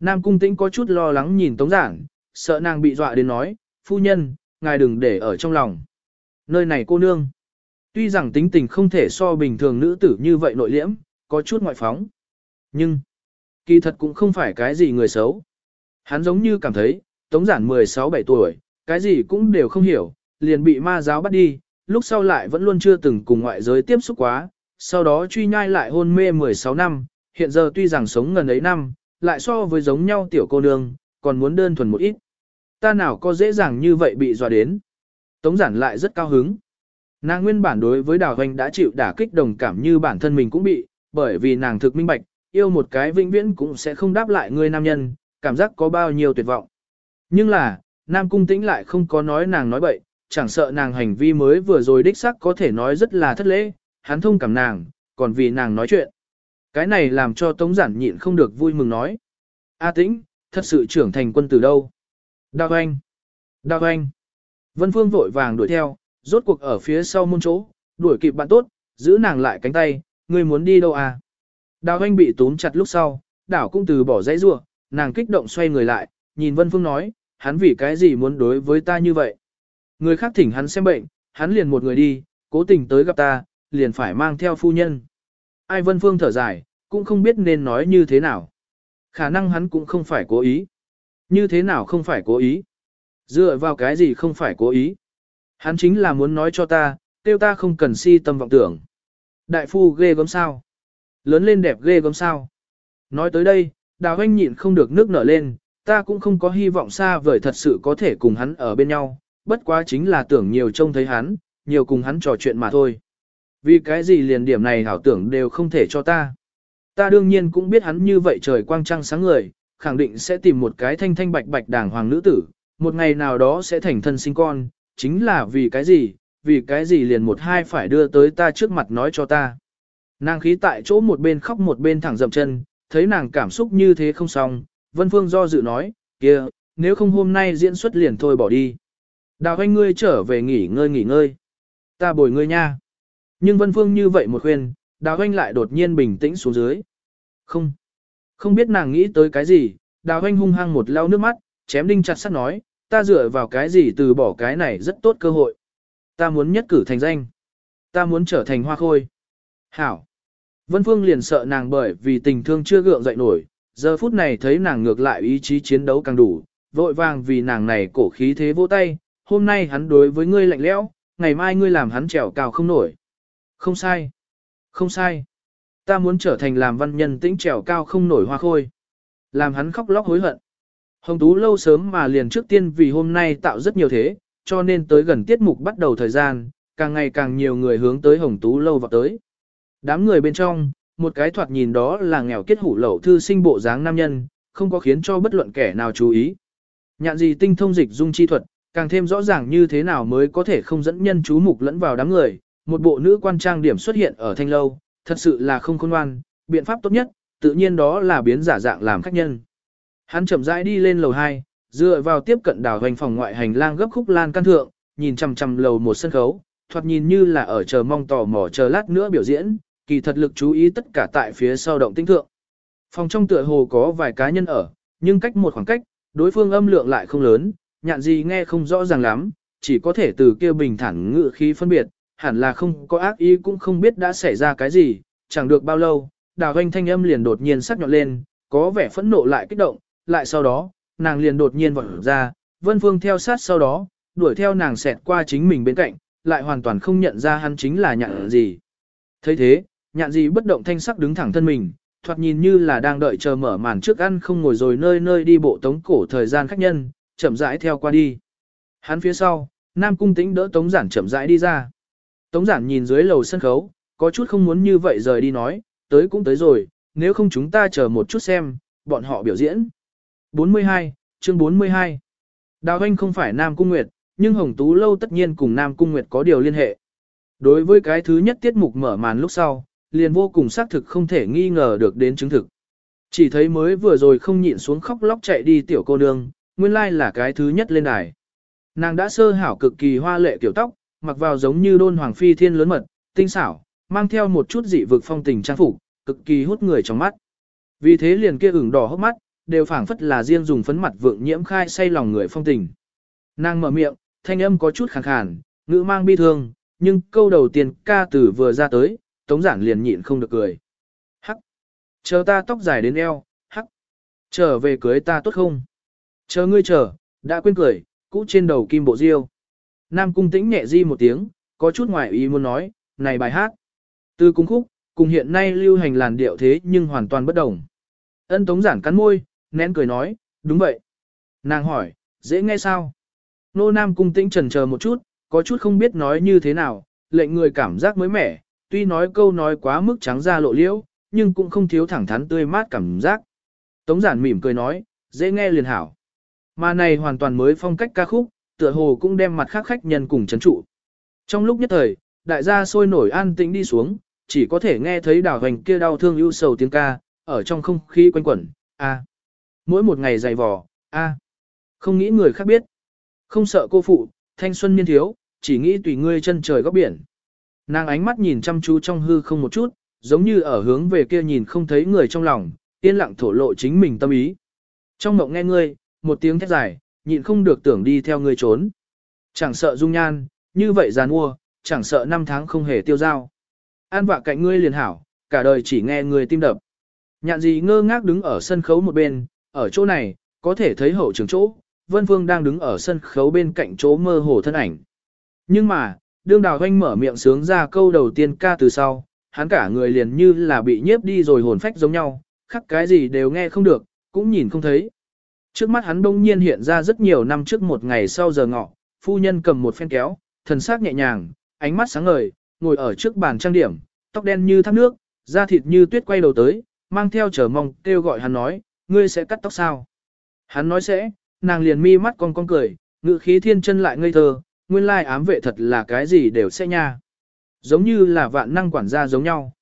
Nam cung tĩnh có chút lo lắng nhìn tống giản, sợ nàng bị dọa đến nói, phu nhân, ngài đừng để ở trong lòng. Nơi này cô nương. Tuy rằng tính tình không thể so bình thường nữ tử như vậy nội liễm, có chút ngoại phóng. Nhưng, kỳ thật cũng không phải cái gì người xấu. Hắn giống như cảm thấy, tống giản 16-17 tuổi, cái gì cũng đều không hiểu, liền bị ma giáo bắt đi, lúc sau lại vẫn luôn chưa từng cùng ngoại giới tiếp xúc quá, sau đó truy nhai lại hôn mê 16 năm, hiện giờ tuy rằng sống ngần ấy năm, lại so với giống nhau tiểu cô nương, còn muốn đơn thuần một ít. Ta nào có dễ dàng như vậy bị dọa đến. Tống giản lại rất cao hứng. Nàng nguyên bản đối với đào hoành đã chịu đả kích đồng cảm như bản thân mình cũng bị, bởi vì nàng thực minh bạch, yêu một cái vĩnh viễn cũng sẽ không đáp lại người nam nhân, cảm giác có bao nhiêu tuyệt vọng. Nhưng là, nam cung tĩnh lại không có nói nàng nói bậy, chẳng sợ nàng hành vi mới vừa rồi đích xác có thể nói rất là thất lễ, hắn thông cảm nàng, còn vì nàng nói chuyện. Cái này làm cho Tống Giản nhịn không được vui mừng nói. A tĩnh, thật sự trưởng thành quân từ đâu? Đào anh! Đào anh! Vân Phương vội vàng đuổi theo, rốt cuộc ở phía sau môn chỗ, đuổi kịp bạn tốt, giữ nàng lại cánh tay, ngươi muốn đi đâu à? Đào anh bị túm chặt lúc sau, đảo cũng từ bỏ dãy rua, nàng kích động xoay người lại, nhìn Vân Phương nói, hắn vì cái gì muốn đối với ta như vậy? Người khác thỉnh hắn xem bệnh, hắn liền một người đi, cố tình tới gặp ta, liền phải mang theo phu nhân. Ai Vân Phương thở dài, cũng không biết nên nói như thế nào. Khả năng hắn cũng không phải cố ý. Như thế nào không phải cố ý? Dựa vào cái gì không phải cố ý? Hắn chính là muốn nói cho ta, tiêu ta không cần si tâm vọng tưởng. Đại phu ghê gớm sao? Lớn lên đẹp ghê gớm sao? Nói tới đây, đào anh nhịn không được nước nở lên, ta cũng không có hy vọng xa vời thật sự có thể cùng hắn ở bên nhau, bất quá chính là tưởng nhiều trông thấy hắn, nhiều cùng hắn trò chuyện mà thôi. Vì cái gì liền điểm này hảo tưởng đều không thể cho ta. Ta đương nhiên cũng biết hắn như vậy trời quang trăng sáng người, khẳng định sẽ tìm một cái thanh thanh bạch bạch đàng hoàng nữ tử, một ngày nào đó sẽ thành thân sinh con, chính là vì cái gì, vì cái gì liền một hai phải đưa tới ta trước mặt nói cho ta. Nàng khí tại chỗ một bên khóc một bên thẳng dậm chân, thấy nàng cảm xúc như thế không xong, Vân Phương do dự nói, kia, nếu không hôm nay diễn xuất liền thôi bỏ đi. Đào anh ngươi trở về nghỉ ngơi nghỉ ngơi. Ta bồi ngươi nha. Nhưng Vân Phương như vậy một khuyên, Đào anh lại đột nhiên bình tĩnh xuống dưới. Không. Không biết nàng nghĩ tới cái gì, Đào anh hung hăng một lau nước mắt, chém đinh chặt sắt nói, ta dựa vào cái gì từ bỏ cái này rất tốt cơ hội. Ta muốn nhất cử thành danh. Ta muốn trở thành hoa khôi. Hảo. Vân Phương liền sợ nàng bởi vì tình thương chưa gượng dậy nổi, giờ phút này thấy nàng ngược lại ý chí chiến đấu càng đủ, vội vàng vì nàng này cổ khí thế vỗ tay, hôm nay hắn đối với ngươi lạnh lẽo, ngày mai ngươi làm hắn trèo cao không nổi. Không sai. Không sai. Ta muốn trở thành làm văn nhân tĩnh trèo cao không nổi hoa khôi. Làm hắn khóc lóc hối hận. Hồng Tú lâu sớm mà liền trước tiên vì hôm nay tạo rất nhiều thế, cho nên tới gần tiết mục bắt đầu thời gian, càng ngày càng nhiều người hướng tới Hồng Tú lâu vào tới. Đám người bên trong, một cái thoạt nhìn đó là nghèo kết hủ lậu thư sinh bộ dáng nam nhân, không có khiến cho bất luận kẻ nào chú ý. Nhạn gì tinh thông dịch dung chi thuật, càng thêm rõ ràng như thế nào mới có thể không dẫn nhân chú mục lẫn vào đám người. Một bộ nữ quan trang điểm xuất hiện ở thanh lâu, thật sự là không khôn ngoan, biện pháp tốt nhất, tự nhiên đó là biến giả dạng làm khách nhân. Hắn chậm rãi đi lên lầu 2, dựa vào tiếp cận đảo hoành phòng ngoại hành lang gấp khúc lan căn thượng, nhìn chằm chằm lầu một sân khấu, thoạt nhìn như là ở chờ mong tò mò chờ lát nữa biểu diễn, kỳ thật lực chú ý tất cả tại phía sau động tinh thượng. Phòng trong tựa hồ có vài cá nhân ở, nhưng cách một khoảng cách, đối phương âm lượng lại không lớn, nhạn gì nghe không rõ ràng lắm, chỉ có thể từ kia bình thản ngự khí phân biệt, hẳn là không có ác ý cũng không biết đã xảy ra cái gì, chẳng được bao lâu, đào hoanh thanh âm liền đột nhiên sắc nhọn lên, có vẻ phẫn nộ lại kích động, lại sau đó, nàng liền đột nhiên vọt ra, vân phương theo sát sau đó, đuổi theo nàng xẹt qua chính mình bên cạnh, lại hoàn toàn không nhận ra hắn chính là nhạn gì. thấy thế, nhạn gì bất động thanh sắc đứng thẳng thân mình, thoạt nhìn như là đang đợi chờ mở màn trước ăn không ngồi rồi nơi nơi đi bộ tống cổ thời gian khách nhân, chậm rãi theo qua đi. Hắn phía sau, Nam Cung Tĩnh đỡ Tống Giản chậm rãi đi ra. Tống Giản nhìn dưới lầu sân khấu, có chút không muốn như vậy rời đi nói, tới cũng tới rồi, nếu không chúng ta chờ một chút xem, bọn họ biểu diễn. 42, chương 42. Đào Anh không phải Nam Cung Nguyệt, nhưng Hồng Tú Lâu tất nhiên cùng Nam Cung Nguyệt có điều liên hệ. Đối với cái thứ nhất tiết mục mở màn lúc sau, liền vô cùng xác thực không thể nghi ngờ được đến chứng thực. Chỉ thấy mới vừa rồi không nhịn xuống khóc lóc chạy đi tiểu cô nương, nguyên lai là cái thứ nhất lên đài. Nàng đã sơ hảo cực kỳ hoa lệ tiểu tóc, mặc vào giống như đôn hoàng phi thiên lớn mật, tinh xảo, mang theo một chút dị vực phong tình trang phục, cực kỳ hút người trong mắt. Vì thế liền kia ửng đỏ hốc mắt, đều phảng phất là riêng dùng phấn mặt vượng nhiễm khai say lòng người phong tình. Nàng mở miệng, thanh âm có chút khàn khàn, ngữ mang bi thương, nhưng câu đầu tiên ca từ vừa ra tới, tống giản liền nhịn không được cười. Hắc! Chờ ta tóc dài đến eo, hắc! Trở về cưới ta tốt không? Chờ ngươi chờ, đã quên cười, cũ trên đầu kim bộ diêu. Nam cung tĩnh nhẹ di một tiếng, có chút ngoài ý muốn nói, này bài hát. Từ cung khúc, cùng hiện nay lưu hành làn điệu thế nhưng hoàn toàn bất đồng. Ân tống giản cắn môi, nén cười nói, đúng vậy. Nàng hỏi, dễ nghe sao? Nô Nam cung tĩnh trần chờ một chút, có chút không biết nói như thế nào, lệnh người cảm giác mới mẻ, tuy nói câu nói quá mức trắng ra lộ liễu, nhưng cũng không thiếu thẳng thắn tươi mát cảm giác. Tống giản mỉm cười nói, dễ nghe liền hảo. Mà này hoàn toàn mới phong cách ca khúc, tựa hồ cũng đem mặt khác khách nhân cùng chấn trụ. Trong lúc nhất thời, đại gia sôi nổi an tĩnh đi xuống, chỉ có thể nghe thấy đảo hoành kia đau thương ưu sầu tiếng ca, ở trong không khí quanh quẩn, a. Mỗi một ngày dày vò, a. Không nghĩ người khác biết. Không sợ cô phụ, thanh xuân niên thiếu, chỉ nghĩ tùy ngươi chân trời góc biển. Nàng ánh mắt nhìn chăm chú trong hư không một chút, giống như ở hướng về kia nhìn không thấy người trong lòng, yên lặng thổ lộ chính mình tâm ý. Trong mộng nghe ngươi, một tiếng thét dài, nhịn không được tưởng đi theo ngươi trốn. Chẳng sợ dung nhan, như vậy giàn mua, chẳng sợ năm tháng không hề tiêu dao. An vạ cạnh ngươi liền hảo, cả đời chỉ nghe ngươi tim đập. Nhạn gì ngơ ngác đứng ở sân khấu một bên, ở chỗ này, có thể thấy hậu trường chỗ, Vân Phương đang đứng ở sân khấu bên cạnh chỗ mơ hồ thân ảnh. Nhưng mà, đương đào hoanh mở miệng sướng ra câu đầu tiên ca từ sau, hắn cả người liền như là bị nhiếp đi rồi hồn phách giống nhau, khắc cái gì đều nghe không được, cũng nhìn không thấy. Trước mắt hắn đông nhiên hiện ra rất nhiều năm trước một ngày sau giờ ngọ, phu nhân cầm một phen kéo, thần sắc nhẹ nhàng, ánh mắt sáng ngời, ngồi ở trước bàn trang điểm, tóc đen như thác nước, da thịt như tuyết quay đầu tới, mang theo chờ mong kêu gọi hắn nói, ngươi sẽ cắt tóc sao? Hắn nói sẽ, nàng liền mi mắt con con cười, ngự khí thiên chân lại ngây thơ, nguyên lai ám vệ thật là cái gì đều sẽ nha. Giống như là vạn năng quản gia giống nhau.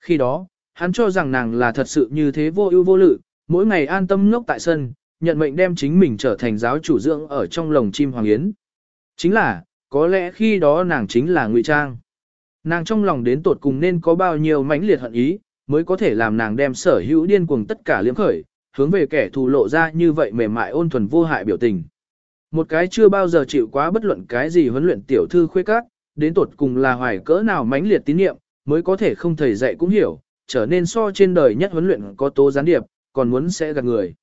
Khi đó, hắn cho rằng nàng là thật sự như thế vô ưu vô lự, mỗi ngày an tâm ngốc tại sân, nhận mệnh đem chính mình trở thành giáo chủ dưỡng ở trong lồng chim hoàng yến. Chính là, có lẽ khi đó nàng chính là ngụy trang. Nàng trong lòng đến tột cùng nên có bao nhiêu mãnh liệt hận ý, mới có thể làm nàng đem sở hữu điên cuồng tất cả liếm khởi, hướng về kẻ thù lộ ra như vậy mềm mại ôn thuần vô hại biểu tình. Một cái chưa bao giờ chịu quá bất luận cái gì huấn luyện tiểu thư khuê các, đến tột cùng là hoài cỡ nào mãnh liệt tín niệm, mới có thể không thầy dạy cũng hiểu, trở nên so trên đời nhất huấn luyện có tố gián điệp, còn muốn sẽ gạt người.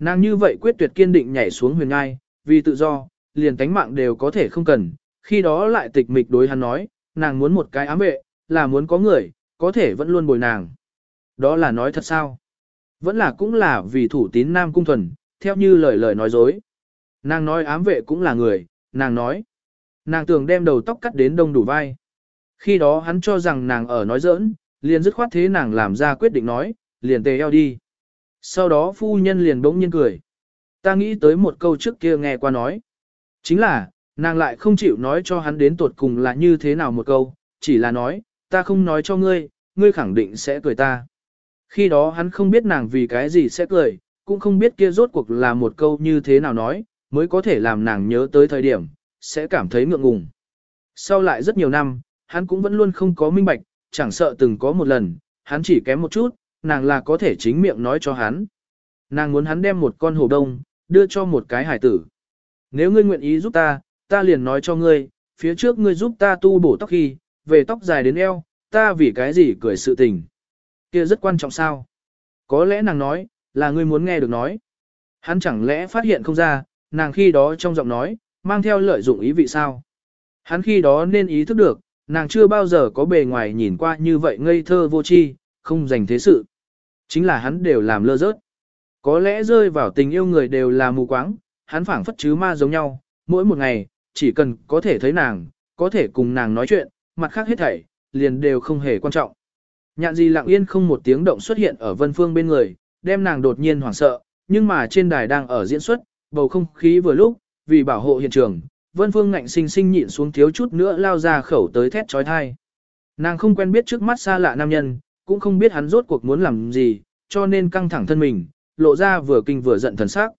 Nàng như vậy quyết tuyệt kiên định nhảy xuống huyền ngai, vì tự do, liền tánh mạng đều có thể không cần, khi đó lại tịch mịch đối hắn nói, nàng muốn một cái ám vệ, là muốn có người, có thể vẫn luôn bồi nàng. Đó là nói thật sao? Vẫn là cũng là vì thủ tín Nam Cung Thuần, theo như lời lời nói dối. Nàng nói ám vệ cũng là người, nàng nói. Nàng tưởng đem đầu tóc cắt đến đông đủ vai. Khi đó hắn cho rằng nàng ở nói giỡn, liền dứt khoát thế nàng làm ra quyết định nói, liền tề eo đi. Sau đó phu nhân liền bỗng nhiên cười. Ta nghĩ tới một câu trước kia nghe qua nói. Chính là, nàng lại không chịu nói cho hắn đến tuột cùng là như thế nào một câu, chỉ là nói, ta không nói cho ngươi, ngươi khẳng định sẽ cười ta. Khi đó hắn không biết nàng vì cái gì sẽ cười, cũng không biết kia rốt cuộc là một câu như thế nào nói, mới có thể làm nàng nhớ tới thời điểm, sẽ cảm thấy ngượng ngùng. Sau lại rất nhiều năm, hắn cũng vẫn luôn không có minh bạch, chẳng sợ từng có một lần, hắn chỉ kém một chút, nàng là có thể chính miệng nói cho hắn. Nàng muốn hắn đem một con hồ đông, đưa cho một cái hải tử. Nếu ngươi nguyện ý giúp ta, ta liền nói cho ngươi, phía trước ngươi giúp ta tu bổ tóc khi, về tóc dài đến eo, ta vì cái gì cười sự tình. kia rất quan trọng sao? Có lẽ nàng nói, là ngươi muốn nghe được nói. Hắn chẳng lẽ phát hiện không ra, nàng khi đó trong giọng nói, mang theo lợi dụng ý vị sao? Hắn khi đó nên ý thức được, nàng chưa bao giờ có bề ngoài nhìn qua như vậy ngây thơ vô tri, không dành thế sự. Chính là hắn đều làm lơ rớt. Có lẽ rơi vào tình yêu người đều là mù quáng, hắn phảng phất chứ ma giống nhau, mỗi một ngày, chỉ cần có thể thấy nàng, có thể cùng nàng nói chuyện, mặt khác hết thảy, liền đều không hề quan trọng. Nhạn gì lặng yên không một tiếng động xuất hiện ở vân phương bên người, đem nàng đột nhiên hoảng sợ, nhưng mà trên đài đang ở diễn xuất, bầu không khí vừa lúc, vì bảo hộ hiện trường, vân phương ngạnh sinh sinh nhịn xuống thiếu chút nữa lao ra khẩu tới thét trói thai. Nàng không quen biết trước mắt xa lạ nam nhân, cũng không biết hắn rốt cuộc muốn làm gì, cho nên căng thẳng thân mình, lộ ra vừa kinh vừa giận thần sắc.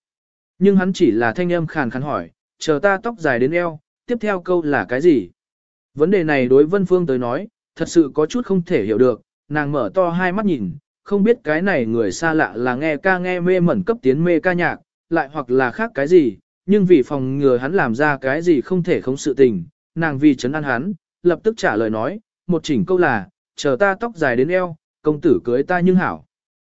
Nhưng hắn chỉ là thanh âm khàn khàn hỏi, chờ ta tóc dài đến eo, tiếp theo câu là cái gì? Vấn đề này đối Vân Phương tới nói, thật sự có chút không thể hiểu được, nàng mở to hai mắt nhìn, không biết cái này người xa lạ là nghe ca nghe mê mẩn cấp tiến mê ca nhạc, lại hoặc là khác cái gì, nhưng vì phòng ngừa hắn làm ra cái gì không thể không sự tình, nàng vì chấn an hắn, lập tức trả lời nói, một chỉnh câu là, chờ ta tóc dài đến eo, công tử cưới ta nhưng hảo.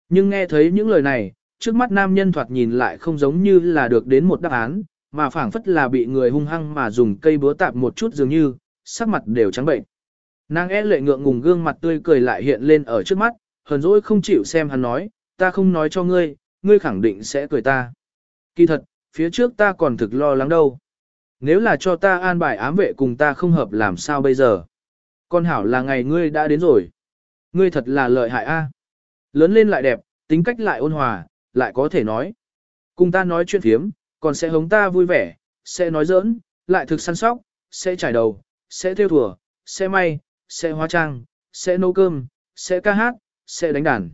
Nhưng nghe thấy những lời này, trước mắt nam nhân thoạt nhìn lại không giống như là được đến một đáp án, mà phảng phất là bị người hung hăng mà dùng cây búa tạp một chút dường như, sắc mặt đều trắng bệnh. Nàng e lệ ngượng ngùng gương mặt tươi cười lại hiện lên ở trước mắt, hờn dỗi không chịu xem hắn nói, ta không nói cho ngươi, ngươi khẳng định sẽ cười ta. Kỳ thật, phía trước ta còn thực lo lắng đâu. Nếu là cho ta an bài ám vệ cùng ta không hợp làm sao bây giờ? Con hảo là ngày ngươi đã đến rồi. Ngươi thật là lợi hại a. Lớn lên lại đẹp, tính cách lại ôn hòa, lại có thể nói. Cùng ta nói chuyện thiếm, còn sẽ hống ta vui vẻ, sẽ nói giỡn, lại thực săn sóc, sẽ trải đầu, sẽ theo thùa, sẽ may, sẽ hóa trang, sẽ nấu cơm, sẽ ca hát, sẽ đánh đàn.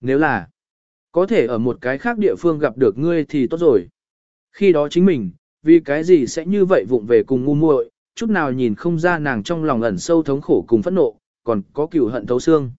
Nếu là có thể ở một cái khác địa phương gặp được ngươi thì tốt rồi. Khi đó chính mình, vì cái gì sẽ như vậy vụng về cùng ngu muội, chút nào nhìn không ra nàng trong lòng ẩn sâu thống khổ cùng phẫn nộ, còn có cửu hận thấu xương.